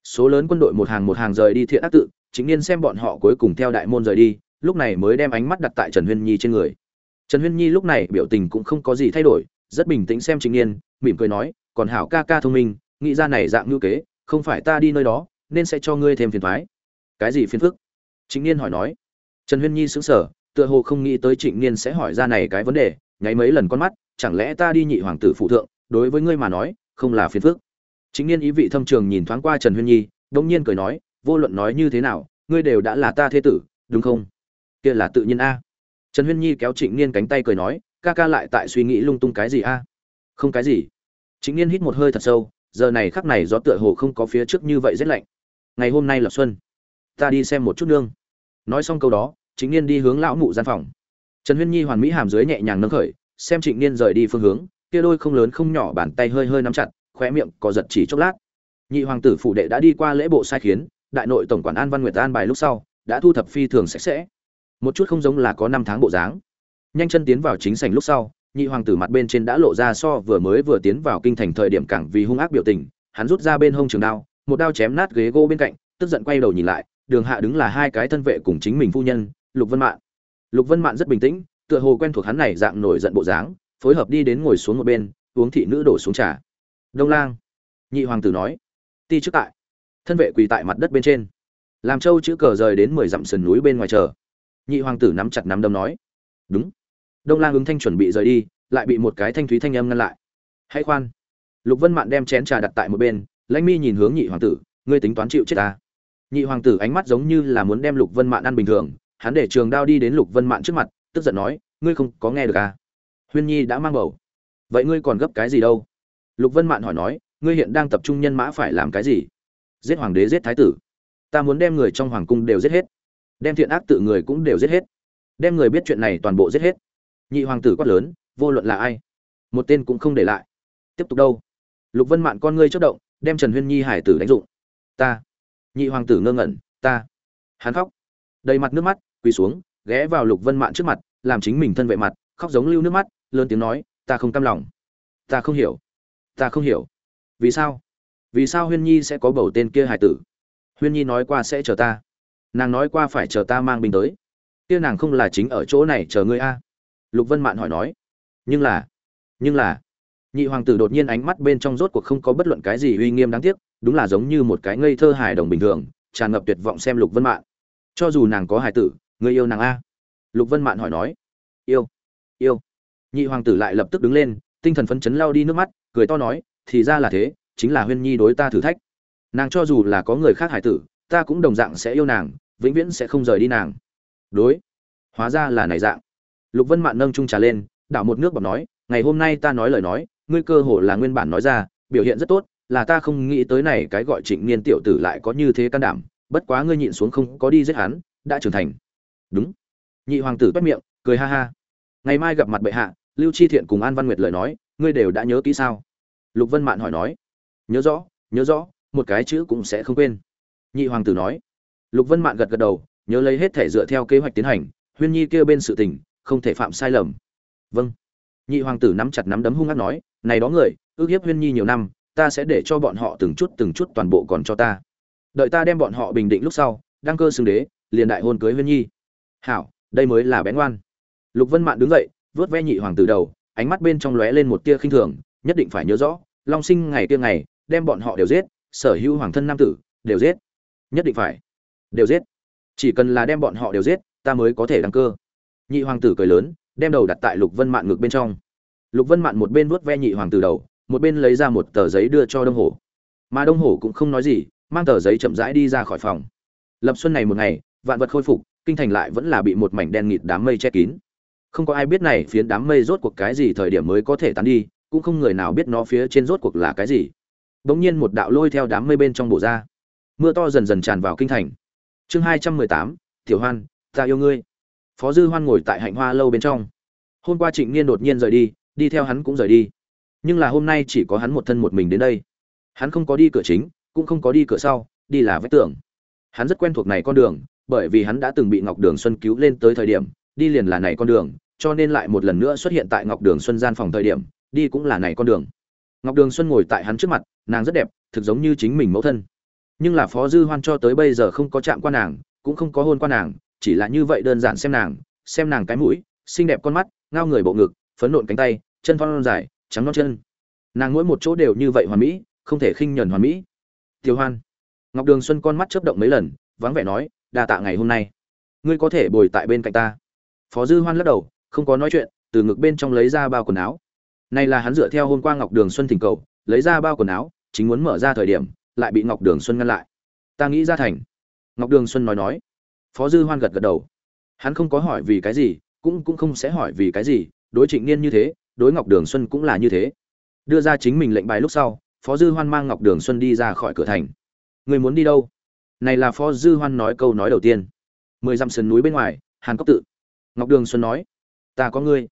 Số lớn quân đội một hàng một hàng rời đi thiện ác tự, chính niên xem bọn họ cuối cùng theo đại môn rời đi, lúc này mới đem ánh mắt đặt tại trần huyên nhi trên người. Trần huyên nhi lúc này biểu tình cũng không có gì thay đổi, rất bình tĩnh xem chính niên, mỉm cười nói, còn hảo ca ca thông minh, nghĩ ra này dạng ngữ kế không phải ta đi nơi đó, nên sẽ cho ngươi thêm phiền thoái. Cái gì phiền phức? Chính niên hỏi nói. Trần huyên nhi sững sờ, tựa hồ không nghĩ tới trịnh niên sẽ hỏi ra này cái vấn đề, nháy mấy lần con mắt, chẳng lẽ ta đi nhị hoàng tử phụ thượng, đối với ngươi mà nói, không là phiền phức. Chính niên ý vị thâm trường nhìn thoáng qua trần huyên nhi đông nhiên cười nói, vô luận nói như thế nào, ngươi đều đã là ta thế tử, đúng không? Kia là tự nhiên a. Trần huyên nhi kéo trịnh niên cánh tay cười nói, ca ca lại tại suy nghĩ lung tung cái gì a? Không cái gì. Trịnh niên hít một hơi thật sâu giờ này khắc này gió tựa hồ không có phía trước như vậy rét lạnh. Ngày hôm nay là xuân. Ta đi xem một chút nương. Nói xong câu đó chính niên đi hướng lão mụ gian phòng. Trần huyên nhi hoàn mỹ hàm dưới nhẹ nhàng nâng khởi, xem trịnh niên rời đi phương hướng, kia đôi không lớn không nhỏ bàn tay hơi hơi nắm chặt, khóe miệng có giật chỉ chốc lát. Nhị hoàng tử phủ đệ đã đi qua lễ bộ sai khiến, đại nội tổng quản an văn nguyệt an bài lúc sau, đã thu thập phi thường sạch sẽ. Một chút không giống là có năm tháng bộ dáng. Nhanh chân tiến vào chính sảnh lúc sau nhị hoàng tử mặt bên trên đã lộ ra so vừa mới vừa tiến vào kinh thành thời điểm cảng vì hung ác biểu tình, hắn rút ra bên hông trường đao, một đao chém nát ghế gỗ bên cạnh, tức giận quay đầu nhìn lại, đường hạ đứng là hai cái thân vệ cùng chính mình phu nhân, lục vân mạn. Lục vân mạn rất bình tĩnh, tựa hồ quen thuộc hắn này dạng nổi giận bộ dáng, phối hợp đi đến ngồi xuống một bên, uống thị nữ đổ xuống trà. Đông lang. Nhị hoàng tử nói. Ti trước tại. Thân vệ quỳ tại mặt đất bên trên. Làm châu chữ cờ rời đến mười dặm sườn núi bên ngoài chờ. Nhị hoàng tử nắm chặt nắm đấm nói. Đúng đông lang ứng thanh chuẩn bị rời đi, lại bị một cái thanh thúy thanh âm ngăn lại. Hãy khoan. Lục vân mạn đem chén trà đặt tại một bên, lãnh mi nhìn hướng nhị hoàng tử, ngươi tính toán chịu chết ta. Nhị hoàng tử ánh mắt giống như là muốn đem lục vân mạn ăn bình thường, hắn để trường đao đi đến lục vân mạn trước mặt, tức giận nói, ngươi không có nghe được à? Huyên nhi đã mang bầu. Vậy ngươi còn gấp cái gì đâu? Lục vân mạn hỏi nói, ngươi hiện đang tập trung nhân mã phải làm cái gì? Giết hoàng đế, giết thái tử. Ta muốn đem người trong hoàng cung đều giết hết. Đem thiện ác tự người cũng đều giết hết. Đem người biết chuyện này toàn bộ giết hết nhị hoàng tử quát lớn, vô luận là ai? Một tên cũng không để lại. Tiếp tục đâu? Lục vân mạn con ngươi chất động, đem trần huyên nhi hải tử đánh dụng. Ta. Nhị hoàng tử ngơ ngẩn, ta. Hắn khóc. Đầy mặt nước mắt, quỳ xuống, ghé vào lục vân mạn trước mặt, làm chính mình thân vệ mặt, khóc giống lưu nước mắt, lớn tiếng nói, ta không cam lòng. Ta không hiểu. Ta không hiểu. Vì sao? Vì sao huyên nhi sẽ có bầu tên kia hải tử? Huyên nhi nói qua sẽ chờ ta. Nàng nói qua phải chờ ta mang binh tới. Kia nàng không là chính ở chỗ này chờ ngươi a lục vân mạn hỏi nói, nhưng là nhưng là nhị hoàng tử đột nhiên ánh mắt bên trong rốt cuộc không có bất luận cái gì uy nghiêm đáng tiếc, đúng là giống như một cái ngây thơ hài đồng bình thường, tràn ngập tuyệt vọng xem lục vân mạn. Cho dù nàng có hài tử, người yêu nàng a? Lục vân mạn hỏi nói, yêu yêu. Nhị hoàng tử lại lập tức đứng lên, tinh thần phấn chấn lao đi nước mắt, cười to nói, thì ra là thế, chính là huyên nhi đối ta thử thách. Nàng cho dù là có người khác hải tử, ta cũng đồng dạng sẽ yêu nàng, vĩnh viễn sẽ không rời đi nàng. Đối, hóa ra là này dạng lục vân mạn nâng trung trà lên, đảo một nước bọc nói, ngày hôm nay ta nói lời nói, ngươi cơ hồ là nguyên bản nói ra, biểu hiện rất tốt, là ta không nghĩ tới này cái gọi trịnh niên tiểu tử lại có như thế can đảm, bất quá ngươi nhịn xuống không có đi giết hắn, đã trưởng thành. Đúng. Nhị hoàng tử bắt miệng, cười ha ha. Ngày mai gặp mặt bệ hạ, lưu chi thiện cùng an văn nguyệt lời nói, ngươi đều đã nhớ kỹ sao? Lục vân mạn hỏi nói. Nhớ rõ nhớ rõ, một cái chữ cũng sẽ không quên. Nhị hoàng tử nói. Lục vân mạn gật gật đầu, nhớ lấy hết thể dựa theo kế hoạch tiến hành, huyên nhi kêu bên sự tình không thể phạm sai lầm. Vâng. Nhị hoàng tử nắm chặt nắm đấm hung hăng nói, này đó người, ước hiếp huyên nhi nhiều năm, ta sẽ để cho bọn họ từng chút từng chút toàn bộ còn cho ta. Đợi ta đem bọn họ bình định lúc sau, đăng cơ xưng đế, liền đại hôn cưới huyên nhi. Hảo, đây mới là bén ngoan. Lục vân mạn đứng dậy, vớt ve nhị hoàng tử đầu, ánh mắt bên trong lóe lên một tia khinh thường, nhất định phải nhớ rõ, long sinh ngày kia ngày, đem bọn họ đều giết, sở hữu hoàng thân nam tử, đều giết. Nhất định phải. Đều giết. Chỉ cần là đem bọn họ đều giết, ta mới có thể đăng cơ nhị hoàng tử cười lớn, đem đầu đặt tại lục vân mạn ngực bên trong. Lục vân mạn một bên vuốt ve nhị hoàng tử đầu, một bên lấy ra một tờ giấy đưa cho đông hổ. Mà đông hổ cũng không nói gì, mang tờ giấy chậm rãi đi ra khỏi phòng. Lập xuân này một ngày, vạn vật khôi phục, kinh thành lại vẫn là bị một mảnh đen nghịt đám mây che kín. Không có ai biết này phiến đám mây rốt cuộc cái gì thời điểm mới có thể tán đi, cũng không người nào biết nó phía trên rốt cuộc là cái gì. Bỗng nhiên một đạo lôi theo đám mây bên trong bộ ra. Mưa to dần dần tràn vào kinh thành. Chương hai trăm mười tám, tiểu hoan, ta yêu ngươi phó dư hoan ngồi tại hạnh hoa lâu bên trong. Hôm qua trịnh niên đột nhiên rời đi đi theo hắn cũng rời đi. Nhưng là hôm nay chỉ có hắn một thân một mình đến đây. Hắn không có đi cửa chính, cũng không có đi cửa sau, đi là vách tường. Hắn rất quen thuộc này con đường, bởi vì hắn đã từng bị ngọc đường xuân cứu lên tới thời điểm, đi liền là này con đường, cho nên lại một lần nữa xuất hiện tại ngọc đường xuân gian phòng thời điểm, đi cũng là này con đường. Ngọc đường xuân ngồi tại hắn trước mặt, nàng rất đẹp, thực giống như chính mình mẫu thân. Nhưng là phó dư hoan cho tới bây giờ không có chạm qua nàng, cũng không có hôn qua nàng chỉ là như vậy đơn giản xem nàng xem nàng cái mũi, xinh đẹp con mắt, ngao người bộ ngực, phấn nộn cánh tay, chân thon dài, trắng non chân. Nàng mỗi một chỗ đều như vậy hoàn mỹ, không thể khinh nhẫn hoàn mỹ. Tiêu hoan, ngọc đường xuân con mắt chớp động mấy lần, vắng vẻ nói, đa tạ ngày hôm nay. Ngươi có thể bồi tại bên cạnh ta. Phó dư hoan lắc đầu, không có nói chuyện, từ ngực bên trong lấy ra bao quần áo. Này là hắn dựa theo hôm qua ngọc đường xuân thỉnh cầu, lấy ra bao quần áo, chính muốn mở ra thời điểm, lại bị ngọc đường xuân ngăn lại. Ta nghĩ ra thành. Ngọc đường xuân nói nói phó dư hoan gật gật đầu. Hắn không có hỏi vì cái gì, cũng cũng không sẽ hỏi vì cái gì, đối trịnh niên như thế, đối ngọc đường xuân cũng là như thế. Đưa ra chính mình lệnh bài lúc sau, phó dư hoan mang ngọc đường xuân đi ra khỏi cửa thành. Người muốn đi đâu? Này là phó dư hoan nói câu nói đầu tiên. Mười dặm sườn núi bên ngoài, hàn cốc tự. Ngọc đường xuân nói, ta có ngươi.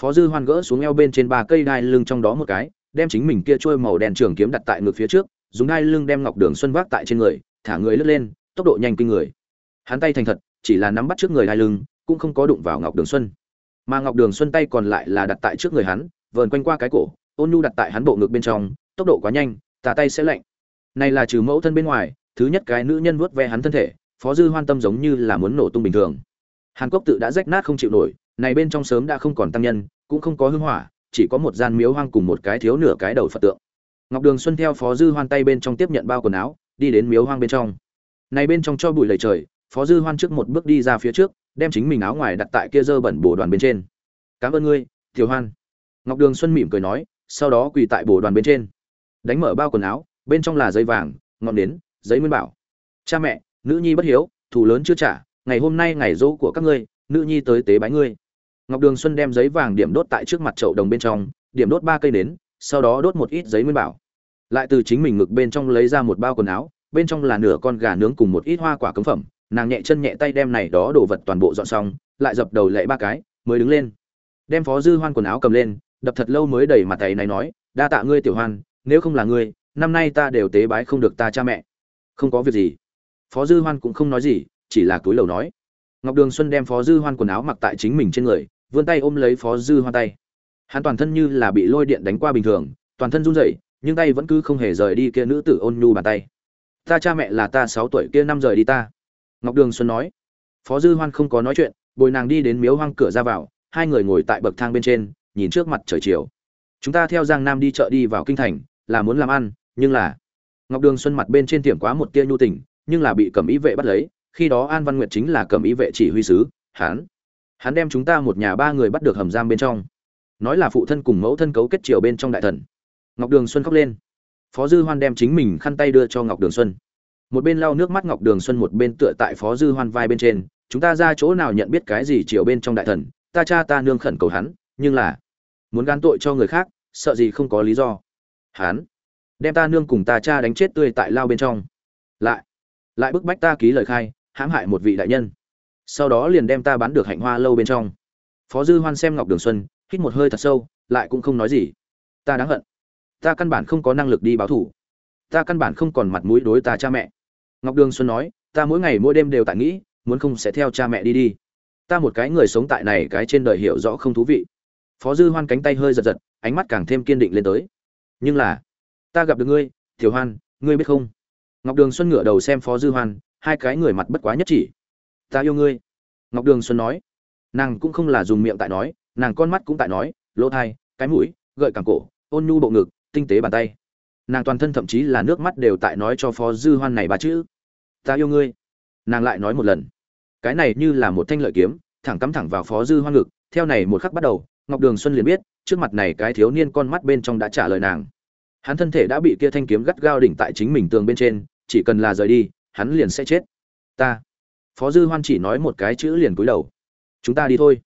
Phó dư hoan gỡ xuống eo bên trên ba cây đai lưng trong đó một cái, đem chính mình kia trôi màu đen trường kiếm đặt tại ngực phía trước, dùng đai lưng đem ngọc đường xuân vác tại trên người, thả người lướt lên, tốc độ nhanh kinh người hắn tay thành thật, chỉ là nắm bắt trước người hai lưng, cũng không có đụng vào ngọc đường xuân. Mà ngọc đường xuân tay còn lại là đặt tại trước người hắn, vờn quanh qua cái cổ, ôn nhu đặt tại hắn bộ ngực bên trong, tốc độ quá nhanh, tà tay sẽ lạnh. Này là trừ mẫu thân bên ngoài, thứ nhất cái nữ nhân vuốt ve hắn thân thể, phó dư hoan tâm giống như là muốn nổ tung bình thường. Hàn cốc tự đã rách nát không chịu nổi, này bên trong sớm đã không còn tăng nhân, cũng không có hưng hỏa, chỉ có một gian miếu hoang cùng một cái thiếu nửa cái đầu phật tượng. Ngọc đường xuân theo phó dư hoan tay bên trong tiếp nhận bao quần áo, đi đến miếu hoang bên trong. Này bên trong cho bụi lầy trời phó dư hoan trước một bước đi ra phía trước, đem chính mình áo ngoài đặt tại kia dơ bẩn bồ đoàn bên trên. Cảm ơn ngươi, tiểu hoan. Ngọc đường xuân mỉm cười nói, sau đó quỳ tại bồ đoàn bên trên. Đánh mở bao quần áo, bên trong là giấy vàng, ngọn nến, giấy nguyên bảo. Cha mẹ, nữ nhi bất hiếu, thù lớn chưa trả, ngày hôm nay ngày dỗ của các ngươi, nữ nhi tới tế bái ngươi. Ngọc đường xuân đem giấy vàng điểm đốt tại trước mặt chậu đồng bên trong, điểm đốt ba cây nến, sau đó đốt một ít giấy nguyên bảo. Lại từ chính mình ngực bên trong lấy ra một bao quần áo, bên trong là nửa con gà nướng cùng một ít hoa quả cấm phẩm nàng nhẹ chân nhẹ tay đem này đó đồ vật toàn bộ dọn xong, lại dập đầu lệ ba cái, mới đứng lên. Đem phó dư hoan quần áo cầm lên, đập thật lâu mới đẩy mặt thầy này nói, đa tạ ngươi, tiểu hoan, nếu không là ngươi, năm nay ta đều tế bái không được ta cha mẹ. Không có việc gì. Phó dư hoan cũng không nói gì, chỉ là túi lầu nói. Ngọc đường xuân đem phó dư hoan quần áo mặc tại chính mình trên người, vươn tay ôm lấy phó dư hoan tay. Hắn toàn thân như là bị lôi điện đánh qua bình thường, toàn thân run rẩy, nhưng tay vẫn cứ không hề rời đi kia nữ tử ôn nhu bàn tay. Ta cha mẹ là ta, sáu tuổi kia năm rời đi ta ngọc đường xuân nói, phó dư hoan không có nói chuyện, bồi nàng đi đến miếu hoang cửa ra vào, hai người ngồi tại bậc thang bên trên, nhìn trước mặt trời chiều. Chúng ta theo giang nam đi chợ đi vào kinh thành, là muốn làm ăn, nhưng là ngọc đường xuân mặt bên trên tiệm quá một tia nhu tình, nhưng là bị cẩm ý vệ bắt lấy, khi đó an văn nguyệt chính là cẩm ý vệ chỉ huy sứ, hắn hắn đem chúng ta một nhà ba người bắt được hầm giam bên trong. Nói là phụ thân cùng mẫu thân cấu kết triều bên trong đại thần. Ngọc đường xuân khóc lên. Phó dư hoan đem chính mình khăn tay đưa cho ngọc đường xuân một bên lau nước mắt ngọc đường xuân, một bên tựa tại phó dư hoan vai bên trên, chúng ta ra chỗ nào nhận biết cái gì chiều bên trong đại thần, ta cha ta nương khẩn cầu hắn, nhưng là muốn gán tội cho người khác, sợ gì không có lý do. Hắn đem ta nương cùng ta cha đánh chết tươi tại lao bên trong. Lại lại bức bách ta ký lời khai, hãm hại một vị đại nhân. Sau đó liền đem ta bán được hạnh hoa lâu bên trong. Phó dư hoan xem ngọc đường xuân, hít một hơi thật sâu, lại cũng không nói gì. Ta đáng hận. Ta căn bản không có năng lực đi báo thủ. Ta căn bản không còn mặt mũi đối ta cha mẹ ngọc đường xuân nói, ta mỗi ngày mỗi đêm đều tại nghĩ, muốn không sẽ theo cha mẹ đi đi. Ta một cái người sống tại này cái trên đời hiểu rõ không thú vị. Phó dư hoan cánh tay hơi giật giật, ánh mắt càng thêm kiên định lên tới. Nhưng là, ta gặp được ngươi thiểu hoan, ngươi biết không? Ngọc đường xuân ngửa đầu xem phó dư hoan, hai cái người mặt bất quá nhất chỉ. Ta yêu ngươi. Ngọc đường xuân nói. Nàng cũng không là dùng miệng tại nói, nàng con mắt cũng tại nói, lỗ thai cái mũi, gợi càng cổ, ôn nhu bộ ngực, tinh tế bàn tay. Nàng toàn thân thậm chí là nước mắt đều tại nói cho phó dư hoan này ba chữ ta yêu ngươi. Nàng lại nói một lần. Cái này như là một thanh lợi kiếm, thẳng cắm thẳng vào phó dư hoan ngực, theo này một khắc bắt đầu, ngọc đường xuân liền biết, trước mặt này cái thiếu niên con mắt bên trong đã trả lời nàng. Hắn thân thể đã bị kia thanh kiếm gắt gao đỉnh tại chính mình tường bên trên, chỉ cần là rời đi, hắn liền sẽ chết. Ta. Phó dư hoan chỉ nói một cái chữ liền cúi đầu. Chúng ta đi thôi.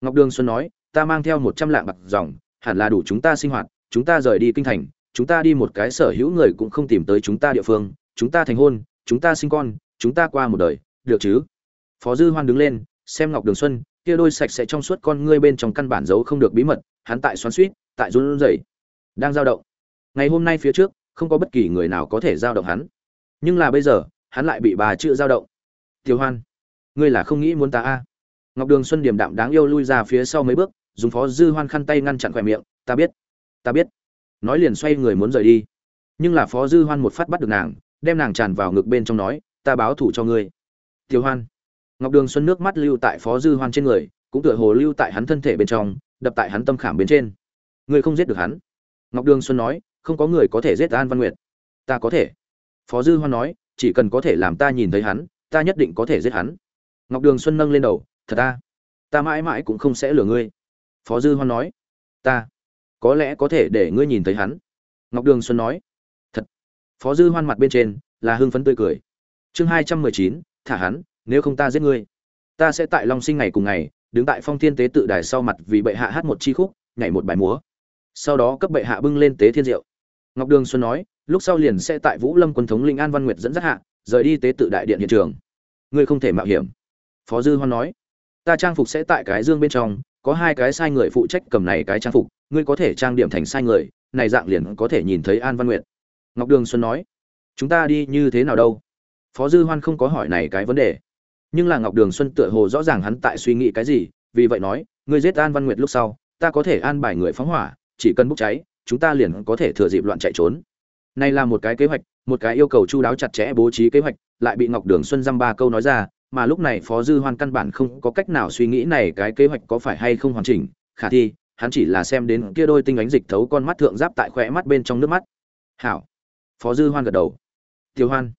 Ngọc đường xuân nói, ta mang theo một trăm lạng bạc dòng, hẳn là đủ chúng ta sinh hoạt, chúng ta rời đi kinh thành, chúng ta đi một cái sở hữu người cũng không tìm tới chúng ta địa phương, chúng ta thành hôn chúng ta sinh con, chúng ta qua một đời, được chứ? Phó dư hoan đứng lên, xem ngọc đường xuân, kia đôi sạch sẽ trong suốt con ngươi bên trong căn bản giấu không được bí mật, hắn tại xoắn suýt tại run rẩy, đang dao động. Ngày hôm nay phía trước, không có bất kỳ người nào có thể dao động hắn. Nhưng là bây giờ, hắn lại bị bà chữ dao động. Tiêu hoan, ngươi là không nghĩ muốn ta a? À. ngọc đường xuân điềm đạm đáng yêu lui ra phía sau mấy bước, dùng phó dư hoan khăn tay ngăn chặn khỏe miệng, ta biết ta biết. Nói liền xoay người muốn rời đi. Nhưng là phó dư hoan một phát bắt được nàng đem nàng tràn vào ngực bên trong nói, ta báo thủ cho ngươi. Tiêu hoan. Ngọc đường xuân nước mắt lưu tại phó dư hoan trên người, cũng tựa hồ lưu tại hắn thân thể bên trong, đập tại hắn tâm khảm bên trên. Ngươi không giết được hắn? Ngọc đường xuân nói, không có người có thể giết an văn nguyệt. Ta có thể. Phó dư hoan nói, chỉ cần có thể làm ta nhìn thấy hắn, ta nhất định có thể giết hắn. Ngọc đường xuân nâng lên đầu, thật ta ta mãi mãi cũng không sẽ lừa ngươi. Phó dư hoan nói, ta có lẽ có thể để ngươi nhìn thấy hắn. Ngọc đường xuân nói phó dư hoan mặt bên trên là hưng phấn tươi cười. Chương hai trăm mười chín, thả hắn, nếu không ta giết ngươi. Ta sẽ tại long sinh ngày cùng ngày, đứng tại phong thiên tế tự đài sau mặt vì bệ hạ hát một chi khúc, nhảy một bài múa. Sau đó cấp bệ hạ bưng lên tế thiên diệu. Ngọc đường xuân nói, lúc sau liền sẽ tại vũ lâm quân thống linh an văn nguyệt dẫn dắt hạ, rời đi tế tự đại điện hiện trường. Ngươi không thể mạo hiểm. Phó dư hoan nói, ta trang phục sẽ tại cái dương bên trong, có hai cái sai người phụ trách cầm này cái trang phục, ngươi có thể trang điểm thành sai người, này dạng liền có thể nhìn thấy an văn nguyệt ngọc đường xuân nói, chúng ta đi như thế nào đâu? Phó dư hoan không có hỏi này cái vấn đề. Nhưng là ngọc đường xuân tựa hồ rõ ràng hắn tại suy nghĩ cái gì, vì vậy nói, ngươi giết an văn nguyệt lúc sau, ta có thể an bài người phóng hỏa, chỉ cần bốc cháy, chúng ta liền có thể thừa dịp loạn chạy trốn. Này là một cái kế hoạch, một cái yêu cầu chu đáo chặt chẽ bố trí kế hoạch, lại bị ngọc đường xuân dăm ba câu nói ra, mà lúc này phó dư hoan căn bản không có cách nào suy nghĩ này cái kế hoạch có phải hay không hoàn chỉnh, khả thi, hắn chỉ là xem đến kia đôi tinh ánh dịch thấu con mắt thượng giáp tại khóe mắt bên trong nước mắt. Hảo phó dư hoan gật đầu. Tiêu hoan.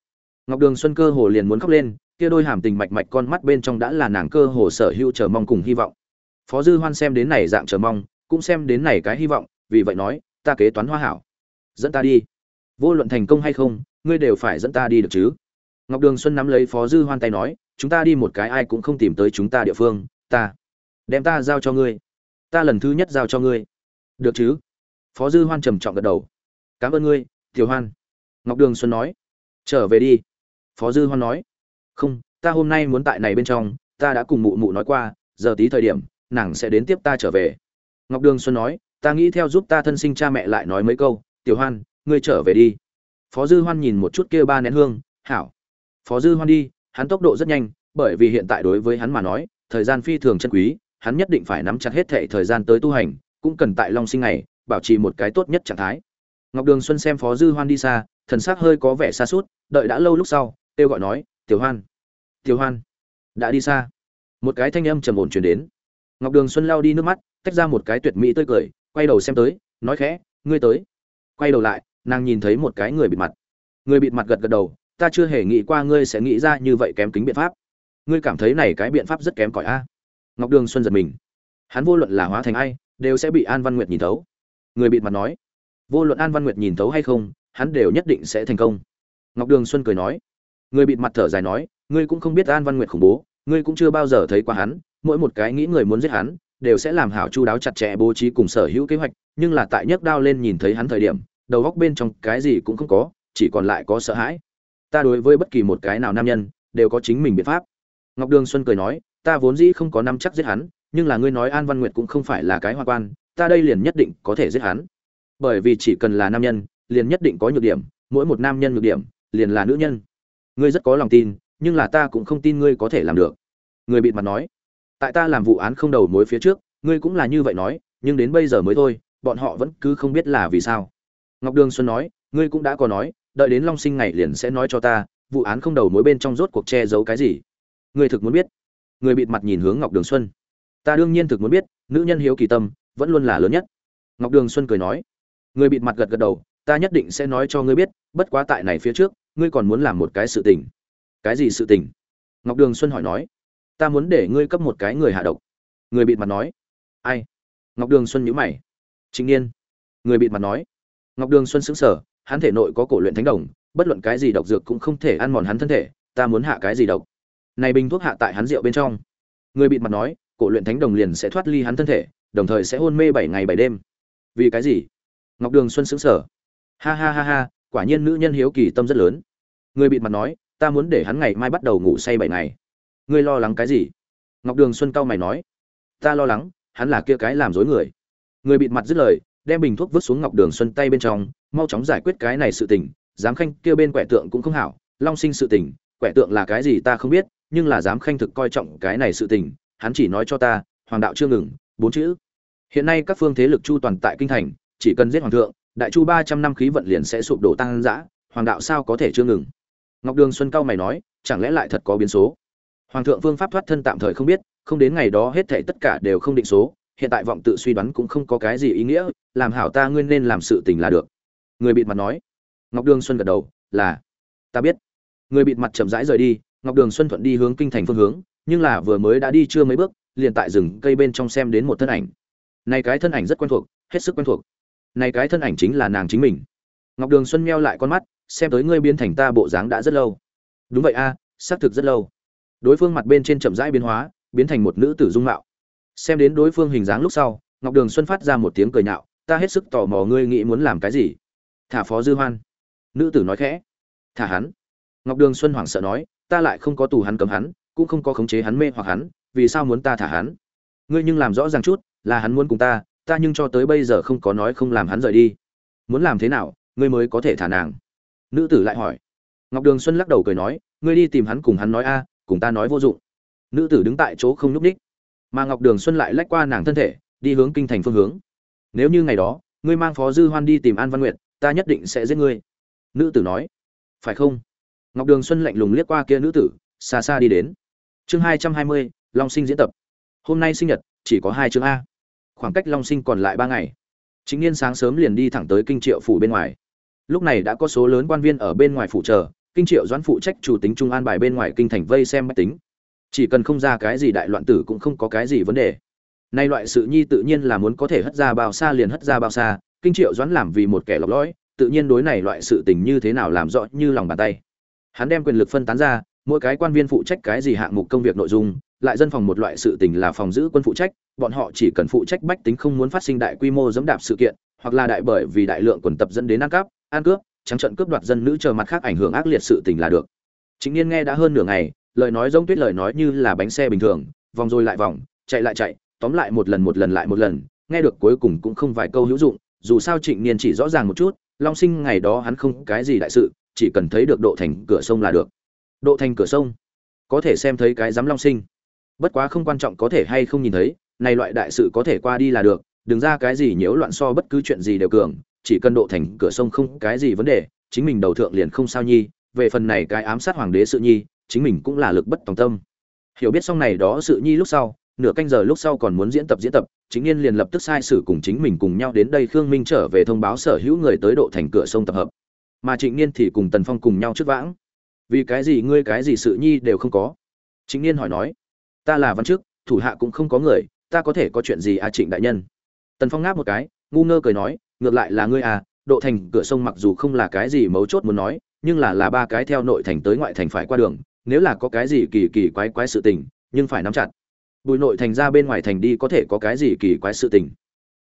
Ngọc đường xuân cơ hồ liền muốn khóc lên, kia đôi hàm tình mạch mạch con mắt bên trong đã là nàng cơ hồ sở hữu chờ mong cùng hy vọng. Phó dư hoan xem đến này dạng chờ mong, cũng xem đến này cái hy vọng, vì vậy nói, ta kế toán hoa hảo. Dẫn ta đi. Vô luận thành công hay không, ngươi đều phải dẫn ta đi được chứ. Ngọc đường xuân nắm lấy phó dư hoan tay nói, chúng ta đi một cái ai cũng không tìm tới chúng ta địa phương, ta đem ta giao cho ngươi. Ta lần thứ nhất giao cho ngươi. Được chứ? Phó dư hoan trầm trọng gật đầu. Cảm ơn ngươi, tiểu hoan ngọc đường xuân nói, trở về đi. Phó dư hoan nói, không, ta hôm nay muốn tại này bên trong, ta đã cùng mụ mụ nói qua, giờ tí thời điểm, nàng sẽ đến tiếp ta trở về. Ngọc đường xuân nói, ta nghĩ theo giúp ta thân sinh cha mẹ lại nói mấy câu, tiểu hoan, ngươi trở về đi. Phó dư hoan nhìn một chút kia ba nén hương, hảo. Phó dư hoan đi, hắn tốc độ rất nhanh, bởi vì hiện tại đối với hắn mà nói, thời gian phi thường chân quý, hắn nhất định phải nắm chặt hết thệ thời gian tới tu hành, cũng cần tại long sinh này bảo trì một cái tốt nhất trạng thái. Ngọc đường xuân xem phó dư hoan đi xa thần sắc hơi có vẻ xa suốt, đợi đã lâu lúc sau, kêu gọi nói, tiểu hoan tiểu hoan, đã đi xa. Một cái thanh âm trầm ổn truyền đến. Ngọc đường xuân lao đi nước mắt, tách ra một cái tuyệt mỹ tươi cười, quay đầu xem tới, nói khẽ, ngươi tới. Quay đầu lại, nàng nhìn thấy một cái người bịt mặt. Người bịt mặt gật gật đầu, ta chưa hề nghĩ qua ngươi sẽ nghĩ ra như vậy kém kính biện pháp. Ngươi cảm thấy này cái biện pháp rất kém cỏi a. Ngọc đường xuân giật mình. Hắn vô luận là hóa thành ai, đều sẽ bị an văn nguyệt nhìn thấu. Người bịt mặt nói, vô luận an văn nguyệt nhìn thấu hay không hắn đều nhất định sẽ thành công. Ngọc đường xuân cười nói, người bịt mặt thở dài nói, ngươi cũng không biết an văn nguyệt khủng bố, ngươi cũng chưa bao giờ thấy qua hắn, mỗi một cái nghĩ người muốn giết hắn, đều sẽ làm hảo chu đáo chặt chẽ bố trí cùng sở hữu kế hoạch, nhưng là tại nhấc đao lên nhìn thấy hắn thời điểm, đầu góc bên trong cái gì cũng không có, chỉ còn lại có sợ hãi. Ta đối với bất kỳ một cái nào nam nhân, đều có chính mình biện pháp. Ngọc đường xuân cười nói, ta vốn dĩ không có năm chắc giết hắn, nhưng là ngươi nói an văn nguyệt cũng không phải là cái hoa quan, ta đây liền nhất định có thể giết hắn. Bởi vì chỉ cần là nam nhân liền nhất định có nhược điểm, mỗi một nam nhân nhược điểm, liền là nữ nhân. Ngươi rất có lòng tin, nhưng là ta cũng không tin ngươi có thể làm được. Người bịt mặt nói. Tại ta làm vụ án không đầu mối phía trước, ngươi cũng là như vậy nói, nhưng đến bây giờ mới thôi, bọn họ vẫn cứ không biết là vì sao. Ngọc đường xuân nói, ngươi cũng đã có nói, đợi đến long sinh ngày liền sẽ nói cho ta, vụ án không đầu mối bên trong rốt cuộc che giấu cái gì. Ngươi thực muốn biết. Người bịt mặt nhìn hướng ngọc đường xuân. Ta đương nhiên thực muốn biết, nữ nhân hiếu kỳ tâm, vẫn luôn là lớn nhất. Ngọc đường xuân cười nói. Người bịt mặt gật gật đầu ta nhất định sẽ nói cho ngươi biết, bất quá tại này phía trước, ngươi còn muốn làm một cái sự tình. Cái gì sự tình? Ngọc đường xuân hỏi nói. Ta muốn để ngươi cấp một cái người hạ độc. Người bịt mặt nói. Ai? Ngọc đường xuân nhíu mày. Chính niên. Người bịt mặt nói. Ngọc đường xuân sững sờ, hắn thể nội có cổ luyện thánh đồng, bất luận cái gì độc dược cũng không thể ăn mòn hắn thân thể, ta muốn hạ cái gì độc? Này bình thuốc hạ tại hắn rượu bên trong. Người bịt mặt nói, cổ luyện thánh đồng liền sẽ thoát ly hắn thân thể, đồng thời sẽ hôn mê bảy ngày bảy đêm. Vì cái gì? Ngọc đường xuân sững sờ ha ha ha ha, quả nhiên nữ nhân hiếu kỳ tâm rất lớn. Người bịt mặt nói, ta muốn để hắn ngày mai bắt đầu ngủ say bảy ngày. Ngươi lo lắng cái gì? Ngọc đường xuân cao mày nói, ta lo lắng, hắn là kia cái làm dối người. Người bịt mặt dứt lời, đem bình thuốc vứt xuống ngọc đường xuân tay bên trong, mau chóng giải quyết cái này sự tình. Giám khanh kia bên quẻ tượng cũng không hảo, long sinh sự tình, quẻ tượng là cái gì ta không biết, nhưng là giám khanh thực coi trọng cái này sự tình, hắn chỉ nói cho ta, hoàng đạo chưa ngừng, bốn chữ. Hiện nay các phương thế lực chu toàn tại kinh thành, chỉ cần giết hoàng thượng đại chu ba trăm năm khí vận liền sẽ sụp đổ tăng dã, hoàng đạo sao có thể chưa ngừng? Ngọc đường xuân cao mày nói, chẳng lẽ lại thật có biến số? Hoàng thượng phương pháp thoát thân tạm thời không biết, không đến ngày đó hết thảy tất cả đều không định số, hiện tại vọng tự suy đoán cũng không có cái gì ý nghĩa, làm hảo ta nguyên nên làm sự tình là được. Người bịt mặt nói. Ngọc đường xuân gật đầu, là, ta biết. Người bịt mặt chậm rãi rời đi, ngọc đường xuân thuận đi hướng kinh thành phương hướng, nhưng là vừa mới đã đi chưa mấy bước, liền tại rừng cây bên trong xem đến một thân ảnh. Này cái thân ảnh rất quen thuộc, hết sức quen thuộc này cái thân ảnh chính là nàng chính mình. Ngọc đường xuân meo lại con mắt, xem tới ngươi biến thành ta bộ dáng đã rất lâu. Đúng vậy a, xác thực rất lâu. Đối phương mặt bên trên chậm rãi biến hóa, biến thành một nữ tử dung mạo. Xem đến đối phương hình dáng lúc sau, ngọc đường xuân phát ra một tiếng cười nhạo, ta hết sức tò mò ngươi nghĩ muốn làm cái gì. Thả phó dư hoan. Nữ tử nói khẽ. Thả hắn. Ngọc đường xuân hoảng sợ nói, ta lại không có tù hắn cấm hắn, cũng không có khống chế hắn mê hoặc hắn, vì sao muốn ta thả hắn? Ngươi nhưng làm rõ ràng chút, là hắn muốn cùng ta ta nhưng cho tới bây giờ không có nói không làm hắn rời đi. Muốn làm thế nào, ngươi mới có thể thả nàng? Nữ tử lại hỏi. Ngọc đường xuân lắc đầu cười nói, ngươi đi tìm hắn cùng hắn nói a, cùng ta nói vô dụng. Nữ tử đứng tại chỗ không nhúc ních mà ngọc đường xuân lại lách qua nàng thân thể, đi hướng kinh thành phương hướng. Nếu như ngày đó, ngươi mang phó dư hoan đi tìm an văn nguyệt, ta nhất định sẽ giết ngươi. Nữ tử nói. Phải không? Ngọc đường xuân lạnh lùng liếc qua kia nữ tử, xa xa đi đến. Chương hai trăm hai mươi, long sinh diễn tập. Hôm nay sinh nhật, chỉ có hai chương a khoảng cách long sinh còn lại ba ngày. Chính niên sáng sớm liền đi thẳng tới kinh triệu phủ bên ngoài. Lúc này đã có số lớn quan viên ở bên ngoài phủ chờ kinh triệu doãn phụ trách chủ tính trung an bài bên ngoài kinh thành vây xem máy tính. Chỉ cần không ra cái gì đại loạn tử cũng không có cái gì vấn đề. Nay loại sự nhi tự nhiên là muốn có thể hất ra bao xa liền hất ra bao xa, kinh triệu doãn làm vì một kẻ lọc lõi, tự nhiên đối này loại sự tình như thế nào làm rõ như lòng bàn tay. Hắn đem quyền lực phân tán ra, mỗi cái quan viên phụ trách cái gì hạng mục công việc nội dung lại dân phòng một loại sự tình là phòng giữ quân phụ trách, bọn họ chỉ cần phụ trách bách tính không muốn phát sinh đại quy mô dẫm đạp sự kiện, hoặc là đại bởi vì đại lượng quần tập dẫn đến ăn cắp ăn cướp, trắng trận cướp đoạt dân nữ chờ mặt khác ảnh hưởng ác liệt sự tình là được. Chính niên nghe đã hơn nửa ngày, lời nói giống tuyết lời nói như là bánh xe bình thường, vòng rồi lại vòng, chạy lại chạy, tóm lại một lần một lần lại một lần, nghe được cuối cùng cũng không vài câu hữu dụng, dù sao trịnh niên chỉ rõ ràng một chút, long sinh ngày đó hắn không cái gì đại sự, chỉ cần thấy được độ thành cửa sông là được. Độ thành cửa sông, có thể xem thấy cái dám long sinh bất quá không quan trọng có thể hay không nhìn thấy, này loại đại sự có thể qua đi là được, đừng ra cái gì nhiễu loạn so bất cứ chuyện gì đều cường, chỉ cần độ thành cửa sông không cái gì vấn đề, chính mình đầu thượng liền không sao nhi, về phần này cái ám sát hoàng đế sự nhi, chính mình cũng là lực bất tòng tâm. Hiểu biết xong này đó sự nhi lúc sau, nửa canh giờ lúc sau còn muốn diễn tập diễn tập, chính niên liền lập tức sai sử cùng chính mình cùng nhau đến đây khương minh trở về thông báo sở hữu người tới độ thành cửa sông tập hợp. Mà trịnh niên thì cùng tần phong cùng nhau trước vãng. Vì cái gì ngươi cái gì sự nhi đều không có? Trịnh niên hỏi nói ta là văn chức, thủ hạ cũng không có người, ta có thể có chuyện gì à trịnh đại nhân? Tần phong ngáp một cái, ngu ngơ cười nói, ngược lại là ngươi à độ thành cửa sông mặc dù không là cái gì mấu chốt muốn nói, nhưng là là ba cái theo nội thành tới ngoại thành phải qua đường, nếu là có cái gì kỳ kỳ quái quái sự tình, nhưng phải nắm chặt. Bùi nội thành ra bên ngoài thành đi có thể có cái gì kỳ quái sự tình?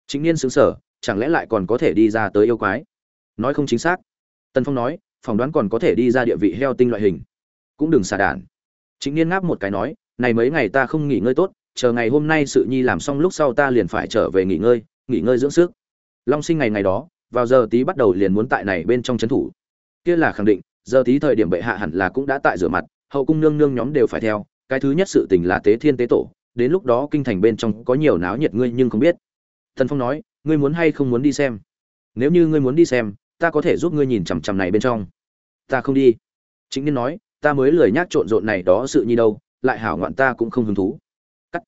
Chính niên xứng sở chẳng lẽ lại còn có thể đi ra tới yêu quái? Nói không chính xác. Tần phong nói, phỏng đoán còn có thể đi ra địa vị heo tinh loại hình. Cũng đừng xả đản chính niên ngáp một cái nói này mấy ngày ta không nghỉ ngơi tốt, chờ ngày hôm nay sự nhi làm xong lúc sau ta liền phải trở về nghỉ ngơi nghỉ ngơi dưỡng sức. Long sinh ngày ngày đó, vào giờ tí bắt đầu liền muốn tại này bên trong trấn thủ. Kia là khẳng định, giờ tí thời điểm bệ hạ hẳn là cũng đã tại rửa mặt, hậu cung nương nương nhóm đều phải theo, cái thứ nhất sự tình là tế thiên tế tổ, đến lúc đó kinh thành bên trong có nhiều náo nhiệt ngươi nhưng không biết. Thần phong nói, ngươi muốn hay không muốn đi xem? Nếu như ngươi muốn đi xem, ta có thể giúp ngươi nhìn chằm chằm này bên trong. Ta không đi. Chính niên nói, ta mới lười nhác trộn rộn này đó sự nhi đâu lại hảo ngoạn ta cũng không hứng thú. Cắt.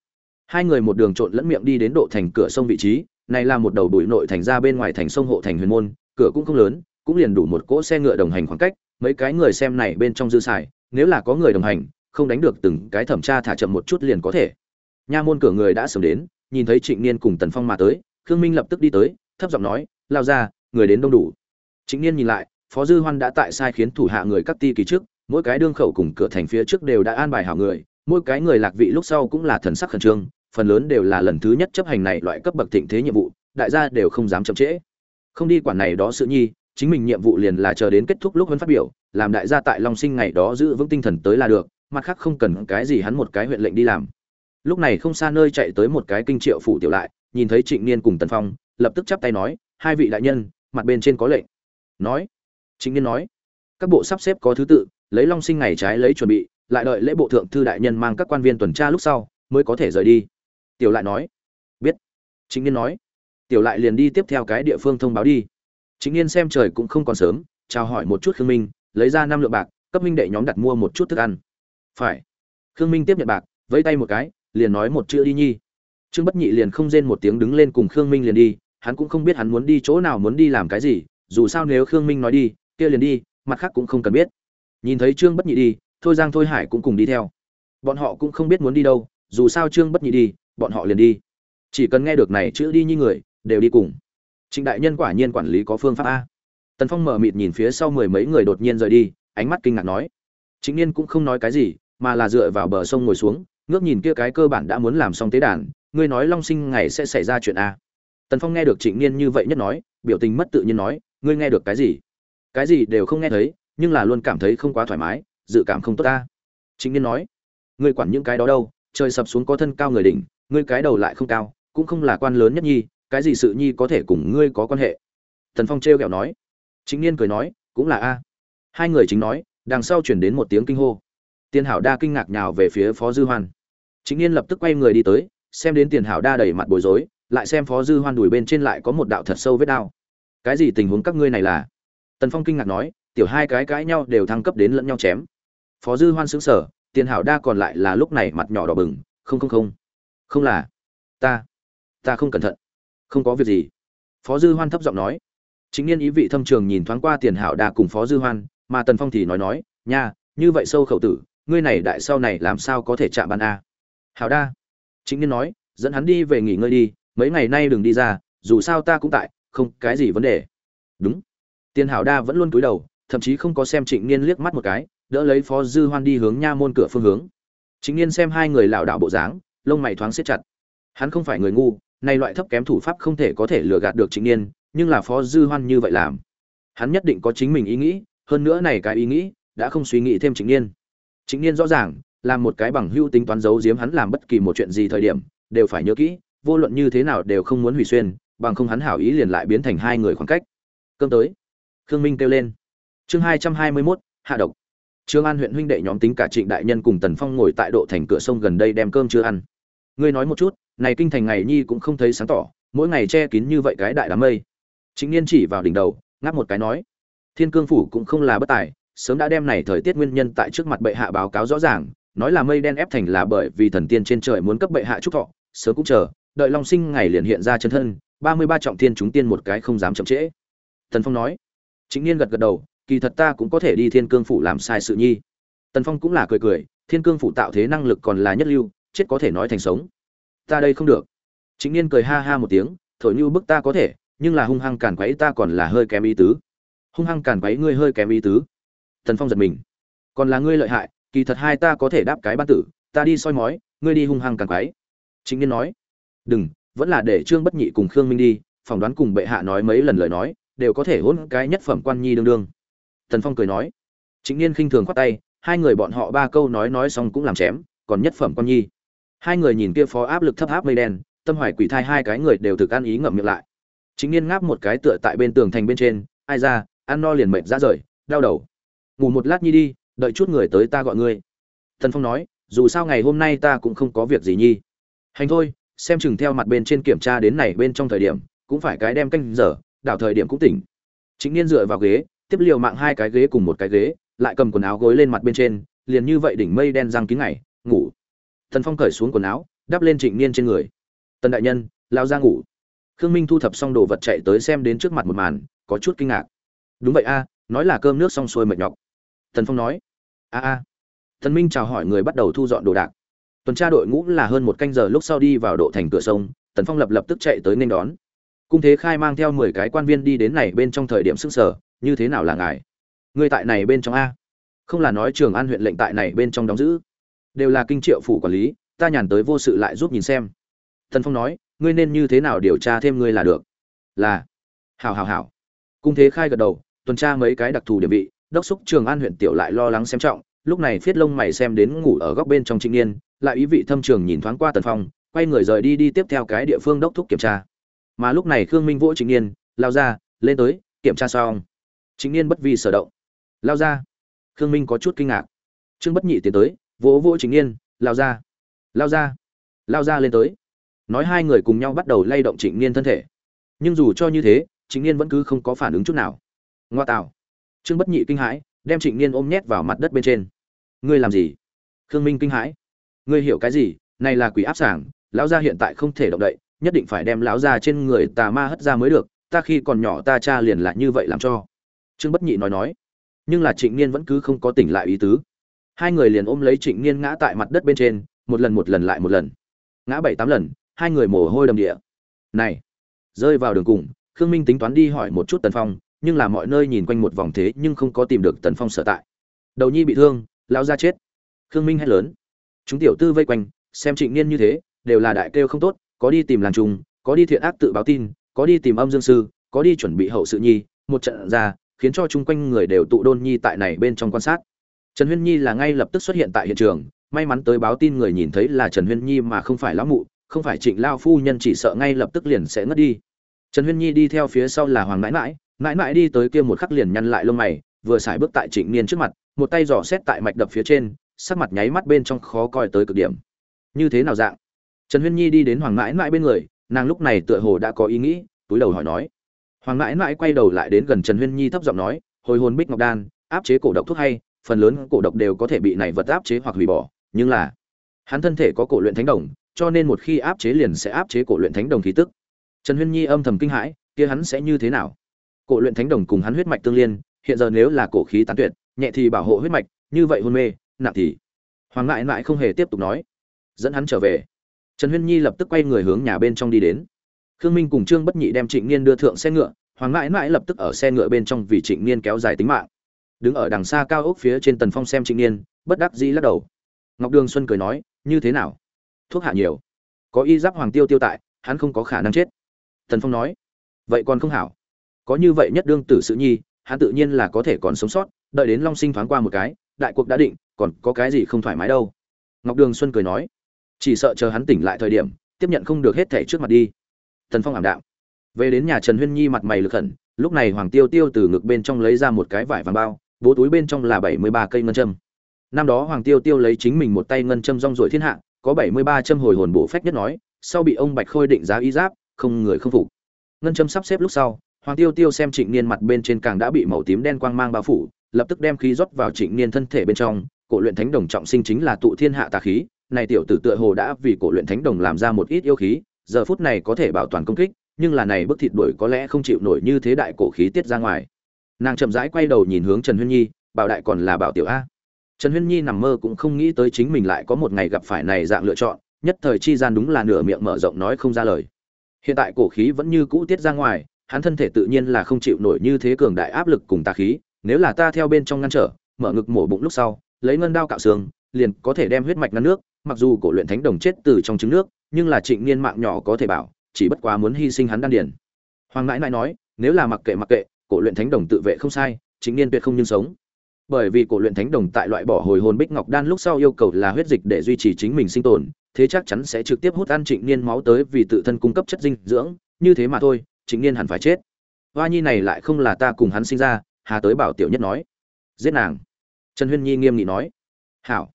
Hai người một đường trộn lẫn miệng đi đến độ thành cửa sông vị trí, này là một đầu bụi nội thành ra bên ngoài thành sông hộ thành huyền môn, cửa cũng không lớn, cũng liền đủ một cỗ xe ngựa đồng hành khoảng cách, mấy cái người xem này bên trong dư xài, nếu là có người đồng hành, không đánh được từng cái thẩm tra thả chậm một chút liền có thể. Nha môn cửa người đã sớm đến, nhìn thấy trịnh niên cùng tần phong mà tới, khương minh lập tức đi tới, thấp giọng nói, lao ra, người đến đông đủ. Trịnh niên nhìn lại, phó dư hoan đã tại sai khiến thủ hạ người cắt ti kỳ trước, mỗi cái đương khẩu cùng cửa thành phía trước đều đã an bài hảo người mỗi cái người lạc vị lúc sau cũng là thần sắc khẩn trương, phần lớn đều là lần thứ nhất chấp hành này loại cấp bậc thịnh thế nhiệm vụ, đại gia đều không dám chậm trễ. Không đi quản này đó sự nhi, chính mình nhiệm vụ liền là chờ đến kết thúc lúc vẫn phát biểu, làm đại gia tại long sinh ngày đó giữ vững tinh thần tới là được, mặt khác không cần cái gì hắn một cái huyện lệnh đi làm. Lúc này không xa nơi chạy tới một cái kinh triệu phủ tiểu lại, nhìn thấy trịnh niên cùng tần phong, lập tức chắp tay nói, hai vị đại nhân, mặt bên trên có lệnh. Nói. Trịnh niên nói, các bộ sắp xếp có thứ tự, lấy long sinh ngày trái lấy chuẩn bị lại đợi lễ bộ thượng thư đại nhân mang các quan viên tuần tra lúc sau, mới có thể rời đi. Tiểu lại nói, biết. Chính niên nói, tiểu lại liền đi tiếp theo cái địa phương thông báo đi. Chính niên xem trời cũng không còn sớm, chào hỏi một chút khương minh, lấy ra năm lượng bạc, cấp minh đệ nhóm đặt mua một chút thức ăn. Phải. Khương minh tiếp nhận bạc, vẫy tay một cái, liền nói một chữ đi nhi. Trương bất nhị liền không rên một tiếng đứng lên cùng khương minh liền đi, hắn cũng không biết hắn muốn đi chỗ nào muốn đi làm cái gì, dù sao nếu khương minh nói đi, kia liền đi, mặt khác cũng không cần biết. Nhìn thấy trương bất nhị đi thôi giang thôi hải cũng cùng đi theo. Bọn họ cũng không biết muốn đi đâu, dù sao trương bất nhị đi, bọn họ liền đi. Chỉ cần nghe được này chữ đi như người, đều đi cùng. Trịnh đại nhân quả nhiên quản lý có phương pháp a. Tần phong mở mịt nhìn phía sau mười mấy người đột nhiên rời đi, ánh mắt kinh ngạc nói. Chính niên cũng không nói cái gì, mà là dựa vào bờ sông ngồi xuống, ngước nhìn kia cái cơ bản đã muốn làm xong tế đàn, ngươi nói long sinh ngày sẽ xảy ra chuyện a. Tần phong nghe được trịnh niên như vậy nhất nói, biểu tình mất tự nhiên nói, ngươi nghe được cái gì? Cái gì đều không nghe thấy, nhưng là luôn cảm thấy không quá thoải mái dự cảm không tốt ta. Chính niên nói, ngươi quản những cái đó đâu, trời sập xuống có thân cao người đỉnh, ngươi cái đầu lại không cao, cũng không là quan lớn nhất nhi, cái gì sự nhi có thể cùng ngươi có quan hệ? Tần phong trêu ghẹo nói. Chính niên cười nói, cũng là a. Hai người chính nói, đằng sau chuyển đến một tiếng kinh hô. Tiền hảo đa kinh ngạc nhào về phía phó dư hoan. Chính niên lập tức quay người đi tới, xem đến tiền hảo đa đầy mặt bối rối, lại xem phó dư hoan đùi bên trên lại có một đạo thật sâu vết đao. Cái gì tình huống các ngươi này là? Tần phong kinh ngạc nói, tiểu hai cái cãi nhau đều thăng cấp đến lẫn nhau chém phó dư hoan sững sờ, tiền hảo đa còn lại là lúc này mặt nhỏ đỏ bừng, không không không. Không là. Ta ta không cẩn thận. Không có việc gì. Phó dư hoan thấp giọng nói. Chính niên ý vị thâm trường nhìn thoáng qua tiền hảo đa cùng phó dư hoan, mà tần phong thì nói nói, nha, như vậy sâu khẩu tử, ngươi này đại sau này làm sao có thể chạm bàn a? Hảo đa. Chính niên nói, dẫn hắn đi về nghỉ ngơi đi, mấy ngày nay đừng đi ra, dù sao ta cũng tại, không cái gì vấn đề. Đúng. Tiền hảo đa vẫn luôn cúi đầu, thậm chí không có xem trịnh niên liếc mắt một cái đỡ lấy phó dư hoan đi hướng nha môn cửa phương hướng. Chính niên xem hai người lảo đảo bộ dáng, lông mày thoáng siết chặt. Hắn không phải người ngu, nay loại thấp kém thủ pháp không thể có thể lừa gạt được chính niên nhưng là phó dư hoan như vậy làm, hắn nhất định có chính mình ý nghĩ, hơn nữa này cái ý nghĩ đã không suy nghĩ thêm chính niên chính niên rõ ràng, làm một cái bằng hưu tính toán giấu giếm hắn làm bất kỳ một chuyện gì thời điểm, đều phải nhớ kỹ, vô luận như thế nào đều không muốn hủy xuyên, bằng không hắn hảo ý liền lại biến thành hai người khoảng cách. Cơm tới. Khương minh kêu lên. Chương hai trăm hai mươi mốt, hạ độc trương an huyện huynh đệ nhóm tính cả trịnh đại nhân cùng tần phong ngồi tại độ thành cửa sông gần đây đem cơm chưa ăn. Ngươi nói một chút, này kinh thành ngày nhi cũng không thấy sáng tỏ, mỗi ngày che kín như vậy cái đại đám mây. Chính niên chỉ vào đỉnh đầu, ngáp một cái nói, thiên cương phủ cũng không là bất tài, sớm đã đem này thời tiết nguyên nhân tại trước mặt bệ hạ báo cáo rõ ràng, nói là mây đen ép thành là bởi vì thần tiên trên trời muốn cấp bệ hạ chúc thọ, sớm cũng chờ, đợi long sinh ngày liền hiện ra chân thân, ba mươi ba trọng thiên chúng tiên một cái không dám chậm trễ. Tần phong nói. Chính niên gật gật đầu kỳ thật ta cũng có thể đi thiên cương phủ làm sai sự nhi. Tần phong cũng là cười cười, thiên cương phủ tạo thế năng lực còn là nhất lưu, chết có thể nói thành sống. Ta đây không được. Chính niên cười ha ha một tiếng, thổi như bức ta có thể, nhưng là hung hăng càn quấy ta còn là hơi kém ý tứ. Hung hăng càn quấy ngươi hơi kém ý tứ. Tần phong giật mình. Còn là ngươi lợi hại, kỳ thật hai ta có thể đáp cái ban tử, ta đi soi mói, ngươi đi hung hăng càn quấy. Chính niên nói. Đừng, vẫn là để trương bất nhị cùng khương minh đi, phỏng đoán cùng bệ hạ nói mấy lần lời nói, đều có thể hôn cái nhất phẩm quan nhi đương đương tần phong cười nói. Chính niên khinh thường khoát tay, hai người bọn họ ba câu nói nói xong cũng làm chém, còn nhất phẩm con nhi. Hai người nhìn kia phó áp lực thấp áp mây đen, tâm hoài quỷ thai hai cái người đều thực ăn ý ngậm miệng lại. Chính niên ngáp một cái tựa tại bên tường thành bên trên, ai ra, ăn no liền mệt ra rời, đau đầu. Ngủ một lát nhi đi, đợi chút người tới ta gọi ngươi. Tần phong nói, dù sao ngày hôm nay ta cũng không có việc gì nhi. Hành thôi, xem chừng theo mặt bên trên kiểm tra đến này bên trong thời điểm, cũng phải cái đem canh giờ, đảo thời điểm cũng tỉnh. Chính niên dựa vào ghế tiếp liều mạng hai cái ghế cùng một cái ghế, lại cầm quần áo gối lên mặt bên trên, liền như vậy đỉnh mây đen răng kín ngày, ngủ. Thần phong cởi xuống quần áo, đắp lên trịnh niên trên người. Tần đại nhân, lao ra ngủ. Khương minh thu thập xong đồ vật chạy tới xem đến trước mặt một màn, có chút kinh ngạc. Đúng vậy a, nói là cơm nước xong xuôi mệt nhọc. Thần phong nói. A a. Thần minh chào hỏi người bắt đầu thu dọn đồ đạc. Tuần tra đội ngũ là hơn một canh giờ lúc sau đi vào độ thành cửa sông, tần phong lập lập tức chạy tới nên đón. Cung thế khai mang theo mười cái quan viên đi đến này bên trong thời điểm sức sở như thế nào là ngài? Người tại này bên trong a. Không là nói trường an huyện lệnh tại này bên trong đóng giữ. Đều là kinh triệu phủ quản lý, ta nhàn tới vô sự lại giúp nhìn xem. Thần phong nói, ngươi nên như thế nào điều tra thêm ngươi là được? Là. Hảo hảo hảo. Cung thế khai gật đầu, tuần tra mấy cái đặc thù địa vị, đốc xúc trường an huyện tiểu lại lo lắng xem trọng, lúc này phiết lông mày xem đến ngủ ở góc bên trong trịnh niên, lại ý vị thâm trường nhìn thoáng qua tần phong, quay người rời đi đi tiếp theo cái địa phương đốc thúc kiểm tra. Mà lúc này khương minh vỗ trịnh niên, lao ra, lên tới, kiểm tra xong. Chính niên bất vi sở động. Lao ra. Khương minh có chút kinh ngạc. Trương bất nhị tiến tới, vỗ vỗ Chính niên, lao ra. Lao ra. Lao ra lên tới. Nói hai người cùng nhau bắt đầu lay động trịnh niên thân thể. Nhưng dù cho như thế, trịnh niên vẫn cứ không có phản ứng chút nào. Ngoa tạo. Trương bất nhị kinh hãi, đem trịnh niên ôm nhét vào mặt đất bên trên. Ngươi làm gì? Khương minh kinh hãi. Ngươi hiểu cái gì? Này là quỷ áp sảng. Lão gia hiện tại không thể động đậy, nhất định phải đem lão gia trên người tà ma hất ra mới được. Ta khi còn nhỏ ta cha liền lại như vậy làm cho trương bất nhị nói nói, nhưng là trịnh niên vẫn cứ không có tỉnh lại ý tứ. Hai người liền ôm lấy trịnh niên ngã tại mặt đất bên trên, một lần một lần lại một lần. Ngã bảy tám lần, hai người mồ hôi đầm địa. Này, rơi vào đường cùng, khương minh tính toán đi hỏi một chút tần phong, nhưng là mọi nơi nhìn quanh một vòng thế nhưng không có tìm được tần phong sở tại. Đầu nhi bị thương lao ra chết. Khương minh hét lớn. Chúng tiểu tư vây quanh, xem trịnh niên như thế, đều là đại kêu không tốt, có đi tìm làng trùng, có đi thiện ác tự báo tin, có đi tìm âm dương sư, có đi chuẩn bị hậu sự nhi, một trận ra khiến cho chung quanh người đều tụ đôn nhi tại này bên trong quan sát. Trần huyên nhi là ngay lập tức xuất hiện tại hiện trường, may mắn tới báo tin người nhìn thấy là trần huyên nhi mà không phải lão mụ, không phải trịnh lao phu nhân chỉ sợ ngay lập tức liền sẽ ngất đi. Trần huyên nhi đi theo phía sau là hoàng mãi mãi mãi mãi đi tới kia một khắc liền nhăn lại lông mày, vừa xài bước tại trịnh niên trước mặt, một tay dò xét tại mạch đập phía trên, sắc mặt nháy mắt bên trong khó coi tới cực điểm. Như thế nào dạng? Trần huyên nhi đi đến hoàng mãi mãi bên người, nàng lúc này tựa hồ đã có ý nghĩ, túi đầu hỏi nói hoàng mãi mãi quay đầu lại đến gần trần huyên nhi thấp giọng nói, hồi hồn bích ngọc đan, áp chế cổ độc thuốc hay, phần lớn cổ độc đều có thể bị này vật áp chế hoặc hủy bỏ, nhưng là hắn thân thể có cổ luyện thánh đồng, cho nên một khi áp chế liền sẽ áp chế cổ luyện thánh đồng khí tức. Trần huyên nhi âm thầm kinh hãi, kia hắn sẽ như thế nào? Cổ luyện thánh đồng cùng hắn huyết mạch tương liên, hiện giờ nếu là cổ khí tán tuyệt, nhẹ thì bảo hộ huyết mạch, như vậy hôn mê, nặng thì hoàng ngại mãi không hề tiếp tục nói, dẫn hắn trở về. Trần huyên nhi lập tức quay người hướng nhà bên trong đi đến khương minh cùng trương bất nhị đem trịnh niên đưa thượng xe ngựa, hoàng mãi mãi lập tức ở xe ngựa bên trong vì trịnh niên kéo dài tính mạng. Đứng ở đằng xa cao ốc phía trên tần phong xem trịnh niên, bất đắc dĩ lắc đầu. Ngọc đường xuân cười nói, như thế nào? Thuốc hạ nhiều. Có y giáp hoàng tiêu tiêu tại, hắn không có khả năng chết. Tần phong nói, vậy còn không hảo. Có như vậy nhất đương tử sự nhi, hắn tự nhiên là có thể còn sống sót, đợi đến long sinh thoáng qua một cái, đại cuộc đã định, còn có cái gì không thoải mái đâu. Ngọc đường xuân cười nói, chỉ sợ chờ hắn tỉnh lại thời điểm, tiếp nhận không được hết thẻ trước mặt đi tần phong ảm đạm. Về đến nhà trần huyên nhi mặt mày lực khẩn lúc này hoàng tiêu tiêu từ ngực bên trong lấy ra một cái vải vàng bao, bố túi bên trong là bảy mươi ba cây ngân châm. Năm đó hoàng tiêu tiêu lấy chính mình một tay ngân châm rong ruổi thiên hạ, có bảy mươi ba châm hồi hồn bổ phách nhất nói, sau bị ông bạch khôi định giá y giáp, không người không phục. Ngân châm sắp xếp lúc sau, hoàng tiêu tiêu xem trịnh niên mặt bên trên càng đã bị màu tím đen quang mang bao phủ, lập tức đem khí rót vào trịnh niên thân thể bên trong, cổ luyện thánh đồng trọng sinh chính là tụ thiên hạ tà khí, này tiểu tử tựa hồ đã vì cổ luyện thánh đồng làm ra một ít yêu khí giờ phút này có thể bảo toàn công kích, nhưng là này bức thịt đuổi có lẽ không chịu nổi như thế đại cổ khí tiết ra ngoài. Nàng chậm rãi quay đầu nhìn hướng trần huyên nhi, bảo đại còn là bảo tiểu a. Trần huyên nhi nằm mơ cũng không nghĩ tới chính mình lại có một ngày gặp phải này dạng lựa chọn, nhất thời chi gian đúng là nửa miệng mở rộng nói không ra lời. Hiện tại cổ khí vẫn như cũ tiết ra ngoài, hắn thân thể tự nhiên là không chịu nổi như thế cường đại áp lực cùng tà khí, nếu là ta theo bên trong ngăn trở, mở ngực mổ bụng lúc sau, lấy ngân đao cạo xương liền có thể đem huyết mạch ngăn nước, mặc dù cổ luyện thánh đồng chết từ trong trứng nước, nhưng là trịnh niên mạng nhỏ có thể bảo, chỉ bất quá muốn hy sinh hắn đan điền. Hoàng ngãi nãi nói, nếu là mặc kệ mặc kệ, cổ luyện thánh đồng tự vệ không sai, trịnh niên tuyệt không nhưng sống. Bởi vì cổ luyện thánh đồng tại loại bỏ hồi hồn bích ngọc đan lúc sau yêu cầu là huyết dịch để duy trì chính mình sinh tồn, thế chắc chắn sẽ trực tiếp hút ăn trịnh niên máu tới vì tự thân cung cấp chất dinh dưỡng, như thế mà thôi, trịnh niên hẳn phải chết. Hoa nhi này lại không là ta cùng hắn sinh ra, hà tới bảo tiểu nhất nói. Giết nàng. Trần huyên nhi nghiêm nghị nói. Hảo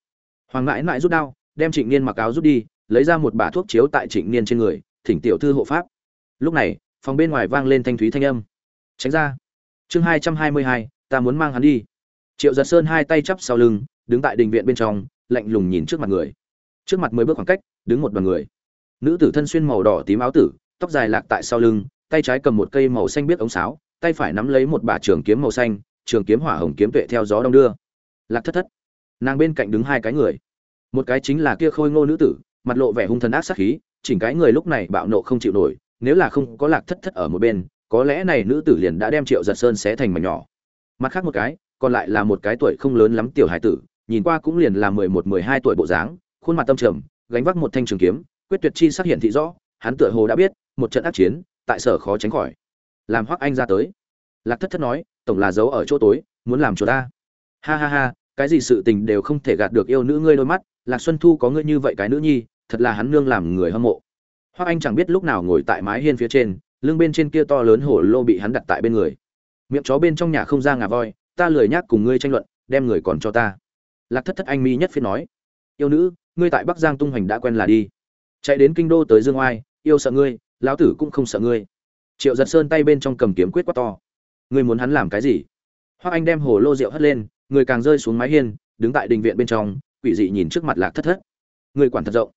hoàng mãi mãi rút đao, đem trịnh niên mặc áo rút đi, lấy ra một bả thuốc chiếu tại trịnh niên trên người, thỉnh tiểu thư hộ pháp. Lúc này, phòng bên ngoài vang lên thanh thúy thanh âm. Tránh ra. Chương hai trăm hai mươi hai, ta muốn mang hắn đi. Triệu giật sơn hai tay chắp sau lưng, đứng tại đình viện bên trong, lạnh lùng nhìn trước mặt người. Trước mặt mười bước khoảng cách, đứng một đoàn người. Nữ tử thân xuyên màu đỏ tím áo tử, tóc dài lạc tại sau lưng, tay trái cầm một cây màu xanh biết ống sáo, tay phải nắm lấy một bả trường kiếm màu xanh, trường kiếm hỏa hồng kiếm tuệ theo gió đông đưa. Lạc thất thất nàng bên cạnh đứng hai cái người. Một cái chính là kia khôi ngô nữ tử, mặt lộ vẻ hung thần ác sát khí, chỉnh cái người lúc này bạo nộ không chịu nổi, nếu là không có lạc thất thất ở một bên, có lẽ này nữ tử liền đã đem triệu giật sơn xé thành mảnh nhỏ. Mặt khác một cái, còn lại là một cái tuổi không lớn lắm tiểu hải tử, nhìn qua cũng liền là mười một, mười hai tuổi bộ dáng, khuôn mặt tâm trầm, gánh vác một thanh trường kiếm, quyết tuyệt chi xác hiện thị rõ, hắn tựa hồ đã biết, một trận ác chiến, tại sở khó tránh khỏi. Làm hoắc anh ra tới. Lạc thất thất nói, tổng là giấu ở chỗ tối, muốn làm chỗ ta. Ha ha ha cái gì sự tình đều không thể gạt được yêu nữ ngươi đôi mắt, lạc xuân thu có ngươi như vậy cái nữ nhi, thật là hắn nương làm người hâm mộ. Hoắc anh chẳng biết lúc nào ngồi tại mái hiên phía trên, lưng bên trên kia to lớn hổ lô bị hắn đặt tại bên người. Miệng chó bên trong nhà không ra ngà voi, ta lười nhác cùng ngươi tranh luận, đem người còn cho ta. Lạc thất thất anh mi nhất phiên nói, yêu nữ, ngươi tại bắc giang tung hoành đã quen là đi. Chạy đến kinh đô tới dương oai, yêu sợ ngươi, lão tử cũng không sợ ngươi. Triệu giật sơn tay bên trong cầm kiếm quyết quát to, ngươi muốn hắn làm cái gì? Hoắc anh đem hồ lô rượu hất lên người càng rơi xuống mái hiên, đứng tại đình viện bên trong, quỷ dị nhìn trước mặt lạc thất thất. Người quản thật rộng.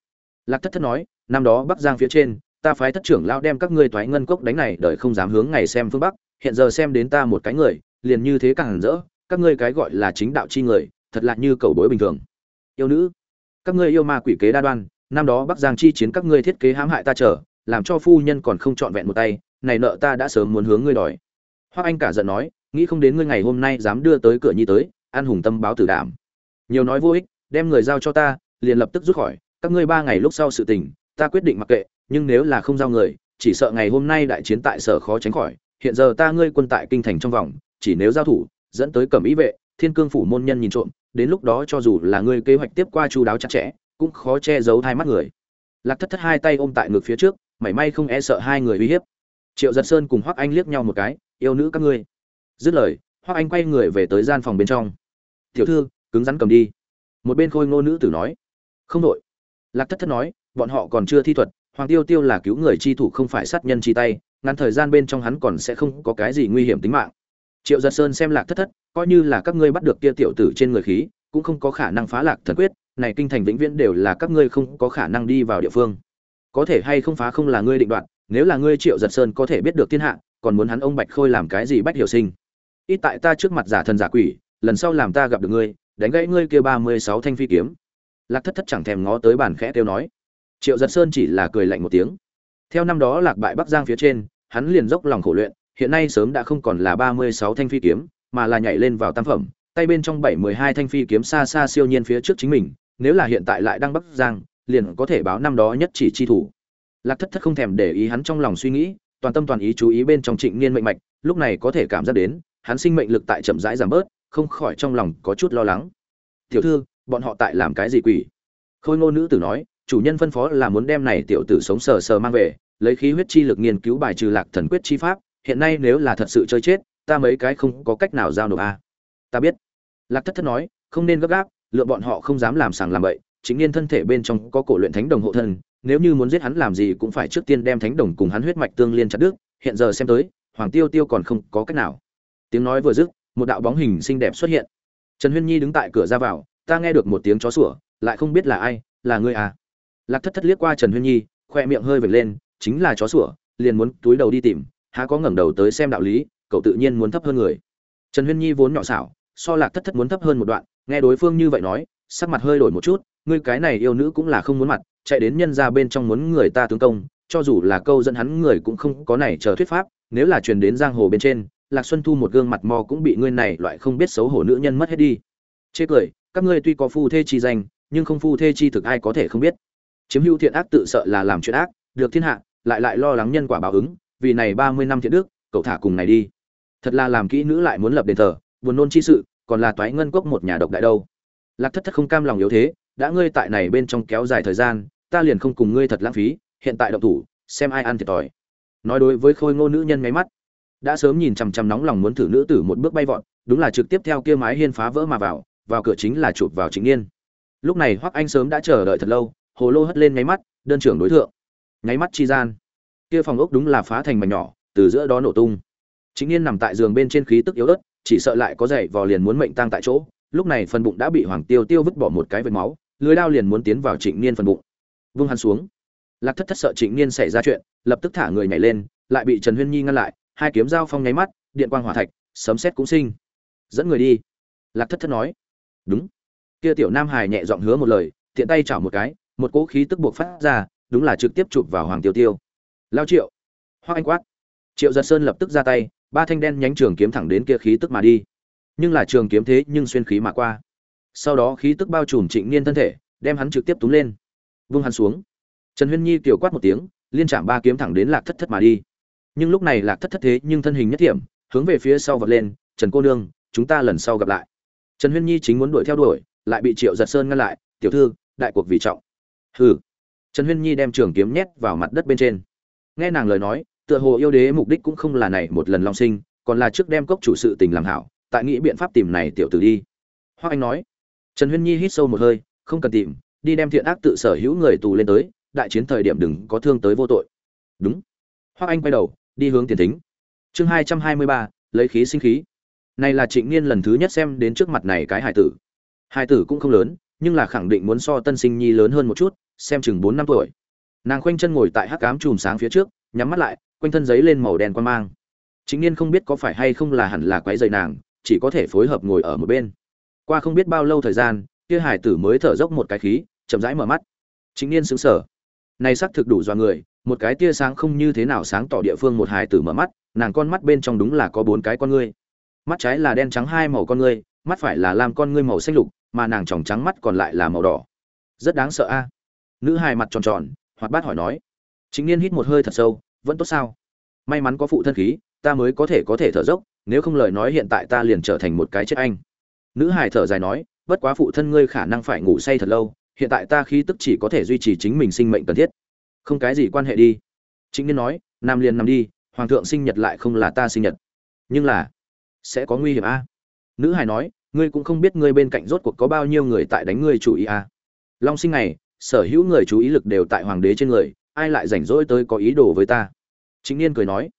Lạc thất thất nói, năm đó bắc giang phía trên, ta phái thất trưởng lao đem các ngươi thoái ngân cốc đánh này, đợi không dám hướng ngày xem phương bắc, hiện giờ xem đến ta một cái người, liền như thế càng rỡ, các ngươi cái gọi là chính đạo chi người, thật là như cầu bối bình thường. Yêu nữ, các ngươi yêu ma quỷ kế đa đoan, năm đó bắc giang chi chiến các ngươi thiết kế hãm hại ta trở làm cho phu nhân còn không trọn vẹn một tay, này nợ ta đã sớm muốn hướng ngươi đòi. Hoắc anh cả giận nói, nghĩ không đến ngươi ngày hôm nay dám đưa tới cửa nhi tới an hùng tâm báo tử đảm. Nhiều nói vô ích, đem người giao cho ta, liền lập tức rút khỏi, các ngươi ba ngày lúc sau sự tình, ta quyết định mặc kệ, nhưng nếu là không giao người, chỉ sợ ngày hôm nay đại chiến tại sở khó tránh khỏi, hiện giờ ta ngươi quân tại kinh thành trong vòng, chỉ nếu giao thủ, dẫn tới cẩm ý vệ, thiên cương phủ môn nhân nhìn trộm, đến lúc đó cho dù là ngươi kế hoạch tiếp qua chu đáo chặt chẽ, cũng khó che giấu hai mắt người. Lạc thất thất hai tay ôm tại ngực phía trước, mảy may không e sợ hai người uy hiếp. Triệu giật sơn cùng hoắc anh liếc nhau một cái, yêu nữ các ngươi. Dứt lời, hoắc anh quay người về tới gian phòng bên trong tiểu thư, cứng rắn cầm đi. Một bên khôi ngô nữ tử nói. Không đội lạc thất thất nói, bọn họ còn chưa thi thuật, hoàng tiêu tiêu là cứu người chi thủ không phải sát nhân chi tay, ngắn thời gian bên trong hắn còn sẽ không có cái gì nguy hiểm tính mạng. Triệu giật sơn xem lạc thất thất, coi như là các ngươi bắt được kia tiểu tử trên người khí, cũng không có khả năng phá lạc thần quyết, này kinh thành vĩnh viễn đều là các ngươi không có khả năng đi vào địa phương. Có thể hay không phá không là ngươi định đoạt, nếu là ngươi triệu giật sơn có thể biết được thiên hạ, còn muốn hắn ông bạch khôi làm cái gì bách hiểu sinh? Ít tại ta trước mặt giả thần giả quỷ lần sau làm ta gặp được ngươi, đánh gãy ngươi kia ba mươi sáu thanh phi kiếm. Lạc thất thất chẳng thèm ngó tới bàn khẽ tiêu nói. Triệu giật sơn chỉ là cười lạnh một tiếng. Theo năm đó lạc bại bắc giang phía trên, hắn liền dốc lòng khổ luyện, hiện nay sớm đã không còn là ba mươi sáu thanh phi kiếm, mà là nhảy lên vào tam phẩm, tay bên trong bảy mười hai thanh phi kiếm xa xa siêu nhiên phía trước chính mình, nếu là hiện tại lại đang bắc giang, liền có thể báo năm đó nhất chỉ chi thủ. Lạc thất thất không thèm để ý hắn trong lòng suy nghĩ, toàn tâm toàn ý chú ý bên trong trịnh niên mệnh mạch, lúc này có thể cảm giác đến, hắn sinh mệnh lực tại chậm rãi giảm bớt không khỏi trong lòng có chút lo lắng. Tiểu thư, bọn họ tại làm cái gì quỷ? Khôi ngô nữ tử nói, chủ nhân phân phó là muốn đem này tiểu tử sống sờ sờ mang về, lấy khí huyết chi lực nghiên cứu bài trừ lạc thần quyết chi pháp, hiện nay nếu là thật sự chơi chết, ta mấy cái không có cách nào giao nộp a. Ta biết. Lạc thất thất nói, không nên gấp gáp, lựa bọn họ không dám làm sàng làm bậy, chính niên thân thể bên trong có cổ luyện thánh đồng hộ thân, nếu như muốn giết hắn làm gì cũng phải trước tiên đem thánh đồng cùng hắn huyết mạch tương liên chặt đứt, hiện giờ xem tới, hoàng tiêu tiêu còn không có cách nào. Tiếng nói vừa dứt một đạo bóng hình xinh đẹp xuất hiện. Trần huyên nhi đứng tại cửa ra vào, ta nghe được một tiếng chó sủa, lại không biết là ai, là ngươi à? Lạc thất thất liếc qua trần huyên nhi, khoe miệng hơi vệt lên, chính là chó sủa, liền muốn túi đầu đi tìm, há có ngẩng đầu tới xem đạo lý, cậu tự nhiên muốn thấp hơn người. Trần huyên nhi vốn nhỏ xảo, so lạc thất thất muốn thấp hơn một đoạn, nghe đối phương như vậy nói, sắc mặt hơi đổi một chút, ngươi cái này yêu nữ cũng là không muốn mặt, chạy đến nhân ra bên trong muốn người ta tướng công, cho dù là câu dẫn hắn người cũng không có này chờ thuyết pháp, nếu là truyền đến giang hồ bên trên lạc xuân thu một gương mặt mò cũng bị ngươi này loại không biết xấu hổ nữ nhân mất hết đi. Chê cười, các ngươi tuy có phu thê chi danh, nhưng không phu thê chi thực ai có thể không biết. Chiếm hữu thiện ác tự sợ là làm chuyện ác, được thiên hạ, lại lại lo lắng nhân quả báo ứng, vì này ba mươi năm thiện đức, cậu thả cùng này đi. Thật là làm kỹ nữ lại muốn lập đền thờ, buồn nôn chi sự, còn là toái ngân cốc một nhà độc đại đâu. Lạc thất thất không cam lòng yếu thế, đã ngươi tại này bên trong kéo dài thời gian, ta liền không cùng ngươi thật lãng phí, hiện tại động thủ, xem ai ăn thiệt thòi. Nói đối với khôi ngô nữ nhân máy mắt đã sớm nhìn chằm chằm nóng lòng muốn thử nữ tử một bước bay vọt, đúng là trực tiếp theo kia mái hiên phá vỡ mà vào vào cửa chính là chụp vào chính niên lúc này hoắc anh sớm đã chờ đợi thật lâu, hồ lô hất lên nháy mắt, đơn trưởng đối tượng nháy mắt chi gian, kia phòng ốc đúng là phá thành mảnh nhỏ, từ giữa đó nổ tung. Chính niên nằm tại giường bên trên khí tức yếu ớt, chỉ sợ lại có dậy vò liền muốn mệnh tang tại chỗ, lúc này phần bụng đã bị hoàng tiêu tiêu vứt bỏ một cái vết máu, lưới đao liền muốn tiến vào trịnh niên phần bụng. Vung hắn xuống. Lạc thất thất sợ trịnh niên xảy ra chuyện, lập tức thả người nhảy lên, lại bị trần huyên nhi ngăn lại hai kiếm dao phong nháy mắt, điện quang hỏa thạch, sấm sét cũng sinh. Dẫn người đi. Lạc thất thất nói. Đúng. Kia tiểu nam hải nhẹ giọng hứa một lời, tiện tay chảo một cái, một cỗ khí tức buộc phát ra, đúng là trực tiếp chụp vào hoàng tiêu tiêu. Lao triệu. Hoa anh quát. Triệu giật sơn lập tức ra tay, ba thanh đen nhánh trường kiếm thẳng đến kia khí tức mà đi. Nhưng là trường kiếm thế nhưng xuyên khí mà qua. Sau đó khí tức bao trùm trịnh niên thân thể, đem hắn trực tiếp túm lên. Vung hắn xuống. Trần huyên nhi tiểu quát một tiếng, liên chạm ba kiếm thẳng đến lạc thất thất mà đi nhưng lúc này lạc thất thất thế nhưng thân hình nhất thiểm, hướng về phía sau vật lên, trần cô nương, chúng ta lần sau gặp lại. Trần huyên nhi chính muốn đuổi theo đuổi, lại bị triệu giật sơn ngăn lại, tiểu thư, đại cuộc vì trọng. Hừ. Trần huyên nhi đem trường kiếm nhét vào mặt đất bên trên. Nghe nàng lời nói, tựa hồ yêu đế mục đích cũng không là này một lần long sinh, còn là trước đem cốc chủ sự tình làm hảo, tại nghĩ biện pháp tìm này tiểu tử đi. Hoa anh nói. Trần huyên nhi hít sâu một hơi, không cần tìm, đi đem thiện ác tự sở hữu người tù lên tới, đại chiến thời điểm đừng có thương tới vô tội. Đúng. Hoa anh quay đầu đi hướng tiền thính. Chương hai trăm hai mươi ba, lấy khí sinh khí. Này là trịnh niên lần thứ nhất xem đến trước mặt này cái hải tử. Hải tử cũng không lớn, nhưng là khẳng định muốn so tân sinh nhi lớn hơn một chút, xem chừng bốn năm tuổi. Nàng khoanh chân ngồi tại hắc cám chùm sáng phía trước, nhắm mắt lại, quanh thân giấy lên màu đen quan mang. Chính niên không biết có phải hay không là hẳn là quấy dày nàng, chỉ có thể phối hợp ngồi ở một bên. Qua không biết bao lâu thời gian, kia hải tử mới thở dốc một cái khí, chậm rãi mở mắt. Chính niên sững sờ. Này xác thực đủ do người một cái tia sáng không như thế nào sáng tỏ địa phương một hài tử mở mắt, nàng con mắt bên trong đúng là có bốn cái con ngươi. Mắt trái là đen trắng hai màu con ngươi, mắt phải là làm con ngươi màu xanh lục, mà nàng tròng trắng mắt còn lại là màu đỏ. Rất đáng sợ a. Nữ hài mặt tròn tròn, hoạt bát hỏi nói, chính niên hít một hơi thật sâu, vẫn tốt sao? May mắn có phụ thân khí, ta mới có thể có thể thở dốc, nếu không lời nói hiện tại ta liền trở thành một cái chết anh. Nữ hài thở dài nói, bất quá phụ thân ngươi khả năng phải ngủ say thật lâu, hiện tại ta khí tức chỉ có thể duy trì chính mình sinh mệnh cần thiết không cái gì quan hệ đi. Chính niên nói, nam liền nằm đi, hoàng thượng sinh nhật lại không là ta sinh nhật. Nhưng là, sẽ có nguy hiểm a. Nữ hài nói, ngươi cũng không biết ngươi bên cạnh rốt cuộc có bao nhiêu người tại đánh ngươi chủ ý a. Long sinh này sở hữu người chú ý lực đều tại hoàng đế trên người, ai lại rảnh rỗi tới có ý đồ với ta? Chính niên cười nói,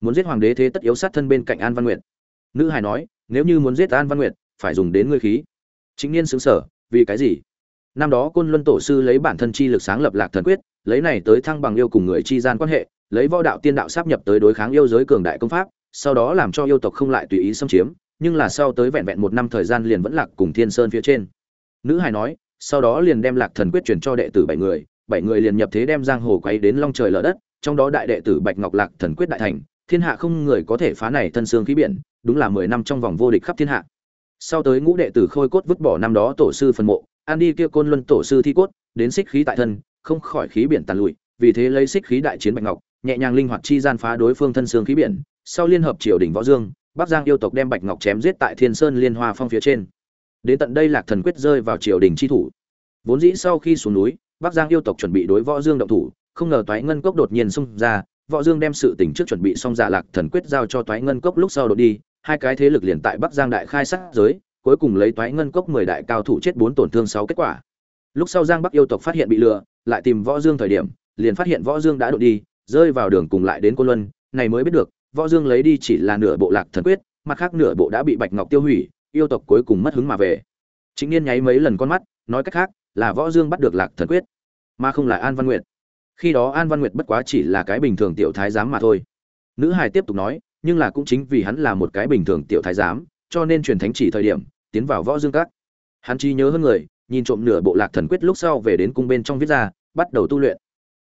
muốn giết hoàng đế thế tất yếu sát thân bên cạnh an văn nguyệt. Nữ hài nói, nếu như muốn giết an văn nguyệt, phải dùng đến ngươi khí. Chính niên xứng sở vì cái gì? Năm đó côn luân tổ sư lấy bản thân chi lực sáng lập lạc thần quyết lấy này tới thăng bằng yêu cùng người chi gian quan hệ, lấy võ đạo tiên đạo sáp nhập tới đối kháng yêu giới cường đại công pháp, sau đó làm cho yêu tộc không lại tùy ý xâm chiếm, nhưng là sau tới vẹn vẹn một năm thời gian liền vẫn lạc cùng thiên sơn phía trên. Nữ hài nói, sau đó liền đem lạc thần quyết truyền cho đệ tử bảy người bảy người liền nhập thế đem giang hồ quay đến long trời lở đất, trong đó đại đệ tử bạch ngọc lạc thần quyết đại thành, thiên hạ không người có thể phá này thân xương khí biển, đúng là mười năm trong vòng vô địch khắp thiên hạ. Sau tới ngũ đệ tử khôi cốt vứt bỏ năm đó tổ sư phần mộ an đi kia côn luân tổ sư thi cốt, đến xích khí tại thân không khỏi khí biển tàn lụi, vì thế lấy xích khí đại chiến bạch ngọc, nhẹ nhàng linh hoạt chi gian phá đối phương thân xương khí biển, sau liên hợp triều đình võ dương, bắc giang yêu tộc đem bạch ngọc chém giết tại thiên sơn liên hoa phong phía trên. Đến tận đây lạc thần quyết rơi vào triều đình chi thủ. Vốn dĩ sau khi xuống núi, bắc giang yêu tộc chuẩn bị đối võ dương động thủ, không ngờ toái ngân cốc đột nhiên xông ra, võ dương đem sự tình trước chuẩn bị xong giả lạc thần quyết giao cho toái ngân cốc lúc sau đột đi, hai cái thế lực liền tại bắc giang đại khai sát giới, cuối cùng lấy toái ngân cốc mười đại cao thủ chết bốn tổn thương sáu kết quả. Lúc sau giang bắc yêu tộc phát hiện bị lừa lại tìm võ dương thời điểm, liền phát hiện võ dương đã đột đi, rơi vào đường cùng lại đến côn luân, này mới biết được, võ dương lấy đi chỉ là nửa bộ lạc thần quyết, mặt khác nửa bộ đã bị bạch ngọc tiêu hủy, yêu tộc cuối cùng mất hứng mà về. Chính niên nháy mấy lần con mắt, nói cách khác, là võ dương bắt được lạc thần quyết, mà không là an văn nguyệt. Khi đó an văn nguyệt bất quá chỉ là cái bình thường tiểu thái giám mà thôi. Nữ hài tiếp tục nói, nhưng là cũng chính vì hắn là một cái bình thường tiểu thái giám, cho nên truyền thánh chỉ thời điểm, tiến vào võ dương các. Hắn chi nhớ hơn người nhìn trộm nửa bộ lạc thần quyết lúc sau về đến cung bên trong viết ra, bắt đầu tu luyện.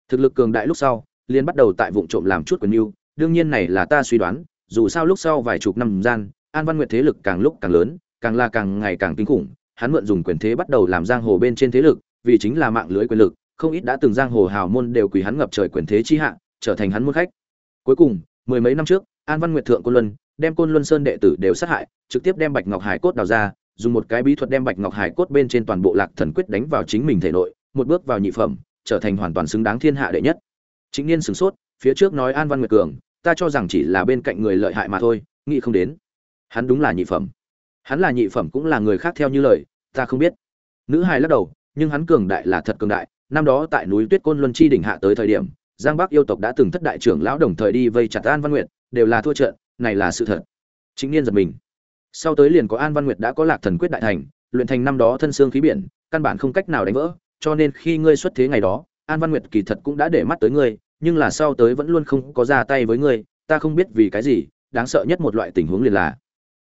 Thực lực cường đại lúc sau, liền bắt đầu tại vụ trộm làm chút quyền mưu đương nhiên này là ta suy đoán, dù sao lúc sau vài chục năm gian, an văn nguyệt thế lực càng lúc càng lớn, càng là càng ngày càng kinh khủng. Hắn mượn dùng quyền thế bắt đầu làm giang hồ bên trên thế lực, vì chính là mạng lưới quyền lực, không ít đã từng giang hồ hào môn đều quỳ hắn ngập trời quyền thế chi hạ, trở thành hắn môn khách. Cuối cùng, mười mấy năm trước, an văn nguyệt thượng côn luân, đem côn luân sơn đệ tử đều sát hại, trực tiếp đem bạch ngọc hải cốt đào ra dùng một cái bí thuật đem bạch ngọc hải cốt bên trên toàn bộ lạc thần quyết đánh vào chính mình thể nội, một bước vào nhị phẩm, trở thành hoàn toàn xứng đáng thiên hạ đệ nhất. Chính niên sửng sốt, phía trước nói an văn nguyệt cường, ta cho rằng chỉ là bên cạnh người lợi hại mà thôi, nghĩ không đến. Hắn đúng là nhị phẩm. Hắn là nhị phẩm cũng là người khác theo như lời, ta không biết. Nữ hài lắc đầu, nhưng hắn cường đại là thật cường đại. Năm đó tại núi tuyết côn luân chi đỉnh hạ tới thời điểm, giang bắc yêu tộc đã từng thất đại trưởng lão đồng thời đi vây chặt an văn nguyệt, đều là thua trận, này là sự thật. Chính niên giật mình sau tới liền có an văn nguyệt đã có lạc thần quyết đại thành, luyện thành năm đó thân xương khí biển, căn bản không cách nào đánh vỡ, cho nên khi ngươi xuất thế ngày đó, an văn nguyệt kỳ thật cũng đã để mắt tới ngươi, nhưng là sau tới vẫn luôn không có ra tay với ngươi, ta không biết vì cái gì, đáng sợ nhất một loại tình huống liền là,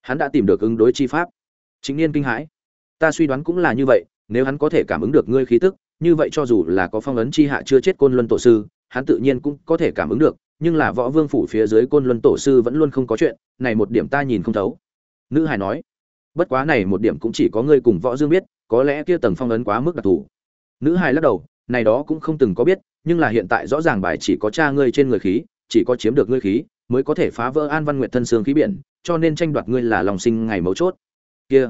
hắn đã tìm được ứng đối chi pháp. Chính niên kinh hãi. Ta suy đoán cũng là như vậy, nếu hắn có thể cảm ứng được ngươi khí tức, như vậy cho dù là có phong ấn chi hạ chưa chết côn luân tổ sư, hắn tự nhiên cũng có thể cảm ứng được, nhưng là võ vương phủ phía dưới côn luân tổ sư vẫn luôn không có chuyện, này một điểm ta nhìn không thấu nữ hải nói, bất quá này một điểm cũng chỉ có ngươi cùng võ dương biết, có lẽ kia tầng phong ấn quá mức đặc thù. Nữ hải lắc đầu, này đó cũng không từng có biết, nhưng là hiện tại rõ ràng bài chỉ có cha ngươi trên người khí, chỉ có chiếm được ngươi khí, mới có thể phá vỡ an văn nguyệt thân xương khí biển, cho nên tranh đoạt ngươi là lòng sinh ngày mấu chốt. Kia,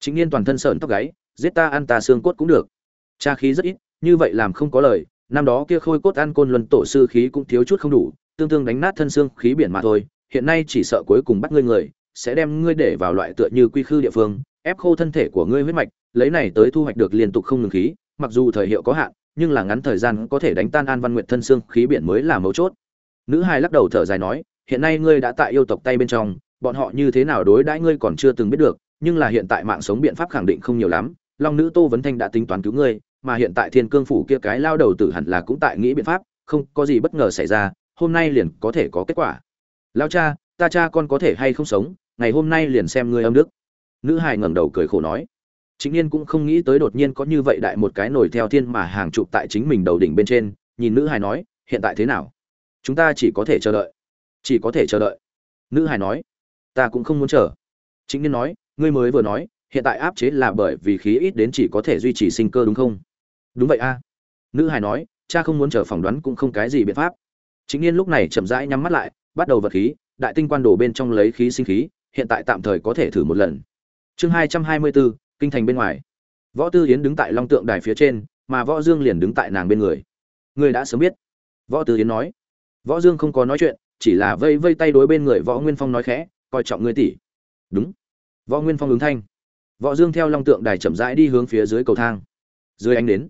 chính niên toàn thân sởn tóc gáy, giết ta ăn ta xương cốt cũng được. Cha khí rất ít, như vậy làm không có lời, năm đó kia khôi cốt ăn côn luân tổ sư khí cũng thiếu chút không đủ, tương tương đánh nát thân xương khí biển mà thôi, hiện nay chỉ sợ cuối cùng bắt ngươi người sẽ đem ngươi để vào loại tựa như quy khư địa phương, ép khô thân thể của ngươi huyết mạch, lấy này tới thu hoạch được liên tục không ngừng khí, mặc dù thời hiệu có hạn, nhưng là ngắn thời gian có thể đánh tan an văn nguyệt thân xương, khí biển mới là mấu chốt. Nữ hài lắc đầu thở dài nói, hiện nay ngươi đã tại yêu tộc tay bên trong, bọn họ như thế nào đối đãi ngươi còn chưa từng biết được, nhưng là hiện tại mạng sống biện pháp khẳng định không nhiều lắm, long nữ tô vấn thanh đã tính toán cứu ngươi, mà hiện tại thiên cương phủ kia cái lao đầu tử hẳn là cũng tại nghĩ biện pháp, không có gì bất ngờ xảy ra, hôm nay liền có thể có kết quả. Lao cha ta cha con có thể hay không sống, ngày hôm nay liền xem ngươi âm đức. Nữ hài ngẩng đầu cười khổ nói. Chính niên cũng không nghĩ tới đột nhiên có như vậy đại một cái nổi theo thiên mà hàng chụp tại chính mình đầu đỉnh bên trên, nhìn nữ hài nói, hiện tại thế nào? Chúng ta chỉ có thể chờ đợi. Chỉ có thể chờ đợi. Nữ hài nói, ta cũng không muốn chờ. Chính niên nói, ngươi mới vừa nói, hiện tại áp chế là bởi vì khí ít đến chỉ có thể duy trì sinh cơ đúng không? Đúng vậy a. Nữ hài nói, cha không muốn chờ phỏng đoán cũng không cái gì biện pháp. Chính niên lúc này chậm rãi nhắm mắt lại, bắt đầu vật khí đại tinh quan đổ bên trong lấy khí sinh khí, hiện tại tạm thời có thể thử một lần. Chương hai trăm hai mươi bốn kinh thành bên ngoài. Võ tư yến đứng tại long tượng đài phía trên, mà võ dương liền đứng tại nàng bên người. Người đã sớm biết, võ tư yến nói. Võ dương không có nói chuyện, chỉ là vây vây tay đối bên người võ nguyên phong nói khẽ, coi trọng ngươi tỷ. Đúng. Võ nguyên phong ứng thanh. Võ dương theo long tượng đài chậm rãi đi hướng phía dưới cầu thang. Dưới ánh đến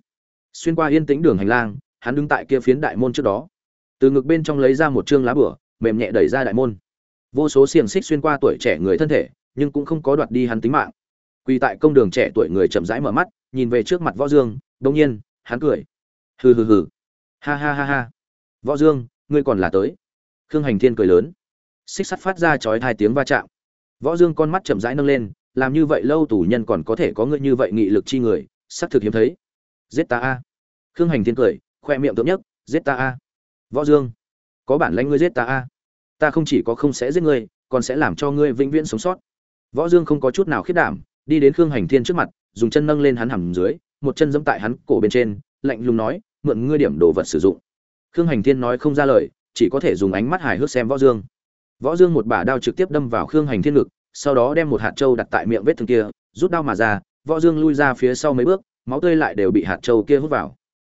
xuyên qua yên tĩnh đường hành lang, hắn đứng tại kia phiến đại môn trước đó. Từ ngực bên trong lấy ra một trương lá bửa mềm nhẹ đẩy ra đại môn. Vô số xiềng xích xuyên qua tuổi trẻ người thân thể, nhưng cũng không có đoạt đi hắn tính mạng. Quỳ tại công đường trẻ tuổi người chậm rãi mở mắt, nhìn về trước mặt võ dương đông nhiên, hắn cười. Hừ hừ hừ. Ha ha ha ha. Võ dương, ngươi còn là tới. Khương hành thiên cười lớn. Xích sắt phát ra chói hai tiếng va chạm. Võ dương con mắt chậm rãi nâng lên, làm như vậy lâu tù nhân còn có thể có ngươi như vậy nghị lực chi người, xác thực hiếm thấy. Giết ta a. Khương hành thiên cười, khoe miệng tượng nhất giết ta a. Võ dương có bản lãnh ngươi giết ta a. Ta không chỉ có không sẽ giết ngươi, còn sẽ làm cho ngươi vĩnh viễn sống sót. Võ dương không có chút nào khiết đảm, đi đến khương hành thiên trước mặt, dùng chân nâng lên hắn hầm dưới, một chân giẫm tại hắn cổ bên trên, lạnh lùng nói, mượn ngươi điểm đồ vật sử dụng. Khương hành thiên nói không ra lời, chỉ có thể dùng ánh mắt hài hước xem võ dương. Võ dương một bả đao trực tiếp đâm vào khương hành thiên ngực, sau đó đem một hạt châu đặt tại miệng vết thương kia, rút đao mà ra, võ dương lui ra phía sau mấy bước, máu tươi lại đều bị hạt châu kia hút vào.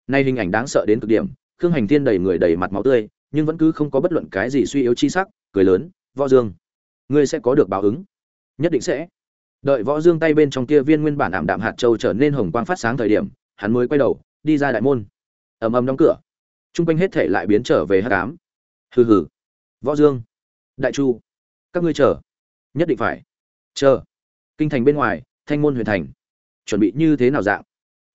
Nay hình ảnh đáng sợ đến cực điểm, khương hành thiên đầy người đầy mặt máu tươi nhưng vẫn cứ không có bất luận cái gì suy yếu chi sắc, cười lớn, võ dương, ngươi sẽ có được báo ứng. Nhất định sẽ. Đợi võ dương tay bên trong kia viên nguyên bản ảm đạm hạt châu trở nên hồng quang phát sáng thời điểm, hắn mới quay đầu, đi ra đại môn. Ầm ầm đóng cửa. Trung quanh hết thể lại biến trở về hắc ám. Hừ hừ, võ dương, đại chu, các ngươi chờ. Nhất định phải, chờ. Kinh thành bên ngoài, thanh môn huyền thành. Chuẩn bị như thế nào dạng?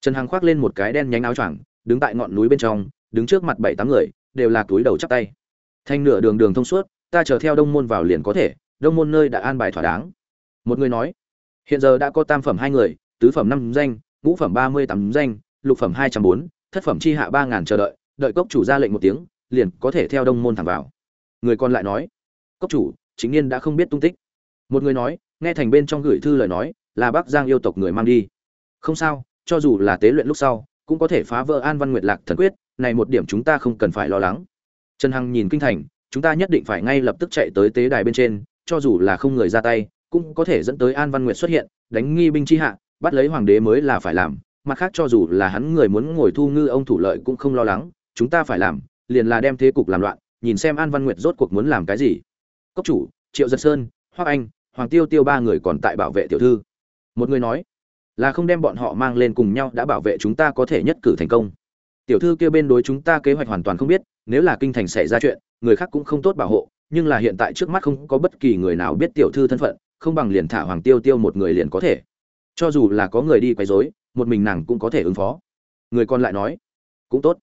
Trần hằng khoác lên một cái đen nhánh áo choàng, đứng tại ngọn núi bên trong, đứng trước mặt bảy tám người đều là túi đầu chắp tay. Thanh nửa đường đường thông suốt, ta chờ theo đông môn vào liền có thể, đông môn nơi đã an bài thỏa đáng. Một người nói, hiện giờ đã có tam phẩm hai người, tứ phẩm năm danh, ngũ phẩm ba mươi tám danh, lục phẩm hai trăm bốn, thất phẩm chi hạ ba ngàn chờ đợi đợi cốc chủ ra lệnh một tiếng, liền có thể theo đông môn thẳng vào. Người còn lại nói, cốc chủ, chính niên đã không biết tung tích. Một người nói, nghe thành bên trong gửi thư lời nói, là bắc giang yêu tộc người mang đi. Không sao, cho dù là tế luyện lúc sau, cũng có thể phá vỡ an văn nguyệt lạc thần quyết này một điểm chúng ta không cần phải lo lắng. Trần hằng nhìn kinh thành, chúng ta nhất định phải ngay lập tức chạy tới tế đài bên trên, cho dù là không người ra tay, cũng có thể dẫn tới an văn nguyệt xuất hiện, đánh nghi binh chi hạ, bắt lấy hoàng đế mới là phải làm. Mặt khác cho dù là hắn người muốn ngồi thu ngư ông thủ lợi cũng không lo lắng, chúng ta phải làm, liền là đem thế cục làm loạn, nhìn xem an văn nguyệt rốt cuộc muốn làm cái gì. Cốc chủ, triệu giật sơn hoác anh, hoàng tiêu tiêu ba người còn tại bảo vệ tiểu thư. Một người nói, là không đem bọn họ mang lên cùng nhau đã bảo vệ chúng ta có thể nhất cử thành công tiểu thư kia bên đối chúng ta kế hoạch hoàn toàn không biết, nếu là kinh thành xảy ra chuyện, người khác cũng không tốt bảo hộ, nhưng là hiện tại trước mắt không có bất kỳ người nào biết tiểu thư thân phận, không bằng liền thả hoàng tiêu tiêu một người liền có thể. Cho dù là có người đi quấy rối, một mình nàng cũng có thể ứng phó. Người còn lại nói, cũng tốt.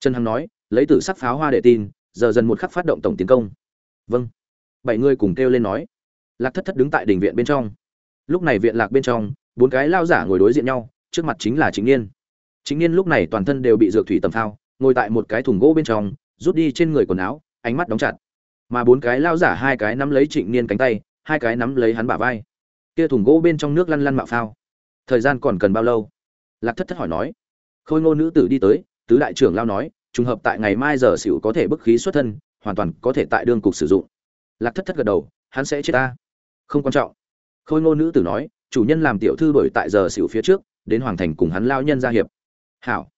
Trần hằng nói, lấy tử sắc pháo hoa để tin, giờ dần một khắc phát động tổng tiến công. Vâng. Bảy người cùng kêu lên nói. Lạc thất thất đứng tại đình viện bên trong. Lúc này viện lạc bên trong, bốn cái lao giả ngồi đối diện nhau, trước mặt chính là chính niên chính niên lúc này toàn thân đều bị dược thủy tầm thao ngồi tại một cái thùng gỗ bên trong, rút đi trên người quần áo, ánh mắt đóng chặt. Mà bốn cái lao giả hai cái nắm lấy trịnh niên cánh tay, hai cái nắm lấy hắn bả vai. Kia thùng gỗ bên trong nước lăn lăn mạo phao. Thời gian còn cần bao lâu? Lạc thất thất hỏi nói. Khôi ngô nữ tử đi tới, tứ đại trưởng lao nói, trùng hợp tại ngày mai giờ xỉu có thể bức khí xuất thân, hoàn toàn có thể tại đương cục sử dụng. Lạc thất thất gật đầu, hắn sẽ chết ta. Không quan trọng. Khôi ngô nữ tử nói, chủ nhân làm tiểu thư đổi tại giờ xỉu phía trước, đến hoàng thành cùng hắn lao nhân gia hiệp hảo.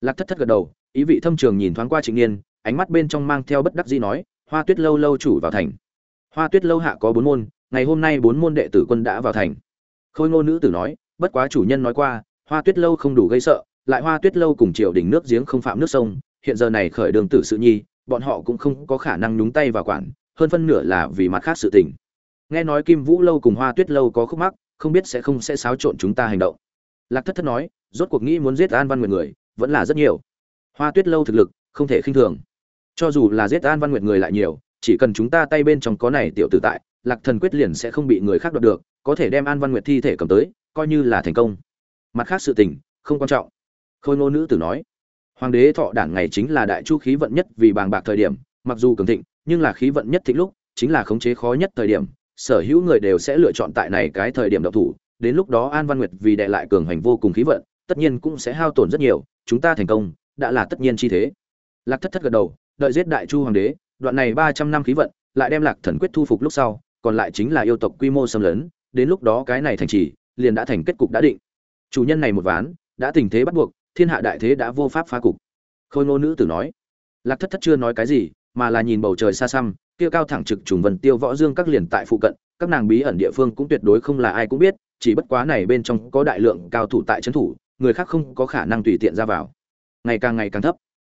Lạc thất thất gật đầu, ý vị thâm trường nhìn thoáng qua trịnh niên, ánh mắt bên trong mang theo bất đắc dĩ nói, hoa tuyết lâu lâu chủ vào thành. Hoa tuyết lâu hạ có bốn môn, ngày hôm nay bốn môn đệ tử quân đã vào thành. Khôi ngô nữ tử nói, bất quá chủ nhân nói qua, hoa tuyết lâu không đủ gây sợ, lại hoa tuyết lâu cùng triều đình nước giếng không phạm nước sông, hiện giờ này khởi đường tử sự nhi, bọn họ cũng không có khả năng nhúng tay vào quản, hơn phân nửa là vì mặt khác sự tình. Nghe nói kim vũ lâu cùng hoa tuyết lâu có khúc mắc, không biết sẽ không sẽ xáo trộn chúng ta hành động lạc thất thất nói, rốt cuộc nghĩ muốn giết an văn nguyệt người, vẫn là rất nhiều. Hoa tuyết lâu thực lực, không thể khinh thường. Cho dù là giết an văn nguyệt người lại nhiều, chỉ cần chúng ta tay bên trong có này tiểu tử tại, lạc thần quyết liền sẽ không bị người khác đoạt được, có thể đem an văn nguyệt thi thể cầm tới, coi như là thành công. Mặt khác sự tình, không quan trọng. Khôi ngô nữ tử nói, hoàng đế thọ đản ngày chính là đại chu khí vận nhất vì bàng bạc thời điểm, mặc dù cường thịnh, nhưng là khí vận nhất thịnh lúc, chính là khống chế khó nhất thời điểm, sở hữu người đều sẽ lựa chọn tại này cái thời điểm độc thủ đến lúc đó an văn nguyệt vì đệ lại cường hành vô cùng khí vận, tất nhiên cũng sẽ hao tổn rất nhiều, chúng ta thành công, đã là tất nhiên chi thế lạc thất thất gật đầu, đợi giết đại chu hoàng đế, đoạn này ba trăm năm khí vận, lại đem lạc thần quyết thu phục lúc sau, còn lại chính là yêu tộc quy mô xâm lớn. đến lúc đó cái này thành trì, liền đã thành kết cục đã định chủ nhân này một ván, đã tình thế bắt buộc, thiên hạ đại thế đã vô pháp phá cục khôi ngô nữ tử nói, lạc thất thất chưa nói cái gì, mà là nhìn bầu trời xa xăm, kia cao thẳng trực trùng vân tiêu võ dương các liền tại phụ cận, các nàng bí ẩn địa phương cũng tuyệt đối không là ai cũng biết chỉ bất quá này bên trong có đại lượng cao thủ tại trấn thủ, người khác không có khả năng tùy tiện ra vào. Ngày càng ngày càng thấp.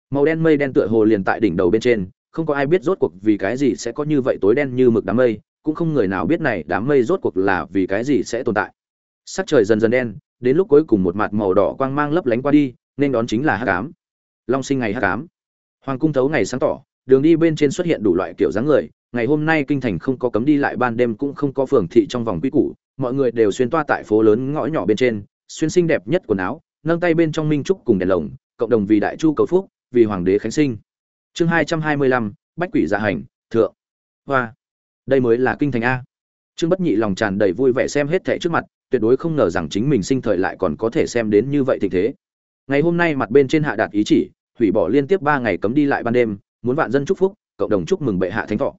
Màu đen mây đen tựa hồ liền tại đỉnh đầu bên trên, không có ai biết rốt cuộc vì cái gì sẽ có như vậy tối đen như mực đám mây, cũng không người nào biết này đám mây rốt cuộc là vì cái gì sẽ tồn tại. Sắc trời dần dần đen, đến lúc cuối cùng một mặt màu đỏ quang mang lấp lánh qua đi, nên đón chính là hắc ám. Long sinh ngày hắc ám. Hoàng cung thấu ngày sáng tỏ, đường đi bên trên xuất hiện đủ loại kiểu dáng người, ngày hôm nay kinh thành không có cấm đi lại, ban đêm cũng không có phường thị trong vòng quy củ mọi người đều xuyên toa tại phố lớn ngõ nhỏ bên trên, xuyên xinh đẹp nhất quần áo, nâng tay bên trong minh trúc cùng đèn lồng, cộng đồng vì đại chu cầu phúc, vì hoàng đế khánh sinh. Chương hai trăm hai mươi lăm, bách quỷ dạ hành, thượng. Hoa. Đây mới là kinh thành a. Trương bất nhị lòng tràn đầy vui vẻ xem hết thẻ trước mặt, tuyệt đối không ngờ rằng chính mình sinh thời lại còn có thể xem đến như vậy tình thế. Ngày hôm nay mặt bên trên hạ đạt ý chỉ, hủy bỏ liên tiếp ba ngày cấm đi lại ban đêm, muốn vạn dân chúc phúc, cộng đồng chúc mừng bệ hạ thánh thọ.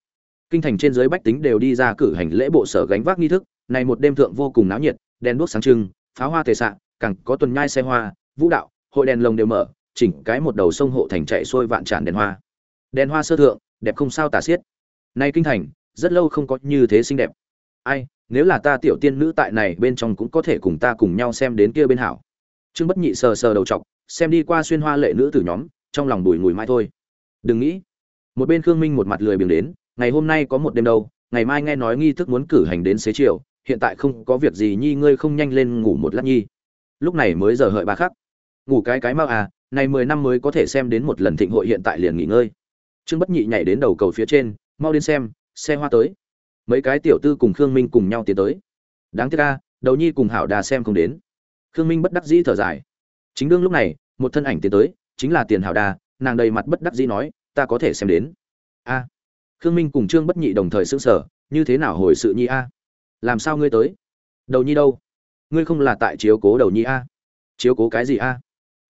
Kinh thành trên dưới bách tính đều đi ra cử hành lễ bộ sở gánh vác nghi thức này một đêm thượng vô cùng náo nhiệt, đèn đuốc sáng trưng, pháo hoa tề xạ càng có tuần nhai xe hoa, vũ đạo, hội đèn lồng đều mở, chỉnh cái một đầu sông hộ thành chạy xuôi vạn tràn đèn hoa. Đèn hoa sơ thượng, đẹp không sao tả xiết. Nay kinh thành, rất lâu không có như thế xinh đẹp. Ai, nếu là ta tiểu tiên nữ tại này bên trong cũng có thể cùng ta cùng nhau xem đến kia bên hảo. Trương bất nhị sờ sờ đầu trọc xem đi qua xuyên hoa lệ nữ tử nhóm, trong lòng bùi ngùi mai thôi. Đừng nghĩ, một bên khương minh một mặt lười biếng đến, ngày hôm nay có một đêm đâu, ngày mai nghe nói nghi thức muốn cử hành đến xế chiều hiện tại không có việc gì nhi, ngươi không nhanh lên ngủ một lát nhi. Lúc này mới giờ hợi ba khắc. Ngủ cái cái mau à này mười năm mới có thể xem đến một lần thịnh hội hiện tại liền nghỉ ngơi. Trương bất nhị nhảy đến đầu cầu phía trên, mau đến xem, xe hoa tới. Mấy cái tiểu tư cùng khương minh cùng nhau tiến tới. Đáng tiếc ca đầu nhi cùng hảo đà xem không đến. Khương minh bất đắc dĩ thở dài. Chính đương lúc này, một thân ảnh tiến tới, chính là tiền hảo đà, nàng đầy mặt bất đắc dĩ nói, ta có thể xem đến. A. Khương minh cùng trương bất nhị đồng thời sững sờ, như thế nào hồi sự nhi a? Làm sao ngươi tới? Đầu nhi đâu? Ngươi không là tại chiếu cố đầu nhi a? Chiếu cố cái gì a?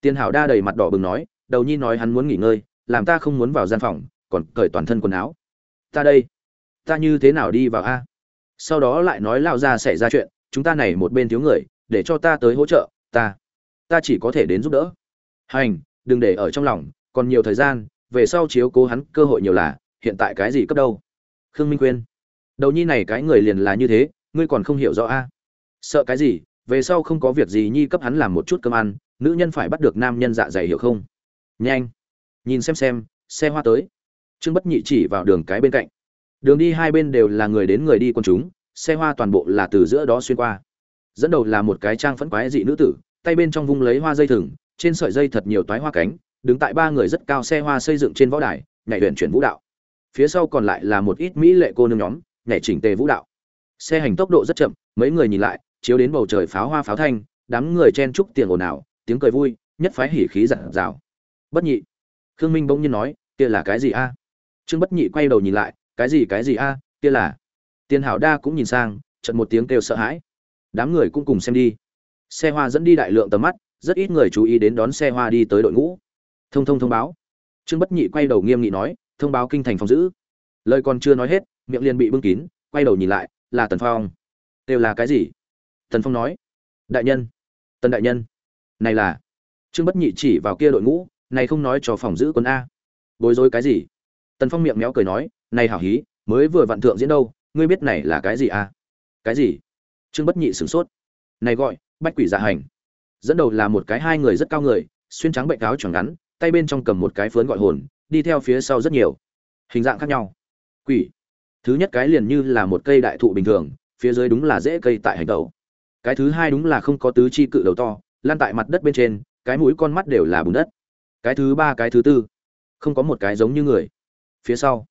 Tiền hảo đa đầy mặt đỏ bừng nói, đầu nhi nói hắn muốn nghỉ ngơi, làm ta không muốn vào gian phòng, còn cởi toàn thân quần áo. Ta đây. Ta như thế nào đi vào a? Sau đó lại nói lao ra xảy ra chuyện, chúng ta này một bên thiếu người, để cho ta tới hỗ trợ, ta. Ta chỉ có thể đến giúp đỡ. Hành, đừng để ở trong lòng, còn nhiều thời gian, về sau chiếu cố hắn cơ hội nhiều là, hiện tại cái gì cấp đâu? Khương minh quyên. Đầu nhi này cái người liền là như thế ngươi còn không hiểu rõ a? À? Sợ cái gì? Về sau không có việc gì, nhi cấp hắn làm một chút cơm ăn, nữ nhân phải bắt được nam nhân dạ dày hiểu không? Nhanh. Nhìn xem xem, xe hoa tới. Trương bất nhị chỉ vào đường cái bên cạnh. Đường đi hai bên đều là người đến người đi quần chúng, xe hoa toàn bộ là từ giữa đó xuyên qua. Dẫn đầu là một cái trang phẫn quái dị nữ tử, tay bên trong vung lấy hoa dây thừng, trên sợi dây thật nhiều toái hoa cánh, đứng tại ba người rất cao xe hoa xây dựng trên võ đài, nhảy luyện chuyển vũ đạo. Phía sau còn lại là một ít mỹ lệ cô nương nhóm, nhảy chỉnh tề vũ đạo xe hành tốc độ rất chậm, mấy người nhìn lại, chiếu đến bầu trời pháo hoa pháo thanh, đám người chen chúc tiền ồn ào, tiếng cười vui, nhất phái hỉ khí giản rào bất nhị. Khương minh bỗng nhiên nói, kia là cái gì a? Trương bất nhị quay đầu nhìn lại, cái gì cái gì a? Kia là? Tiền hảo đa cũng nhìn sang trận một tiếng kêu sợ hãi. Đám người cũng cùng xem đi. Xe hoa dẫn đi đại lượng tầm mắt, rất ít người chú ý đến đón xe hoa đi tới đội ngũ. Thông thông thông báo. Trương bất nhị quay đầu nghiêm nghị nói, thông báo kinh thành phòng giữ. Lời còn chưa nói hết, miệng liền bị bưng kín, quay đầu nhìn lại là tần phong. Đều là cái gì? Tần phong nói. Đại nhân. Tần đại nhân. Này là. Trương bất nhị chỉ vào kia đội ngũ, này không nói cho phòng giữ quân a. Bối rối cái gì? Tần phong miệng méo cười nói, này hảo hí, mới vừa vạn thượng diễn đâu, ngươi biết này là cái gì a? Cái gì? Trương bất nhị sửng sốt. Này gọi, bách quỷ dạ hành. Dẫn đầu là một cái hai người rất cao người, xuyên trắng bệnh cáo chẳng ngắn, tay bên trong cầm một cái phướn gọi hồn, đi theo phía sau rất nhiều. Hình dạng khác nhau. Quỷ thứ nhất cái liền như là một cây đại thụ bình thường, phía dưới đúng là dễ cây tại hành tẩu. Cái thứ hai đúng là không có tứ chi cự đầu to lan tại mặt đất bên trên, cái mũi con mắt đều là bùn đất. Cái thứ ba, cái thứ tư, không có một cái giống như người. Phía sau,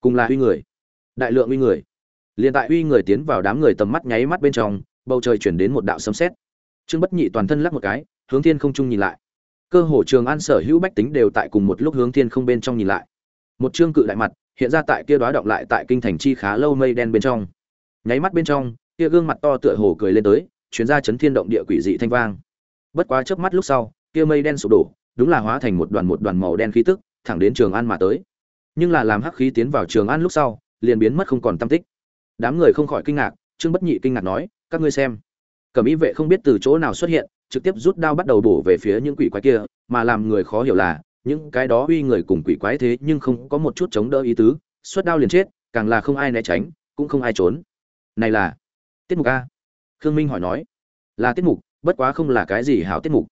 cùng là uy người, đại lượng uy người. Liền tại uy người tiến vào đám người tầm mắt nháy mắt bên trong, bầu trời chuyển đến một đạo sấm sét. Trương bất nhị toàn thân lắc một cái, hướng thiên không trung nhìn lại. Cơ hồ trường an sở hữu bách tính đều tại cùng một lúc hướng thiên không bên trong nhìn lại. Một trương cự đại mặt hiện ra tại kia đóa động lại tại kinh thành chi khá lâu mây đen bên trong. Nháy mắt bên trong, kia gương mặt to tựa hồ cười lên tới, chuyến ra chấn thiên động địa quỷ dị thanh vang. Bất quá chớp mắt lúc sau, kia mây đen sụp đổ, đúng là hóa thành một đoàn một đoàn màu đen khí tức, thẳng đến trường an mà tới. Nhưng là làm hắc khí tiến vào trường an lúc sau, liền biến mất không còn tâm tích. Đám người không khỏi kinh ngạc, trương bất nhị kinh ngạc nói, các ngươi xem, cẩm y vệ không biết từ chỗ nào xuất hiện, trực tiếp rút đao bắt đầu bổ về phía những quỷ quái kia, mà làm người khó hiểu là những cái đó uy người cùng quỷ quái thế nhưng không có một chút chống đỡ ý tứ, suất đao liền chết, càng là không ai né tránh, cũng không ai trốn. Này là tiết mục a. Khương minh hỏi nói, là tiết mục, bất quá không là cái gì hảo tiết mục.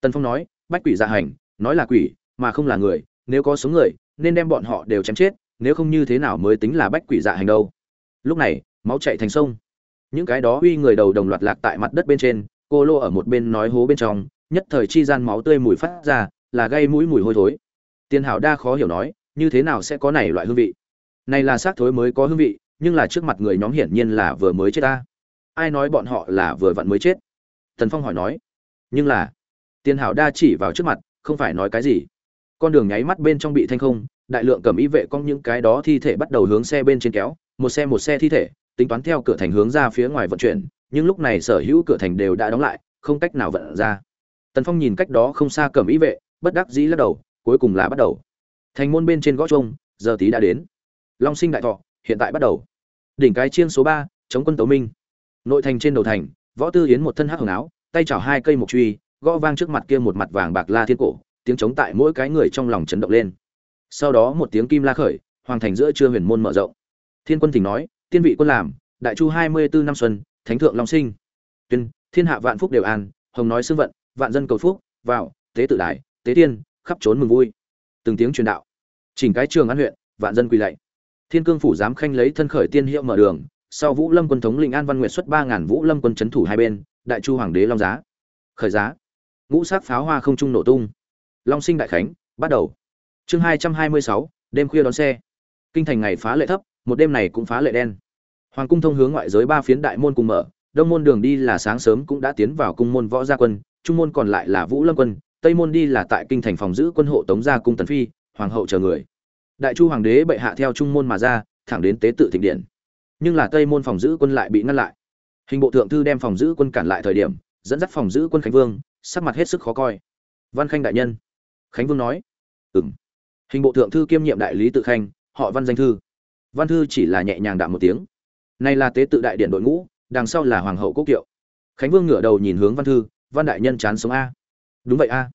Tần phong nói, bách quỷ dạ hành, nói là quỷ, mà không là người, nếu có số người, nên đem bọn họ đều chém chết, nếu không như thế nào mới tính là bách quỷ dạ hành đâu. Lúc này, máu chạy thành sông. Những cái đó uy người đầu đồng loạt lạc tại mặt đất bên trên, cô lô ở một bên nói hố bên trong, nhất thời chi gian máu tươi mùi phát ra là gây mũi mùi hôi thối. Tiền hảo đa khó hiểu nói, như thế nào sẽ có này loại hương vị? Này là xác thối mới có hương vị, nhưng là trước mặt người nhóm hiển nhiên là vừa mới chết ta. Ai nói bọn họ là vừa vặn mới chết? Thần phong hỏi nói. Nhưng là tiền hảo đa chỉ vào trước mặt, không phải nói cái gì. Con đường nháy mắt bên trong bị thanh không, đại lượng cầm ý vệ con những cái đó thi thể bắt đầu hướng xe bên trên kéo, một xe một xe thi thể, tính toán theo cửa thành hướng ra phía ngoài vận chuyển, nhưng lúc này sở hữu cửa thành đều đã đóng lại, không cách nào vận ra. Tần phong nhìn cách đó không xa cầm ý vệ bất đắc dĩ lắc đầu, cuối cùng là bắt đầu. Thành môn bên trên gõ chuông, giờ tí đã đến. Long sinh đại thọ, hiện tại bắt đầu. Đỉnh cái chiên số ba, chống quân tấu minh. Nội thành trên đầu thành, võ tư hiến một thân hắc hồng áo, tay chảo hai cây mộc truy, gõ vang trước mặt kia một mặt vàng bạc la thiên cổ, tiếng chống tại mỗi cái người trong lòng chấn động lên. Sau đó một tiếng kim la khởi, hoàng thành giữa trưa huyền môn mở rộng. Thiên quân thỉnh nói, tiên vị quân làm, đại chu hai mươi bốn năm xuân, thánh thượng long sinh. Tuyên, thiên hạ vạn phúc đều an, hồng nói xương vận, vạn dân cầu phúc, vào, tế tự đại tế tiên, khắp trốn mừng vui. Từng tiếng truyền đạo. Chỉnh cái trường an huyện, vạn dân quỳ lạy. Thiên cương phủ dám khanh lấy thân khởi tiên hiệu mở đường, sau vũ lâm quân thống lĩnh an văn nguyện xuất ba ngàn vũ lâm quân c thủ hai bên, đại chu hoàng đế long giá. Khởi giá. Ngũ sắc pháo hoa không trung nổ tung. Long sinh đại khánh, bắt đầu. Chương hai trăm hai mươi sáu, đêm khuya đón xe. Kinh thành ngày phá lệ thấp, một đêm này cũng phá lệ đen. Hoàng cung thông hướng ngoại giới ba phiến đại môn cùng mở, đông môn đường đi là sáng sớm cũng đã tiến vào cung môn võ gia quân, trung môn còn lại là vũ lâm quân tây môn đi là tại kinh thành phòng giữ quân hộ tống gia cung tần phi, hoàng hậu chờ người. Đại chu hoàng đế bệ hạ theo trung môn mà ra, thẳng đến tế tự thịnh điện. Nhưng là tây môn phòng giữ quân lại bị ngăn lại. Hình bộ thượng thư đem phòng giữ quân cản lại thời điểm, dẫn dắt phòng giữ quân khánh vương, sắc mặt hết sức khó coi. Văn khanh đại nhân. Khánh vương nói. Ừng hình bộ thượng thư kiêm nhiệm đại lý tự khanh, họ văn danh thư. Văn thư chỉ là nhẹ nhàng đạm một tiếng. Này là tế tự đại điện đội ngũ, đằng sau là hoàng hậu quốc kiệu. Khánh vương ngửa đầu nhìn hướng văn thư, văn đại nhân chán sống a đúng vậy a.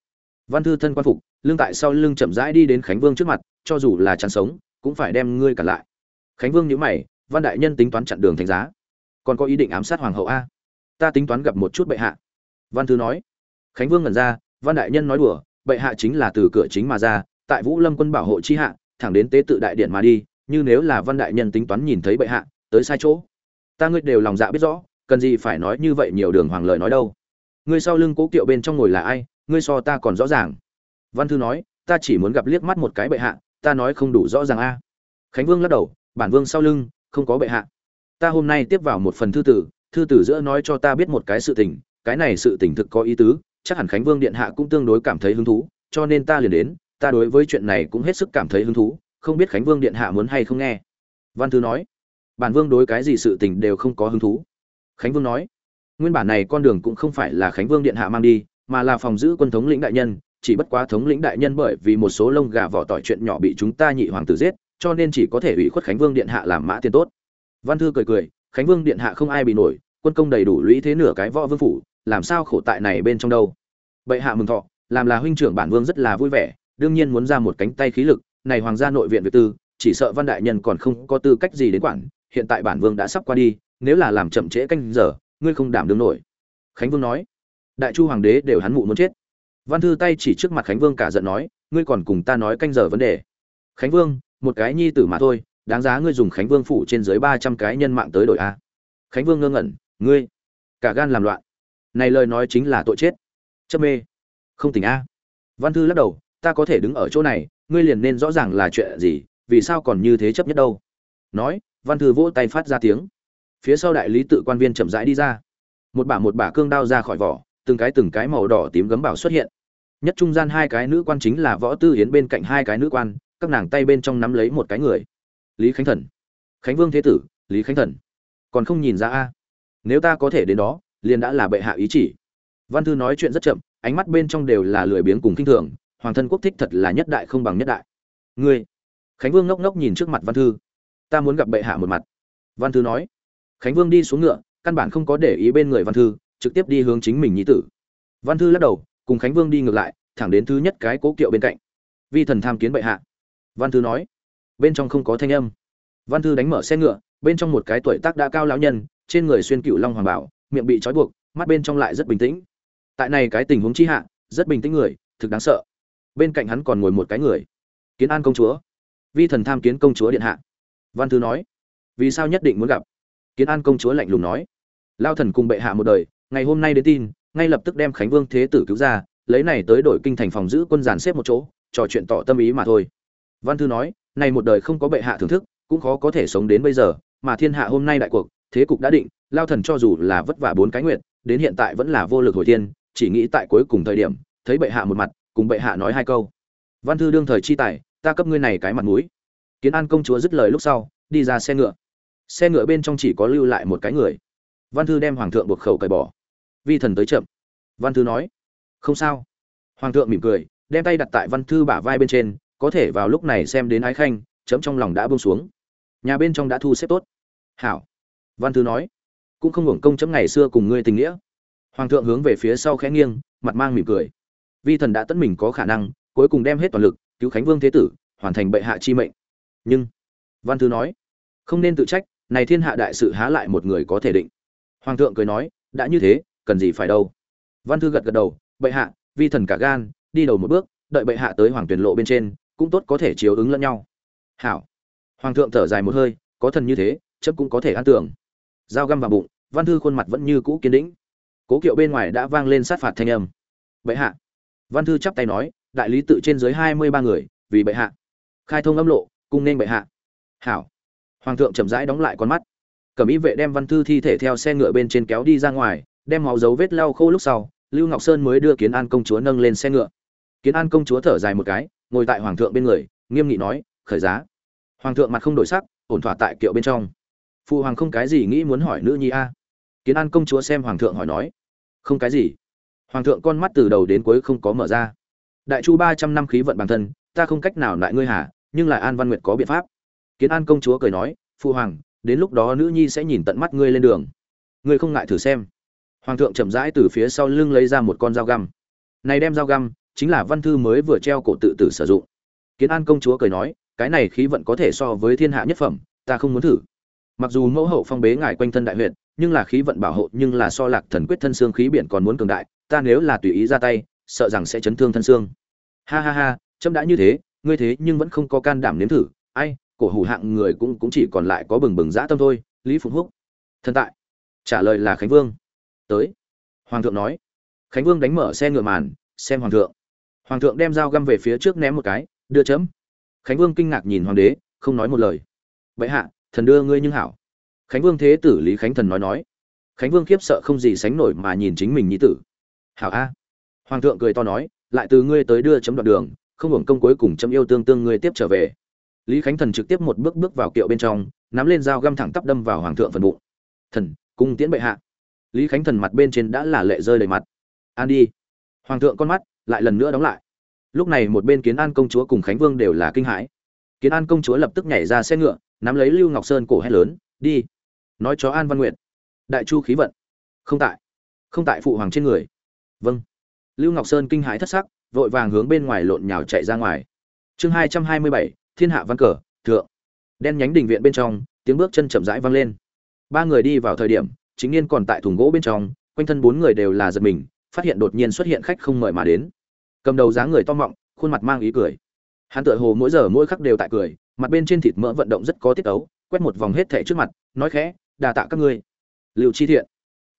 Văn thư thân quan phục lương tại sau lưng chậm rãi đi đến khánh vương trước mặt, cho dù là chăn sống, cũng phải đem ngươi cả lại. Khánh vương nhíu mày, văn đại nhân tính toán chặn đường thánh giá. Còn có ý định ám sát hoàng hậu a? Ta tính toán gặp một chút bệ hạ. Văn thư nói. Khánh vương ngẩn ra, văn đại nhân nói đùa, bệ hạ chính là từ cửa chính mà ra, tại vũ lâm quân bảo hộ chi hạ, thẳng đến tế tự đại điện mà đi, như nếu là văn đại nhân tính toán nhìn thấy bệ hạ, tới sai chỗ. Ta ngươi đều lòng dạ biết rõ, cần gì phải nói như vậy nhiều đường hoàng lời nói đâu. Ngươi sau lưng cố kiệu bên trong ngồi là ai ngươi so ta còn rõ ràng. Văn thư nói, ta chỉ muốn gặp liếc mắt một cái bệ hạ, ta nói không đủ rõ ràng a. Khánh vương lắc đầu, bản vương sau lưng, không có bệ hạ. Ta hôm nay tiếp vào một phần thư tử thư tử giữa nói cho ta biết một cái sự tình, cái này sự tình thực có ý tứ, chắc hẳn khánh vương điện hạ cũng tương đối cảm thấy hứng thú, cho nên ta liền đến, ta đối với chuyện này cũng hết sức cảm thấy hứng thú, không biết khánh vương điện hạ muốn hay không nghe. Văn thư nói, bản vương đối cái gì sự tình đều không có hứng thú. Khánh vương nói, nguyên bản này con đường cũng không phải là khánh vương điện hạ mang đi mà là phòng giữ quân thống lĩnh đại nhân, chỉ bất quá thống lĩnh đại nhân bởi vì một số lông gà vỏ tỏi chuyện nhỏ bị chúng ta nhị hoàng tử giết, cho nên chỉ có thể ủy khuất khánh vương điện hạ làm mã tiền tốt. Văn thư cười cười, khánh vương điện hạ không ai bị nổi, quân công đầy đủ lũy thế nửa cái võ vương phủ, làm sao khổ tại này bên trong đâu. Bệ hạ mừng thọ, làm là huynh trưởng bản vương rất là vui vẻ, đương nhiên muốn ra một cánh tay khí lực, này hoàng gia nội viện việt tư, chỉ sợ văn đại nhân còn không có tư cách gì đến quản, hiện tại bản vương đã sắp qua đi, nếu là làm chậm trễ canh giờ, ngươi không đảm đương nổi. Khánh vương nói đại chu hoàng đế đều hắn mụ muốn chết. Văn thư tay chỉ trước mặt khánh vương cả giận nói, ngươi còn cùng ta nói canh giờ vấn đề. Khánh vương, một cái nhi tử mà thôi, đáng giá ngươi dùng khánh vương phủ trên dưới ba trăm cái nhân mạng tới đổi a. Khánh vương ngơ ngẩn, ngươi, cả gan làm loạn. Này lời nói chính là tội chết. Chấp mê. Không tỉnh a. Văn thư lắc đầu, ta có thể đứng ở chỗ này, ngươi liền nên rõ ràng là chuyện gì, vì sao còn như thế chấp nhất đâu. Nói, văn thư vỗ tay phát ra tiếng. Phía sau đại lý tự quan viên chậm rãi đi ra. Một bả một bả cương đao ra khỏi vỏ từng cái từng cái màu đỏ tím gấm bảo xuất hiện. Nhất trung gian hai cái nữ quan chính là võ tư hiến bên cạnh hai cái nữ quan, các nàng tay bên trong nắm lấy một cái người. Lý khánh thần. Khánh vương thế tử, lý khánh thần. Còn không nhìn ra a. Nếu ta có thể đến đó, liền đã là bệ hạ ý chỉ. Văn thư nói chuyện rất chậm, ánh mắt bên trong đều là lười biếng cùng kinh thường, hoàng thân quốc thích thật là nhất đại không bằng nhất đại. Ngươi. Khánh vương ngốc ngốc nhìn trước mặt văn thư. Ta muốn gặp bệ hạ một mặt. Văn thư nói. Khánh vương đi xuống ngựa, căn bản không có để ý bên người văn thư trực tiếp đi hướng chính mình nhi tử. Văn thư lắc đầu, cùng khánh vương đi ngược lại, thẳng đến thứ nhất cái cố kiệu bên cạnh. Vi thần tham kiến bệ hạ. Văn thư nói, bên trong không có thanh âm. Văn thư đánh mở xe ngựa, bên trong một cái tuổi tác đã cao lão nhân, trên người xuyên cựu long hoàng bảo, miệng bị trói buộc, mắt bên trong lại rất bình tĩnh. Tại này cái tình huống chi hạ, rất bình tĩnh người, thực đáng sợ. Bên cạnh hắn còn ngồi một cái người. Kiến an công chúa. Vi thần tham kiến công chúa điện hạ. Văn thư nói, vì sao nhất định muốn gặp? Kiến an công chúa lạnh lùng nói, lao thần cùng bệ hạ một đời ngày hôm nay đến tin, ngay lập tức đem khánh vương thế tử cứu ra, lấy này tới đổi kinh thành phòng giữ quân giàn xếp một chỗ, trò chuyện tỏ tâm ý mà thôi. Văn thư nói, này một đời không có bệ hạ thưởng thức, cũng khó có thể sống đến bây giờ, mà thiên hạ hôm nay đại cuộc, thế cục đã định, lao thần cho dù là vất vả bốn cái nguyện, đến hiện tại vẫn là vô lực hồi thiên, chỉ nghĩ tại cuối cùng thời điểm, thấy bệ hạ một mặt, cùng bệ hạ nói hai câu. Văn thư đương thời chi tài, ta cấp ngươi này cái mặt mũi. Kiến an công chúa dứt lời lúc sau, đi ra xe ngựa. Xe ngựa bên trong chỉ có lưu lại một cái người. Văn thư đem hoàng thượng buộc khẩu cởi bỏ vi thần tới chậm. Văn thư nói, không sao. Hoàng thượng mỉm cười, đem tay đặt tại văn thư bả vai bên trên, có thể vào lúc này xem đến ái khanh, chấm trong lòng đã bông xuống. Nhà bên trong đã thu xếp tốt. Hảo. Văn thư nói, cũng không hưởng công chấm ngày xưa cùng ngươi tình nghĩa. Hoàng thượng hướng về phía sau khẽ nghiêng, mặt mang mỉm cười. Vi thần đã tất mình có khả năng, cuối cùng đem hết toàn lực, cứu khánh vương thế tử, hoàn thành bệ hạ chi mệnh. Nhưng, văn thư nói, không nên tự trách, này thiên hạ đại sự há lại một người có thể định. Hoàng thượng cười nói, đã như thế cần gì phải đâu. Văn thư gật gật đầu, bệ hạ, vi thần cả gan, đi đầu một bước, đợi bệ hạ tới hoàng tuyển lộ bên trên, cũng tốt có thể chiếu ứng lẫn nhau. Hảo. Hoàng thượng thở dài một hơi, có thần như thế chấp cũng có thể an tưởng. Dao găm vào bụng, văn thư khuôn mặt vẫn như cũ kiên định. Cố kiệu bên ngoài đã vang lên sát phạt thanh âm. Bệ hạ. Văn thư chắp tay nói, đại lý tự trên dưới hai mươi ba người, vì bệ hạ. Khai thông âm lộ, cung nên bệ hạ. Hảo. Hoàng thượng chậm rãi đóng lại con mắt. Cẩm ý vệ đem văn thư thi thể theo xe ngựa bên trên kéo đi ra ngoài đem máu dấu vết lau khô lúc sau, lưu ngọc sơn mới đưa kiến an công chúa nâng lên xe ngựa. Kiến an công chúa thở dài một cái, ngồi tại hoàng thượng bên người, nghiêm nghị nói, khởi giá. Hoàng thượng mặt không đổi sắc, ổn thỏa tại kiệu bên trong. Phụ hoàng không cái gì nghĩ muốn hỏi nữ nhi a. Kiến an công chúa xem hoàng thượng hỏi nói, không cái gì. Hoàng thượng con mắt từ đầu đến cuối không có mở ra. Đại chu ba trăm năm khí vận bản thân, ta không cách nào lại ngươi hà, nhưng lại an văn nguyệt có biện pháp. Kiến an công chúa cười nói phụ hoàng, đến lúc đó nữ nhi sẽ nhìn tận mắt ngươi lên đường. Ngươi không ngại thử xem hoàng thượng chậm rãi từ phía sau lưng lấy ra một con dao găm. Này đem dao găm, chính là văn thư mới vừa treo cổ tự tử sử dụng. Kiến an công chúa cười nói, cái này khí vận có thể so với thiên hạ nhất phẩm, ta không muốn thử. Mặc dù mẫu hậu phong bế ngài quanh thân đại huyện nhưng là khí vận bảo hộ, nhưng là so lạc thần quyết thân xương khí biển còn muốn cường đại, ta nếu là tùy ý ra tay, sợ rằng sẽ chấn thương thân xương. Ha ha ha trâm đã như thế, ngươi thế nhưng vẫn không có can đảm nếm thử, ai, cổ hủ hạng người cũng cũng chỉ còn lại có bừng bừng dã tâm thôi, lý phụng húc. Thần tại. Trả lời là khánh vương tới. Hoàng thượng nói. Khánh vương đánh mở xe ngựa màn, xem hoàng thượng. Hoàng thượng đem dao găm về phía trước ném một cái, đưa chấm. Khánh vương kinh ngạc nhìn hoàng đế, không nói một lời. Bệ hạ, thần đưa ngươi nhưng hảo. Khánh vương thế tử lý khánh thần nói nói. Khánh vương khiếp sợ không gì sánh nổi mà nhìn chính mình nhi tử. Hảo a. Hoàng thượng cười to nói, lại từ ngươi tới đưa chấm đoạn đường, không hưởng công cuối cùng chấm yêu tương tương ngươi tiếp trở về. Lý khánh thần trực tiếp một bước bước vào kiệu bên trong, nắm lên dao găm thẳng tắp đâm vào hoàng thượng phần bụng. Thần, cung tiễn bệ hạ lý khánh thần mặt bên trên đã là lệ rơi đầy mặt. An đi. Hoàng thượng con mắt lại lần nữa đóng lại. Lúc này một bên kiến an công chúa cùng khánh vương đều là kinh hãi. Kiến an công chúa lập tức nhảy ra xe ngựa, nắm lấy lưu ngọc sơn cổ hét lớn, đi. Nói cho an văn nguyện đại chu khí vận. Không tại. Không tại phụ hoàng trên người. Vâng. Lưu ngọc sơn kinh hãi thất sắc, vội vàng hướng bên ngoài lộn nhào chạy ra ngoài. Chương hai trăm hai mươi bảy, thiên hạ văn cờ, thượng. Đen nhánh đình viện bên trong, tiếng bước chân chậm rãi vang lên. Ba người đi vào thời điểm chính niên còn tại thùng gỗ bên trong, quanh thân bốn người đều là giật mình, phát hiện đột nhiên xuất hiện khách không mời mà đến. Cầm đầu dáng người to mọng, khuôn mặt mang ý cười. Hắn tựa hồ mỗi giờ mỗi khắc đều tại cười, mặt bên trên thịt mỡ vận động rất có tiết ấu, quét một vòng hết thẻ trước mặt, nói khẽ đà tạ các ngươi. Liệu chi thiện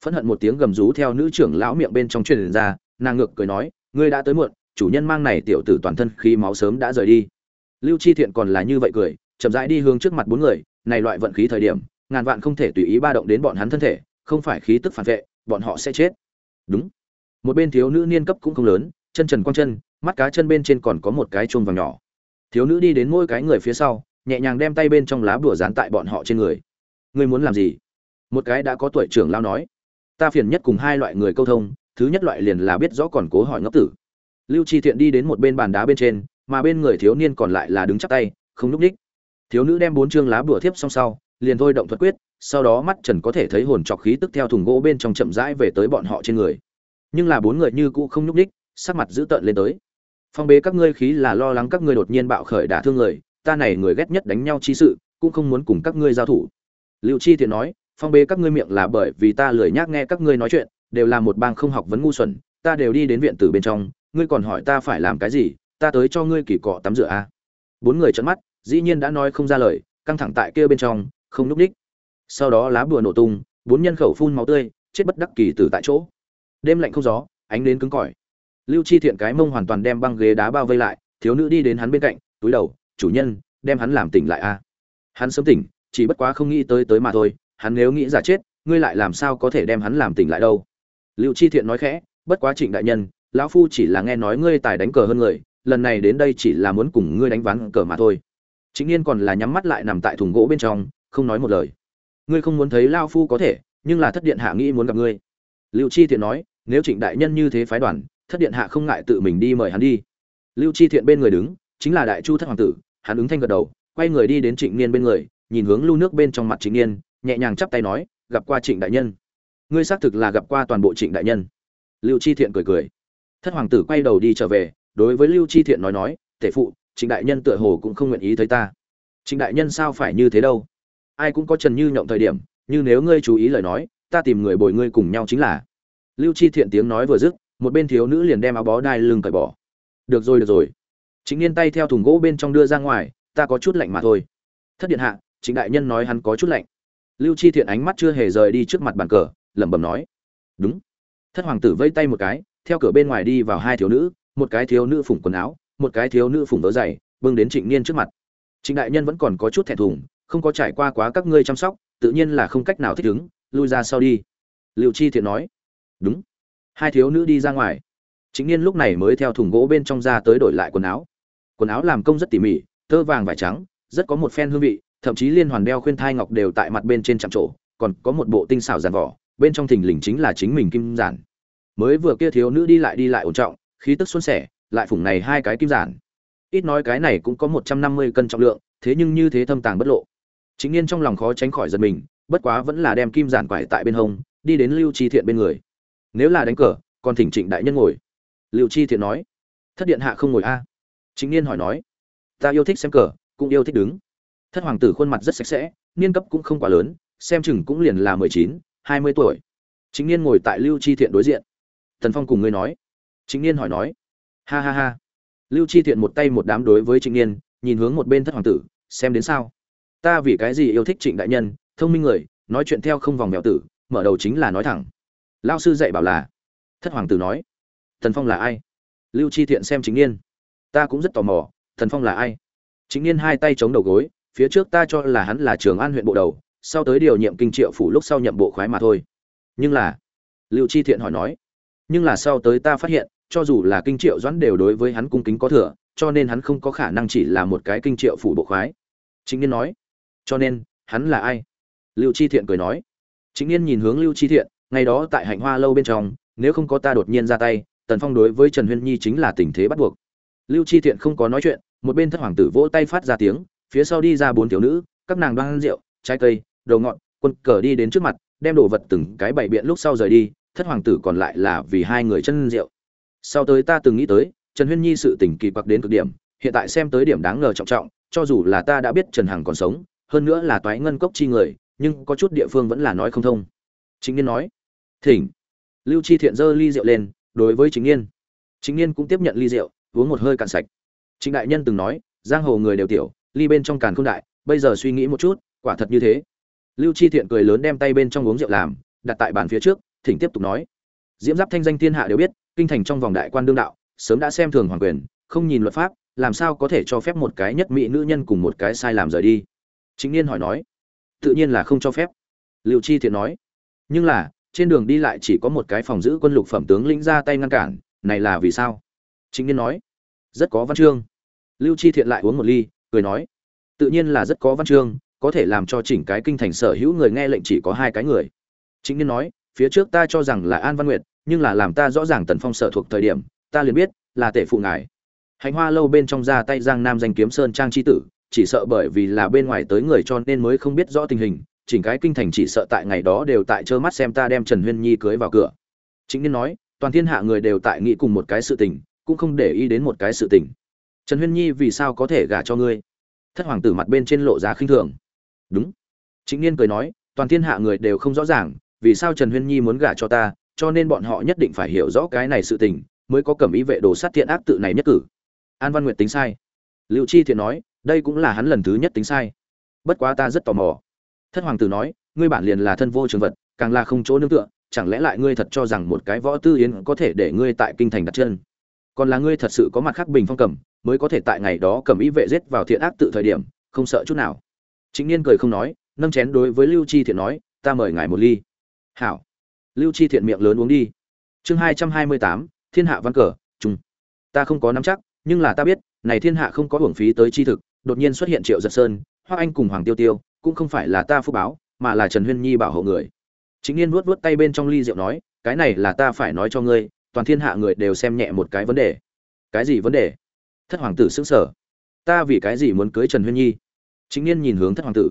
phẫn hận một tiếng gầm rú theo nữ trưởng lão miệng bên trong truyền ra, nàng ngược cười nói, ngươi đã tới muộn, chủ nhân mang này tiểu tử toàn thân khi máu sớm đã rời đi. Lưu chi thiện còn là như vậy cười, chậm rãi đi hướng trước mặt bốn người, này loại vận khí thời điểm, ngàn vạn không thể tùy ý ba động đến bọn hắn thân thể không phải khí tức phản vệ, bọn họ sẽ chết. Đúng. Một bên thiếu nữ niên cấp cũng không lớn, chân trần quang chân, mắt cá chân bên trên còn có một cái chuông vàng nhỏ. Thiếu nữ đi đến mỗi cái người phía sau, nhẹ nhàng đem tay bên trong lá bùa dán tại bọn họ trên người. Ngươi muốn làm gì? Một cái đã có tuổi trưởng lao nói. Ta phiền nhất cùng hai loại người câu thông, thứ nhất loại liền là biết rõ còn cố hỏi ngốc tử. Lưu chi thiện đi đến một bên bàn đá bên trên, mà bên người thiếu niên còn lại là đứng chắp tay, không núp đích thiếu nữ đem bốn chương lá bùa thiếp xong sau, liền thôi động thuật quyết sau đó mắt trần có thể thấy hồn trọc khí tức theo thùng gỗ bên trong chậm rãi về tới bọn họ trên người. Nhưng là bốn người như cũ không nhúc ních sắc mặt dữ tợn lên tới. Phong bế các ngươi khí là lo lắng các ngươi đột nhiên bạo khởi đả thương người, ta này người ghét nhất đánh nhau chi sự, cũng không muốn cùng các ngươi giao thủ. Liệu chi thiện nói, phong bế các ngươi miệng là bởi vì ta lười nhác nghe các ngươi nói chuyện, đều là một bang không học vấn ngu xuẩn, ta đều đi đến viện tử bên trong, ngươi còn hỏi ta phải làm cái gì, ta tới cho ngươi kỳ cọ tắm rửa a. À? bốn người trợn mắt, dĩ nhiên đã nói không ra lời, căng thẳng tại kia bên trong, không núp đích sau đó lá bùa nổ tung, bốn nhân khẩu phun máu tươi, chết bất đắc kỳ tử tại chỗ. Đêm lạnh không gió, ánh đến cứng cỏi. Lưu chi thiện cái mông hoàn toàn đem băng ghế đá bao vây lại, thiếu nữ đi đến hắn bên cạnh, túi đầu, chủ nhân, đem hắn làm tỉnh lại a. Hắn sớm tỉnh, chỉ bất quá không nghĩ tới tới mà thôi, hắn nếu nghĩ giả chết, ngươi lại làm sao có thể đem hắn làm tỉnh lại đâu? Lưu chi thiện nói khẽ, bất quá trịnh đại nhân, lão phu chỉ là nghe nói ngươi tài đánh cờ hơn người, lần này đến đây chỉ là muốn cùng ngươi đánh ván cờ mà thôi. Chính yên còn là nhắm mắt lại nằm tại thùng gỗ bên trong, không nói một lời ngươi không muốn thấy lao phu có thể, nhưng là thất điện hạ nghĩ muốn gặp ngươi. Lưu chi thiện nói, nếu trịnh đại nhân như thế phái đoàn, thất điện hạ không ngại tự mình đi mời hắn đi. Lưu chi thiện bên người đứng, chính là đại chu thất hoàng tử, hắn ứng thanh gật đầu, quay người đi đến trịnh niên bên người, nhìn hướng lưu nước bên trong mặt trịnh niên, nhẹ nhàng chắp tay nói, gặp qua trịnh đại nhân. Ngươi xác thực là gặp qua toàn bộ trịnh đại nhân. Lưu chi thiện cười cười. Thất hoàng tử quay đầu đi trở về, đối với lưu chi thiện nói nói, tể phụ, trịnh đại nhân tựa hồ cũng không nguyện ý thấy ta. Trịnh đại nhân sao phải như thế đâu? Ai cũng có trần như nhộng thời điểm nhưng nếu ngươi chú ý lời nói, ta tìm người bồi ngươi cùng nhau chính là. Lưu chi thiện tiếng nói vừa dứt, một bên thiếu nữ liền đem áo bó đai lưng cởi bỏ. Được rồi được rồi. Chính niên tay theo thùng gỗ bên trong đưa ra ngoài, ta có chút lạnh mà thôi. Thất điện hạ chính đại nhân nói hắn có chút lạnh. Lưu chi thiện ánh mắt chưa hề rời đi trước mặt bàn cờ, lẩm bẩm nói. Đúng. Thất hoàng tử vây tay một cái, theo cửa bên ngoài đi vào hai thiếu nữ, một cái thiếu nữ phủng quần áo, một cái thiếu nữ phủng vớ giày, bưng đến trịnh niên trước mặt. Trịnh đại nhân vẫn còn có chút thẹn thùng không có trải qua quá các ngươi chăm sóc, tự nhiên là không cách nào thích ứng, lui ra sau đi. Liệu chi thiện nói. Đúng. Hai thiếu nữ đi ra ngoài. Chính niên lúc này mới theo thùng gỗ bên trong ra tới đổi lại quần áo. Quần áo làm công rất tỉ mỉ, tơ vàng vải trắng, rất có một phen hương vị, thậm chí liên hoàn đeo khuyên thai ngọc đều tại mặt bên trên chạm trổ, còn có một bộ tinh xảo giàn vỏ, bên trong thình lình chính là chính mình kim giản. Mới vừa kia thiếu nữ đi lại đi lại ổn trọng, khí tức xuân sẻ, lại phủng này hai cái kim giản. Ít nói cái này cũng có một trăm năm mươi cân trọng lượng, thế nhưng như thế thâm tàng bất lộ chính niên trong lòng khó tránh khỏi giật mình, bất quá vẫn là đem kim giản quải tại bên hông, đi đến lưu chi thiện bên người. Nếu là đánh cờ, còn thỉnh trịnh đại nhân ngồi. Lưu chi thiện nói, thất điện hạ không ngồi a. À? chính niên hỏi nói, ta yêu thích xem cờ, cũng yêu thích đứng. Thất hoàng tử khuôn mặt rất sạch sẽ, niên cấp cũng không quá lớn, xem chừng cũng liền là mười chín, hai mươi tuổi. Chính niên ngồi tại lưu chi thiện đối diện. Thần phong cùng ngươi nói. Chính niên hỏi nói, ha ha ha. Lưu chi thiện một tay một đám đối với chính niên nhìn hướng một bên thất hoàng tử, xem đến sao? Ta vì cái gì yêu thích trịnh đại nhân, thông minh người, nói chuyện theo không vòng mèo tử, mở đầu chính là nói thẳng. Lao sư dạy bảo là, thất hoàng tử nói, thần phong là ai? Lưu chi thiện xem chính niên. Ta cũng rất tò mò, thần phong là ai? Chính niên hai tay chống đầu gối, phía trước ta cho là hắn là trường an huyện bộ đầu, sau tới điều nhiệm kinh triệu phủ lúc sau nhậm bộ khoái mà thôi. Nhưng là, lưu chi thiện hỏi nói, nhưng là sau tới ta phát hiện, cho dù là kinh triệu doãn đều đối với hắn cung kính có thừa, cho nên hắn không có khả năng chỉ là một cái kinh triệu phủ bộ khoái. Chính niên nói cho nên, hắn là ai? Lưu chi thiện cười nói. Chính yên nhìn hướng lưu chi thiện, ngày đó tại hạnh hoa lâu bên trong, nếu không có ta đột nhiên ra tay, tần phong đối với trần huyên nhi chính là tình thế bắt buộc. Lưu chi thiện không có nói chuyện, một bên thất hoàng tử vỗ tay phát ra tiếng, phía sau đi ra bốn thiếu nữ, các nàng đang rượu, trái cây, đồ ngọn quân cờ đi đến trước mặt, đem đồ vật từng cái bày biện lúc sau rời đi, thất hoàng tử còn lại là vì hai người chân rượu. Sau tới ta từng nghĩ tới, trần huyên nhi sự tình kỳ quặc đến cực điểm, hiện tại xem tới điểm đáng ngờ trọng trọng, cho dù là ta đã biết trần hằng còn sống hơn nữa là toái ngân cốc chi người, nhưng có chút địa phương vẫn là nói không thông. Chính niên nói, thỉnh. Lưu chi thiện giơ ly rượu lên, đối với chính niên. Chính niên cũng tiếp nhận ly rượu, uống một hơi cạn sạch. Chính đại nhân từng nói, giang hồ người đều tiểu, ly bên trong càn không đại, bây giờ suy nghĩ một chút, quả thật như thế. Lưu chi thiện cười lớn đem tay bên trong uống rượu làm, đặt tại bàn phía trước, thỉnh tiếp tục nói, diễm giáp thanh danh thiên hạ đều biết, kinh thành trong vòng đại quan đương đạo, sớm đã xem thường hoàng quyền, không nhìn luật pháp, làm sao có thể cho phép một cái nhất mỹ nữ nhân cùng một cái sai làm rời đi? Chính niên hỏi nói, tự nhiên là không cho phép. Liệu chi thiện nói, nhưng là, trên đường đi lại chỉ có một cái phòng giữ quân lục phẩm tướng lĩnh ra tay ngăn cản, này là vì sao? Chính niên nói, rất có văn chương. Lưu chi thiện lại uống một ly, cười nói, tự nhiên là rất có văn chương, có thể làm cho chỉnh cái kinh thành sở hữu người nghe lệnh chỉ có hai cái người. Chính niên nói, phía trước ta cho rằng là an văn nguyệt, nhưng là làm ta rõ ràng tần phong sở thuộc thời điểm, ta liền biết là tể phụ ngài. Hành hoa lâu bên trong ra tay giang nam danh kiếm sơn trang c h i tử chỉ sợ bởi vì là bên ngoài tới người cho nên mới không biết rõ tình hình, chỉnh cái kinh thành chỉ sợ tại ngày đó đều tại trơ mắt xem ta đem trần huyên nhi cưới vào cửa. Chính nên nói, toàn thiên hạ người đều tại nghĩ cùng một cái sự tình, cũng không để ý đến một cái sự tình. Trần huyên nhi vì sao có thể gả cho ngươi? Thất hoàng tử mặt bên trên lộ ra khinh thường. Đúng. Chính niên cười nói, toàn thiên hạ người đều không rõ ràng, vì sao trần huyên nhi muốn gả cho ta, cho nên bọn họ nhất định phải hiểu rõ cái này sự tình, mới có cầm ý vệ đồ sát thiện ác tự này nhất cử. An văn nguyệt tính sai. Liệu chi thiện nói đây cũng là hắn lần thứ nhất tính sai. Bất quá ta rất tò mò. Thất hoàng tử nói, ngươi bản liền là thân vô trường vật, càng là không chỗ nương tựa, chẳng lẽ lại ngươi thật cho rằng một cái võ tư yến có thể để ngươi tại kinh thành đặt chân? Còn là ngươi thật sự có mặt khác bình phong cầm, mới có thể tại ngày đó cầm ý vệ giết vào thiện ác tự thời điểm, không sợ chút nào. Chính niên cười không nói, nâng chén đối với lưu chi thiện nói, ta mời ngài một ly. Hảo. Lưu chi thiện miệng lớn uống đi. Chương hai trăm hai mươi tám, thiên hạ văn cờ trung ta không có nắm chắc, nhưng là ta biết, này thiên hạ không có hưởng phí tới chi thực đột nhiên xuất hiện triệu giật sơn hoa anh cùng hoàng tiêu tiêu, cũng không phải là ta phúc báo, mà là trần huyên nhi bảo hộ người. Chính n vuốt vuốt tay bên trong ly rượu nói, cái này là ta phải nói cho ngươi, toàn thiên hạ người đều xem nhẹ một cái vấn đề. Cái gì vấn đề? Thất hoàng tử xứng sở ta vì cái gì muốn cưới trần huyên nhi? Chính n nhìn hướng thất hoàng tử.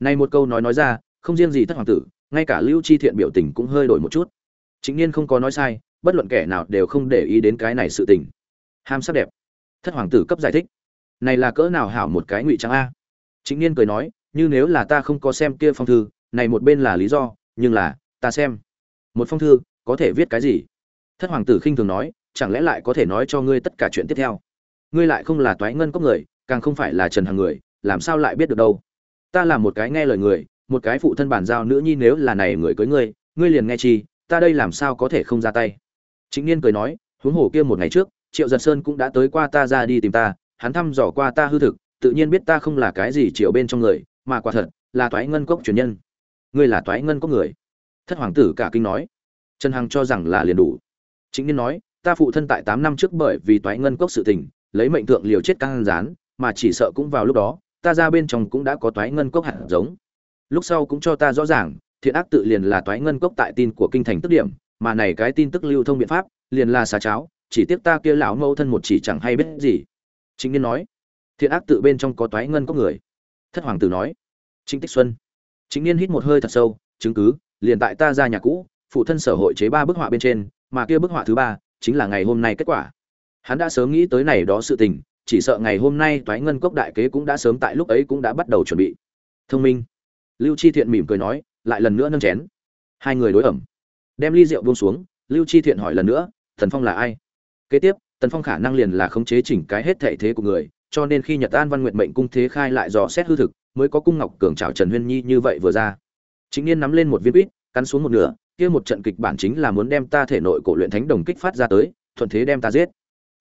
Này một câu nói nói ra, không riêng gì thất hoàng tử, ngay cả lưu chi thiện biểu tình cũng hơi đổi một chút. Chính n không có nói sai, bất luận kẻ nào đều không để ý đến cái này sự tình. Ham sắc đẹp. Thất hoàng tử cấp giải thích này là cỡ nào hảo một cái ngụy trang a? Chính niên cười nói, như nếu là ta không có xem kia phong thư, này một bên là lý do, nhưng là, ta xem. Một phong thư, có thể viết cái gì? Thất hoàng tử khinh thường nói, chẳng lẽ lại có thể nói cho ngươi tất cả chuyện tiếp theo? Ngươi lại không là toái ngân cốc người, càng không phải là trần hàng người, làm sao lại biết được đâu? Ta là một cái nghe lời người, một cái phụ thân bản giao nữ nhi nếu là này người cưới ngươi ngươi liền nghe chi, ta đây làm sao có thể không ra tay? Chính niên cười nói, huống hồ kia một ngày trước, triệu giật sơn cũng đã tới qua ta ra đi tìm ta hắn thăm dò qua ta hư thực, tự nhiên biết ta không là cái gì triệu bên trong người, mà quả thật, là toái ngân cốc truyền nhân. Ngươi là toái ngân cốc người. Thất hoàng tử cả kinh nói. Trần hằng cho rằng là liền đủ. Chính niên nói, ta phụ thân tại tám năm trước bởi vì toái ngân cốc sự tình, lấy mệnh thượng liều chết căng rán mà chỉ sợ cũng vào lúc đó, ta ra bên trong cũng đã có toái ngân cốc hạt giống. Lúc sau cũng cho ta rõ ràng, thiện ác tự liền là toái ngân cốc tại tin của kinh thành tức điểm, mà này cái tin tức lưu thông biện pháp, liền là xà cháo, chỉ tiếc ta kia lão mâu thân một chỉ chẳng hay biết gì chính niên nói, thiện ác tự bên trong có toái ngân có người. Thất hoàng tử nói chính tích xuân. Chính niên hít một hơi thật sâu, chứng cứ, liền tại ta ra nhà cũ, phụ thân sở hội chế ba bức họa bên trên, mà kia bức họa thứ ba chính là ngày hôm nay kết quả. Hắn đã sớm nghĩ tới này đó sự tình, chỉ sợ ngày hôm nay toái ngân cốc đại kế cũng đã sớm tại lúc ấy cũng đã bắt đầu chuẩn bị. Thông minh, lưu chi thiện mỉm cười nói, lại lần nữa nâng chén. Hai người đối ẩm. Đem ly rượu buông xuống, lưu chi thiện hỏi lần nữa, thần phong là ai? Kế tiếp tần phong khả năng liền là khống chế chỉnh cái hết thể thế của người, cho nên khi nhật an văn nguyện mệnh cung thế khai lại dò xét hư thực, mới có cung ngọc cường trào trần huyên nhi như vậy vừa ra. Chính niên nắm lên một viên quýt, cắn xuống một nửa, kia một trận kịch bản chính là muốn đem ta thể nội cổ luyện thánh đồng kích phát ra tới, thuận thế đem ta giết.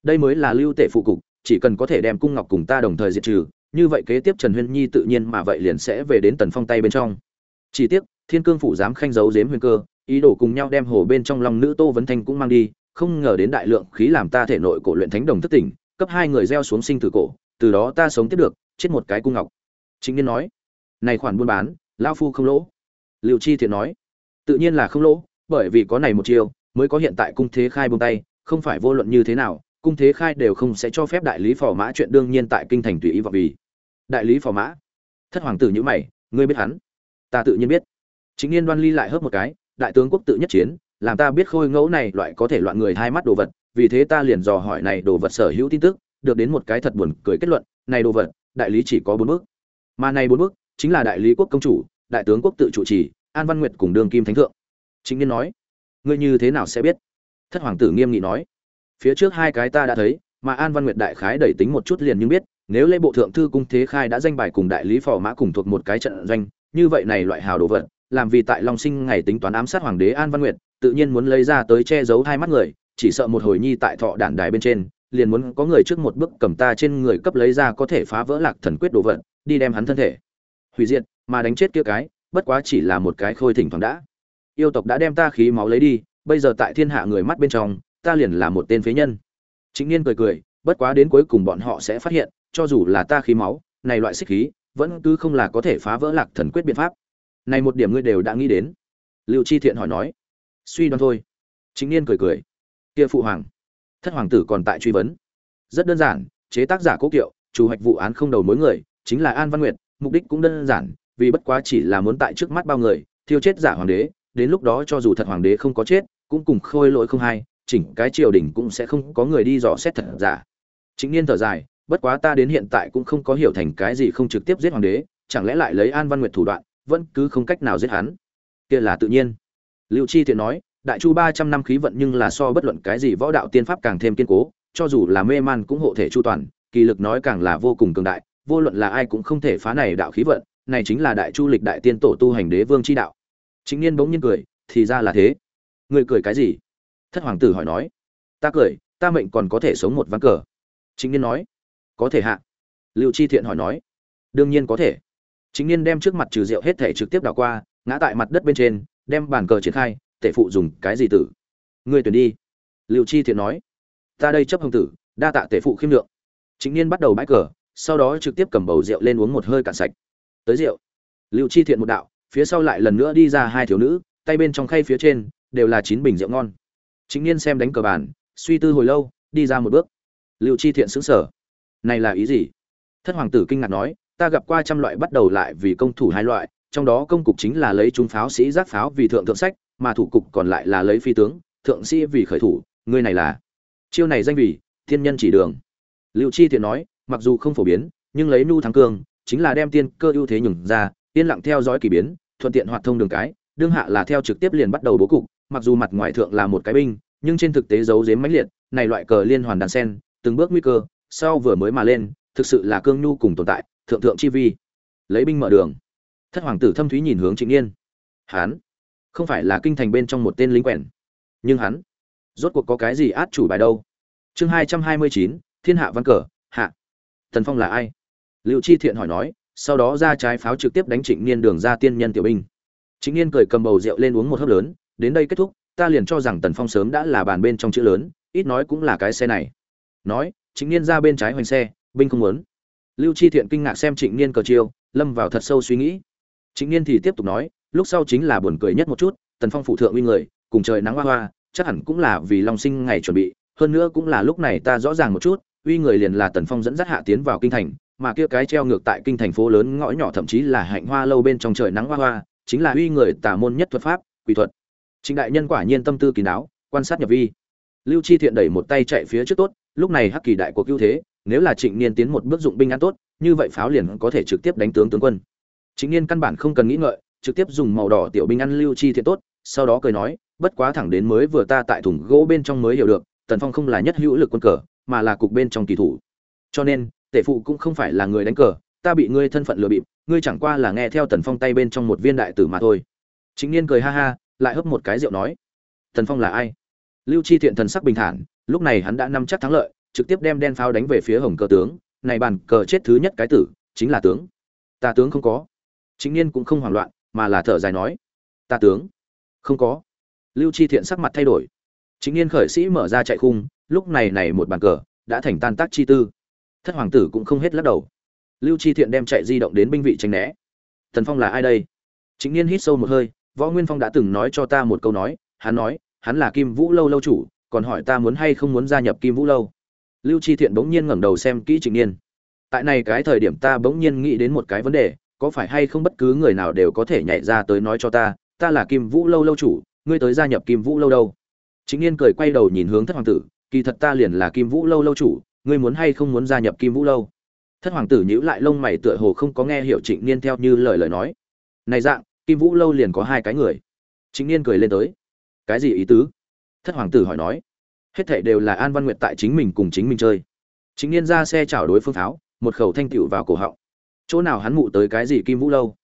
Đây mới là lưu tể phụ cục, chỉ cần có thể đem cung ngọc cùng ta đồng thời diệt trừ, như vậy kế tiếp trần huyên nhi tự nhiên mà vậy liền sẽ về đến tần phong tay bên trong. Chỉ tiếc, thiên cương phủ dám khanh giấu dếm huyền cơ, ý đồ cùng nhau đem hồ bên trong lòng nữ tô vấn thanh cũng mang đi không ngờ đến đại lượng khí làm ta thể nội cổ luyện thánh đồng thất tỉnh, cấp hai người gieo xuống sinh tử cổ, từ đó ta sống tiếp được, chết một cái cung ngọc. Chính niên nói. Này khoản buôn bán, lão phu không lỗ. Liêu chi thiện nói. Tự nhiên là không lỗ, bởi vì có này một chiêu, mới có hiện tại cung thế khai buông tay, không phải vô luận như thế nào, cung thế khai đều không sẽ cho phép đại lý phò mã chuyện đương nhiên tại kinh thành tùy ý vào vì. Đại lý phò mã. Thất hoàng tử như mày, ngươi biết hắn? Ta tự nhiên biết. Chính niên đoan ly lại hớp một cái, đại tướng quốc tự nhất chiến làm ta biết khôi ngẫu này loại có thể loạn người hai mắt đồ vật, vì thế ta liền dò hỏi này đồ vật sở hữu tin tức, được đến một cái thật buồn cười kết luận, này đồ vật, đại lý chỉ có bốn bước. Mà này bốn bước chính là đại lý quốc công chủ, đại tướng quốc tự chủ trì, an văn nguyệt cùng đường kim thánh thượng. Chính niên nói, ngươi như thế nào sẽ biết? Thất hoàng tử nghiêm nghị nói, phía trước hai cái ta đã thấy, mà an văn nguyệt đại khái đẩy tính một chút liền nhưng biết, nếu lễ bộ thượng thư cung thế khai đã danh bài cùng đại lý phò mã cùng thuộc một cái trận doanh, như vậy này loại hào đồ vật, làm vì tại long sinh ngày tính toán ám sát hoàng đế an văn nguyệt tự nhiên muốn lấy ra tới che giấu hai mắt người, chỉ sợ một hồi nhi tại thọ đản đài bên trên, liền muốn có người trước một bước cầm ta trên người cấp lấy ra có thể phá vỡ lạc thần quyết đồ vật, đi đem hắn thân thể. Hủy diệt, mà đánh chết kia cái, bất quá chỉ là một cái khôi thỉnh thoảng đã. Yêu tộc đã đem ta khí máu lấy đi, bây giờ tại thiên hạ người mắt bên trong, ta liền là một tên phế nhân. Chính niên cười cười, bất quá đến cuối cùng bọn họ sẽ phát hiện, cho dù là ta khí máu, này loại xích khí, vẫn cứ không là có thể phá vỡ lạc thần quyết biện pháp. Này một điểm ngươi đều đã nghĩ đến. Liệu chi thiện hỏi nói suy đoán thôi. Chính niên cười cười. Kia phụ hoàng. Thất hoàng tử còn tại truy vấn. Rất đơn giản, chế tác giả cố kiệu, chủ hoạch vụ án không đầu mối người, chính là an văn nguyệt, mục đích cũng đơn giản, vì bất quá chỉ là muốn tại trước mắt bao người, thiêu chết giả hoàng đế, đến lúc đó cho dù thật hoàng đế không có chết, cũng cùng khôi lỗi không hay chỉnh cái triều đình cũng sẽ không có người đi dò xét thật giả. Chính niên thở dài, bất quá ta đến hiện tại cũng không có hiểu thành cái gì không trực tiếp giết hoàng đế, chẳng lẽ lại lấy an văn nguyệt thủ đoạn, vẫn cứ không cách nào giết hắn? Kia là tự nhiên lưu chi thiện nói, đại chu ba trăm năm khí vận nhưng là so bất luận cái gì võ đạo tiên pháp càng thêm kiên cố, cho dù là mê man cũng hộ thể chu toàn, kỳ lực nói càng là vô cùng cường đại, vô luận là ai cũng không thể phá này đạo khí vận, này chính là đại chu lịch đại tiên tổ tu hành đế vương chi đạo. Chính niên bỗng nhiên cười, thì ra là thế. Người cười cái gì? Thất hoàng tử hỏi nói. Ta cười, ta mệnh còn có thể sống một ván cờ. Chính niên nói. Có thể hạ. Lưu chi thiện hỏi nói. Đương nhiên có thể. Chính niên đem trước mặt trừ rượu hết thể trực tiếp đảo qua, ngã tại mặt đất bên trên đem bàn cờ triển khai, tể phụ dùng cái gì tử? Người tuyển đi. Liệu chi thiện nói. Ta đây chấp hồng tử, đa tạ tể phụ khiêm lượng. Chính niên bắt đầu bãi cờ, sau đó trực tiếp cầm bầu rượu lên uống một hơi cạn sạch. Tới rượu. Liệu chi thiện một đạo, phía sau lại lần nữa đi ra hai thiếu nữ, tay bên trong khay phía trên, đều là chín bình rượu ngon. Chính niên xem đánh cờ bàn, suy tư hồi lâu, đi ra một bước. Liệu chi thiện xứng sở này là ý gì? Thất hoàng tử kinh ngạc nói, ta gặp qua trăm loại bắt đầu lại vì công thủ hai loại trong đó công cục chính là lấy chúng pháo sĩ giáp pháo vì thượng thượng sách, mà thủ cục còn lại là lấy phi tướng, thượng sĩ vì khởi thủ, người này là chiêu này danh vì thiên nhân chỉ đường. Liệu chi thiện nói, mặc dù không phổ biến, nhưng lấy nu thắng cương, chính là đem tiên cơ ưu thế nhường ra, yên lặng theo dõi kỳ biến, thuận tiện hoạt thông đường cái, đương hạ là theo trực tiếp liền bắt đầu bố cục, mặc dù mặt ngoài thượng là một cái binh, nhưng trên thực tế giấu giếm mãnh liệt, này loại cờ liên hoàn đàn sen, từng bước nguy cơ, sau vừa mới mà lên, thực sự là cương nhu cùng tồn tại, thượng thượng chi vi. Lấy binh mở đường thất hoàng tử thâm thúy nhìn hướng trịnh niên hắn không phải là kinh thành bên trong một tên lính quèn, nhưng hắn rốt cuộc có cái gì át chủ bài đâu? Chương hai trăm hai mươi chín, thiên hạ văn cờ, hạ. Tần phong là ai? Liệu chi thiện hỏi nói, sau đó ra trái pháo trực tiếp đánh trịnh niên đường ra tiên nhân tiểu binh. Trịnh niên cười cầm bầu rượu lên uống một hớp lớn, đến đây kết thúc, ta liền cho rằng tần phong sớm đã là bàn bên trong chữ lớn, ít nói cũng là cái xe này. Nói, trịnh niên ra bên trái hoành xe, binh không muốn. Lưu chi thiện kinh ngạc xem trịnh niên cờ chiêu, lâm vào thật sâu suy nghĩ trịnh niên thì tiếp tục nói, lúc sau chính là buồn cười nhất một chút, tần phong phụ thượng uy người, cùng trời nắng hoa hoa, chắc hẳn cũng là vì long sinh ngày chuẩn bị, hơn nữa cũng là lúc này ta rõ ràng một chút, uy người liền là tần phong dẫn dắt hạ tiến vào kinh thành, mà kia cái treo ngược tại kinh thành phố lớn ngõ nhỏ thậm chí là hạnh hoa lâu bên trong trời nắng hoa hoa, chính là uy người tà môn nhất thuật pháp, quỷ thuật. Trịnh đại nhân quả nhiên tâm tư kỳ đáo quan sát nhập vi. Lưu chi thiện đẩy một tay chạy phía trước tốt, lúc này hắc kỳ đại cuộc ưu thế, nếu là trịnh niên tiến một bước dụng binh ăn tốt, như vậy pháo liền có thể trực tiếp đánh tướng tướng quân chính niên căn bản không cần nghĩ ngợi, trực tiếp dùng màu đỏ tiểu binh ăn lưu chi thiện tốt, sau đó cười nói, bất quá thẳng đến mới vừa ta tại thùng gỗ bên trong mới hiểu được, tần phong không là nhất hữu lực quân cờ, mà là cục bên trong kỳ thủ. Cho nên, tể phụ cũng không phải là người đánh cờ, ta bị ngươi thân phận lừa bịp, ngươi chẳng qua là nghe theo tần phong tay bên trong một viên đại tử mà thôi. Chính niên cười ha ha, lại hấp một cái rượu nói, tần phong là ai? Lưu chi thiện thần sắc bình thản, lúc này hắn đã nắm chắc thắng lợi, trực tiếp đem đen pháo đánh về phía hồng cờ tướng, này bàn cờ chết thứ nhất cái tử, chính là tướng. Ta tướng không có chính niên cũng không hoảng loạn, mà là thở dài nói, ta tướng. Không có. Lưu chi thiện sắc mặt thay đổi. Chính niên khởi sĩ mở ra chạy khung, lúc này này một bàn cờ, đã thành tan tác chi tư. Thất hoàng tử cũng không hết lắc đầu. Lưu chi thiện đem chạy di động đến binh vị tranh né. Thần phong là ai đây? Chính niên hít sâu một hơi, võ nguyên phong đã từng nói cho ta một câu nói, hắn nói, hắn là kim vũ lâu lâu chủ, còn hỏi ta muốn hay không muốn gia nhập kim vũ lâu. Lưu chi thiện bỗng nhiên ngẩng đầu xem kỹ trịnh niên. Tại này cái thời điểm ta bỗng nhiên nghĩ đến một cái vấn đề có phải hay không bất cứ người nào đều có thể nhảy ra tới nói cho ta ta là kim vũ lâu lâu chủ, ngươi tới gia nhập kim vũ lâu đâu? Chính niên cười quay đầu nhìn hướng thất hoàng tử, kỳ thật ta liền là kim vũ lâu lâu chủ, ngươi muốn hay không muốn gia nhập kim vũ lâu? Thất hoàng tử nhíu lại lông mày tựa hồ không có nghe hiểu trịnh niên theo như lời lời nói. Này dạng, kim vũ lâu liền có hai cái người. Trịnh niên cười lên tới. Cái gì ý tứ? Thất hoàng tử hỏi nói. Hết thảy đều là an văn nguyệt tại chính mình cùng chính mình chơi. Chính niên ra xe chào đối phương pháo một khẩu thanh tựu vào cổ họng chỗ nào hắn mụ tới cái gì kim vũ lâu?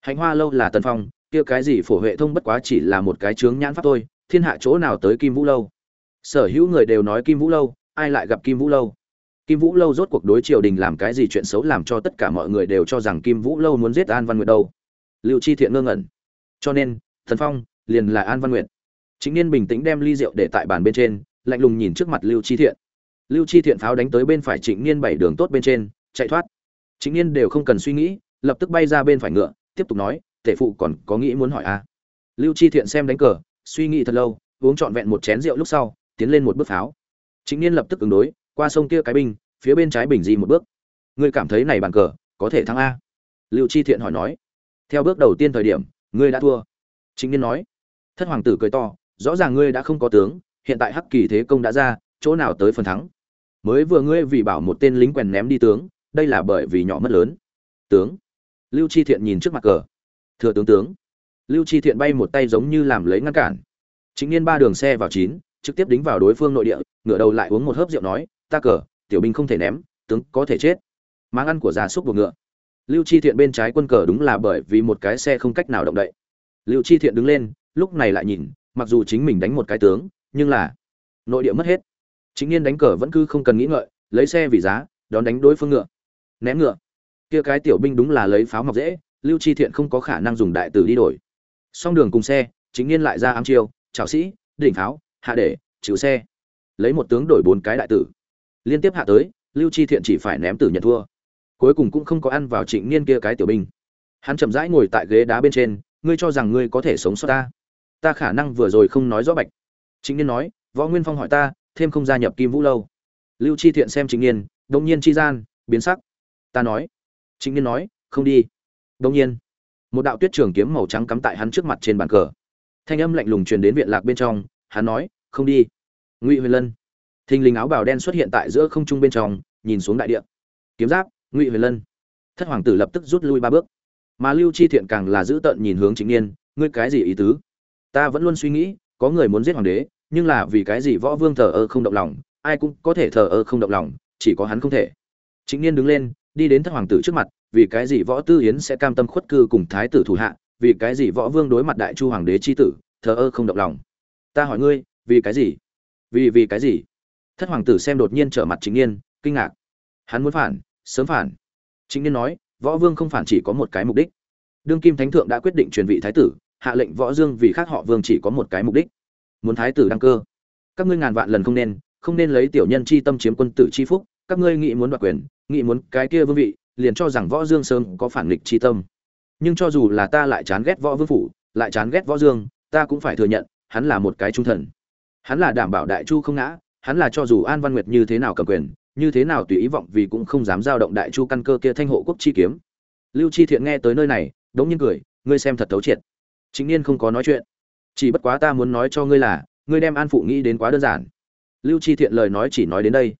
Hạnh hoa lâu là tần phong, kia cái gì phổ huệ thông bất quá chỉ là một cái chướng nhãn pháp thôi, thiên hạ chỗ nào tới kim vũ lâu? Sở hữu người đều nói kim vũ lâu, ai lại gặp kim vũ lâu? Kim vũ lâu rốt cuộc đối triều đình làm cái gì chuyện xấu làm cho tất cả mọi người đều cho rằng kim vũ lâu muốn giết an văn nguyệt đâu? Liệu chi thiện ngơ ngẩn. Cho nên thần phong liền là an văn nguyệt. Chính niên bình tĩnh đem ly rượu để tại bàn bên trên, lạnh lùng nhìn trước mặt lưu chi thiện. Lưu chi thiện pháo đánh tới bên phải trịnh niên bảy đường tốt bên trên, chạy thoát chính niên đều không cần suy nghĩ, lập tức bay ra bên phải ngựa, tiếp tục nói, tể phụ còn có nghĩ muốn hỏi a à? lưu chi thiện xem đánh cờ, suy nghĩ thật lâu, uống trọn vẹn một chén rượu lúc sau, tiến lên một bước pháo. Chính niên lập tức ứng đối, qua sông kia cái binh phía bên trái bình di một bước. Ngươi cảm thấy này bàn cờ có thể thắng a? Lưu chi thiện hỏi nói. Theo bước đầu tiên thời điểm, ngươi đã thua. Chính niên nói. Thất hoàng tử cười to, rõ ràng ngươi đã không có tướng, hiện tại hắc kỳ thế công đã ra, chỗ nào tới phần thắng? Mới vừa ngươi vì bảo một tên lính quèn ném đi tướng đây là bởi vì nhỏ mất lớn. Tướng. Lưu chi thiện nhìn trước mặt cờ. Thừa tướng tướng. Lưu chi thiện bay một tay giống như làm lấy ngăn cản. Chính niên ba đường xe vào chín, trực tiếp đính vào đối phương nội địa, ngửa đầu lại uống một hớp rượu nói, ta cờ, tiểu binh không thể ném, tướng có thể chết. Mang ăn của gia súc buộc ngựa. Lưu chi thiện bên trái quân cờ đúng là bởi vì một cái xe không cách nào động đậy. Lưu chi thiện đứng lên, lúc này lại nhìn, mặc dù chính mình đánh một cái tướng, nhưng là nội địa mất hết. Chính niên đánh cờ vẫn cứ không cần nghĩ ngợi, lấy xe vì giá, đón đánh đối phương ngựa ném ngựa. Kia cái tiểu binh đúng là lấy pháo mọc dễ, lưu chi thiện không có khả năng dùng đại tử đi đổi. Song đường cùng xe, chính niên lại ra ám chiêu chào sĩ, đỉnh pháo, hạ để chịu xe. Lấy một tướng đổi bốn cái đại tử. Liên tiếp hạ tới, lưu chi thiện chỉ phải ném tử nhận thua. Cuối cùng cũng không có ăn vào trịnh niên kia cái tiểu binh. Hắn chậm rãi ngồi tại ghế đá bên trên, ngươi cho rằng ngươi có thể sống sót ta? Ta khả năng vừa rồi không nói rõ bạch. Trịnh niên nói, võ nguyên phong hỏi ta, thêm không gia nhập kim vũ lâu? Lưu chi thiện xem trịnh niên, đông nhiên chi gian, biến sắc ta nói. Trịnh niên nói, không đi. Đông nhiên, một đạo tuyết trường kiếm màu trắng cắm tại hắn trước mặt trên bàn cờ. Thanh âm lạnh lùng truyền đến viện lạc bên trong, hắn nói, không đi. Ngụy huyền lân. Thình lình áo bào đen xuất hiện tại giữa không trung bên trong, nhìn xuống đại địa. Kiếm giáp, ngụy huyền lân. Thất hoàng tử lập tức rút lui ba bước. Mà lưu chi thiện càng là giữ tợn nhìn hướng chính niên, ngươi cái gì ý tứ? Ta vẫn luôn suy nghĩ, có người muốn giết hoàng đế, nhưng là vì cái gì võ vương thờ ơ không động lòng, ai cũng có thể thờ ơ không động lòng, chỉ có hắn không thể. Chính niên đứng lên đi đến thất hoàng tử trước mặt, vì cái gì võ tư yến sẽ cam tâm khuất cư cùng thái tử thủ hạ, vì cái gì võ vương đối mặt đại chu hoàng đế chi tử, thờ ơ không động lòng? Ta hỏi ngươi, vì cái gì? Vì vì cái gì? Thất hoàng tử xem đột nhiên trở mặt chính niên, kinh ngạc. Hắn muốn phản, sớm phản. Chính niên nói, võ vương không phản chỉ có một cái mục đích. Đương kim thánh thượng đã quyết định truyền vị thái tử, hạ lệnh võ dương vì khác họ vương chỉ có một cái mục đích. Muốn thái tử đăng cơ. Các ngươi ngàn vạn lần không nên không nên lấy tiểu nhân chi tâm chiếm quân tử chi phúc, các ngươi nghĩ muốn đoạt quyền nghĩ muốn cái kia vương vị, liền cho rằng võ dương sơn có phản nghịch chi tâm. Nhưng cho dù là ta lại chán ghét võ vương phủ, lại chán ghét võ dương, ta cũng phải thừa nhận, hắn là một cái trung thần. Hắn là đảm bảo đại chu không ngã, hắn là cho dù an văn nguyệt như thế nào cầm quyền, như thế nào tùy ý vọng vì cũng không dám giao động đại chu căn cơ kia thanh hộ quốc chi kiếm. Lưu chi thiện nghe tới nơi này, đống nhiên cười, ngươi xem thật thấu triệt. Chính niên không có nói chuyện. Chỉ bất quá ta muốn nói cho ngươi là, ngươi đem an phụ nghĩ đến quá đơn giản. Lưu chi thiện lời nói chỉ nói đến đây.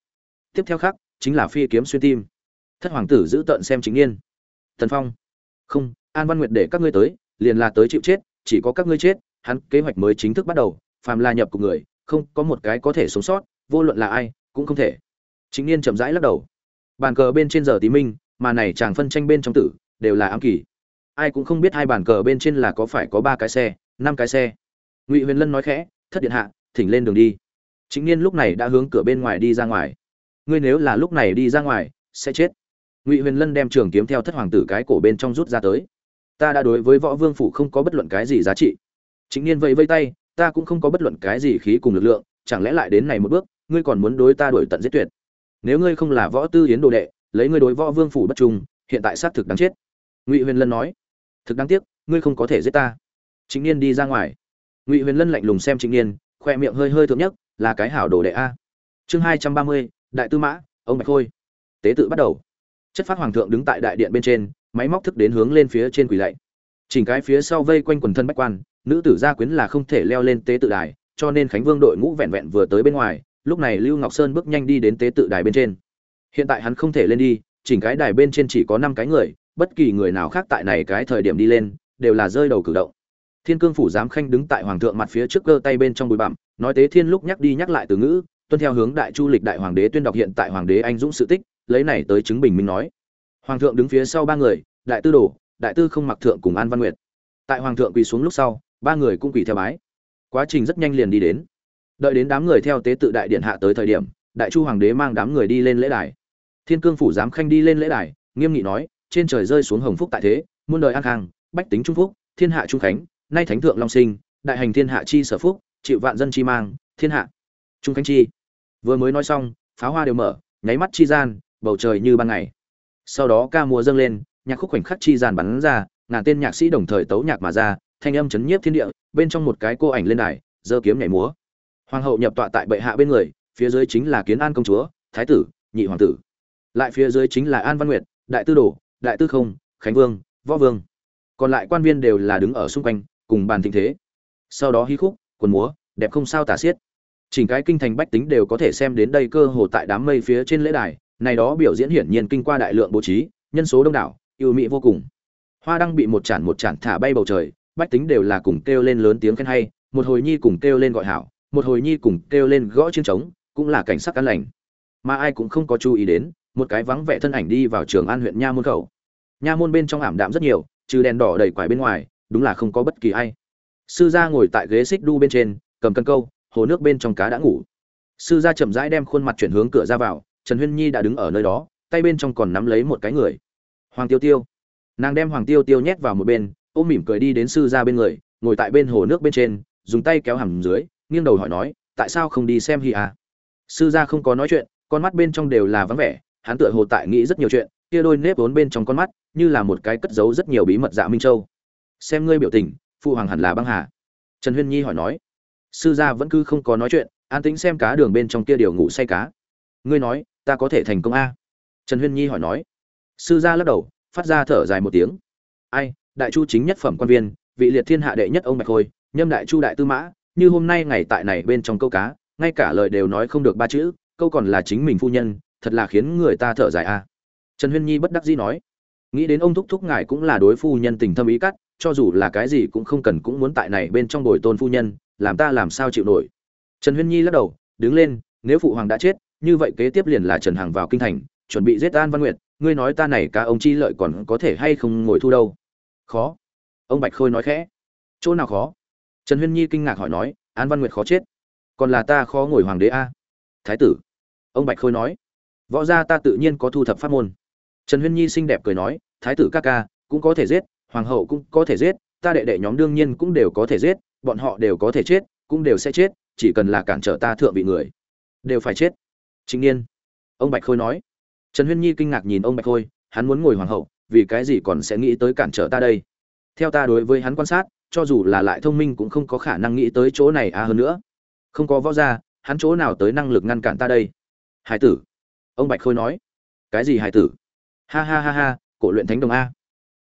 Tiếp theo khác chính là phi kiếm xuyên tim. Thất hoàng tử giữ tận xem chính niên thần phong. Không, an văn nguyệt để các ngươi tới, liền là tới chịu chết, chỉ có các ngươi chết, hắn kế hoạch mới chính thức bắt đầu, phàm là nhập của người, không có một cái có thể sống sót, vô luận là ai, cũng không thể. Chính niên chậm rãi lắc đầu. Bàn cờ bên trên giờ tí minh, mà này chàng phân tranh bên trong tử, đều là ám kỳ ai cũng không biết hai bàn cờ bên trên là có phải có ba cái xe, năm cái xe. Ngụy huyền lân nói khẽ, thất điện hạ, thỉnh lên đường đi. Chính niên lúc này đã hướng cửa bên ngoài đi ra ngoài ngươi nếu là lúc này đi ra ngoài, sẽ chết. Ngụy huyền lân đem trường kiếm theo thất hoàng tử cái cổ bên trong rút ra tới. Ta đã đối với võ vương phủ không có bất luận cái gì giá trị. Chính niên vẫy vây tay, ta cũng không có bất luận cái gì khí cùng lực lượng, chẳng lẽ lại đến này một bước, ngươi còn muốn đối ta đổi tận giết tuyệt? Nếu ngươi không là võ tư yến đồ đệ, lấy ngươi đối võ vương phủ bất trung, hiện tại xác thực đáng chết. Ngụy huyền lân nói. Thực đáng tiếc, ngươi không có thể giết ta. Chính niên đi ra ngoài. Ngụy huyền lân lạnh lùng xem chính niên, khoe miệng hơi hơi thượng nhất là cái hảo đồ đệ a. Chương hai trăm ba mươi đại tư mã, ông bạch khôi. Tế tự bắt đầu. Chất phát hoàng thượng đứng tại đại điện bên trên, máy móc thức đến hướng lên phía trên quỳ lạy. Chỉnh cái phía sau vây quanh quần thân bách quan, nữ tử gia quyến là không thể leo lên tế tự đài, cho nên khánh vương đội ngũ vẹn vẹn vừa tới bên ngoài, lúc này lưu ngọc sơn bước nhanh đi đến tế tự đài bên trên. Hiện tại hắn không thể lên đi, chỉnh cái đài bên trên chỉ có năm cái người, bất kỳ người nào khác tại này cái thời điểm đi lên, đều là rơi đầu cử động. Thiên cương phủ giám khanh đứng tại hoàng thượng mặt phía trước cơ tay bên trong bụi bặm, nói tế thiên lúc nhắc đi nhắc lại từ ngữ tuân theo hướng đại chu lịch đại hoàng đế tuyên đọc hiện tại hoàng đế anh dũng sự tích, lấy này tới chứng bình minh nói. Hoàng thượng đứng phía sau ba người, đại tư đồ, đại tư không mặc thượng cùng an văn nguyệt. Tại hoàng thượng quỳ xuống lúc sau, ba người cũng quỳ theo bái. Quá trình rất nhanh liền đi đến. Đợi đến đám người theo tế tự đại điện hạ tới thời điểm, đại chu hoàng đế mang đám người đi lên lễ đài. Thiên cương phủ giám khanh đi lên lễ đài, nghiêm nghị nói, trên trời rơi xuống hồng phúc tại thế, muôn đời an khang, bách tính trung phúc, thiên hạ trung khánh, nay thánh thượng long sinh, đại hành thiên hạ chi sở phúc, chịu vạn dân chi mang, thiên hạ trung khánh chi. Vừa mới nói xong, pháo hoa đều mở, nháy mắt chi gian, bầu trời như ban ngày. Sau đó ca mùa dâng lên, nhạc khúc khoảnh khắc chi gian bắn ra, ngàn tên nhạc sĩ đồng thời tấu nhạc mà ra, thanh âm chấn nhiếp thiên địa, bên trong một cái cô ảnh lên đài, giơ kiếm nhảy múa. Hoàng hậu nhập tọa tại bệ hạ bên người, phía dưới chính là kiến an công chúa, thái tử, nhị hoàng tử. Lại phía dưới chính là an văn nguyệt, đại tư đồ, đại tư không, khánh vương, võ vương. Còn lại quan viên đều là đứng ở xung quanh, cùng bàn thịnh thế. Sau đó hí khúc, quần múa, đẹp không sao tả xiết chỉnh cái kinh thành bách tính đều có thể xem đến đây cơ hồ tại đám mây phía trên lễ đài, này đó biểu diễn hiển nhiên kinh qua đại lượng bố trí, nhân số đông đảo, yêu mỹ vô cùng. Hoa đăng bị một chản một chản thả bay bầu trời, bách tính đều là cùng kêu lên lớn tiếng khen hay, một hồi nhi cùng kêu lên gọi hảo, một hồi nhi cùng kêu lên gõ chiên trống, cũng là cảnh sắc an lành. Mà ai cũng không có chú ý đến, một cái vắng vẻ thân ảnh đi vào trường an huyện nha môn khẩu. Nha môn bên trong ảm đạm rất nhiều, trừ đèn đỏ đầy quải bên ngoài, đúng là không có bất kỳ ai. Sư gia ngồi tại ghế xích đu bên trên, cầm cân câu hồ nước bên trong cá đã ngủ. Sư gia chậm rãi đem khuôn mặt chuyển hướng cửa ra vào, trần huyên nhi đã đứng ở nơi đó, tay bên trong còn nắm lấy một cái người. Hoàng tiêu tiêu. Nàng đem hoàng tiêu tiêu nhét vào một bên, ôm mỉm cười đi đến sư gia bên người, ngồi tại bên hồ nước bên trên, dùng tay kéo hầm dưới, nghiêng đầu hỏi nói, tại sao không đi xem hi à? Sư gia không có nói chuyện, con mắt bên trong đều là vắng vẻ, hắn tựa hồ tại nghĩ rất nhiều chuyện, kia đôi nếp vốn bên trong con mắt, như là một cái cất giấu rất nhiều bí mật dạ minh châu. Xem ngươi biểu tình, phụ hoàng hẳn là băng hà. Trần huyên nhi hỏi nói sư gia vẫn cứ không có nói chuyện, an tính xem cá đường bên trong kia điều ngủ say cá. Ngươi nói, ta có thể thành công a? Trần huyên nhi hỏi nói. Sư gia lắc đầu, phát ra thở dài một tiếng. Ai, đại chu chính nhất phẩm quan viên, vị liệt thiên hạ đệ nhất ông bạch khôi, nhâm đại chu đại tư mã, như hôm nay ngày tại này bên trong câu cá, ngay cả lời đều nói không được ba chữ, câu còn là chính mình phu nhân, thật là khiến người ta thở dài a. Trần huyên nhi bất đắc dĩ nói. Nghĩ đến ông thúc thúc ngài cũng là đối phu nhân tình thâm ý cắt, cho dù là cái gì cũng không cần cũng muốn tại này bên trong bồi tôn phu nhân làm ta làm sao chịu nổi. Trần huyên nhi lắc đầu, đứng lên, nếu phụ hoàng đã chết, như vậy kế tiếp liền là trần hằng vào kinh thành, chuẩn bị giết an văn nguyệt, ngươi nói ta này cả ông chi lợi còn có thể hay không ngồi thu đâu? Khó. Ông bạch khôi nói khẽ. Chỗ nào khó? Trần huyên nhi kinh ngạc hỏi nói, an văn nguyệt khó chết. Còn là ta khó ngồi hoàng đế a? Thái tử. Ông bạch khôi nói, võ gia ta tự nhiên có thu thập pháp môn. Trần huyên nhi xinh đẹp cười nói, thái tử ca ca, cũng có thể giết, hoàng hậu cũng có thể giết, ta đệ đệ nhóm đương nhiên cũng đều có thể giết bọn họ đều có thể chết, cũng đều sẽ chết, chỉ cần là cản trở ta thượng vị người, đều phải chết. Chính niên ông bạch khôi nói. Trần huyên nhi kinh ngạc nhìn ông bạch khôi, hắn muốn ngồi hoàng hậu, vì cái gì còn sẽ nghĩ tới cản trở ta đây? Theo ta đối với hắn quan sát, cho dù là lại thông minh cũng không có khả năng nghĩ tới chỗ này à hơn nữa. Không có võ gia, hắn chỗ nào tới năng lực ngăn cản ta đây? Hải tử, ông bạch khôi nói. Cái gì hải tử? Ha ha ha ha, cổ luyện thánh đồng a.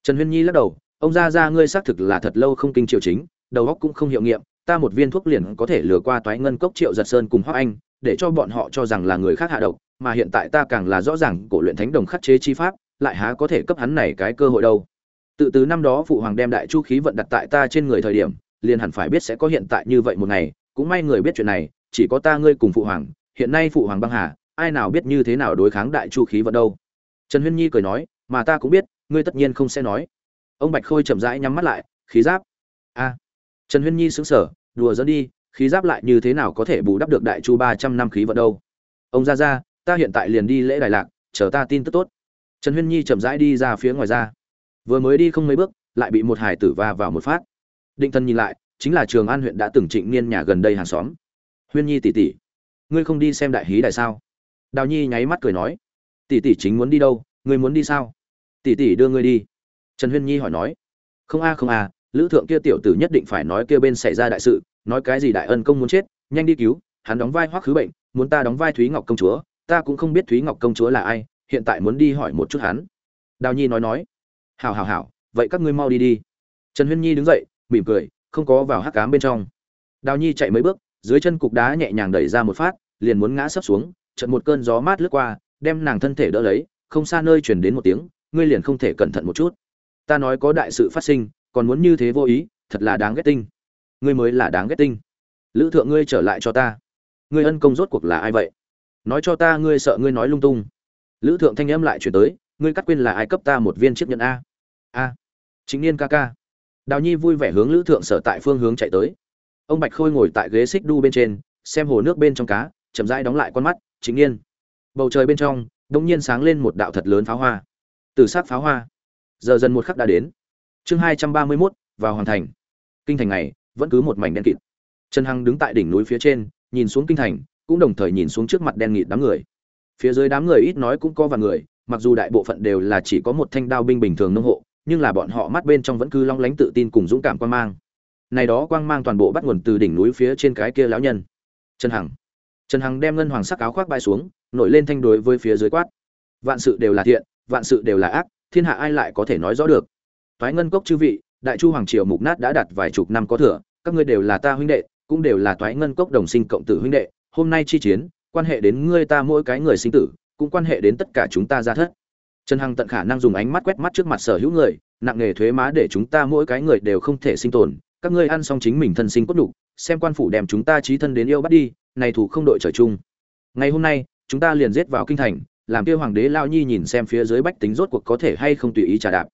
Trần huyên nhi lắc đầu. Ông ra ra ngươi xác thực là thật lâu không kinh triều chính đầu óc cũng không hiệu nghiệm, ta một viên thuốc liền có thể lừa qua toái ngân cốc triệu giật sơn cùng hoắc anh, để cho bọn họ cho rằng là người khác hạ độc, mà hiện tại ta càng là rõ ràng cổ luyện thánh đồng khắc chế chi pháp, lại há có thể cấp hắn này cái cơ hội đâu. Tự từ năm đó phụ hoàng đem đại chu khí vận đặt tại ta trên người thời điểm, liền hẳn phải biết sẽ có hiện tại như vậy một ngày, cũng may người biết chuyện này, chỉ có ta ngươi cùng phụ hoàng, hiện nay phụ hoàng băng hà, ai nào biết như thế nào đối kháng đại chu khí vận đâu. Trần huyên nhi cười nói, mà ta cũng biết, ngươi tất nhiên không sẽ nói. Ông bạch khôi chậm rãi nhắm mắt lại, khí giáp. A trần huyên nhi sững sờ, đùa dẫn đi, khí giáp lại như thế nào có thể bù đắp được đại chu ba trăm năm khí vận đâu? Ông ra ra ta hiện tại liền đi lễ đài lạc, chờ ta tin tức tốt. Trần huyên nhi chậm rãi đi ra phía ngoài ra. Vừa mới đi không mấy bước, lại bị một hải tử va vào một phát. Định thân nhìn lại, chính là trường an huyện đã từng trịnh niên nhà gần đây hàng xóm. Huyên nhi tỷ tỷ ngươi không đi xem đại hí đại sao? Đào nhi nháy mắt cười nói. Tỷ tỷ chính muốn đi đâu, ngươi muốn đi sao? Tỷ tỷ đưa ngươi đi. Trần huyên nhi hỏi nói. Không a không a lữ thượng kia tiểu tử nhất định phải nói kia bên xảy ra đại sự, nói cái gì đại ân công muốn chết, nhanh đi cứu, hắn đóng vai hoắc khứ bệnh, muốn ta đóng vai thúy ngọc công chúa, ta cũng không biết thúy ngọc công chúa là ai, hiện tại muốn đi hỏi một chút hắn. Đào nhi nói nói, hảo hảo hảo, vậy các ngươi mau đi đi. Trần huyên nhi đứng dậy, mỉm cười, không có vào hắc cám bên trong. Đào nhi chạy mấy bước, dưới chân cục đá nhẹ nhàng đẩy ra một phát, liền muốn ngã sấp xuống trận một cơn gió mát lướt qua, đem nàng thân thể đỡ lấy, không xa nơi chuyển đến một tiếng, ngươi liền không thể cẩn thận một chút. Ta nói có đại sự phát sinh còn muốn như thế vô ý, thật là đáng ghét tinh. Ngươi mới là đáng ghét tinh. Lữ thượng ngươi trở lại cho ta. Ngươi ân công rốt cuộc là ai vậy? Nói cho ta ngươi sợ ngươi nói lung tung. Lữ thượng thanh âm lại chuyển tới, ngươi cắt quên là ai cấp ta một viên chiếc nhẫn a. A. Chính niên ca ca. Đào nhi vui vẻ hướng lữ thượng sở tại phương hướng chạy tới. Ông bạch khôi ngồi tại ghế xích đu bên trên, xem hồ nước bên trong cá, chậm rãi đóng lại con mắt, chính niên. Bầu trời bên trong, đông nhiên sáng lên một đạo thật lớn pháo hoa. Từ sát pháo hoa. Giờ dần một khắc đã đến chương hai trăm ba mươi mốt, vào hoàn thành. Kinh thành này vẫn cứ một mảnh đen kịt. Trần hằng đứng tại đỉnh núi phía trên, nhìn xuống kinh thành, cũng đồng thời nhìn xuống trước mặt đen nghịt đám người. Phía dưới đám người ít nói cũng có vài người, mặc dù đại bộ phận đều là chỉ có một thanh đao binh bình thường nông hộ, nhưng là bọn họ mắt bên trong vẫn cứ long lánh tự tin cùng dũng cảm quan mang. Này đó quang mang toàn bộ bắt nguồn từ đỉnh núi phía trên cái kia lão nhân. Trần hằng. Trần hằng đem ngân hoàng sắc áo khoác bay xuống, nổi lên thanh đối với phía dưới quát. Vạn sự đều là thiện, vạn sự đều là ác, thiên hạ ai lại có thể nói rõ được? Toái ngân cốc chư vị, đại chu hoàng triều mục nát đã đạt vài chục năm có thừa, các ngươi đều là ta huynh đệ, cũng đều là toái ngân cốc đồng sinh cộng tử huynh đệ, hôm nay chi chiến, quan hệ đến ngươi ta mỗi cái người sinh tử, cũng quan hệ đến tất cả chúng ta gia thất. Trần hằng tận khả năng dùng ánh mắt quét mắt trước mặt sở hữu người, nặng nghề thuế má để chúng ta mỗi cái người đều không thể sinh tồn, các ngươi ăn xong chính mình thân sinh cốt đủ xem quan phủ đem chúng ta trí thân đến yêu bắt đi, này thủ không đội trời chung. Ngày hôm nay, chúng ta liền giết vào kinh thành, làm kia hoàng đế lao nhi nhìn xem phía dưới bách tính rốt cuộc có thể hay không tùy ý trả đạp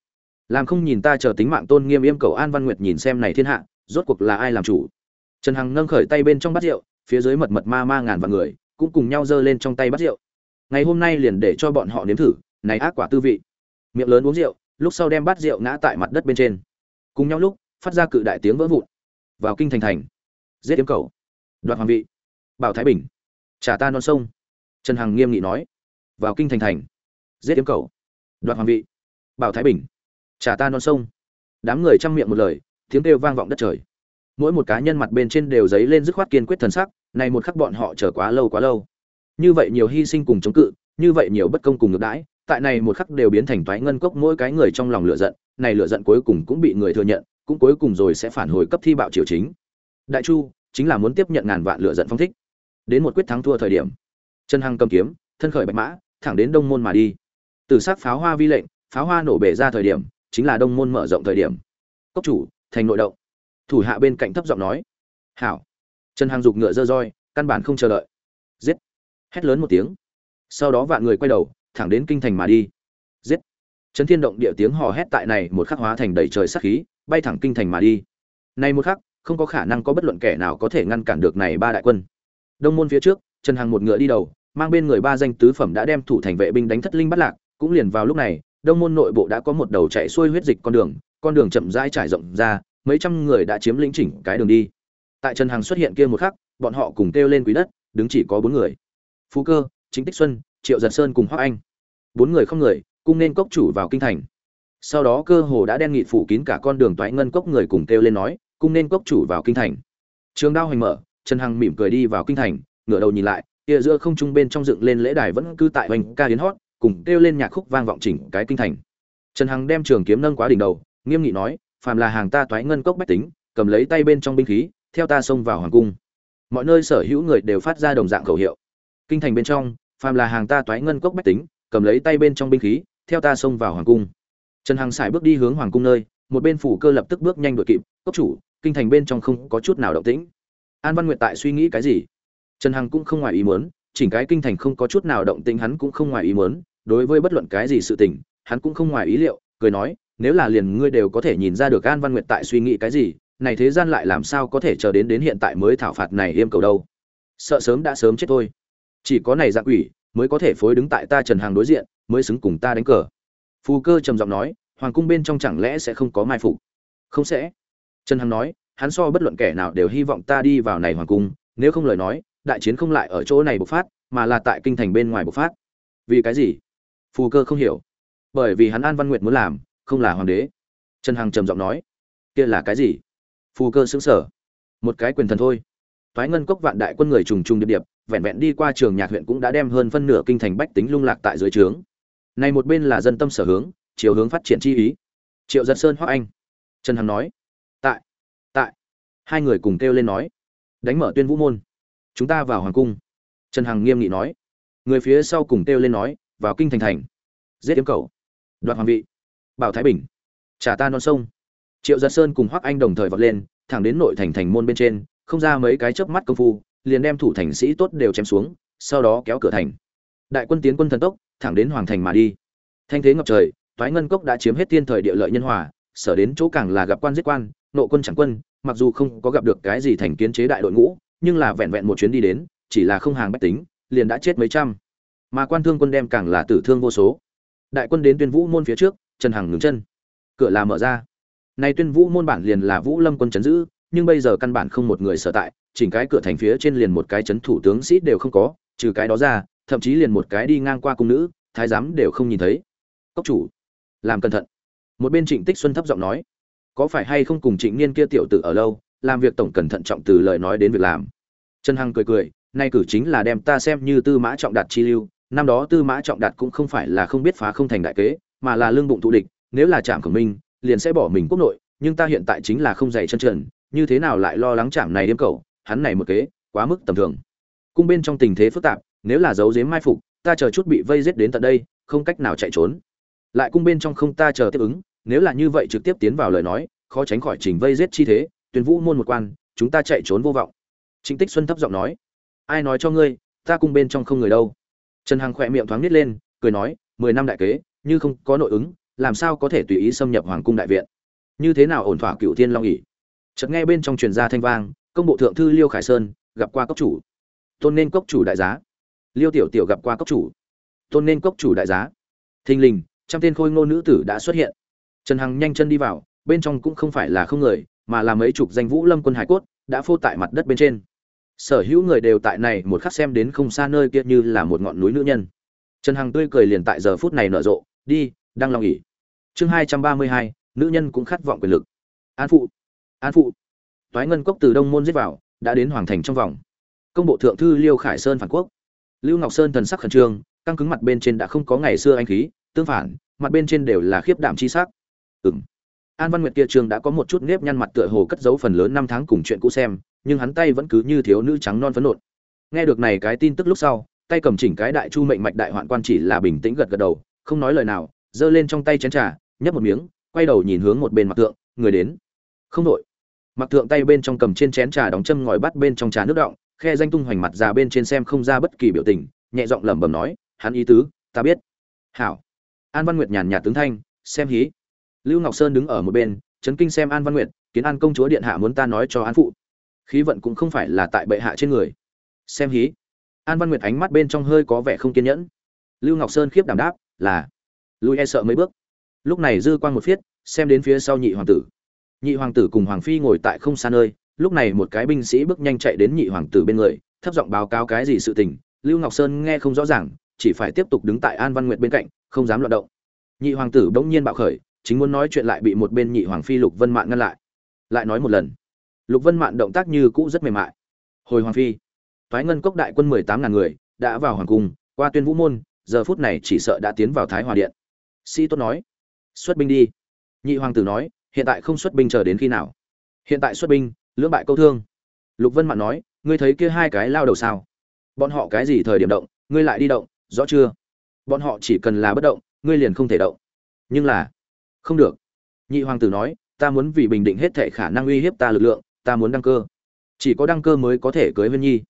làm không nhìn ta chờ tính mạng tôn nghiêm yêm cầu an văn nguyệt nhìn xem này thiên hạ, rốt cuộc là ai làm chủ? Trần hằng nâng khởi tay bên trong bát rượu, phía dưới mật mật ma ma ngàn vạn người, cũng cùng nhau giơ lên trong tay bát rượu. Ngày hôm nay liền để cho bọn họ nếm thử, này ác quả tư vị. Miệng lớn uống rượu, lúc sau đem bát rượu ngã tại mặt đất bên trên. Cùng nhau lúc, phát ra cự đại tiếng vỡ vụn. Vào kinh thành thành. Giết yếm cầu. Đoạt hoàng vị. Bảo thái bình. Trả ta non sông. Trần hằng nghiêm nghị nói. Vào kinh thành thành. Giết yếm cầu. Đoạt hoàng vị. Bảo thái bình trả ta non sông. Đám người chăm miệng một lời, tiếng kêu vang vọng đất trời. Mỗi một cá nhân mặt bên trên đều dấy lên dứt khoát kiên quyết thần sắc, này một khắc bọn họ chờ quá lâu quá lâu. Như vậy nhiều hy sinh cùng chống cự, như vậy nhiều bất công cùng ngược đãi, tại này một khắc đều biến thành toái ngân cốc mỗi cái người trong lòng lựa giận, này lựa giận cuối cùng cũng bị người thừa nhận, cũng cuối cùng rồi sẽ phản hồi cấp thi bạo triều chính. Đại chu, chính là muốn tiếp nhận ngàn vạn lựa giận phong thích. Đến một quyết thắng thua thời điểm, chân hăng cầm kiếm, thân khởi bạch mã, thẳng đến đông môn mà đi. Từ sắc pháo hoa vi lệnh, pháo hoa nổ bể ra thời điểm chính là đông môn mở rộng thời điểm. Cốc chủ, thành nội động. Thủ hạ bên cạnh thấp giọng nói. Hảo. Trần hàng dục ngựa dơ roi, căn bản không chờ đợi. Giết. Hét lớn một tiếng. Sau đó vạn người quay đầu, thẳng đến kinh thành mà đi. Giết. Trấn thiên động địa tiếng hò hét tại này một khắc hóa thành đầy trời sát khí, bay thẳng kinh thành mà đi. Nay một khắc, không có khả năng có bất luận kẻ nào có thể ngăn cản được này ba đại quân. Đông môn phía trước, trần hằng một ngựa đi đầu, mang bên người ba danh tứ phẩm đã đem thủ thành vệ binh đánh thất linh bắt lạc, cũng liền vào lúc này đông môn nội bộ đã có một đầu chạy xuôi huyết dịch con đường con đường chậm rãi trải rộng ra, mấy trăm người đã chiếm lĩnh chỉnh cái đường đi. Tại trần hằng xuất hiện kia một khắc, bọn họ cùng kêu lên quý đất, đứng chỉ có bốn người. Phú cơ, chính tích xuân, triệu giật sơn cùng hoác anh. Bốn người không người, cung nên cốc chủ vào kinh thành. Sau đó cơ hồ đã đen nghị phủ kín cả con đường toái ngân cốc người cùng kêu lên nói, cung nên cốc chủ vào kinh thành. Trường đao hành mở, trần hằng mỉm cười đi vào kinh thành, ngửa đầu nhìn lại, kia giữa không trung bên trong dựng lên lễ đài vẫn cứ tại hoành ca hiến hót cùng kêu lên nhạc khúc vang vọng chỉnh cái kinh thành. Trần hằng đem trường kiếm nâng quá đỉnh đầu, nghiêm nghị nói, phàm là hàng ta toái ngân cốc bách tính, cầm lấy tay bên trong binh khí, theo ta xông vào hoàng cung. Mọi nơi sở hữu người đều phát ra đồng dạng khẩu hiệu. Kinh thành bên trong, phàm là hàng ta toái ngân cốc bách tính, cầm lấy tay bên trong binh khí, theo ta xông vào hoàng cung. Trần hằng sải bước đi hướng hoàng cung nơi, một bên phủ cơ lập tức bước nhanh đội kịp, cốc chủ, kinh thành bên trong không có chút nào động tĩnh. An văn nguyệt tại suy nghĩ cái gì? Trần hằng cũng không ngoài ý muốn chỉnh cái kinh thành không có chút nào động tĩnh hắn cũng không ngoài ý muốn, đối với bất luận cái gì sự tình, hắn cũng không ngoài ý liệu, cười nói, nếu là liền ngươi đều có thể nhìn ra được an văn nguyệt tại suy nghĩ cái gì, này thế gian lại làm sao có thể chờ đến đến hiện tại mới thảo phạt này yêm cầu đâu? Sợ sớm đã sớm chết thôi. Chỉ có này dạng quỷ, mới có thể phối đứng tại ta trần hàng đối diện, mới xứng cùng ta đánh cờ. Phù cơ trầm giọng nói, hoàng cung bên trong chẳng lẽ sẽ không có mai phục? Không sẽ. Trần hằng nói, hắn so bất luận kẻ nào đều hy vọng ta đi vào này hoàng cung, nếu không lời nói đại chiến không lại ở chỗ này bộc phát, mà là tại kinh thành bên ngoài bộc phát. Vì cái gì? Phù cơ không hiểu. Bởi vì hắn an văn nguyện muốn làm, không là hoàng đế. Trần hằng trầm giọng nói, kia là cái gì? Phù cơ xứng sở một cái quyền thần thôi. Thoái ngân cốc vạn đại quân người trùng trùng điệp điệp, vẹn vẹn đi qua trường nhạc huyện cũng đã đem hơn phân nửa kinh thành bách tính lung lạc tại dưới trướng. Này một bên là dân tâm sở hướng, chiều hướng phát triển chi ý. Triệu giật sơn hoắc anh. Trần hằng nói, tại tại. Hai người cùng kêu lên nói, đánh mở tuyên vũ môn chúng ta vào hoàng cung. Trần hằng nghiêm nghị nói. Người phía sau cùng kêu lên nói, vào kinh thành thành. Giết yếm cầu đoạt hoàng vị. Bảo thái bình. Trả ta non sông. Triệu giật sơn cùng hoắc anh đồng thời vọt lên, thẳng đến nội thành thành môn bên trên, không ra mấy cái chớp mắt công phu, liền đem thủ thành sĩ tốt đều chém xuống, sau đó kéo cửa thành. Đại quân tiến quân thần tốc, thẳng đến hoàng thành mà đi. Thanh thế ngập trời thoái ngân cốc đã chiếm hết thiên thời địa lợi nhân hòa, sở đến chỗ càng là gặp quan giết quan, nộ quân chẳng quân, mặc dù không có gặp được cái gì thành kiến chế đại đội ngũ nhưng là vẹn vẹn một chuyến đi đến, chỉ là không hàng bách tính, liền đã chết mấy trăm. Mà quan thương quân đem càng là tử thương vô số. Đại quân đến tuyên vũ môn phía trước, trần hằng ngừng chân. Cửa là mở ra. Nay tuyên vũ môn bản liền là vũ lâm quân chấn giữ, nhưng bây giờ căn bản không một người sở tại, chỉnh cái cửa thành phía trên liền một cái chấn thủ tướng sĩ đều không có, trừ cái đó ra, thậm chí liền một cái đi ngang qua cung nữ, thái giám đều không nhìn thấy. Cốc chủ, làm cẩn thận. Một bên trịnh tích xuân thấp giọng nói, có phải hay không cùng trịnh niên kia tiểu tử ở lâu làm việc tổng cẩn thận trọng từ lời nói đến việc làm. Trần hằng cười cười, nay cử chính là đem ta xem như tư mã trọng đạt chi lưu, năm đó tư mã trọng đạt cũng không phải là không biết phá không thành đại kế, mà là lương bụng thụ địch, nếu là trạm khổng minh, liền sẽ bỏ mình quốc nội, nhưng ta hiện tại chính là không dày chân trần, như thế nào lại lo lắng trạm này đêm cầu hắn này một kế, quá mức tầm thường. Cung bên trong tình thế phức tạp, nếu là giấu giếm mai phục, ta chờ chút bị vây giết đến tận đây, không cách nào chạy trốn. Lại cung bên trong không ta chờ tiếp ứng, nếu là như vậy trực tiếp tiến vào lời nói, khó tránh khỏi trình vây giết chi thế tuyên vũ môn một quan, chúng ta chạy trốn vô vọng. Chính tích xuân thấp giọng nói, ai nói cho ngươi, ta cung bên trong không người đâu. Trần hằng khỏe miệng thoáng nít lên, cười nói, mười năm đại kế, như không có nội ứng, làm sao có thể tùy ý xâm nhập hoàng cung đại viện? Như thế nào ổn thỏa cựu thiên long ỉ chợt nghe bên trong truyền gia thanh vang, công bộ thượng thư liêu khải sơn, gặp qua cốc chủ. Tôn nên cốc chủ đại giá. Liêu tiểu tiểu gặp qua cốc chủ. Tôn nên cốc chủ đại giá. Thình lình, trăm tên khôi ngô nữ tử đã xuất hiện. Trần hằng nhanh chân đi vào, bên trong cũng không phải là không người mà là mấy chục danh vũ lâm quân hải cốt đã phô tại mặt đất bên trên. Sở hữu người đều tại này một khắc xem đến không xa nơi kia như là một ngọn núi nữ nhân. Trần hằng tươi cười liền tại giờ phút này nở rộ, đi, đang lòng nghỉ. Chương hai trăm ba mươi hai, nữ nhân cũng khát vọng quyền lực. An phụ an phụ. Toái ngân cốc từ đông môn giết vào, đã đến hoàng thành trong vòng. Công bộ thượng thư liêu khải sơn phản quốc. Lưu ngọc sơn thần sắc khẩn trương, căng cứng mặt bên trên đã không có ngày xưa anh khí, tương phản, mặt bên trên đều là khiếp đảm chi sắc. Ừng an văn nguyệt kia trường đã có một chút nếp nhăn mặt tựa hồ cất giấu phần lớn năm tháng cùng chuyện cũ xem, nhưng hắn tay vẫn cứ như thiếu nữ trắng non phấn nộn. Nghe được này cái tin tức lúc sau, tay cầm chỉnh cái đại chu mệnh mạch đại hoạn quan chỉ là bình tĩnh gật gật đầu, không nói lời nào, giơ lên trong tay chén trà, nhấp một miếng, quay đầu nhìn hướng một bên mặt tượng người đến. Không đội. Mặc tượng tay bên trong cầm trên chén trà đóng châm ngòi bắt bên trong trà nước động khe danh tung hoành mặt ra bên trên xem không ra bất kỳ biểu tình, nhẹ giọng lẩm bẩm nói, hắn ý tứ, ta biết. Hảo. An văn nguyệt nhàn nhạt tướng thanh, xem hí lưu ngọc sơn đứng ở một bên, chấn kinh xem an văn nguyệt, kiến an công chúa điện hạ muốn ta nói cho an phụ. Khí vận cũng không phải là tại bệ hạ trên người. Xem hí. An văn nguyệt ánh mắt bên trong hơi có vẻ không kiên nhẫn. Lưu ngọc sơn khiếp đảm đáp, là. Lui e sợ mấy bước. Lúc này dư quang một phiết, xem đến phía sau nhị hoàng tử. Nhị hoàng tử cùng hoàng phi ngồi tại không xa nơi, lúc này một cái binh sĩ bước nhanh chạy đến nhị hoàng tử bên người, thấp giọng báo cáo cái gì sự tình. Lưu ngọc sơn nghe không rõ ràng, chỉ phải tiếp tục đứng tại an văn nguyệt bên cạnh, không dám loạt động. Nhị hoàng tử bỗng nhiên bạo khởi chính muốn nói chuyện lại bị một bên nhị hoàng phi lục vân mạn ngăn lại. Lại nói một lần. Lục vân mạn động tác như cũ rất mềm mại. Hồi hoàng phi thoái ngân cốc đại quân mười tám ngàn người, đã vào hoàng cung, qua tuyên vũ môn, giờ phút này chỉ sợ đã tiến vào thái hòa điện. Sĩ tốt nói, xuất binh đi. Nhị hoàng tử nói, hiện tại không xuất binh chờ đến khi nào? Hiện tại xuất binh, lưỡng bại câu thương. Lục vân mạn nói, ngươi thấy kia hai cái lao đầu sao? Bọn họ cái gì thời điểm động, ngươi lại đi động, rõ chưa? Bọn họ chỉ cần là bất động, ngươi liền không thể động. Nhưng là không được. Nhị hoàng tử nói, ta muốn vì bình định hết thể khả năng uy hiếp ta lực lượng, ta muốn đăng cơ. Chỉ có đăng cơ mới có thể cưới huyên nhi.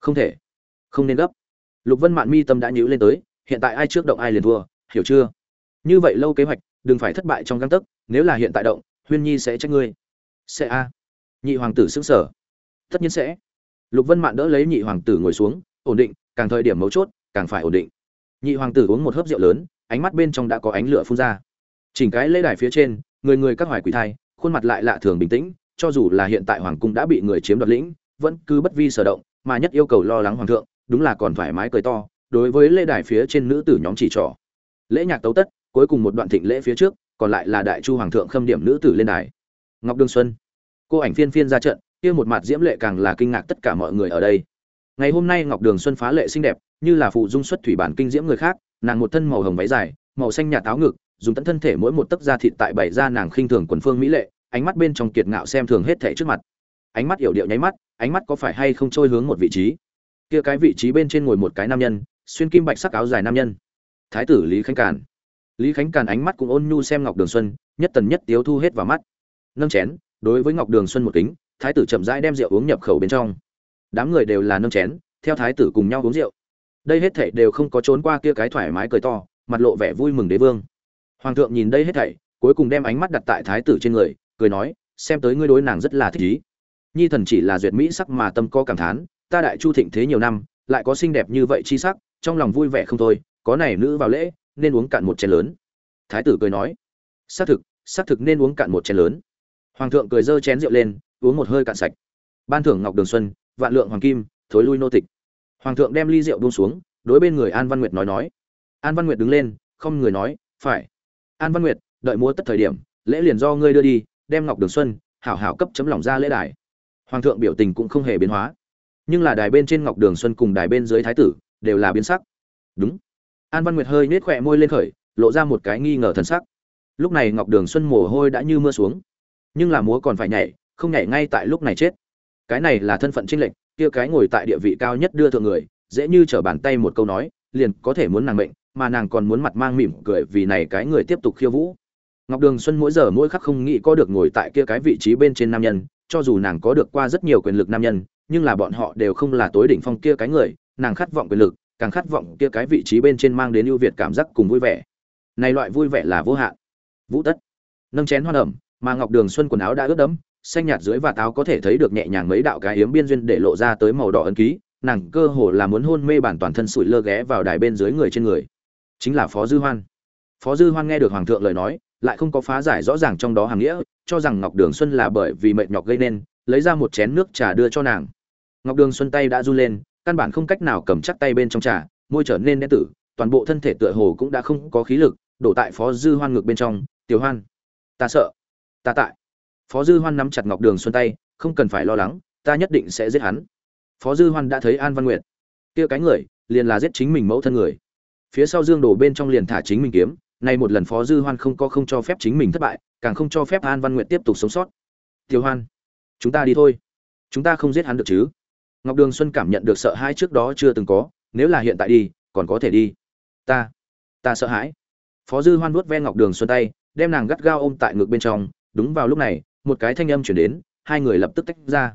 Không thể. Không nên gấp. Lục vân mạn mi tâm đã nhữ lên tới, hiện tại ai trước động ai liền thua, hiểu chưa? Như vậy lâu kế hoạch, đừng phải thất bại trong găng tấc, nếu là hiện tại động, huyên nhi sẽ trách ngươi. Sẽ a. Nhị hoàng tử xứng sở tất nhiên sẽ. Lục vân mạn đỡ lấy nhị hoàng tử ngồi xuống, ổn định, càng thời điểm mấu chốt, càng phải ổn định. Nhị hoàng tử uống một hớp rượu lớn, ánh mắt bên trong đã có ánh lửa phun ra chỉnh cái lễ đài phía trên, người người các hoài quỷ thai, khuôn mặt lại lạ thường bình tĩnh, cho dù là hiện tại hoàng cung đã bị người chiếm đoạt lĩnh, vẫn cứ bất vi sở động, mà nhất yêu cầu lo lắng hoàng thượng, đúng là còn thoải mái cười to, đối với lễ đài phía trên nữ tử nhóm chỉ trỏ. Lễ nhạc tấu tất, cuối cùng một đoạn thịnh lễ phía trước, còn lại là đại chu hoàng thượng khâm điểm nữ tử lên đài. Ngọc đương xuân. Cô ảnh phiên phiên ra trận, kia một mặt diễm lệ càng là kinh ngạc tất cả mọi người ở đây. Ngày hôm nay ngọc đường xuân phá lệ xinh đẹp, như là phụ dung xuất thủy bản kinh diễm người khác, nàng một thân màu hồng váy dài, màu xanh nhạt áo ngực dùng tận thân thể mỗi một tấc da thịt tại bảy da nàng khinh thường quần phương mỹ lệ, ánh mắt bên trong kiệt ngạo xem thường hết thể trước mặt. Ánh mắt hiểu điệu nháy mắt, ánh mắt có phải hay không trôi hướng một vị trí? Kia cái vị trí bên trên ngồi một cái nam nhân, xuyên kim bạch sắc áo dài nam nhân. Thái tử lý khánh càn. Lý khánh càn ánh mắt cũng ôn nhu xem ngọc đường xuân, nhất tần nhất tiếu thu hết vào mắt. Nâng chén, đối với ngọc đường xuân một kính, thái tử chậm rãi đem rượu uống nhập khẩu bên trong. Đám người đều là nâng chén, theo thái tử cùng nhau uống rượu. Đây hết thảy đều không có trốn qua kia cái thoải mái cười to, mặt lộ vẻ vui mừng đế vương hoàng thượng nhìn đây hết thảy, cuối cùng đem ánh mắt đặt tại thái tử trên người, cười nói, xem tới ngươi đối nàng rất là thích ý. Nhi thần chỉ là duyệt mỹ sắc mà tâm có cảm thán, ta đại chu thịnh thế nhiều năm, lại có xinh đẹp như vậy chi sắc, trong lòng vui vẻ không thôi, có này nữ vào lễ, nên uống cạn một chén lớn. Thái tử cười nói, xác thực xác thực nên uống cạn một chén lớn. Hoàng thượng cười dơ chén rượu lên, uống một hơi cạn sạch. Ban thưởng ngọc đường xuân, vạn lượng hoàng kim, thối lui nô tịch. Hoàng thượng đem ly rượu buông xuống, đối bên người an văn nguyệt nói nói. An văn nguyệt đứng lên, không người nói, phải an văn nguyệt, đợi mua tất thời điểm, lễ liền do ngươi đưa đi, đem ngọc đường xuân, hảo hảo cấp chấm lòng ra lễ đài. Hoàng thượng biểu tình cũng không hề biến hóa. Nhưng là đài bên trên ngọc đường xuân cùng đài bên dưới thái tử, đều là biến sắc. Đúng. An văn nguyệt hơi nết khỏe môi lên khởi, lộ ra một cái nghi ngờ thần sắc. Lúc này ngọc đường xuân mồ hôi đã như mưa xuống. Nhưng là múa còn phải nhảy, không nhảy ngay tại lúc này chết. Cái này là thân phận trinh lệnh kia cái ngồi tại địa vị cao nhất đưa thượng người, dễ như trở bàn tay một câu nói, liền có thể muốn nàng mệnh mà nàng còn muốn mặt mang mỉm cười vì này cái người tiếp tục khiêu vũ. Ngọc đường xuân mỗi giờ mỗi khắc không nghĩ có được ngồi tại kia cái vị trí bên trên nam nhân, cho dù nàng có được qua rất nhiều quyền lực nam nhân, nhưng là bọn họ đều không là tối đỉnh phong kia cái người, nàng khát vọng quyền lực, càng khát vọng kia cái vị trí bên trên mang đến ưu việt cảm giác cùng vui vẻ. Này loại vui vẻ là vô hạn. Vũ tất. Nâng chén hoa ẩm, mà ngọc đường xuân quần áo đã ướt đẫm, xanh nhạt dưới và táo có thể thấy được nhẹ nhàng mấy đạo cái hiếm biên duyên để lộ ra tới màu đỏ ấn ký, nàng cơ hồ là muốn hôn mê bản toàn thân sủi lơ ghé vào đài bên dưới người trên người chính là phó dư hoan. Phó dư hoan nghe được hoàng thượng lời nói, lại không có phá giải rõ ràng trong đó hàng nghĩa, cho rằng ngọc đường xuân là bởi vì mệt nhọc gây nên, lấy ra một chén nước trà đưa cho nàng. Ngọc đường xuân tay đã run lên, căn bản không cách nào cầm chắc tay bên trong trà, môi trở nên đen tử, toàn bộ thân thể tựa hồ cũng đã không có khí lực, đổ tại phó dư hoan ngược bên trong, tiểu hoan, ta sợ, ta tại. Phó dư hoan nắm chặt ngọc đường xuân tay, không cần phải lo lắng, ta nhất định sẽ giết hắn. Phó dư hoan đã thấy an văn nguyệt. Kia cái người, liền là giết chính mình mẫu thân người phía sau dương đổ bên trong liền thả chính mình kiếm, nay một lần phó dư hoan không có không cho phép chính mình thất bại, càng không cho phép an văn nguyện tiếp tục sống sót. Tiêu hoan, chúng ta đi thôi. Chúng ta không giết hắn được chứ? Ngọc đường xuân cảm nhận được sợ hãi trước đó chưa từng có, nếu là hiện tại đi, còn có thể đi. Ta ta sợ hãi. Phó dư hoan vuốt ve ngọc đường xuân tay, đem nàng gắt gao ôm tại ngực bên trong. Đúng vào lúc này, một cái thanh âm chuyển đến, hai người lập tức tách ra.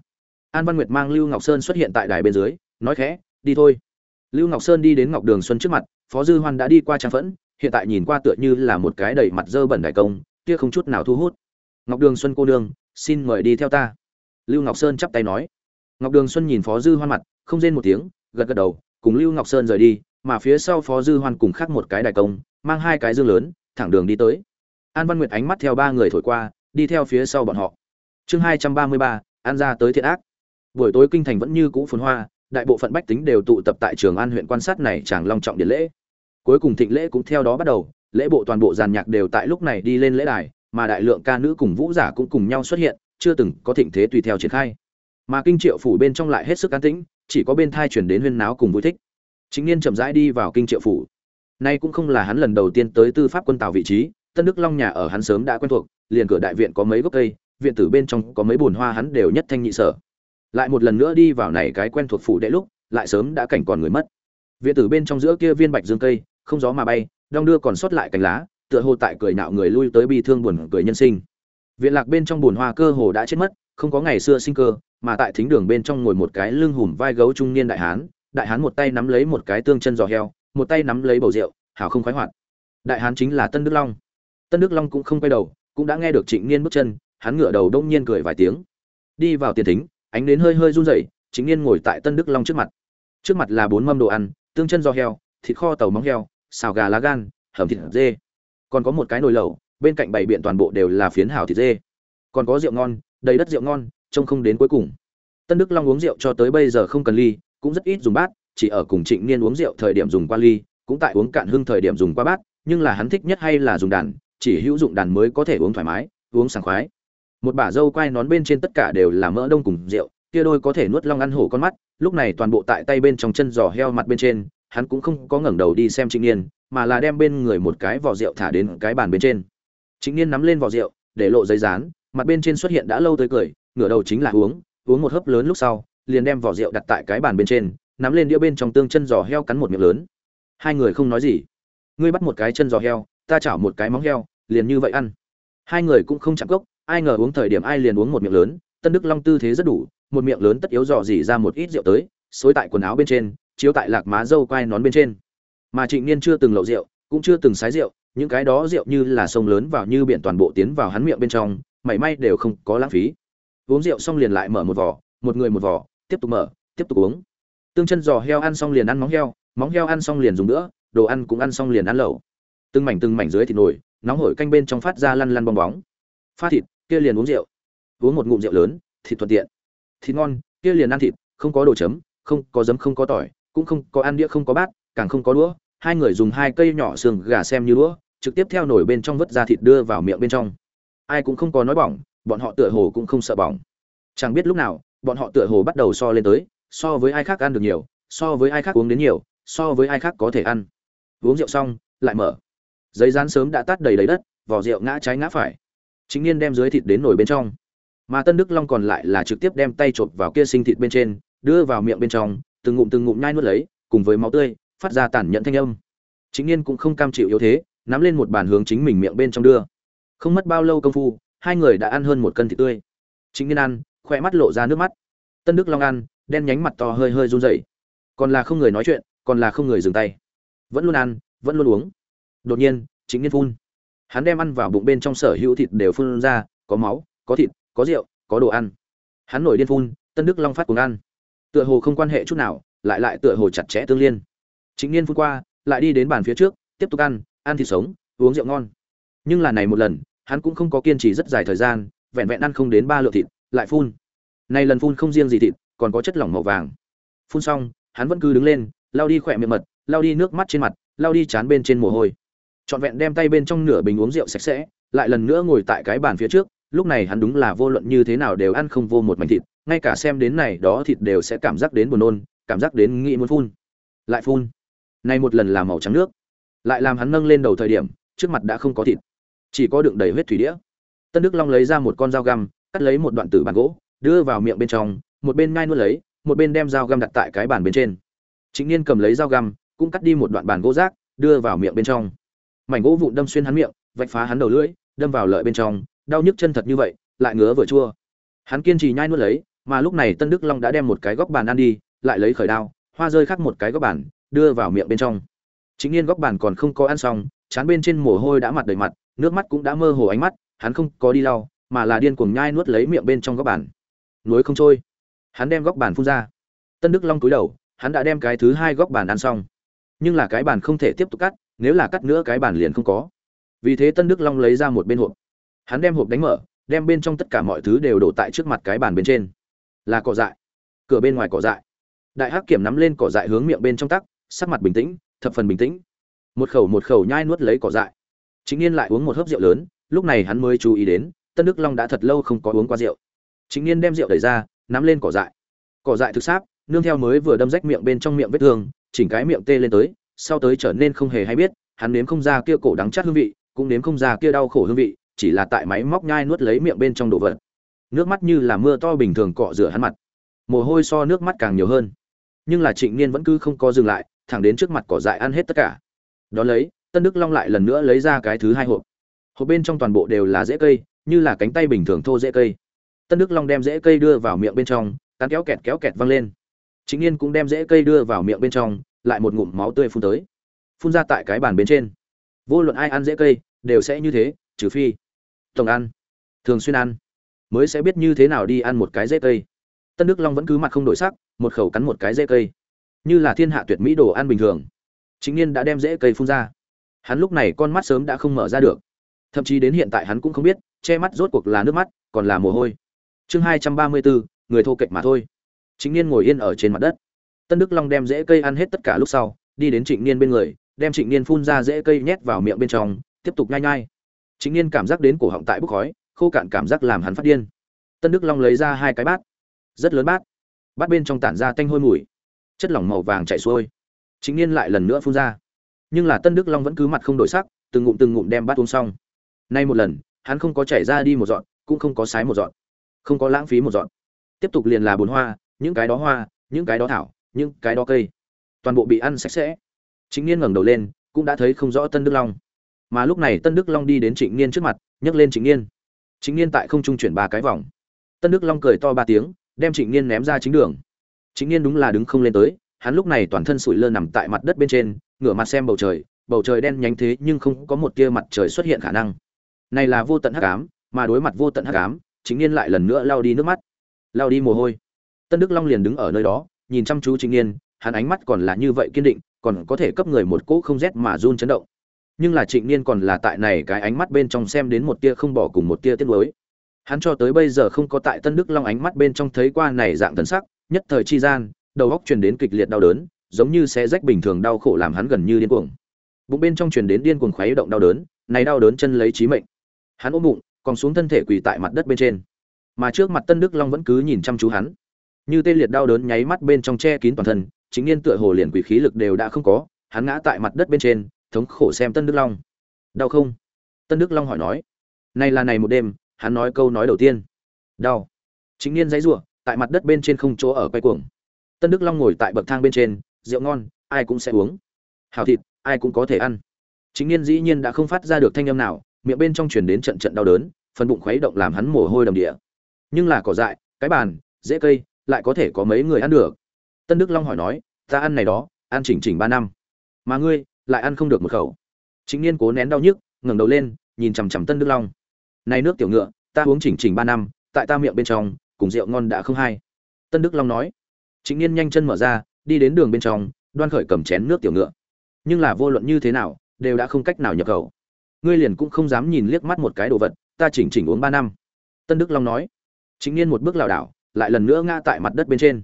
An văn nguyệt mang lưu ngọc sơn xuất hiện tại đài bên dưới, nói khẽ, đi thôi. Lưu ngọc sơn đi đến ngọc đường xuân trước mặt phó dư hoan đã đi qua trang phẫn, hiện tại nhìn qua tựa như là một cái đầy mặt dơ bẩn đại công, kia không chút nào thu hút. Ngọc đường xuân cô nương, xin mời đi theo ta. Lưu ngọc sơn chắp tay nói. Ngọc đường xuân nhìn phó dư hoan mặt, không rên một tiếng, gật gật đầu, cùng lưu ngọc sơn rời đi, mà phía sau phó dư hoan cùng khác một cái đại công, mang hai cái dương lớn, thẳng đường đi tới. An văn nguyệt ánh mắt theo ba người thổi qua, đi theo phía sau bọn họ. Chương hai trăm ba mươi ba, an ra tới thiện ác. Buổi tối kinh thành vẫn như cũ phồn hoa đại bộ phận bách tính đều tụ tập tại trường an huyện quan sát này chàng long trọng điện lễ. Cuối cùng thịnh lễ cũng theo đó bắt đầu, lễ bộ toàn bộ giàn nhạc đều tại lúc này đi lên lễ đài, mà đại lượng ca nữ cùng vũ giả cũng cùng nhau xuất hiện, chưa từng có thịnh thế tùy theo triển khai. Mà kinh triệu phủ bên trong lại hết sức an tĩnh, chỉ có bên thai chuyển đến huyên náo cùng vui thích. Chính niên chậm rãi đi vào kinh triệu phủ. Nay cũng không là hắn lần đầu tiên tới tư pháp quân tàu vị trí, tân đức long nhà ở hắn sớm đã quen thuộc, liền cửa đại viện có mấy gốc cây, viện tử bên trong có mấy bồn hoa hắn đều nhất thanh nhị sở lại một lần nữa đi vào này cái quen thuộc phủ đệ lúc, lại sớm đã cảnh còn người mất. Viện tử bên trong giữa kia viên bạch dương cây, không gió mà bay, đong đưa còn sót lại cành lá, tựa hồ tại cười nạo người lui tới bi thương buồn cười nhân sinh. Viện lạc bên trong bùn hoa cơ hồ đã chết mất, không có ngày xưa sinh cơ, mà tại thính đường bên trong ngồi một cái lưng hùm vai gấu trung niên đại hán đại hán một tay nắm lấy một cái tương chân giò heo, một tay nắm lấy bầu rượu hảo không khoái hoạt. Đại hán chính là tân đức long. Tân đức long cũng không quay đầu, cũng đã nghe được trịnh niên bước chân, hắn ngửa đầu đông nhiên cười vài tiếng. Đi vào tiền thính ánh đến hơi hơi run rẩy trịnh niên ngồi tại tân đức long trước mặt. Trước mặt là bốn mâm đồ ăn, tương chân giò heo, thịt kho tàu móng heo, xào gà lá gan, hầm thịt dê. Còn có một cái nồi lẩu, bên cạnh bày biện toàn bộ đều là phiến hảo thịt dê. Còn có rượu ngon, đầy đất rượu ngon, trông không đến cuối cùng. Tân đức long uống rượu cho tới bây giờ không cần ly, cũng rất ít dùng bát, chỉ ở cùng trịnh niên uống rượu thời điểm dùng qua ly, cũng tại uống cạn hưng thời điểm dùng qua bát, nhưng là hắn thích nhất hay là dùng đàn, chỉ hữu dụng đàn mới có thể uống thoải mái, uống sảng khoái một bả dâu quai nón bên trên tất cả đều là mỡ đông cùng rượu, kia đôi có thể nuốt long ăn hổ con mắt, lúc này toàn bộ tại tay bên trong chân giò heo mặt bên trên, hắn cũng không có ngẩng đầu đi xem trịnh niên mà là đem bên người một cái vỏ rượu thả đến cái bàn bên trên. Trịnh niên nắm lên vỏ rượu, để lộ giấy dán, mặt bên trên xuất hiện đã lâu tới cười, ngửa đầu chính là uống uống một hớp lớn lúc sau, liền đem vỏ rượu đặt tại cái bàn bên trên, nắm lên đĩa bên trong tương chân giò heo cắn một miệng lớn. Hai người không nói gì. Ngươi bắt một cái chân giò heo, ta chảo một cái móng heo, liền như vậy ăn. Hai người cũng không chạm gốc ai ngờ uống thời điểm ai liền uống một miệng lớn, tân đức long tư thế rất đủ, một miệng lớn tất yếu dò dỉ ra một ít rượu tới, xối tại quần áo bên trên, chiếu tại lạc má dâu quai nón bên trên. Mà trịnh niên chưa từng lậu rượu, cũng chưa từng sái rượu, những cái đó rượu như là sông lớn vào như biển toàn bộ tiến vào hắn miệng bên trong, mảy may đều không có lãng phí. Uống rượu xong liền lại mở một vỏ một người một vỏ tiếp tục mở, tiếp tục uống. Tương chân giò heo ăn xong liền ăn móng heo móng heo ăn xong liền dùng nữa đồ ăn cũng ăn xong liền ăn lẩu. Từng mảnh từng mảnh dưới thịt nổi nóng hổi canh bên trong phát ra lăn lăn bong bóng. Phát thịt kia liền uống rượu. Uống một ngụm rượu lớn, thịt thuận tiện. Thịt ngon, kia liền ăn thịt, không có đồ chấm, không có giấm, không có tỏi, cũng không có ăn đĩa, không có bát, càng không có đũa. Hai người dùng hai cây nhỏ xương gà xem như đũa, trực tiếp theo nổi bên trong vớt ra thịt đưa vào miệng bên trong. Ai cũng không có nói bỏng, bọn họ tựa hồ cũng không sợ bỏng. Chẳng biết lúc nào, bọn họ tựa hồ bắt đầu so lên tới, so với ai khác ăn được nhiều, so với ai khác uống đến nhiều, so với ai khác có thể ăn. Uống rượu xong, lại mở. Giấy rán sớm đã tắt đầy đầy đất, vỏ rượu ngã trái ngã phải chính niên đem dưới thịt đến nổi bên trong. Mà tân đức long còn lại là trực tiếp đem tay chộp vào kia sinh thịt bên trên, đưa vào miệng bên trong, từng ngụm từng ngụm nhai nuốt lấy, cùng với máu tươi, phát ra tản nhận thanh âm. Chính niên cũng không cam chịu yếu thế, nắm lên một bàn hướng chính mình miệng bên trong đưa. Không mất bao lâu công phu, hai người đã ăn hơn một cân thịt tươi. Chính niên ăn khoe mắt lộ ra nước mắt. Tân đức long ăn, đen nhánh mặt to hơi hơi run rẩy. Còn là không người nói chuyện, còn là không người dừng tay. Vẫn luôn ăn, vẫn luôn uống. Đột nhiên, chính niên phun hắn đem ăn vào bụng bên trong sở hữu thịt đều phun ra, có máu, có thịt, có rượu, có đồ ăn. Hắn nổi điên phun, tân đức long phát cùng ăn. Tựa hồ không quan hệ chút nào, lại lại tựa hồ chặt chẽ tương liên. Chính niên phun qua, lại đi đến bàn phía trước, tiếp tục ăn ăn thịt sống, uống rượu ngon. Nhưng là này một lần, hắn cũng không có kiên trì rất dài thời gian, vẹn vẹn ăn không đến ba lượng thịt, lại phun. Này lần phun không riêng gì thịt, còn có chất lỏng màu vàng. Phun xong, hắn vẫn cứ đứng lên lao đi khỏe miệng mật lao đi nước mắt trên mặt lao đi chán bên trên mồ hôi trọn vẹn đem tay bên trong nửa bình uống rượu sạch sẽ, lại lần nữa ngồi tại cái bàn phía trước, lúc này hắn đúng là vô luận như thế nào đều ăn không vô một mảnh thịt, ngay cả xem đến này đó thịt đều sẽ cảm giác đến buồn nôn, cảm giác đến nghĩ muốn phun. Lại phun. Nay một lần là màu trắng nước. Lại làm hắn nâng lên đầu thời điểm, trước mặt đã không có thịt. Chỉ có đựng đầy huyết thủy đĩa. Tân đức long lấy ra một con dao găm, cắt lấy một đoạn tử bàn gỗ, đưa vào miệng bên trong, một bên ngai nuốt lấy, một bên đem dao găm đặt tại cái bàn bên trên. Chính niên cầm lấy dao găm, cũng cắt đi một đoạn bàn gỗ rác, đưa vào miệng bên trong mảnh gỗ vụn đâm xuyên hắn miệng, vạch phá hắn đầu lưỡi, đâm vào lợi bên trong, đau nhức chân thật như vậy, lại ngứa vừa chua. Hắn kiên trì nhai nuốt lấy, mà lúc này tân đức long đã đem một cái góc bàn ăn đi, lại lấy khởi đao, hoa rơi khắc một cái góc bàn, đưa vào miệng bên trong. Chính nhiên góc bàn còn không có ăn xong, chán bên trên mồ hôi đã mặt đầy mặt, nước mắt cũng đã mơ hồ ánh mắt, hắn không có đi lau, mà là điên cuồng nhai nuốt lấy miệng bên trong góc bàn. Núi không trôi. Hắn đem góc bàn phun ra. Tân đức long cúi đầu, hắn đã đem cái thứ hai góc bàn ăn xong. Nhưng là cái bàn không thể tiếp tục cắt nếu là cắt nữa cái bàn liền không có. Vì thế tân đức long lấy ra một bên hộp. Hắn đem hộp đánh mở, đem bên trong tất cả mọi thứ đều đổ tại trước mặt cái bàn bên trên. Là cỏ dại. Cửa bên ngoài cỏ dại. Đại hắc kiểm nắm lên cỏ dại hướng miệng bên trong tắc, sắc mặt bình tĩnh, thập phần bình tĩnh. Một khẩu một khẩu nhai nuốt lấy cỏ dại. Chính niên lại uống một hớp rượu lớn, lúc này hắn mới chú ý đến, tân đức long đã thật lâu không có uống qua rượu. Chính niên đem rượu đẩy ra, nắm lên cỏ dại. Cỏ dại thực sáp, nương theo mới vừa đâm rách miệng bên trong miệng vết thương, chỉnh cái miệng tê lên tới sau tới trở nên không hề hay biết, hắn nếm không ra kia cổ đắng chát hương vị, cũng nếm không ra kia đau khổ hương vị, chỉ là tại máy móc nhai nuốt lấy miệng bên trong đồ vật. Nước mắt như là mưa to bình thường cọ rửa hắn mặt. Mồ hôi so nước mắt càng nhiều hơn. Nhưng là trịnh niên vẫn cứ không có dừng lại, thẳng đến trước mặt cỏ dại ăn hết tất cả. Đ ó lấy, tân đức long lại lần nữa lấy ra cái thứ hai hộp. Hộp bên trong toàn bộ đều là rễ cây, như là cánh tay bình thường thô rễ cây. Tân đức long đem rễ cây đưa vào miệng bên trong, cắn kéo kẹt kéo kẹt văng lên. Chính niên cũng đem rễ cây đưa vào miệng bên trong lại một ngụm máu tươi phun tới. Phun ra tại cái bàn bên trên. Vô luận ai ăn dễ cây, đều sẽ như thế, trừ phi. Tổng ăn. Thường xuyên ăn. Mới sẽ biết như thế nào đi ăn một cái dễ cây. Tân đức long vẫn cứ mặt không đổi sắc, một khẩu cắn một cái dễ cây. Như là thiên hạ tuyệt mỹ đồ ăn bình thường. Chính niên đã đem dễ cây phun ra. Hắn lúc này con mắt sớm đã không mở ra được. Thậm chí đến hiện tại hắn cũng không biết, che mắt rốt cuộc là nước mắt, còn là mồ hôi. Chương hai trăm ba mươi bốn, người thô kệch mà thôi. Chính niên ngồi yên ở trên mặt đất tân đức long đem rễ cây ăn hết tất cả lúc sau, đi đến trịnh niên bên người, đem trịnh niên phun ra rễ cây nhét vào miệng bên trong, tiếp tục nhai nhai. Trịnh niên cảm giác đến cổ họng tại bốc khói, khô cạn cảm giác làm hắn phát điên. Tân đức long lấy ra hai cái bát, rất lớn bát. Bát bên trong tản ra tanh hôi mùi, chất lỏng màu vàng chảy xuôi. Trịnh niên lại lần nữa phun ra. Nhưng là tân đức long vẫn cứ mặt không đổi sắc, từng ngụm từng ngụm đem bát uống xong. Nay một lần, hắn không có chảy ra đi một dọn cũng không có sái một dọn không có lãng phí một dọn tiếp tục liền là bốn hoa, những cái đó hoa, những cái đó thảo những cái đó cây. Toàn bộ bị ăn sạch sẽ. Chính niên ngẩng đầu lên, cũng đã thấy không rõ tân đức long. Mà lúc này tân đức long đi đến trịnh niên trước mặt, nhấc lên trịnh niên. Trịnh niên tại không trung chuyển ba cái vòng. Tân đức long cười to ba tiếng, đem trịnh niên ném ra chính đường. Trịnh niên đúng là đứng không lên tới, hắn lúc này toàn thân sủi lơ nằm tại mặt đất bên trên, ngửa mặt xem bầu trời bầu trời đen nhánh thế nhưng không có một tia mặt trời xuất hiện khả năng. Này là vô tận hắc ám, mà đối mặt vô tận hắc ám chính niên lại lần nữa lao đi nước mắt lao đi mồ hôi. Tân đức long liền đứng ở nơi đó nhìn chăm chú Trịnh niên hắn ánh mắt còn là như vậy kiên định, còn có thể cấp người một cỗ không rét mà run chấn động. Nhưng là trịnh niên còn là tại này cái ánh mắt bên trong xem đến một tia không bỏ cùng một tia tiếc nuối. Hắn cho tới bây giờ không có tại tân đức long ánh mắt bên trong thấy qua này dạng thần sắc, nhất thời chi gian, đầu óc truyền đến kịch liệt đau đớn, giống như xé rách bình thường đau khổ làm hắn gần như điên cuồng. Bụng bên trong truyền đến điên cuồng khoái động đau đớn, này đau đớn chân lấy chí mệnh. Hắn ôm bụng, còn xuống thân thể quỳ tại mặt đất bên trên. Mà trước mặt tân đức long vẫn cứ nhìn chăm chú hắn như tê liệt đau đớn nháy mắt bên trong che kín toàn thân, chính niên tựa hồ liền quỷ khí lực đều đã không có, hắn ngã tại mặt đất bên trên, thống khổ xem tân đức long. Đau không? Tân đức long hỏi nói. Nay là này một đêm, hắn nói câu nói đầu tiên. Đau. Chính niên dãy rủa, tại mặt đất bên trên không chỗ ở quay cuồng. Tân đức long ngồi tại bậc thang bên trên, rượu ngon, ai cũng sẽ uống. Hào thịt, ai cũng có thể ăn. Chính niên dĩ nhiên đã không phát ra được thanh âm nào, miệng bên trong truyền đến trận trận đau đớn, phần bụng khuấy động làm hắn mồ hôi đầm địa. Nhưng là cỏ dại, cái bàn dễ cây lại có thể có mấy người ăn được. Tân đức long hỏi nói, ta ăn này đó, ăn chỉnh chỉnh ba năm, mà ngươi lại ăn không được một khẩu. Chính niên cố nén đau nhức, ngẩng đầu lên, nhìn chằm chằm tân đức long. Này nước tiểu ngựa, ta uống chỉnh chỉnh ba năm, tại ta miệng bên trong, cùng rượu ngon đã không hay tân đức long nói. Chính niên nhanh chân mở ra, đi đến đường bên trong, đoan khởi cầm chén nước tiểu ngựa. Nhưng là vô luận như thế nào, đều đã không cách nào nhập khẩu. Ngươi liền cũng không dám nhìn liếc mắt một cái đồ vật, ta chỉnh chỉnh uống ba năm. Tân đức long nói. Chính niên một bước lảo đảo lại lần nữa ngã tại mặt đất bên trên.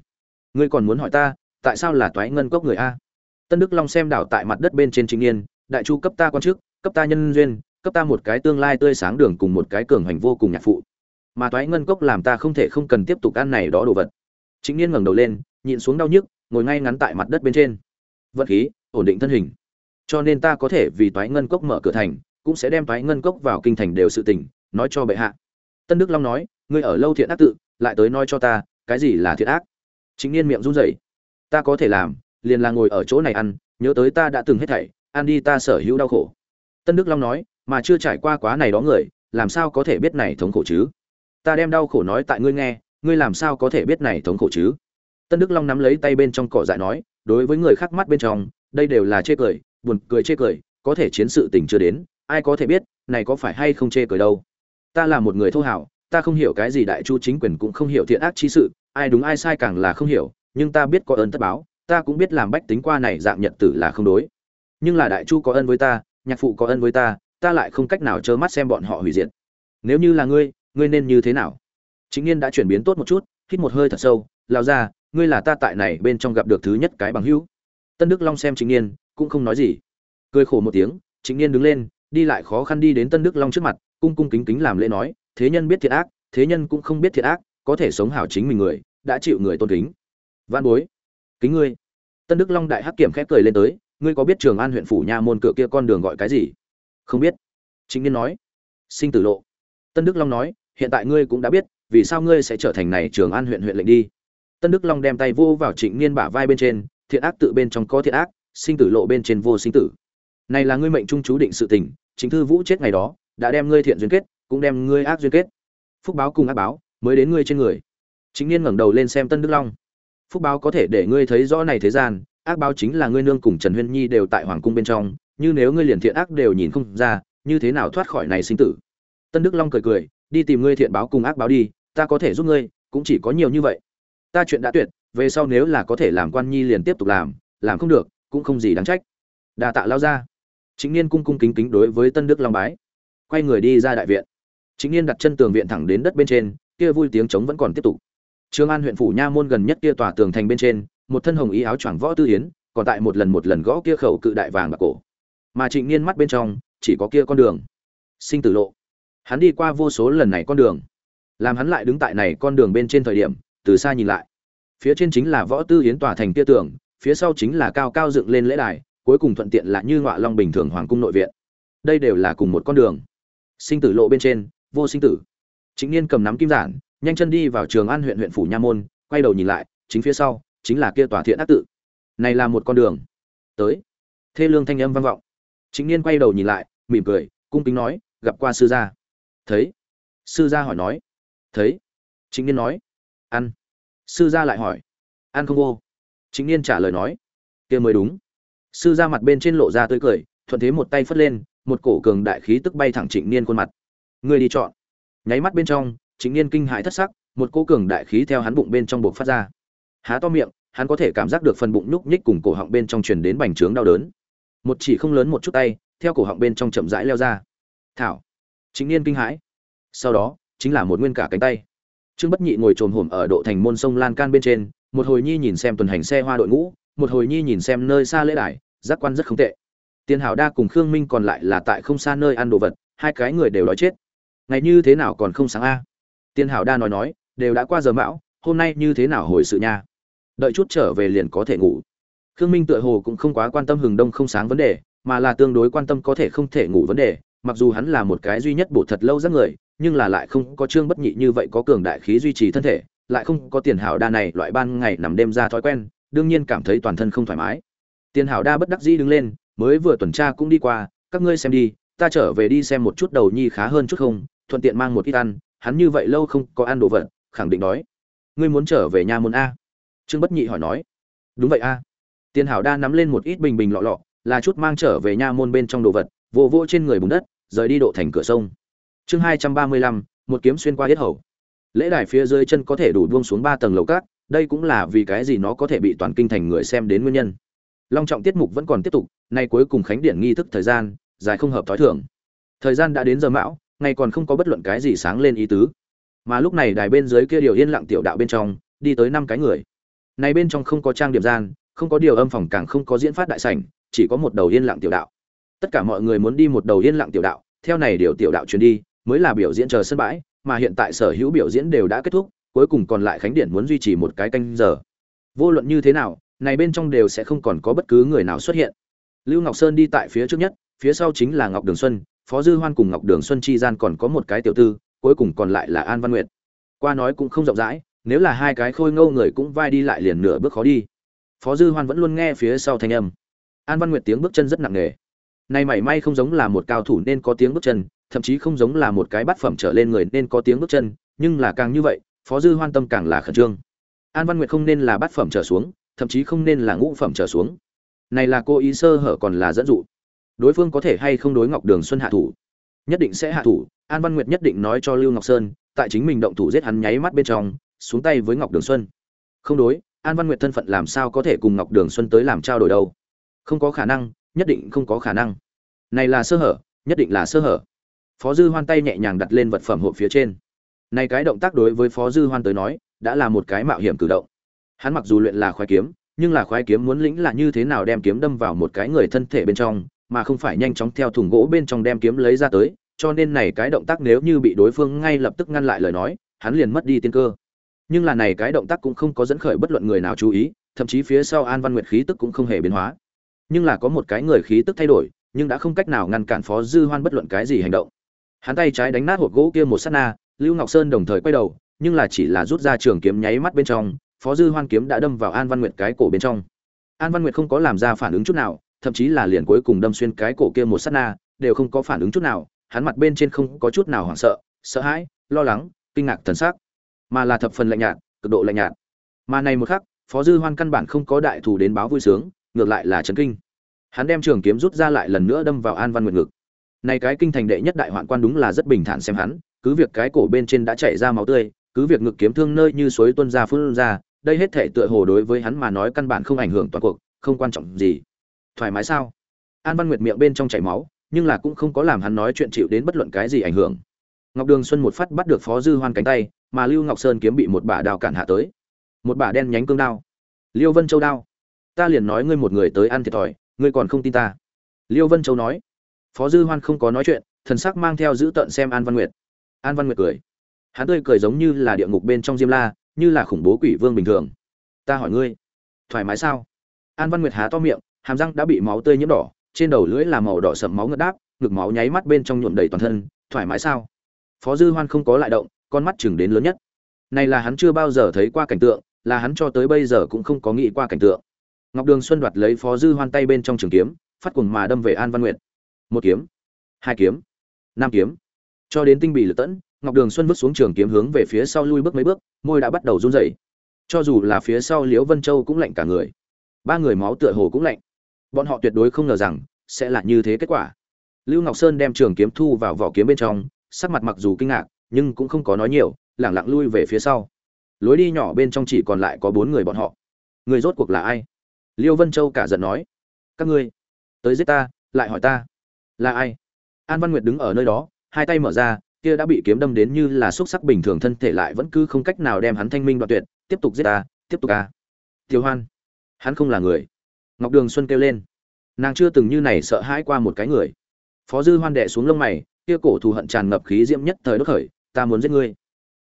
Ngươi còn muốn hỏi ta, tại sao là toái ngân cốc người a? Tân đức long xem đảo tại mặt đất bên trên chính niên, đại chu cấp ta quan chức, cấp ta nhân duyên, cấp ta một cái tương lai tươi sáng đường cùng một cái cường hành vô cùng nhạc phụ. Mà toái ngân cốc làm ta không thể không cần tiếp tục ăn này đó đồ vật. Chính niên ngẩng đầu lên, nhịn xuống đau nhức, ngồi ngay ngắn tại mặt đất bên trên. Vận khí, ổn định thân hình. Cho nên ta có thể vì toái ngân cốc mở cửa thành, cũng sẽ đem toái ngân cốc vào kinh thành đều sự tình, nói cho bệ hạ tân đức long nói, ngươi ở lâu thiện ác tự, lại tới nói cho ta, cái gì là thiện ác? Chính niên miệng run rẩy, ta có thể làm, liền là ngồi ở chỗ này ăn, nhớ tới ta đã từng hết thảy, ăn đi ta sở hữu đau khổ. Tân đức long nói, mà chưa trải qua quá này đó người, làm sao có thể biết này thống khổ chứ? Ta đem đau khổ nói tại ngươi nghe, ngươi làm sao có thể biết này thống khổ chứ? Tân đức long nắm lấy tay bên trong cỏ dại nói, đối với người khác mắt bên trong, đây đều là chê cười, buồn cười chê cười, có thể chiến sự tình chưa đến, ai có thể biết, này có phải hay không chê cười đâu? Ta là một người thô hảo, ta không hiểu cái gì đại chu chính quyền cũng không hiểu thiện ác chi sự, ai đúng ai sai càng là không hiểu, nhưng ta biết có ơn tất báo, ta cũng biết làm bách tính qua này dạng nhật tử là không đối. Nhưng là đại chu có ân với ta, nhạc phụ có ân với ta ta lại không cách nào trơ mắt xem bọn họ hủy diệt. Nếu như là ngươi ngươi nên như thế nào? Chính niên đã chuyển biến tốt một chút, hít một hơi thật sâu lao ra ngươi là ta tại này bên trong gặp được thứ nhất cái bằng hữu. Tân đức long xem chính niên cũng không nói gì. Cười khổ một tiếng, chính niên đứng lên, đi lại khó khăn đi đến tân đức long trước mặt cung cung kính kính làm lễ nói, thế nhân biết thiệt ác, thế nhân cũng không biết thiệt ác, có thể sống hảo chính mình người, đã chịu người tôn kính. Văn bối, kính ngươi. Tân đức long đại hắc kiểm khép cười lên tới, ngươi có biết trường an huyện phủ nha môn cửa kia con đường gọi cái gì? Không biết. Chính niên nói, sinh tử lộ. Tân đức long nói, hiện tại ngươi cũng đã biết, vì sao ngươi sẽ trở thành này trường an huyện huyện lệnh đi? Tân đức long đem tay vô vào trịnh niên bả vai bên trên, thiện ác tự bên trong có thiện ác, sinh tử lộ bên trên vô sinh tử. Này là ngươi mệnh trung chú định sự tình chính thư vũ chết ngày đó đã đem ngươi thiện duyên kết, cũng đem ngươi ác duyên kết. Phúc báo cùng ác báo mới đến ngươi trên người. Chính niên ngẩng đầu lên xem tân đức long. Phúc báo có thể để ngươi thấy rõ này thế gian, ác báo chính là ngươi nương cùng trần huyên nhi đều tại hoàng cung bên trong, như nếu ngươi liền thiện ác đều nhìn không ra, như thế nào thoát khỏi này sinh tử? Tân đức long cười cười, đi tìm ngươi thiện báo cùng ác báo đi, ta có thể giúp ngươi, cũng chỉ có nhiều như vậy. Ta chuyện đã tuyệt, về sau nếu là có thể làm quan nhi liền tiếp tục làm làm không được, cũng không gì đáng trách. Đa tạ lao ra chính niên cung cung kính kính đối với tân đức long bái quay người đi ra đại viện. Chính niên đặt chân tường viện thẳng đến đất bên trên, kia vui tiếng trống vẫn còn tiếp tục. Trương an huyện phủ nha môn gần nhất kia tòa tường thành bên trên, một thân hồng ý áo choàng võ tư hiến còn tại một lần một lần gõ kia khẩu cự đại vàng bạc cổ. Mà trịnh niên mắt bên trong, chỉ có kia con đường. Sinh tử lộ. Hắn đi qua vô số lần này con đường. Làm hắn lại đứng tại này con đường bên trên thời điểm, từ xa nhìn lại. Phía trên chính là võ tư yến tòa thành kia tường, phía sau chính là cao cao dựng lên lễ đài, cuối cùng thuận tiện là như ngọa long bình thường hoàng cung nội viện. Đây đều là cùng một con đường sinh tử lộ bên trên, vô sinh tử. Chính niên cầm nắm kim giản, nhanh chân đi vào trường an huyện huyện phủ nha môn, quay đầu nhìn lại, chính phía sau chính là kia tòa thiện ác tự. Này là một con đường. Tới. Thê lương thanh âm vang vọng. Chính niên quay đầu nhìn lại, mỉm cười, cung kính nói, gặp qua sư gia. Thấy. Sư gia hỏi nói. Thấy. Chính niên nói. Ăn. Sư gia lại hỏi. Ăn không vô. Chính niên trả lời nói. Kia mới đúng. Sư gia mặt bên trên lộ ra tươi cười, thuận thế một tay phất lên một cổ cường đại khí tức bay thẳng trịnh niên khuôn mặt. Người đi chọn. Nháy mắt bên trong, trịnh niên kinh hãi thất sắc, một cỗ cường đại khí theo hắn bụng bên trong bộc phát ra. Há to miệng, hắn có thể cảm giác được phần bụng nhúc nhích cùng cổ họng bên trong truyền đến bành trướng đau đớn. Một chỉ không lớn một chút tay, theo cổ họng bên trong chậm rãi leo ra. Thảo. Trịnh niên kinh hãi. Sau đó, chính là một nguyên cả cánh tay. Trương bất nhị ngồi trồn hổm ở độ thành môn sông lan can bên trên, một hồi nhi nhìn xem tuần hành xe hoa đội ngũ, một hồi nhi nhìn xem nơi xa lễ đài, giác quan rất không tệ tiền hảo đa cùng khương minh còn lại là tại không xa nơi ăn đồ vật, hai cái người đều đói chết. Ngày như thế nào còn không sáng a? Tiền hảo đa nói nói, đều đã qua giờ mão, hôm nay như thế nào hồi sự nha? Đợi chút trở về liền có thể ngủ. Khương minh tựa hồ cũng không quá quan tâm hừng đông không sáng vấn đề, mà là tương đối quan tâm có thể không thể ngủ vấn đề, mặc dù hắn là một cái duy nhất bổ thật lâu rất người, nhưng là lại không có trương bất nhị như vậy có cường đại khí duy trì thân thể, lại không có tiền hảo đa này loại ban ngày nằm đêm ra thói quen, đương nhiên cảm thấy toàn thân không thoải mái. Tiền hảo đa bất đắc dĩ đứng lên mới vừa tuần tra cũng đi qua, các ngươi xem đi, ta trở về đi xem một chút đầu nhi khá hơn chút không, thuận tiện mang một ít ăn, hắn như vậy lâu không có ăn đồ vật, khẳng định đói. Ngươi muốn trở về nhà môn a? Trương bất nhị hỏi nói. Đúng vậy a. Tiền hảo đa nắm lên một ít bình bình lọ lọ, là chút mang trở về nha môn bên trong đồ vật, vô vô trên người bùn đất, rời đi độ thành cửa sông. Chương hai trăm ba mươi lăm, một kiếm xuyên qua hết hầu. Lễ đài phía dưới chân có thể đủ buông xuống ba tầng lầu cát, đây cũng là vì cái gì nó có thể bị toàn kinh thành người xem đến nguyên nhân long trọng tiết mục vẫn còn tiếp tục, nay cuối cùng khánh điện nghi thức thời gian, dài không hợp thói thường. Thời gian đã đến giờ mão, ngày còn không có bất luận cái gì sáng lên ý tứ. Mà lúc này đài bên dưới kia điều yên lặng tiểu đạo bên trong, đi tới năm cái người. Này bên trong không có trang điểm gian, không có điều âm phòng càng không có diễn phát đại sảnh, chỉ có một đầu yên lặng tiểu đạo. Tất cả mọi người muốn đi một đầu yên lặng tiểu đạo, theo này điều tiểu đạo truyền đi, mới là biểu diễn chờ sân bãi, mà hiện tại sở hữu biểu diễn đều đã kết thúc, cuối cùng còn lại khánh điện muốn duy trì một cái canh giờ. Vô luận như thế nào này bên trong đều sẽ không còn có bất cứ người nào xuất hiện. Lưu ngọc sơn đi tại phía trước nhất, phía sau chính là ngọc đường xuân, phó dư hoan cùng ngọc đường xuân chi gian còn có một cái tiểu tư, cuối cùng còn lại là an văn nguyệt. Qua nói cũng không rộng rãi, nếu là hai cái khôi ngâu người cũng vai đi lại liền nửa bước khó đi. Phó dư hoan vẫn luôn nghe phía sau thanh âm. An văn nguyệt tiếng bước chân rất nặng nề. Này mảy may không giống là một cao thủ nên có tiếng bước chân, thậm chí không giống là một cái bát phẩm trở lên người nên có tiếng bước chân, nhưng là càng như vậy, phó dư hoan tâm càng là khẩn trương. An văn nguyệt không nên là bát phẩm trở xuống thậm chí không nên là ngũ phẩm trở xuống. Này là cô ý sơ hở còn là dẫn dụ. Đối phương có thể hay không đối ngọc đường xuân hạ thủ? Nhất định sẽ hạ thủ. An văn nguyệt nhất định nói cho lưu ngọc sơn, tại chính mình động thủ giết hắn nháy mắt bên trong, xuống tay với ngọc đường xuân. Không đối, an văn nguyệt thân phận làm sao có thể cùng ngọc đường xuân tới làm trao đổi đâu? Không có khả năng, nhất định không có khả năng. Này là sơ hở, nhất định là sơ hở. Phó dư hoan tay nhẹ nhàng đặt lên vật phẩm hộp phía trên. Này cái động tác đối với phó dư hoan tới nói, đã là một cái mạo hiểm cử động hắn mặc dù luyện là khoái kiếm, nhưng là khoái kiếm muốn lĩnh là như thế nào đem kiếm đâm vào một cái người thân thể bên trong, mà không phải nhanh chóng theo thùng gỗ bên trong đem kiếm lấy ra tới, cho nên này cái động tác nếu như bị đối phương ngay lập tức ngăn lại lời nói, hắn liền mất đi tiên cơ. Nhưng là này cái động tác cũng không có dẫn khởi bất luận người nào chú ý, thậm chí phía sau an văn nguyệt khí tức cũng không hề biến hóa. Nhưng là có một cái người khí tức thay đổi, nhưng đã không cách nào ngăn cản phó dư hoan bất luận cái gì hành động. Hắn tay trái đánh nát hộp gỗ kia một sát na, lưu ngọc sơn đồng thời quay đầu, nhưng là chỉ là rút ra trường kiếm nháy mắt bên trong phó dư hoan kiếm đã đâm vào an văn nguyệt cái cổ bên trong. An văn nguyệt không có làm ra phản ứng chút nào, thậm chí là liền cuối cùng đâm xuyên cái cổ kia một sát na, đều không có phản ứng chút nào, hắn mặt bên trên không có chút nào hoảng sợ sợ hãi, lo lắng, kinh ngạc thần sắc. Mà là thập phần lạnh nhạt, cực độ lạnh nhạt. Mà này một khắc, phó dư hoan căn bản không có đại thù đến báo vui sướng, ngược lại là chấn kinh. Hắn đem trường kiếm rút ra lại lần nữa đâm vào an văn nguyệt ngực. Này cái kinh thành đệ nhất đại hoạn quan đúng là rất bình thản xem hắn, cứ việc cái cổ bên trên đã chảy ra máu tươi, cứ việc ngực kiếm thương nơi như suối tuôn ra phun ra đây hết thể tựa hồ đối với hắn mà nói căn bản không ảnh hưởng toàn cuộc, không quan trọng gì. Thoải mái sao? An văn nguyệt miệng bên trong chảy máu, nhưng là cũng không có làm hắn nói chuyện chịu đến bất luận cái gì ảnh hưởng. Ngọc đường xuân một phát bắt được phó dư hoan cánh tay, mà lưu ngọc sơn kiếm bị một bả đào cản hạ tới. Một bả đen nhánh cương đao. Liêu vân châu đao. Ta liền nói ngươi một người tới ăn thiệt thòi, ngươi còn không tin ta. Liêu vân châu nói. Phó dư hoan không có nói chuyện, thần sắc mang theo giữ tận xem an văn nguyệt. An văn nguyệt cười. Hắn tươi cười giống như là địa ngục bên trong diêm la như là khủng bố quỷ vương bình thường. Ta hỏi ngươi, thoải mái sao? An văn nguyệt há to miệng, hàm răng đã bị máu tươi nhiễm đỏ, trên đầu lưỡi là màu đỏ sậm máu ngất đáp, ngực máu nháy mắt bên trong nhuộm đầy toàn thân, thoải mái sao? Phó dư hoan không có lại động, con mắt chừng đến lớn nhất. Này là hắn chưa bao giờ thấy qua cảnh tượng, là hắn cho tới bây giờ cũng không có nghĩ qua cảnh tượng. Ngọc đường xuân đoạt lấy phó dư hoan tay bên trong trường kiếm, phát cuồng mà đâm về an văn nguyệt. Một kiếm, hai kiếm, năm kiếm, cho đến tinh bị lật tẫn ngọc đường xuân vứt xuống trường kiếm hướng về phía sau lui bước mấy bước, môi đã bắt đầu run rẩy. Cho dù là phía sau liễu vân châu cũng lạnh cả người. Ba người máu tựa hồ cũng lạnh. Bọn họ tuyệt đối không ngờ rằng, sẽ là như thế kết quả. Lưu ngọc sơn đem trường kiếm thu vào vỏ kiếm bên trong, sắc mặt mặc dù kinh ngạc, nhưng cũng không có nói nhiều, lẳng lặng lui về phía sau. Lối đi nhỏ bên trong chỉ còn lại có bốn người bọn họ. Người rốt cuộc là ai? Liêu vân châu cả giận nói. Các ngươi, tới giết ta, lại hỏi ta, là ai? An văn nguyệt đứng ở nơi đó, hai tay mở ra kia đã bị kiếm đâm đến như là xúc sắc bình thường thân thể lại vẫn cứ không cách nào đem hắn thanh minh đoạt tuyệt, tiếp tục giết ta, tiếp tục a. tiêu hoan, hắn không là người. Ngọc đường xuân kêu lên. Nàng chưa từng như này sợ hãi qua một cái người. Phó dư hoan đệ xuống lông mày, kia cổ thù hận tràn ngập khí diễm nhất thời đốt khởi, ta muốn giết ngươi.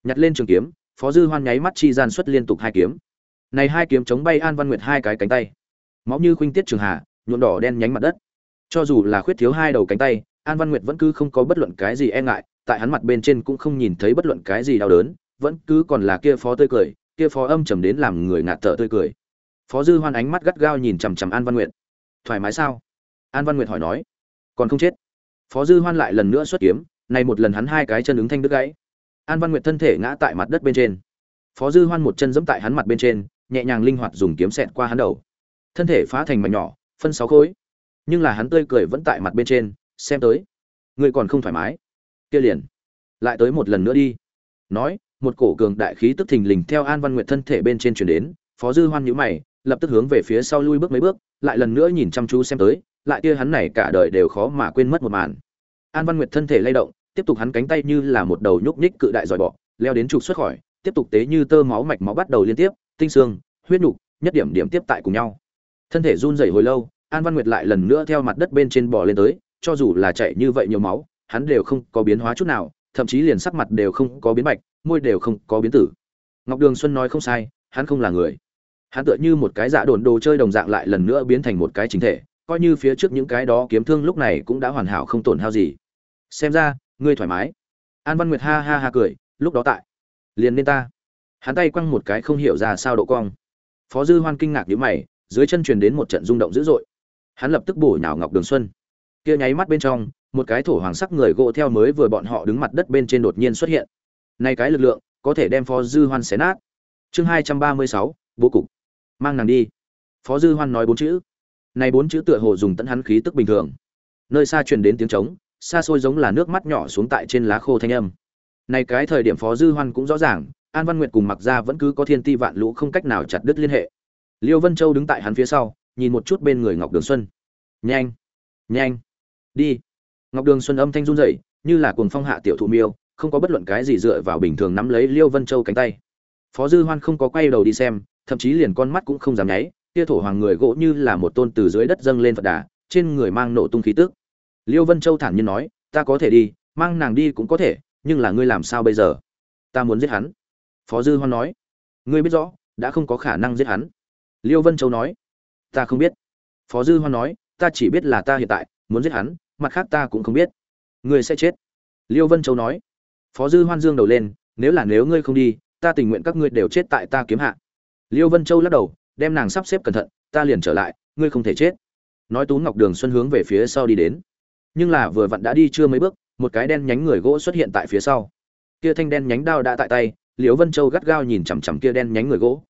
Nhặt lên trường kiếm, phó dư hoan nháy mắt chi gian xuất liên tục hai kiếm. Này hai kiếm chống bay an văn nguyệt hai cái cánh tay. Máu như khuynh tiết trường hà, nhuộm đỏ đen nhánh mặt đất. Cho dù là khuyết thiếu hai đầu cánh tay, an văn nguyệt vẫn cứ không có bất luận cái gì e ngại tại hắn mặt bên trên cũng không nhìn thấy bất luận cái gì đau đớn, vẫn cứ còn là kia phó tươi cười, kia phó âm trầm đến làm người ngạt thở tươi cười. Phó dư hoan ánh mắt gắt gao nhìn chằm chằm an văn nguyệt. Thoải mái sao? An văn nguyệt hỏi nói. Còn không chết. Phó dư hoan lại lần nữa xuất kiếm, này một lần hắn hai cái chân ứng thanh đứt gãy. An văn nguyệt thân thể ngã tại mặt đất bên trên. Phó dư hoan một chân giẫm tại hắn mặt bên trên, nhẹ nhàng linh hoạt dùng kiếm xẹt qua hắn đầu. Thân thể phá thành mảnh nhỏ, phân sáu khối. Nhưng là hắn tươi cười vẫn tại mặt bên trên, xem tới. Người còn không thoải mái kia liền. Lại tới một lần nữa đi. Nói, một cổ cường đại khí tức thình lình theo an văn nguyệt thân thể bên trên chuyển đến, phó dư hoan nhíu mày, lập tức hướng về phía sau lui bước mấy bước, lại lần nữa nhìn chăm chú xem tới, lại kia hắn này cả đời đều khó mà quên mất một màn. An văn nguyệt thân thể lay động, tiếp tục hắn cánh tay như là một đầu nhúc nhích cự đại dòi bọ, leo đến trục xuất khỏi, tiếp tục tế như tơ máu mạch máu bắt đầu liên tiếp, tinh xương, huyết nhục, nhất điểm điểm tiếp tại cùng nhau. Thân thể run rẩy hồi lâu, an văn nguyệt lại lần nữa theo mặt đất bên trên bò lên tới, cho dù là chạy như vậy nhiều máu hắn đều không có biến hóa chút nào, thậm chí liền sắc mặt đều không có biến bạch, môi đều không có biến tử. Ngọc đường xuân nói không sai, hắn không là người. Hắn tựa như một cái dạ đồn đồ chơi đồng dạng lại lần nữa biến thành một cái chính thể, coi như phía trước những cái đó kiếm thương lúc này cũng đã hoàn hảo không tổn hao gì. Xem ra, ngươi thoải mái. An văn nguyệt ha ha ha cười, lúc đó tại. Liền nên ta. Hắn tay quăng một cái không hiểu ra sao độ cong. Phó dư hoan kinh ngạc nhíu mày, dưới chân truyền đến một trận rung động dữ dội. Hắn lập tức bổ nhào ngọc đường xuân kia nháy mắt bên trong, một cái thổ hoàng sắc người gỗ theo mới vừa bọn họ đứng mặt đất bên trên đột nhiên xuất hiện. Nay cái lực lượng, có thể đem phó dư hoan xé nát. Chương hai trăm ba mươi sáu, bố cục. Mang nàng đi. Phó dư hoan nói bốn chữ. Này bốn chữ tựa hồ dùng tận hắn khí tức bình thường. Nơi xa truyền đến tiếng trống, xa xôi giống là nước mắt nhỏ xuống tại trên lá khô thanh âm. Này cái thời điểm phó dư hoan cũng rõ ràng, an văn nguyệt cùng mặc ra vẫn cứ có thiên ti vạn lũ không cách nào chặt đứt liên hệ. Liêu vân châu đứng tại hắn phía sau, nhìn một chút bên người ngọc đường xuân. Nhanh! Nhanh! Đi. Ngọc đường xuân âm thanh run rẩy, như là cuồng phong hạ tiểu thụ miêu, không có bất luận cái gì dựa vào bình thường nắm lấy liêu vân châu cánh tay. Phó dư hoan không có quay đầu đi xem, thậm chí liền con mắt cũng không dám nháy tia thổ hoàng người gỗ như là một tôn từ dưới đất dâng lên phật đà, trên người mang nổ tung khí tức. Liêu vân châu thản nhiên nói, ta có thể đi, mang nàng đi cũng có thể, nhưng là ngươi làm sao bây giờ? Ta muốn giết hắn. Phó dư hoan nói, ngươi biết rõ, đã không có khả năng giết hắn. Liêu vân châu nói, ta không biết. Phó dư hoan nói, ta chỉ biết là ta hiện tại muốn giết hắn, mặt khác ta cũng không biết. Ngươi sẽ chết. Liêu vân châu nói. Phó dư hoan dương đầu lên, nếu là nếu ngươi không đi, ta tình nguyện các ngươi đều chết tại ta kiếm hạ. Liêu vân châu lắc đầu, đem nàng sắp xếp cẩn thận, ta liền trở lại, ngươi không thể chết. Nói tú ngọc đường xuân hướng về phía sau đi đến. Nhưng là vừa vặn đã đi chưa mấy bước, một cái đen nhánh người gỗ xuất hiện tại phía sau. Kia thanh đen nhánh đao đã tại tay liễu vân châu gắt gao nhìn chằm chằm kia đen nhánh người gỗ.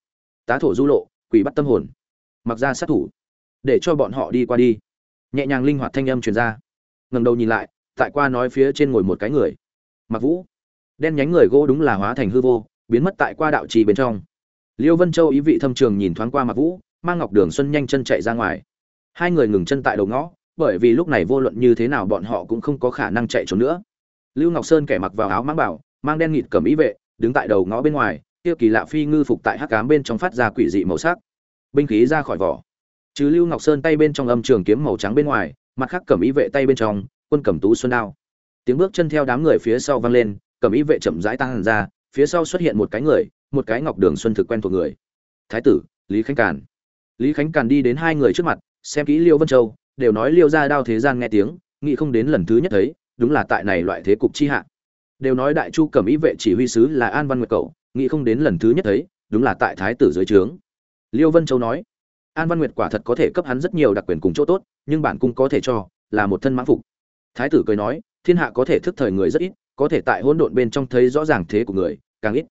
Tá thổ du lộ, quỷ bắt tâm hồn. Mặc ra sát thủ. Để cho bọn họ đi qua đi nhẹ nhàng linh hoạt thanh âm truyền ra. Ngẩng đầu nhìn lại, tại qua nói phía trên ngồi một cái người. Mặc vũ. Đen nhánh người gỗ đúng là hóa thành hư vô, biến mất tại qua đạo trì bên trong. Liêu vân châu ý vị thâm trường nhìn thoáng qua mặc vũ, mang ngọc đường xuân nhanh chân chạy ra ngoài. Hai người ngừng chân tại đầu ngõ, bởi vì lúc này vô luận như thế nào bọn họ cũng không có khả năng chạy trốn nữa. Lưu ngọc sơn kẻ mặc vào áo mang bảo, mang đen nghịt cầm ý vệ, đứng tại đầu ngõ bên ngoài, tiêu kỳ lạ phi ngư phục tại hắc cám bên trong phát ra quỷ dị màu sắc. Binh khí ra khỏi vỏ. Trừ lưu ngọc sơn tay bên trong âm trường kiếm màu trắng bên ngoài, mặt khác cầm ý vệ tay bên trong, quân cầm tú xuân đao. Tiếng bước chân theo đám người phía sau vang lên cầm ý vệ chậm rãi tăng ra, phía sau xuất hiện một cái người, một cái ngọc đường xuân thực quen thuộc người. Thái tử, lý khánh càn. Lý khánh càn đi đến hai người trước mặt, xem kỹ liêu vân châu, đều nói liêu ra đao thế gian nghe tiếng, nghĩ không đến lần thứ nhất thấy, đúng là tại này loại thế cục chi hạ. Đều nói đại chu cẩm ý vệ chỉ huy sứ là an văn nguyệt cậu nghĩ không đến lần thứ nhất thấy, đúng là tại thái tử dưới trướng. Liêu vân châu nói an văn nguyệt quả thật có thể cấp hắn rất nhiều đặc quyền cùng chỗ tốt, nhưng bản cung có thể cho, là một thân mãn phục. Thái tử cười nói, thiên hạ có thể thức thời người rất ít, có thể tại hỗn độn bên trong thấy rõ ràng thế của người, càng ít.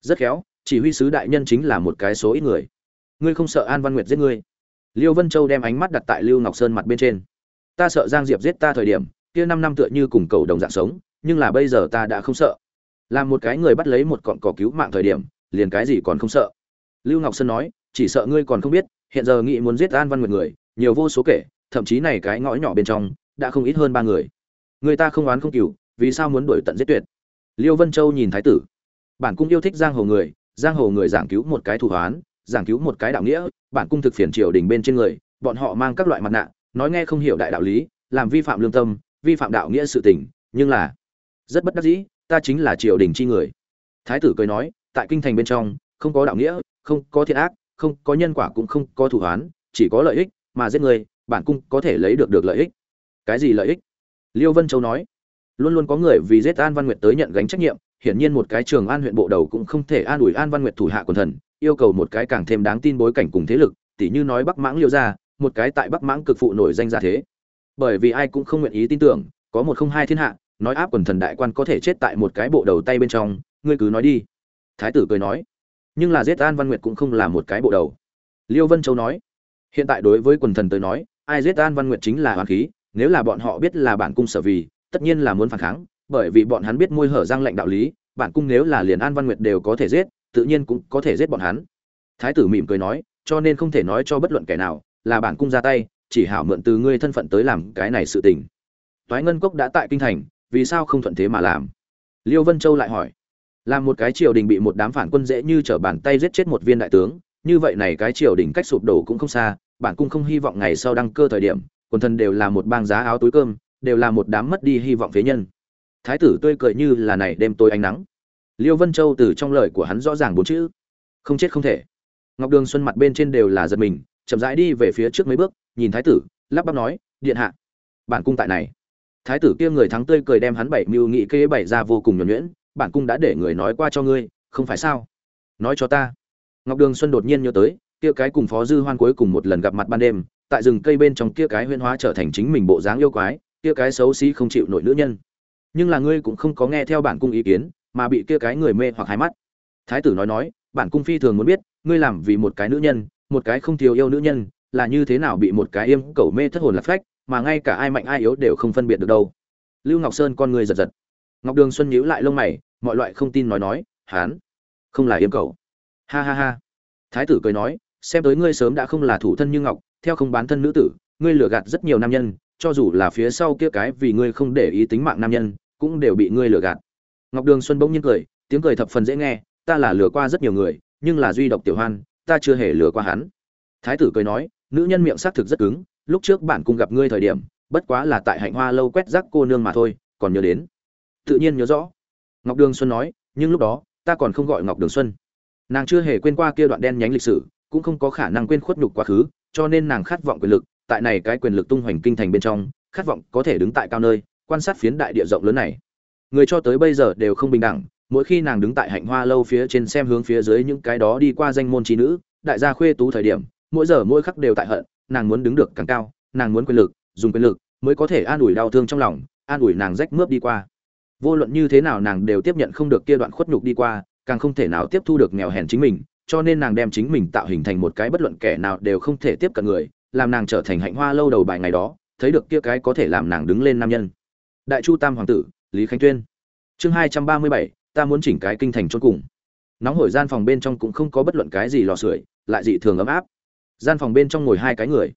Rất khéo, chỉ huy sứ đại nhân chính là một cái số ít người. Ngươi không sợ an văn nguyệt giết ngươi? Liêu vân châu đem ánh mắt đặt tại lưu ngọc sơn mặt bên trên. Ta sợ giang diệp giết ta thời điểm, kia năm năm tựa như cùng cầu đồng dạng sống, nhưng là bây giờ ta đã không sợ. Làm một cái người bắt lấy một cọn cỏ cứu mạng thời điểm, liền cái gì còn không sợ. Lưu ngọc sơn nói, chỉ sợ ngươi còn không biết hiện giờ nghị muốn giết an văn nguyệt người nhiều vô số kể thậm chí này cái ngõ nhỏ bên trong đã không ít hơn ba người. Người ta không oán không kỷ, vì sao muốn đuổi tận giết tuyệt? Liêu vân châu nhìn thái tử. Bản cung yêu thích giang hồ người giang hồ người giảng cứu một cái thủ hoán giảng cứu một cái đạo nghĩa bản cung thực phiền triều đình bên trên người bọn họ mang các loại mặt nạ nói nghe không hiểu đại đạo lý làm vi phạm lương tâm vi phạm đạo nghĩa sự tình nhưng là rất bất đắc dĩ ta chính là triều đình chi người. Thái tử cười nói tại kinh thành bên trong không có đạo nghĩa không có thiện ác không có nhân quả cũng không có thủ hoán chỉ có lợi ích mà giết người bản cung có thể lấy được được lợi ích. Cái gì lợi ích? Liêu vân châu nói. Luôn luôn có người vì giết an văn nguyệt tới nhận gánh trách nhiệm, hiển nhiên một cái trường an huyện bộ đầu cũng không thể an ủi an văn nguyệt thủ hạ quần thần, yêu cầu một cái càng thêm đáng tin bối cảnh cùng thế lực, tỉ như nói bắc mãng liêu ra một cái tại bắc mãng cực phụ nổi danh ra thế. Bởi vì ai cũng không nguyện ý tin tưởng, có một không hai thiên hạ, nói áp quần thần đại quan có thể chết tại một cái bộ đầu tay bên trong, ngươi cứ nói đi. Thái tử cười nói nhưng là giết an văn nguyệt cũng không là một cái bộ đầu. Liêu vân châu nói, hiện tại đối với quần thần tới nói, ai giết an văn nguyệt chính là hoàng khí, nếu là bọn họ biết là bản cung sở vì, tất nhiên là muốn phản kháng, bởi vì bọn hắn biết môi hở răng lệnh đạo lý, bản cung nếu là liền an văn nguyệt đều có thể giết, tự nhiên cũng có thể giết bọn hắn. Thái tử mỉm cười nói, cho nên không thể nói cho bất luận kẻ nào, là bản cung ra tay, chỉ hảo mượn từ ngươi thân phận tới làm cái này sự tình. Toái ngân cốc đã tại kinh thành, vì sao không thuận thế mà làm? Liêu vân châu lại hỏi làm một cái triều đình bị một đám phản quân dễ như trở bàn tay giết chết một viên đại tướng. Như vậy này cái triều đình cách sụp đổ cũng không xa, bản cung không hy vọng ngày sau đăng cơ thời điểm, quần thần đều là một bang giá áo túi cơm, đều là một đám mất đi hy vọng phế nhân. Thái tử tươi cười như là này đêm tối ánh nắng. Liêu vân châu từ trong lời của hắn rõ ràng bốn chữ, không chết không thể. Ngọc đường xuân mặt bên trên đều là giật mình, chậm rãi đi về phía trước mấy bước, nhìn thái tử, lắp bắp nói, điện hạ, bản cung tại này. Thái tử kia người thắng tươi cười đem hắn bảy mưu nghị kê bảy ra vô cùng nhuẩn nhuyễn bản cung đã để người nói qua cho ngươi, không phải sao? Nói cho ta. Ngọc đường xuân đột nhiên nhớ tới, kia cái cùng phó dư hoan cuối cùng một lần gặp mặt ban đêm, tại rừng cây bên trong kia cái huyên hóa trở thành chính mình bộ dáng yêu quái, kia cái xấu xí không chịu nổi nữ nhân. Nhưng là ngươi cũng không có nghe theo bản cung ý kiến, mà bị kia cái người mê hoặc hai mắt. Thái tử nói nói, bản cung phi thường muốn biết, ngươi làm vì một cái nữ nhân, một cái không thiếu yêu nữ nhân, là như thế nào bị một cái yêm cầu mê thất hồn lạc phách, mà ngay cả ai mạnh ai yếu đều không phân biệt được đâu. Lưu ngọc sơn con người giật giật ngọc đường xuân nhíu lại lông mày, mọi loại không tin nói nói, hán, không là yếm cầu. Ha ha ha. Thái tử cười nói, xem tới ngươi sớm đã không là thủ thân như ngọc, theo không bán thân nữ tử, ngươi lừa gạt rất nhiều nam nhân, cho dù là phía sau kia cái vì ngươi không để ý tính mạng nam nhân, cũng đều bị ngươi lừa gạt. Ngọc đường xuân bỗng nhiên cười, tiếng cười thập phần dễ nghe, ta là lừa qua rất nhiều người, nhưng là duy độc tiểu hoan, ta chưa hề lừa qua hắn. Thái tử cười nói, nữ nhân miệng xác thực rất cứng, lúc trước bản cung gặp ngươi thời điểm, bất quá là tại hạnh hoa lâu quét rác cô nương mà thôi, còn nhớ đến tự nhiên nhớ rõ. Ngọc đường xuân nói, nhưng lúc đó, ta còn không gọi ngọc đường xuân. Nàng chưa hề quên qua kia đoạn đen nhánh lịch sử, cũng không có khả năng quên khuất nhục quá khứ, cho nên nàng khát vọng quyền lực, tại này cái quyền lực tung hoành kinh thành bên trong, khát vọng có thể đứng tại cao nơi, quan sát phiến đại địa rộng lớn này. Người cho tới bây giờ đều không bình đẳng, mỗi khi nàng đứng tại hạnh hoa lâu phía trên xem hướng phía dưới những cái đó đi qua danh môn trí nữ, đại gia khuê tú thời điểm, mỗi giờ mỗi khắc đều tại hận, nàng muốn đứng được càng cao, nàng muốn quyền lực, dùng quyền lực, mới có thể an ủi đau thương trong lòng, an ủi nàng rách mướp đi qua vô luận như thế nào nàng đều tiếp nhận không được kia đoạn khuất nhục đi qua, càng không thể nào tiếp thu được nghèo hèn chính mình, cho nên nàng đem chính mình tạo hình thành một cái bất luận kẻ nào đều không thể tiếp cận người, làm nàng trở thành hạnh hoa lâu đầu bài ngày đó, thấy được kia cái có thể làm nàng đứng lên nam nhân. Đại chu tam hoàng tử, lý khánh tuyên. Chương hai trăm ba mươi bảy, ta muốn chỉnh cái kinh thành chốt cùng. Nóng hổi gian phòng bên trong cũng không có bất luận cái gì lò sưởi, lại dị thường ấm áp. Gian phòng bên trong ngồi hai cái người.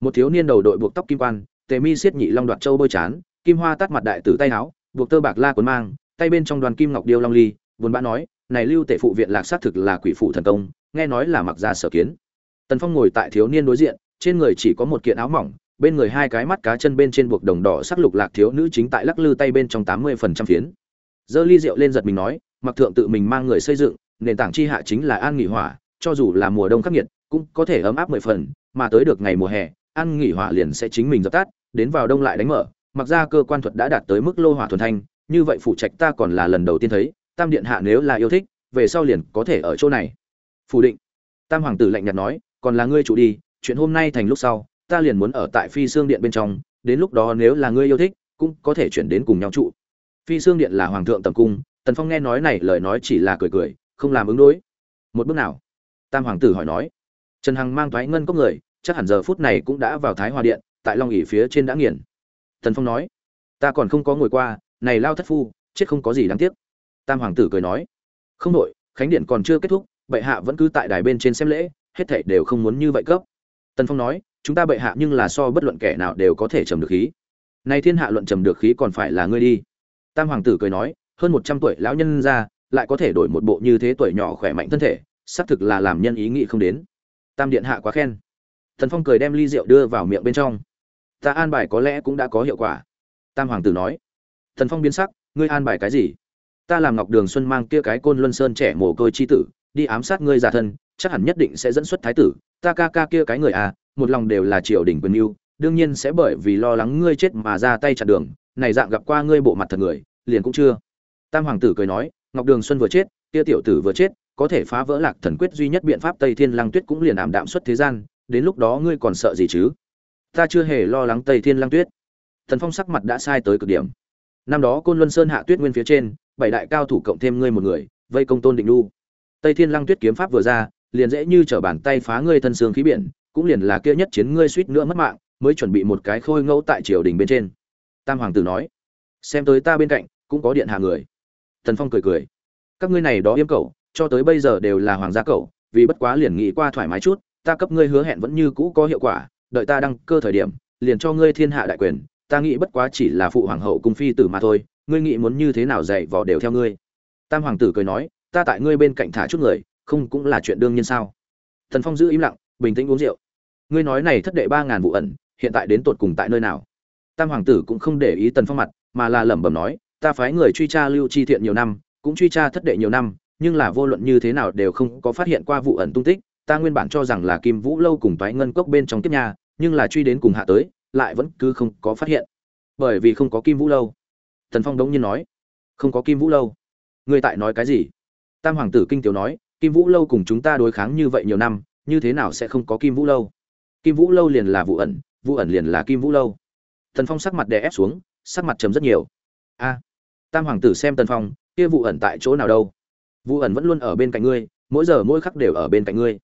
Một thiếu niên đầu đội buộc tóc kim quan, tề mi xiết nhị long đoạt châu bôi chán, kim hoa tắt mặt đại tử tay áo buộc tơ bạc la quấn mang, tay bên trong đoàn kim ngọc điêu long ly, buồn bã nói, này lưu tể phụ viện lạc xác thực là quỷ phụ thần công, nghe nói là mặc ra sở kiến. Tần phong ngồi tại thiếu niên đối diện, trên người chỉ có một kiện áo mỏng, bên người hai cái mắt cá chân bên trên buộc đồng đỏ sắc lục lạc thiếu nữ chính tại lắc lư tay bên trong tám mươi phần trăm phiến. Dơ ly rượu lên giật mình nói, mặc thượng tự mình mang người xây dựng, nền tảng chi hạ chính là an nghỉ hỏa, cho dù là mùa đông khắc nghiệt, cũng có thể ấm áp mười phần, mà tới được ngày mùa hè, an nghỉ hỏa liền sẽ chính mình dập tắt, đến vào đông lại đánh mở mặc ra cơ quan thuật đã đạt tới mức lô hỏa thuần thanh, như vậy phụ trạch ta còn là lần đầu tiên thấy, tam điện hạ nếu là yêu thích, về sau liền có thể ở chỗ này. Phủ định. Tam hoàng tử lạnh nhạt nói, còn là ngươi chủ đi, chuyện hôm nay thành lúc sau, ta liền muốn ở tại phi xương điện bên trong, đến lúc đó nếu là ngươi yêu thích, cũng có thể chuyển đến cùng nhau trụ. Phi xương điện là hoàng thượng tầm cung, tần phong nghe nói này lời nói chỉ là cười cười, không làm ứng đối. Một bước nào? Tam hoàng tử hỏi nói. Trần hằng mang thoái ngân cốc người, chắc hẳn giờ phút này cũng đã vào thái hòa điện, tại long ỉ phía trên đã nghiền tần phong nói, ta còn không có ngồi qua, này lao thất phu, chết không có gì đáng tiếc. Tam hoàng tử cười nói, không đội khánh điện còn chưa kết thúc, bệ hạ vẫn cứ tại đài bên trên xem lễ, hết thảy đều không muốn như vậy cấp. Tần phong nói, chúng ta bệ hạ nhưng là so bất luận kẻ nào đều có thể trầm được khí. Này thiên hạ luận trầm được khí còn phải là ngươi đi. Tam hoàng tử cười nói, hơn một trăm tuổi lão nhân ra, lại có thể đổi một bộ như thế tuổi nhỏ khỏe mạnh thân thể, xác thực là làm nhân ý nghĩ không đến. Tam điện hạ quá khen. Thần phong cười đem ly rượu đưa vào miệng bên trong ta an bài có lẽ cũng đã có hiệu quả. Tam hoàng tử nói. Thần phong biến sắc, ngươi an bài cái gì? Ta làm ngọc đường xuân mang kia cái côn luân sơn trẻ mồ côi chi tử, đi ám sát ngươi giả thân, chắc hẳn nhất định sẽ dẫn xuất thái tử. Ta ca ca kia cái người à một lòng đều là triều đình quyền mưu đương nhiên sẽ bởi vì lo lắng ngươi chết mà ra tay chặn đường. Này dạng gặp qua ngươi bộ mặt thật người, liền cũng chưa. Tam hoàng tử cười nói, ngọc đường xuân vừa chết, kia tiểu tử vừa chết, có thể phá vỡ lạc thần quyết duy nhất biện pháp tây thiên lăng tuyết cũng liền ảm đạm xuất thế gian, đến lúc đó ngươi còn sợ gì chứ? Ta chưa hề lo lắng tây thiên lăng tuyết. Thần phong sắc mặt đã sai tới cực điểm. Năm đó côn luân sơn hạ tuyết nguyên phía trên, bảy đại cao thủ cộng thêm ngươi một người, vây công tôn định lu tây thiên lăng tuyết kiếm pháp vừa ra, liền dễ như trở bàn tay phá ngươi thân xương khí biển, cũng liền là kia nhất chiến ngươi suýt nữa mất mạng, mới chuẩn bị một cái khôi ngẫu tại triều đình bên trên. Tam hoàng tử nói, xem tới ta bên cạnh, cũng có điện hạ người. Thần phong cười cười, các ngươi này đó yếm cậu cho tới bây giờ đều là hoàng gia cậu vì bất quá liền nghĩ qua thoải mái chút, ta cấp ngươi hứa hẹn vẫn như cũ có hiệu quả đợi ta đăng cơ thời điểm, liền cho ngươi thiên hạ đại quyền, ta nghĩ bất quá chỉ là phụ hoàng hậu cung phi tử mà thôi, ngươi nghĩ muốn như thế nào dạy vò đều theo ngươi. Tam hoàng tử cười nói, ta tại ngươi bên cạnh thả chút người, không cũng là chuyện đương nhiên sao? Thần phong giữ im lặng, bình tĩnh uống rượu. Ngươi nói này thất đệ ba ngàn vụ ẩn, hiện tại đến tột cùng tại nơi nào? Tam hoàng tử cũng không để ý tần phong mặt, mà là lẩm bẩm nói, ta phái người truy tra lưu chi thiện nhiều năm, cũng truy tra thất đệ nhiều năm, nhưng là vô luận như thế nào đều không có phát hiện qua vụ ẩn tung tích, ta nguyên bản cho rằng là kim vũ lâu cùng toái ngân cốc bên trong kiếp nhà nhưng là truy đến cùng hạ tới, lại vẫn cứ không có phát hiện. Bởi vì không có kim vũ lâu. Tần phong đống nhiên nói, không có kim vũ lâu? Ngươi tại nói cái gì? Tam hoàng tử kinh tiểu nói, kim vũ lâu cùng chúng ta đối kháng như vậy nhiều năm, như thế nào sẽ không có kim vũ lâu? Kim vũ lâu liền là vụ ẩn vụ ẩn liền là kim vũ lâu. Tần phong sắc mặt đè ép xuống, sắc mặt chấm rất nhiều. A, tam hoàng tử xem tần phong, kia vụ ẩn tại chỗ nào đâu? Vụ ẩn vẫn luôn ở bên cạnh ngươi, mỗi giờ mỗi khắc đều ở bên cạnh ngươi.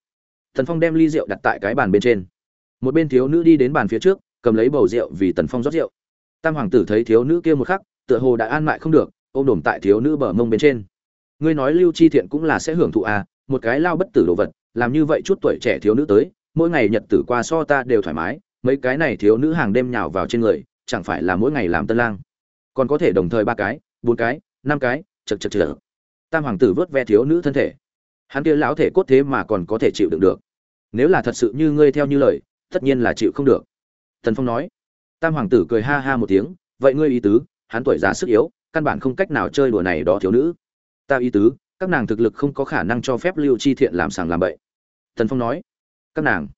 Tần phong đem ly rượu đặt tại cái bàn bên trên một bên thiếu nữ đi đến bàn phía trước, cầm lấy bầu rượu vì tần phong rót rượu. Tam hoàng tử thấy thiếu nữ kia một khắc, tựa hồ đã an mại không được, ôm đồm tại thiếu nữ bờ mông bên trên. Ngươi nói lưu chi thiện cũng là sẽ hưởng thụ à một cái lao bất tử đồ vật, làm như vậy chút tuổi trẻ thiếu nữ tới, mỗi ngày nhật tử qua so ta đều thoải mái, mấy cái này thiếu nữ hàng đêm nhào vào trên người, chẳng phải là mỗi ngày làm tân lang. Còn có thể đồng thời ba cái, bốn cái, năm cái, chật chật chật. Tam hoàng tử vớt ve thiếu nữ thân thể. Hắn kia lão thể cốt thế mà còn có thể chịu đựng được. Nếu là thật sự như ngươi theo như lời tất nhiên là chịu không được. Tần phong nói. Tam hoàng tử cười ha ha một tiếng, vậy ngươi ý tứ, hắn tuổi già sức yếu, căn bản không cách nào chơi đùa này đó thiếu nữ. Ta ý tứ, các nàng thực lực không có khả năng cho phép lưu chi thiện làm sàng làm bậy. Tần phong nói. Các nàng,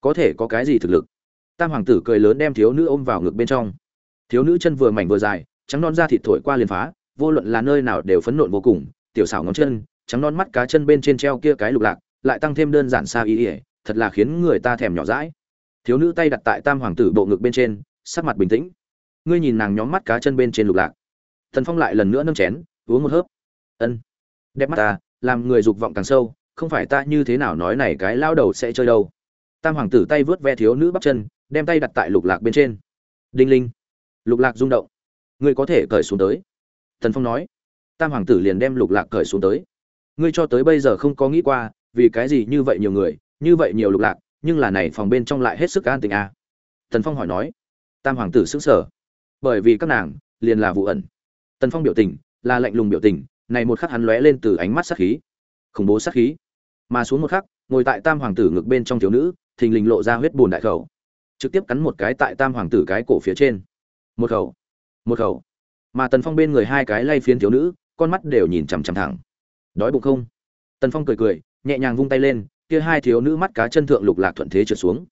có thể có cái gì thực lực? Tam hoàng tử cười lớn đem thiếu nữ ôm vào ngực bên trong. Thiếu nữ chân vừa mảnh vừa dài, trắng non da thịt thổi qua liền phá, vô luận là nơi nào đều phấn nộn vô cùng, tiểu xảo ngón chân, trắng non mắt cá chân bên trên treo kia cái lục lạc, lại tăng thêm đơn giản xa ý ỉa thật là khiến người ta thèm nhỏ rãi thiếu nữ tay đặt tại tam hoàng tử bộ ngực bên trên, sắc mặt bình tĩnh. Ngươi nhìn nàng nhóm mắt cá chân bên trên lục lạc. Thần phong lại lần nữa nâng chén, uống một hớp. Ân. Đẹp mắt ta, làm người dục vọng càng sâu, không phải ta như thế nào nói này cái lao đầu sẽ chơi đâu. Tam hoàng tử tay vớt ve thiếu nữ bắp chân, đem tay đặt tại lục lạc bên trên. Đinh linh. Lục lạc rung động. Ngươi có thể cởi xuống tới. Thần phong nói. Tam hoàng tử liền đem lục lạc cởi xuống tới. Ngươi cho tới bây giờ không có nghĩ qua, vì cái gì như vậy nhiều người, như vậy nhiều lục lạc nhưng là này phòng bên trong lại hết sức an tình à. Tần phong hỏi nói. Tam hoàng tử sững sờ. Bởi vì các nàng, liền là vụ ẩn. Tần phong biểu tình, là lạnh lùng biểu tình, này một khắc hắn lóe lên từ ánh mắt sát khí. Khủng bố sát khí. Mà xuống một khắc, ngồi tại tam hoàng tử ngực bên trong thiếu nữ, thình lình lộ ra huyết bùn đại khẩu. Trực tiếp cắn một cái tại tam hoàng tử cái cổ phía trên. Một khẩu. Một khẩu. Mà tần phong bên người hai cái lay phiến thiếu nữ, con mắt đều nhìn chằm chằm thẳng. Đói bụng không? Tần phong cười cười, nhẹ nhàng vung tay lên kia hai thiếu nữ mắt cá chân thượng lục lạc thuận thế trượt xuống.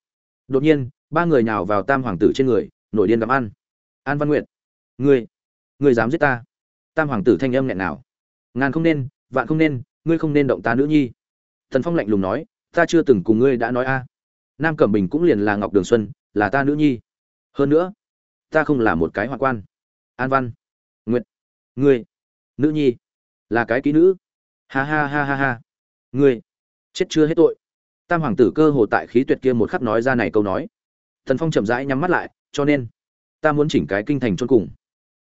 Đột nhiên, ba người nhào vào tam hoàng tử trên người, nổi điên gặm ăn. An văn nguyệt, ngươi ngươi dám giết ta? Tam hoàng tử thanh âm nghẹn nào? Ngàn không nên, vạn không nên, ngươi không nên động ta nữ nhi. Thần phong lạnh lùng nói, ta chưa từng cùng ngươi đã nói a. Nam cẩm bình cũng liền là ngọc đường xuân, là ta nữ nhi. Hơn nữa, ta không là một cái hoạn quan. An văn nguyệt, ngươi, nữ nhi, là cái kỹ nữ. Ha ha ha ha ha. Ngươi chết chưa hết tội. Tam hoàng tử cơ hồ tại khí tuyệt kia một khắc nói ra này câu nói. Thần phong chậm rãi nhắm mắt lại, cho nên, ta muốn chỉnh cái kinh thành chôn cùng.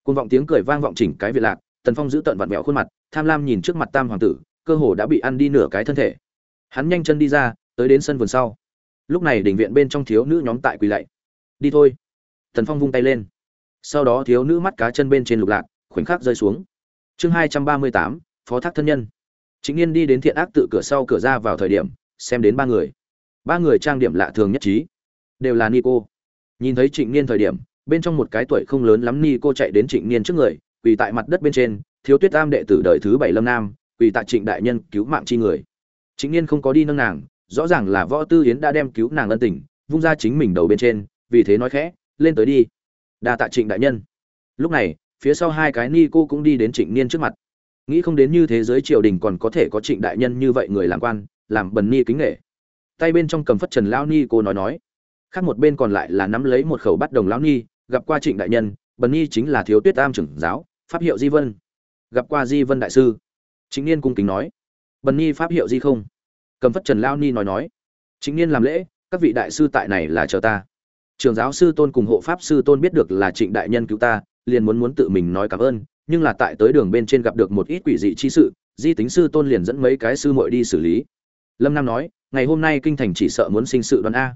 Côn vọng tiếng cười vang vọng chỉnh cái việt lạc tần phong giữ tận vặn vẹo khuôn mặt, tham lam nhìn trước mặt tam hoàng tử, cơ hồ đã bị ăn đi nửa cái thân thể. Hắn nhanh chân đi ra, tới đến sân vườn sau. Lúc này đỉnh viện bên trong thiếu nữ nhóm tại quỳ lạy. Đi thôi. Tần phong vung tay lên. Sau đó thiếu nữ mắt cá chân bên trên lục lạc, khoảnh khắc rơi xuống. Chương hai trăm ba mươi tám, phó thác thân nhân chính yên đi đến thiện ác tự cửa sau cửa ra vào thời điểm, xem đến ba người. Ba người trang điểm lạ thường nhất trí. Đều là ni cô nhìn thấy trịnh niên thời điểm, bên trong một cái tuổi không lớn lắm ni cô chạy đến trịnh niên trước người, quỳ tại mặt đất bên trên, thiếu tuyết tam đệ tử đời thứ bảy lâm nam, quỳ tại trịnh đại nhân cứu mạng chi người. Trịnh niên không có đi nâng nàng, rõ ràng là võ tư hiến đã đem cứu nàng ân tình, vung ra chính mình đầu bên trên, vì thế nói khẽ, lên tới đi. Đa tạ trịnh đại nhân. Lúc này, phía sau hai cái ni cô cũng đi đến trịnh niên trước mặt nghĩ không đến như thế giới triều đình còn có thể có trịnh đại nhân như vậy người làm quan, làm bần ni kính nghệ tay bên trong cầm phất trần lao ni cô nói nói. Khác một bên còn lại là nắm lấy một khẩu bắt đồng lao ni, gặp qua trịnh đại nhân, bần ni chính là thiếu tuyết tam trưởng giáo, pháp hiệu di vân. Gặp qua di vân đại sư. Chính niên cung kính nói. Bần ni pháp hiệu di không? Cầm phất trần lao ni nói nói. Chính niên làm lễ, các vị đại sư tại này là chờ ta. Trường giáo sư tôn cùng hộ pháp sư tôn biết được là trịnh đại nhân cứu ta, liền muốn muốn tự mình nói cảm ơn nhưng là tại tới đường bên trên gặp được một ít quỷ dị chi sự, di tính sư tôn liền dẫn mấy cái sư muội đi xử lý. Lâm nam nói, ngày hôm nay kinh thành chỉ sợ muốn sinh sự đoàn a.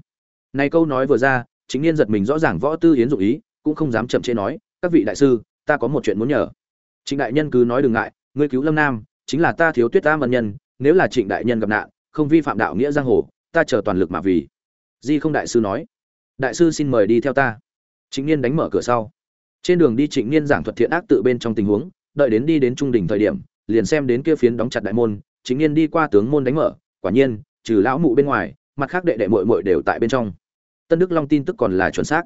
Này câu nói vừa ra, chính niên giật mình rõ ràng võ tư yến dụng ý, cũng không dám chậm chế nói, các vị đại sư, ta có một chuyện muốn nhờ. Trịnh đại nhân cứ nói đừng ngại, ngươi cứu lâm nam, chính là ta thiếu tuyết ta ân nhân, nếu là trịnh đại nhân gặp nạn, không vi phạm đạo nghĩa giang hồ, ta chờ toàn lực mà vì. Di không đại sư nói, đại sư xin mời đi theo ta. Chính niên đánh mở cửa sau trên đường đi trịnh niên giảng thuật thiện ác tự bên trong tình huống, đợi đến đi đến trung đỉnh thời điểm, liền xem đến kia phiến đóng chặt đại môn, trịnh niên đi qua tướng môn đánh mở, quả nhiên, trừ lão mụ bên ngoài, mặt khác đệ đệ muội muội đều tại bên trong. Tân đức long tin tức còn là chuẩn xác.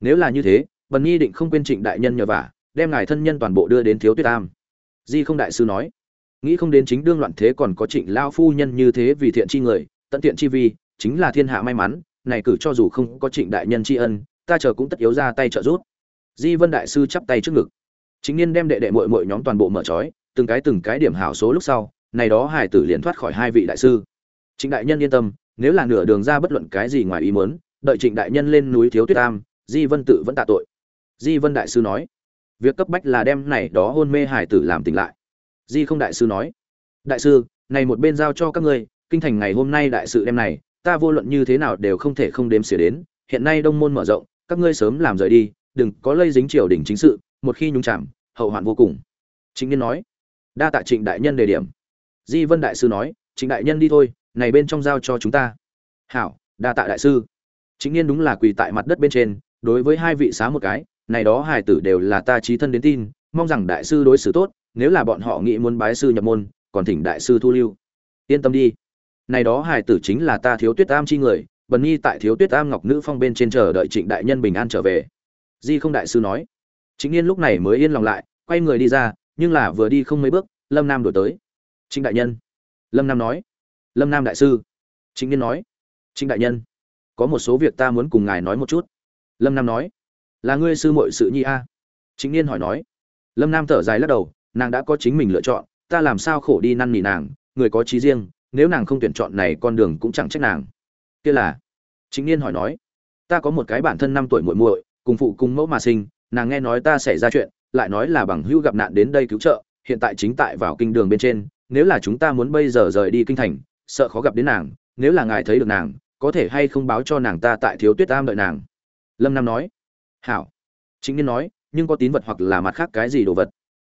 Nếu là như thế, bần nhi định không quên trịnh đại nhân nhờ vả, đem ngài thân nhân toàn bộ đưa đến thiếu tuyết tam. Di không đại sư nói, nghĩ không đến chính đương loạn thế còn có trịnh lao phu nhân như thế vì thiện chi người, tận thiện chi vi, chính là thiên hạ may mắn, này cử cho dù không có trịnh đại nhân tri ân, ta chờ cũng tất yếu ra tay trợ giúp di vân đại sư chắp tay trước ngực. Chính niên đem đệ đệ mội mội nhóm toàn bộ mở trói, từng cái từng cái điểm hảo số lúc sau, này đó hải tử liền thoát khỏi hai vị đại sư. Trịnh đại nhân yên tâm, nếu là nửa đường ra bất luận cái gì ngoài ý muốn, đợi trịnh đại nhân lên núi thiếu tuyết tam di vân tự vẫn tạ tội. Di vân đại sư nói, việc cấp bách là đem này đó hôn mê hải tử làm tỉnh lại. Di không đại sư nói, đại sư, này một bên giao cho các ngươi, kinh thành ngày hôm nay đại sự đem này, ta vô luận như thế nào đều không thể không đếm xỉa đến, hiện nay đông môn mở rộng, các ngươi sớm làm rời đi đừng có lây dính triều đình chính sự, một khi nhung chạm hậu hoạn vô cùng. Chính niên nói. Đa tạ trịnh đại nhân đề điểm. Di vân đại sư nói, trịnh đại nhân đi thôi, này bên trong giao cho chúng ta. Hảo, đa tạ đại sư. Chính niên đúng là quỳ tại mặt đất bên trên, đối với hai vị xá một cái, này đó hài tử đều là ta trí thân đến tin, mong rằng đại sư đối xử tốt, nếu là bọn họ nghĩ muốn bái sư nhập môn, còn thỉnh đại sư thu lưu. Yên tâm đi. Này đó hài tử chính là ta thiếu tuyết am chi người, bần nhi tại thiếu tuyết am ngọc nữ phong bên trên chờ đợi trịnh đại nhân bình an trở về di không đại sư nói. Chính yên lúc này mới yên lòng lại, quay người đi ra, nhưng là vừa đi không mấy bước, lâm nam đổi tới. Trịnh đại nhân. Lâm nam nói. Lâm nam đại sư. Chính yên nói. Trịnh đại nhân, có một số việc ta muốn cùng ngài nói một chút. Lâm nam nói. Là ngươi sư muội sự nhi a? Chính niên hỏi nói. Lâm nam thở dài lắc đầu, nàng đã có chính mình lựa chọn, ta làm sao khổ đi năn nỉ nàng, người có trí riêng, nếu nàng không tuyển chọn này con đường cũng chẳng trách nàng. Kia là chính niên hỏi nói. Ta có một cái bản thân năm tuổi muội muội cùng phụ cùng mẫu mà sinh, nàng nghe nói ta xảy ra chuyện, lại nói là bằng hữu gặp nạn đến đây cứu trợ, hiện tại chính tại vào kinh đường bên trên, nếu là chúng ta muốn bây giờ rời đi kinh thành, sợ khó gặp đến nàng, nếu là ngài thấy được nàng, có thể hay không báo cho nàng ta tại thiếu tuyết tam đợi nàng. Lâm nam nói. Hảo. Chính niên nói, nhưng có tín vật hoặc là mặt khác cái gì đồ vật?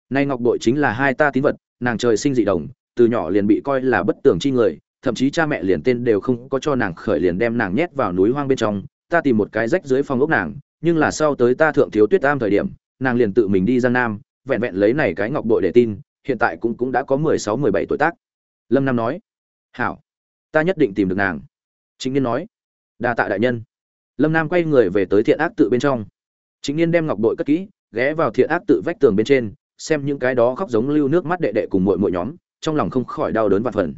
Nay ngọc bội chính là hai ta tín vật, nàng trời sinh dị đồng, từ nhỏ liền bị coi là bất tường chi người, thậm chí cha mẹ liền tên đều không có cho nàng khởi liền đem nàng nhét vào núi hoang bên trong, ta tìm một cái rách dưới phòng ốc nàng nhưng là sau tới ta thượng thiếu tuyết tam thời điểm, nàng liền tự mình đi giang nam, vẹn vẹn lấy này cái ngọc bội để tin, hiện tại cũng cũng đã có mười sáu, mười bảy tuổi tác. Lâm nam nói, hảo, ta nhất định tìm được nàng. Chính niên nói, đa tạ đại nhân. Lâm nam quay người về tới thiện ác tự bên trong. Chính niên đem ngọc bội cất kỹ, ghé vào thiện ác tự vách tường bên trên, xem những cái đó khóc giống lưu nước mắt đệ đệ cùng muội muội nhóm, trong lòng không khỏi đau đớn và phần.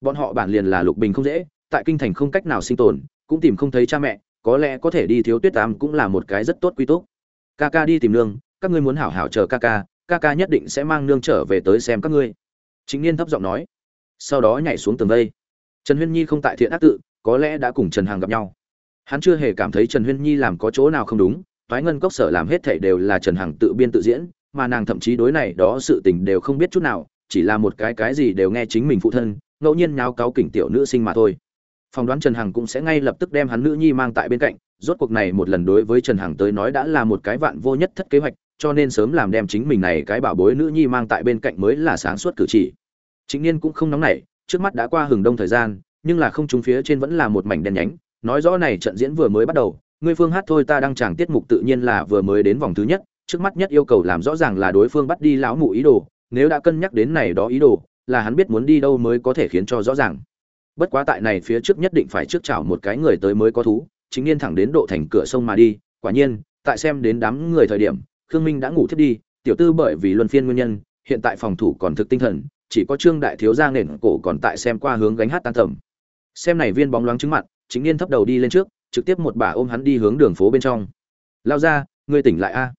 Bọn họ bản liền là lục bình không dễ, tại kinh thành không cách nào sinh tồn, cũng tìm không thấy cha mẹ có lẽ có thể đi thiếu tuyết tam cũng là một cái rất tốt quy tốt ca ca đi tìm nương, các ngươi muốn hảo hảo chờ ca ca ca ca nhất định sẽ mang nương trở về tới xem các ngươi. Chính niên thấp giọng nói. Sau đó nhảy xuống tường vây. Trần huyên nhi không tại thiện ác tự, có lẽ đã cùng trần hằng gặp nhau. Hắn chưa hề cảm thấy trần huyên nhi làm có chỗ nào không đúng, toái ngân cốc sở làm hết thảy đều là trần hằng tự biên tự diễn, mà nàng thậm chí đối này đó sự tình đều không biết chút nào, chỉ là một cái cái gì đều nghe chính mình phụ thân, ngẫu nhiên nháo cáo kỉnh tiểu nữ sinh mà thôi phỏng đoán trần hằng cũng sẽ ngay lập tức đem hắn nữ nhi mang tại bên cạnh, rốt cuộc này một lần đối với trần hằng tới nói đã là một cái vạn vô nhất thất kế hoạch, cho nên sớm làm đem chính mình này cái bảo bối nữ nhi mang tại bên cạnh mới là sáng suốt cử chỉ. Chính niên cũng không nóng nảy, trước mắt đã qua hừng đông thời gian, nhưng là không trúng phía trên vẫn là một mảnh đen nhánh, nói rõ này trận diễn vừa mới bắt đầu, ngươi phương hát thôi ta đang chẳng tiết mục tự nhiên là vừa mới đến vòng thứ nhất, trước mắt nhất yêu cầu làm rõ ràng là đối phương bắt đi lão mụ ý đồ, nếu đã cân nhắc đến này đó ý đồ, là hắn biết muốn đi đâu mới có thể khiến cho rõ ràng bất quá tại này phía trước nhất định phải trước chào một cái người tới mới có thú, chính niên thẳng đến độ thành cửa sông mà đi. Quả nhiên, tại xem đến đám người thời điểm, khương minh đã ngủ thiết đi. Tiểu tư bởi vì luân phiên nguyên nhân, hiện tại phòng thủ còn thực tinh thần, chỉ có trương đại thiếu gia nền cổ còn tại xem qua hướng gánh hát tan thầm xem này viên bóng loáng trứng mặt, chính niên thấp đầu đi lên trước, trực tiếp một bà ôm hắn đi hướng đường phố bên trong. Lao ra, ngươi tỉnh lại a.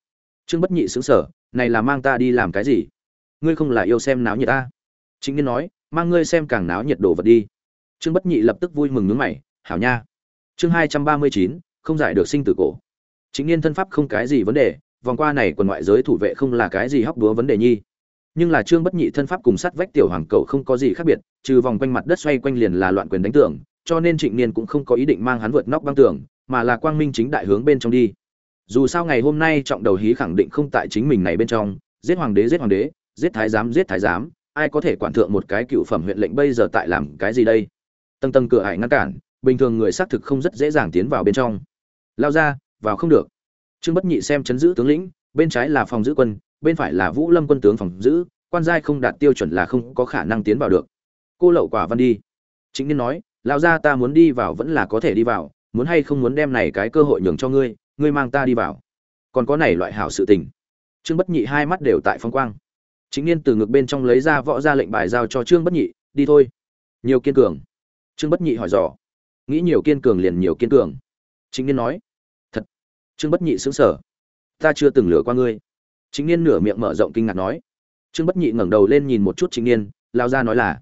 Trương bất nhị xứng sở này là mang ta đi làm cái gì? Ngươi không là yêu xem náo nhiệt ta? Chính niên nói, mang ngươi xem càng náo nhiệt đồ vật đi trương bất nhị lập tức vui mừng nướng mày, hảo nha. Chương hai trăm ba mươi chín, không giải được sinh tử cổ. Chính niên thân pháp không cái gì vấn đề, vòng qua này quần ngoại giới thủ vệ không là cái gì hóc đúa vấn đề nhi. Nhưng là trương bất nhị thân pháp cùng sát vách tiểu hoàng cậu không có gì khác biệt, trừ vòng quanh mặt đất xoay quanh liền là loạn quyền đánh tưởng cho nên trịnh niên cũng không có ý định mang hắn vượt nóc băng tường, mà là quang minh chính đại hướng bên trong đi. Dù sao ngày hôm nay trọng đầu hí khẳng định không tại chính mình này bên trong, giết hoàng đế giết hoàng đế, giết thái giám giết thái giám, ai có thể quản thượng một cái cựu phẩm huyện lệnh bây giờ tại làm cái gì đây? Tầng tầng cửa ải ngăn cản, bình thường người xác thực không rất dễ dàng tiến vào bên trong. Lao ra, vào không được. Trương bất nhị xem chấn giữ tướng lĩnh, bên trái là phòng giữ quân, bên phải là vũ lâm quân tướng phòng giữ, quan giai không đạt tiêu chuẩn là không có khả năng tiến vào được. Cô lậu quả văn đi. Chính niên nói lao ra ta muốn đi vào vẫn là có thể đi vào, muốn hay không muốn đem này cái cơ hội nhường cho ngươi ngươi mang ta đi vào. Còn có này loại hảo sự tình. Trương bất nhị hai mắt đều tại phong quang. Chính niên từ ngực bên trong lấy ra võ ra lệnh bài giao cho trương bất nhị, đi thôi. Nhiều kiên cường trương bất nhị hỏi dò. Nghĩ nhiều kiên cường liền nhiều kiên cường. Chính niên nói. Thật. Trương bất nhị xứng sở ta chưa từng lừa qua ngươi. Chính niên nửa miệng mở rộng kinh ngạc nói. Trương bất nhị ngẩng đầu lên nhìn một chút chính niên, lao ra nói là.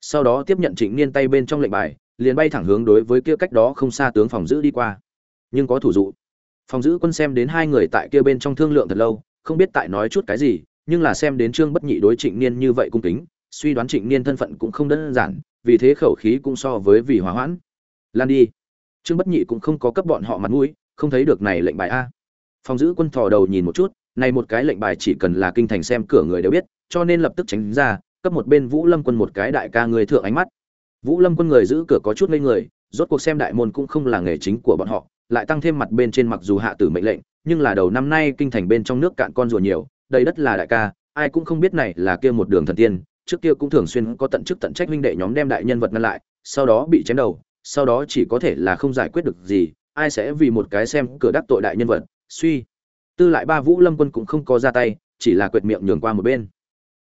Sau đó tiếp nhận Chính niên tay bên trong lệnh bài, liền bay thẳng hướng đối với kia cách đó không xa tướng phòng giữ đi qua. Nhưng có thủ dụ. Phòng giữ quân xem đến hai người tại kia bên trong thương lượng thật lâu, không biết tại nói chút cái gì, nhưng là xem đến trương bất nhị đối trịnh niên như vậy cung kính suy đoán trịnh niên thân phận cũng không đơn giản, vì thế khẩu khí cũng so với vì hòa hoãn. Lan đi. Trương bất nhị cũng không có cấp bọn họ mặt mũi, không thấy được này lệnh bài a. Phòng giữ quân thò đầu nhìn một chút, này một cái lệnh bài chỉ cần là kinh thành xem cửa người đều biết, cho nên lập tức tránh ra, cấp một bên vũ lâm quân một cái đại ca người thượng ánh mắt. Vũ lâm quân người giữ cửa có chút ngây người, rốt cuộc xem đại môn cũng không là nghề chính của bọn họ, lại tăng thêm mặt bên trên mặc dù hạ tử mệnh lệnh, nhưng là đầu năm nay kinh thành bên trong nước cạn con rùa nhiều, đầy đất là đại ca, ai cũng không biết này là kia một đường thần tiên trước kia cũng thường xuyên có tận chức tận trách huynh đệ nhóm đem đại nhân vật ngăn lại, sau đó bị chém đầu, sau đó chỉ có thể là không giải quyết được gì, ai sẽ vì một cái xem cửa đắc tội đại nhân vật, suy. Tư lại ba vũ lâm quân cũng không có ra tay, chỉ là quệt miệng nhường qua một bên.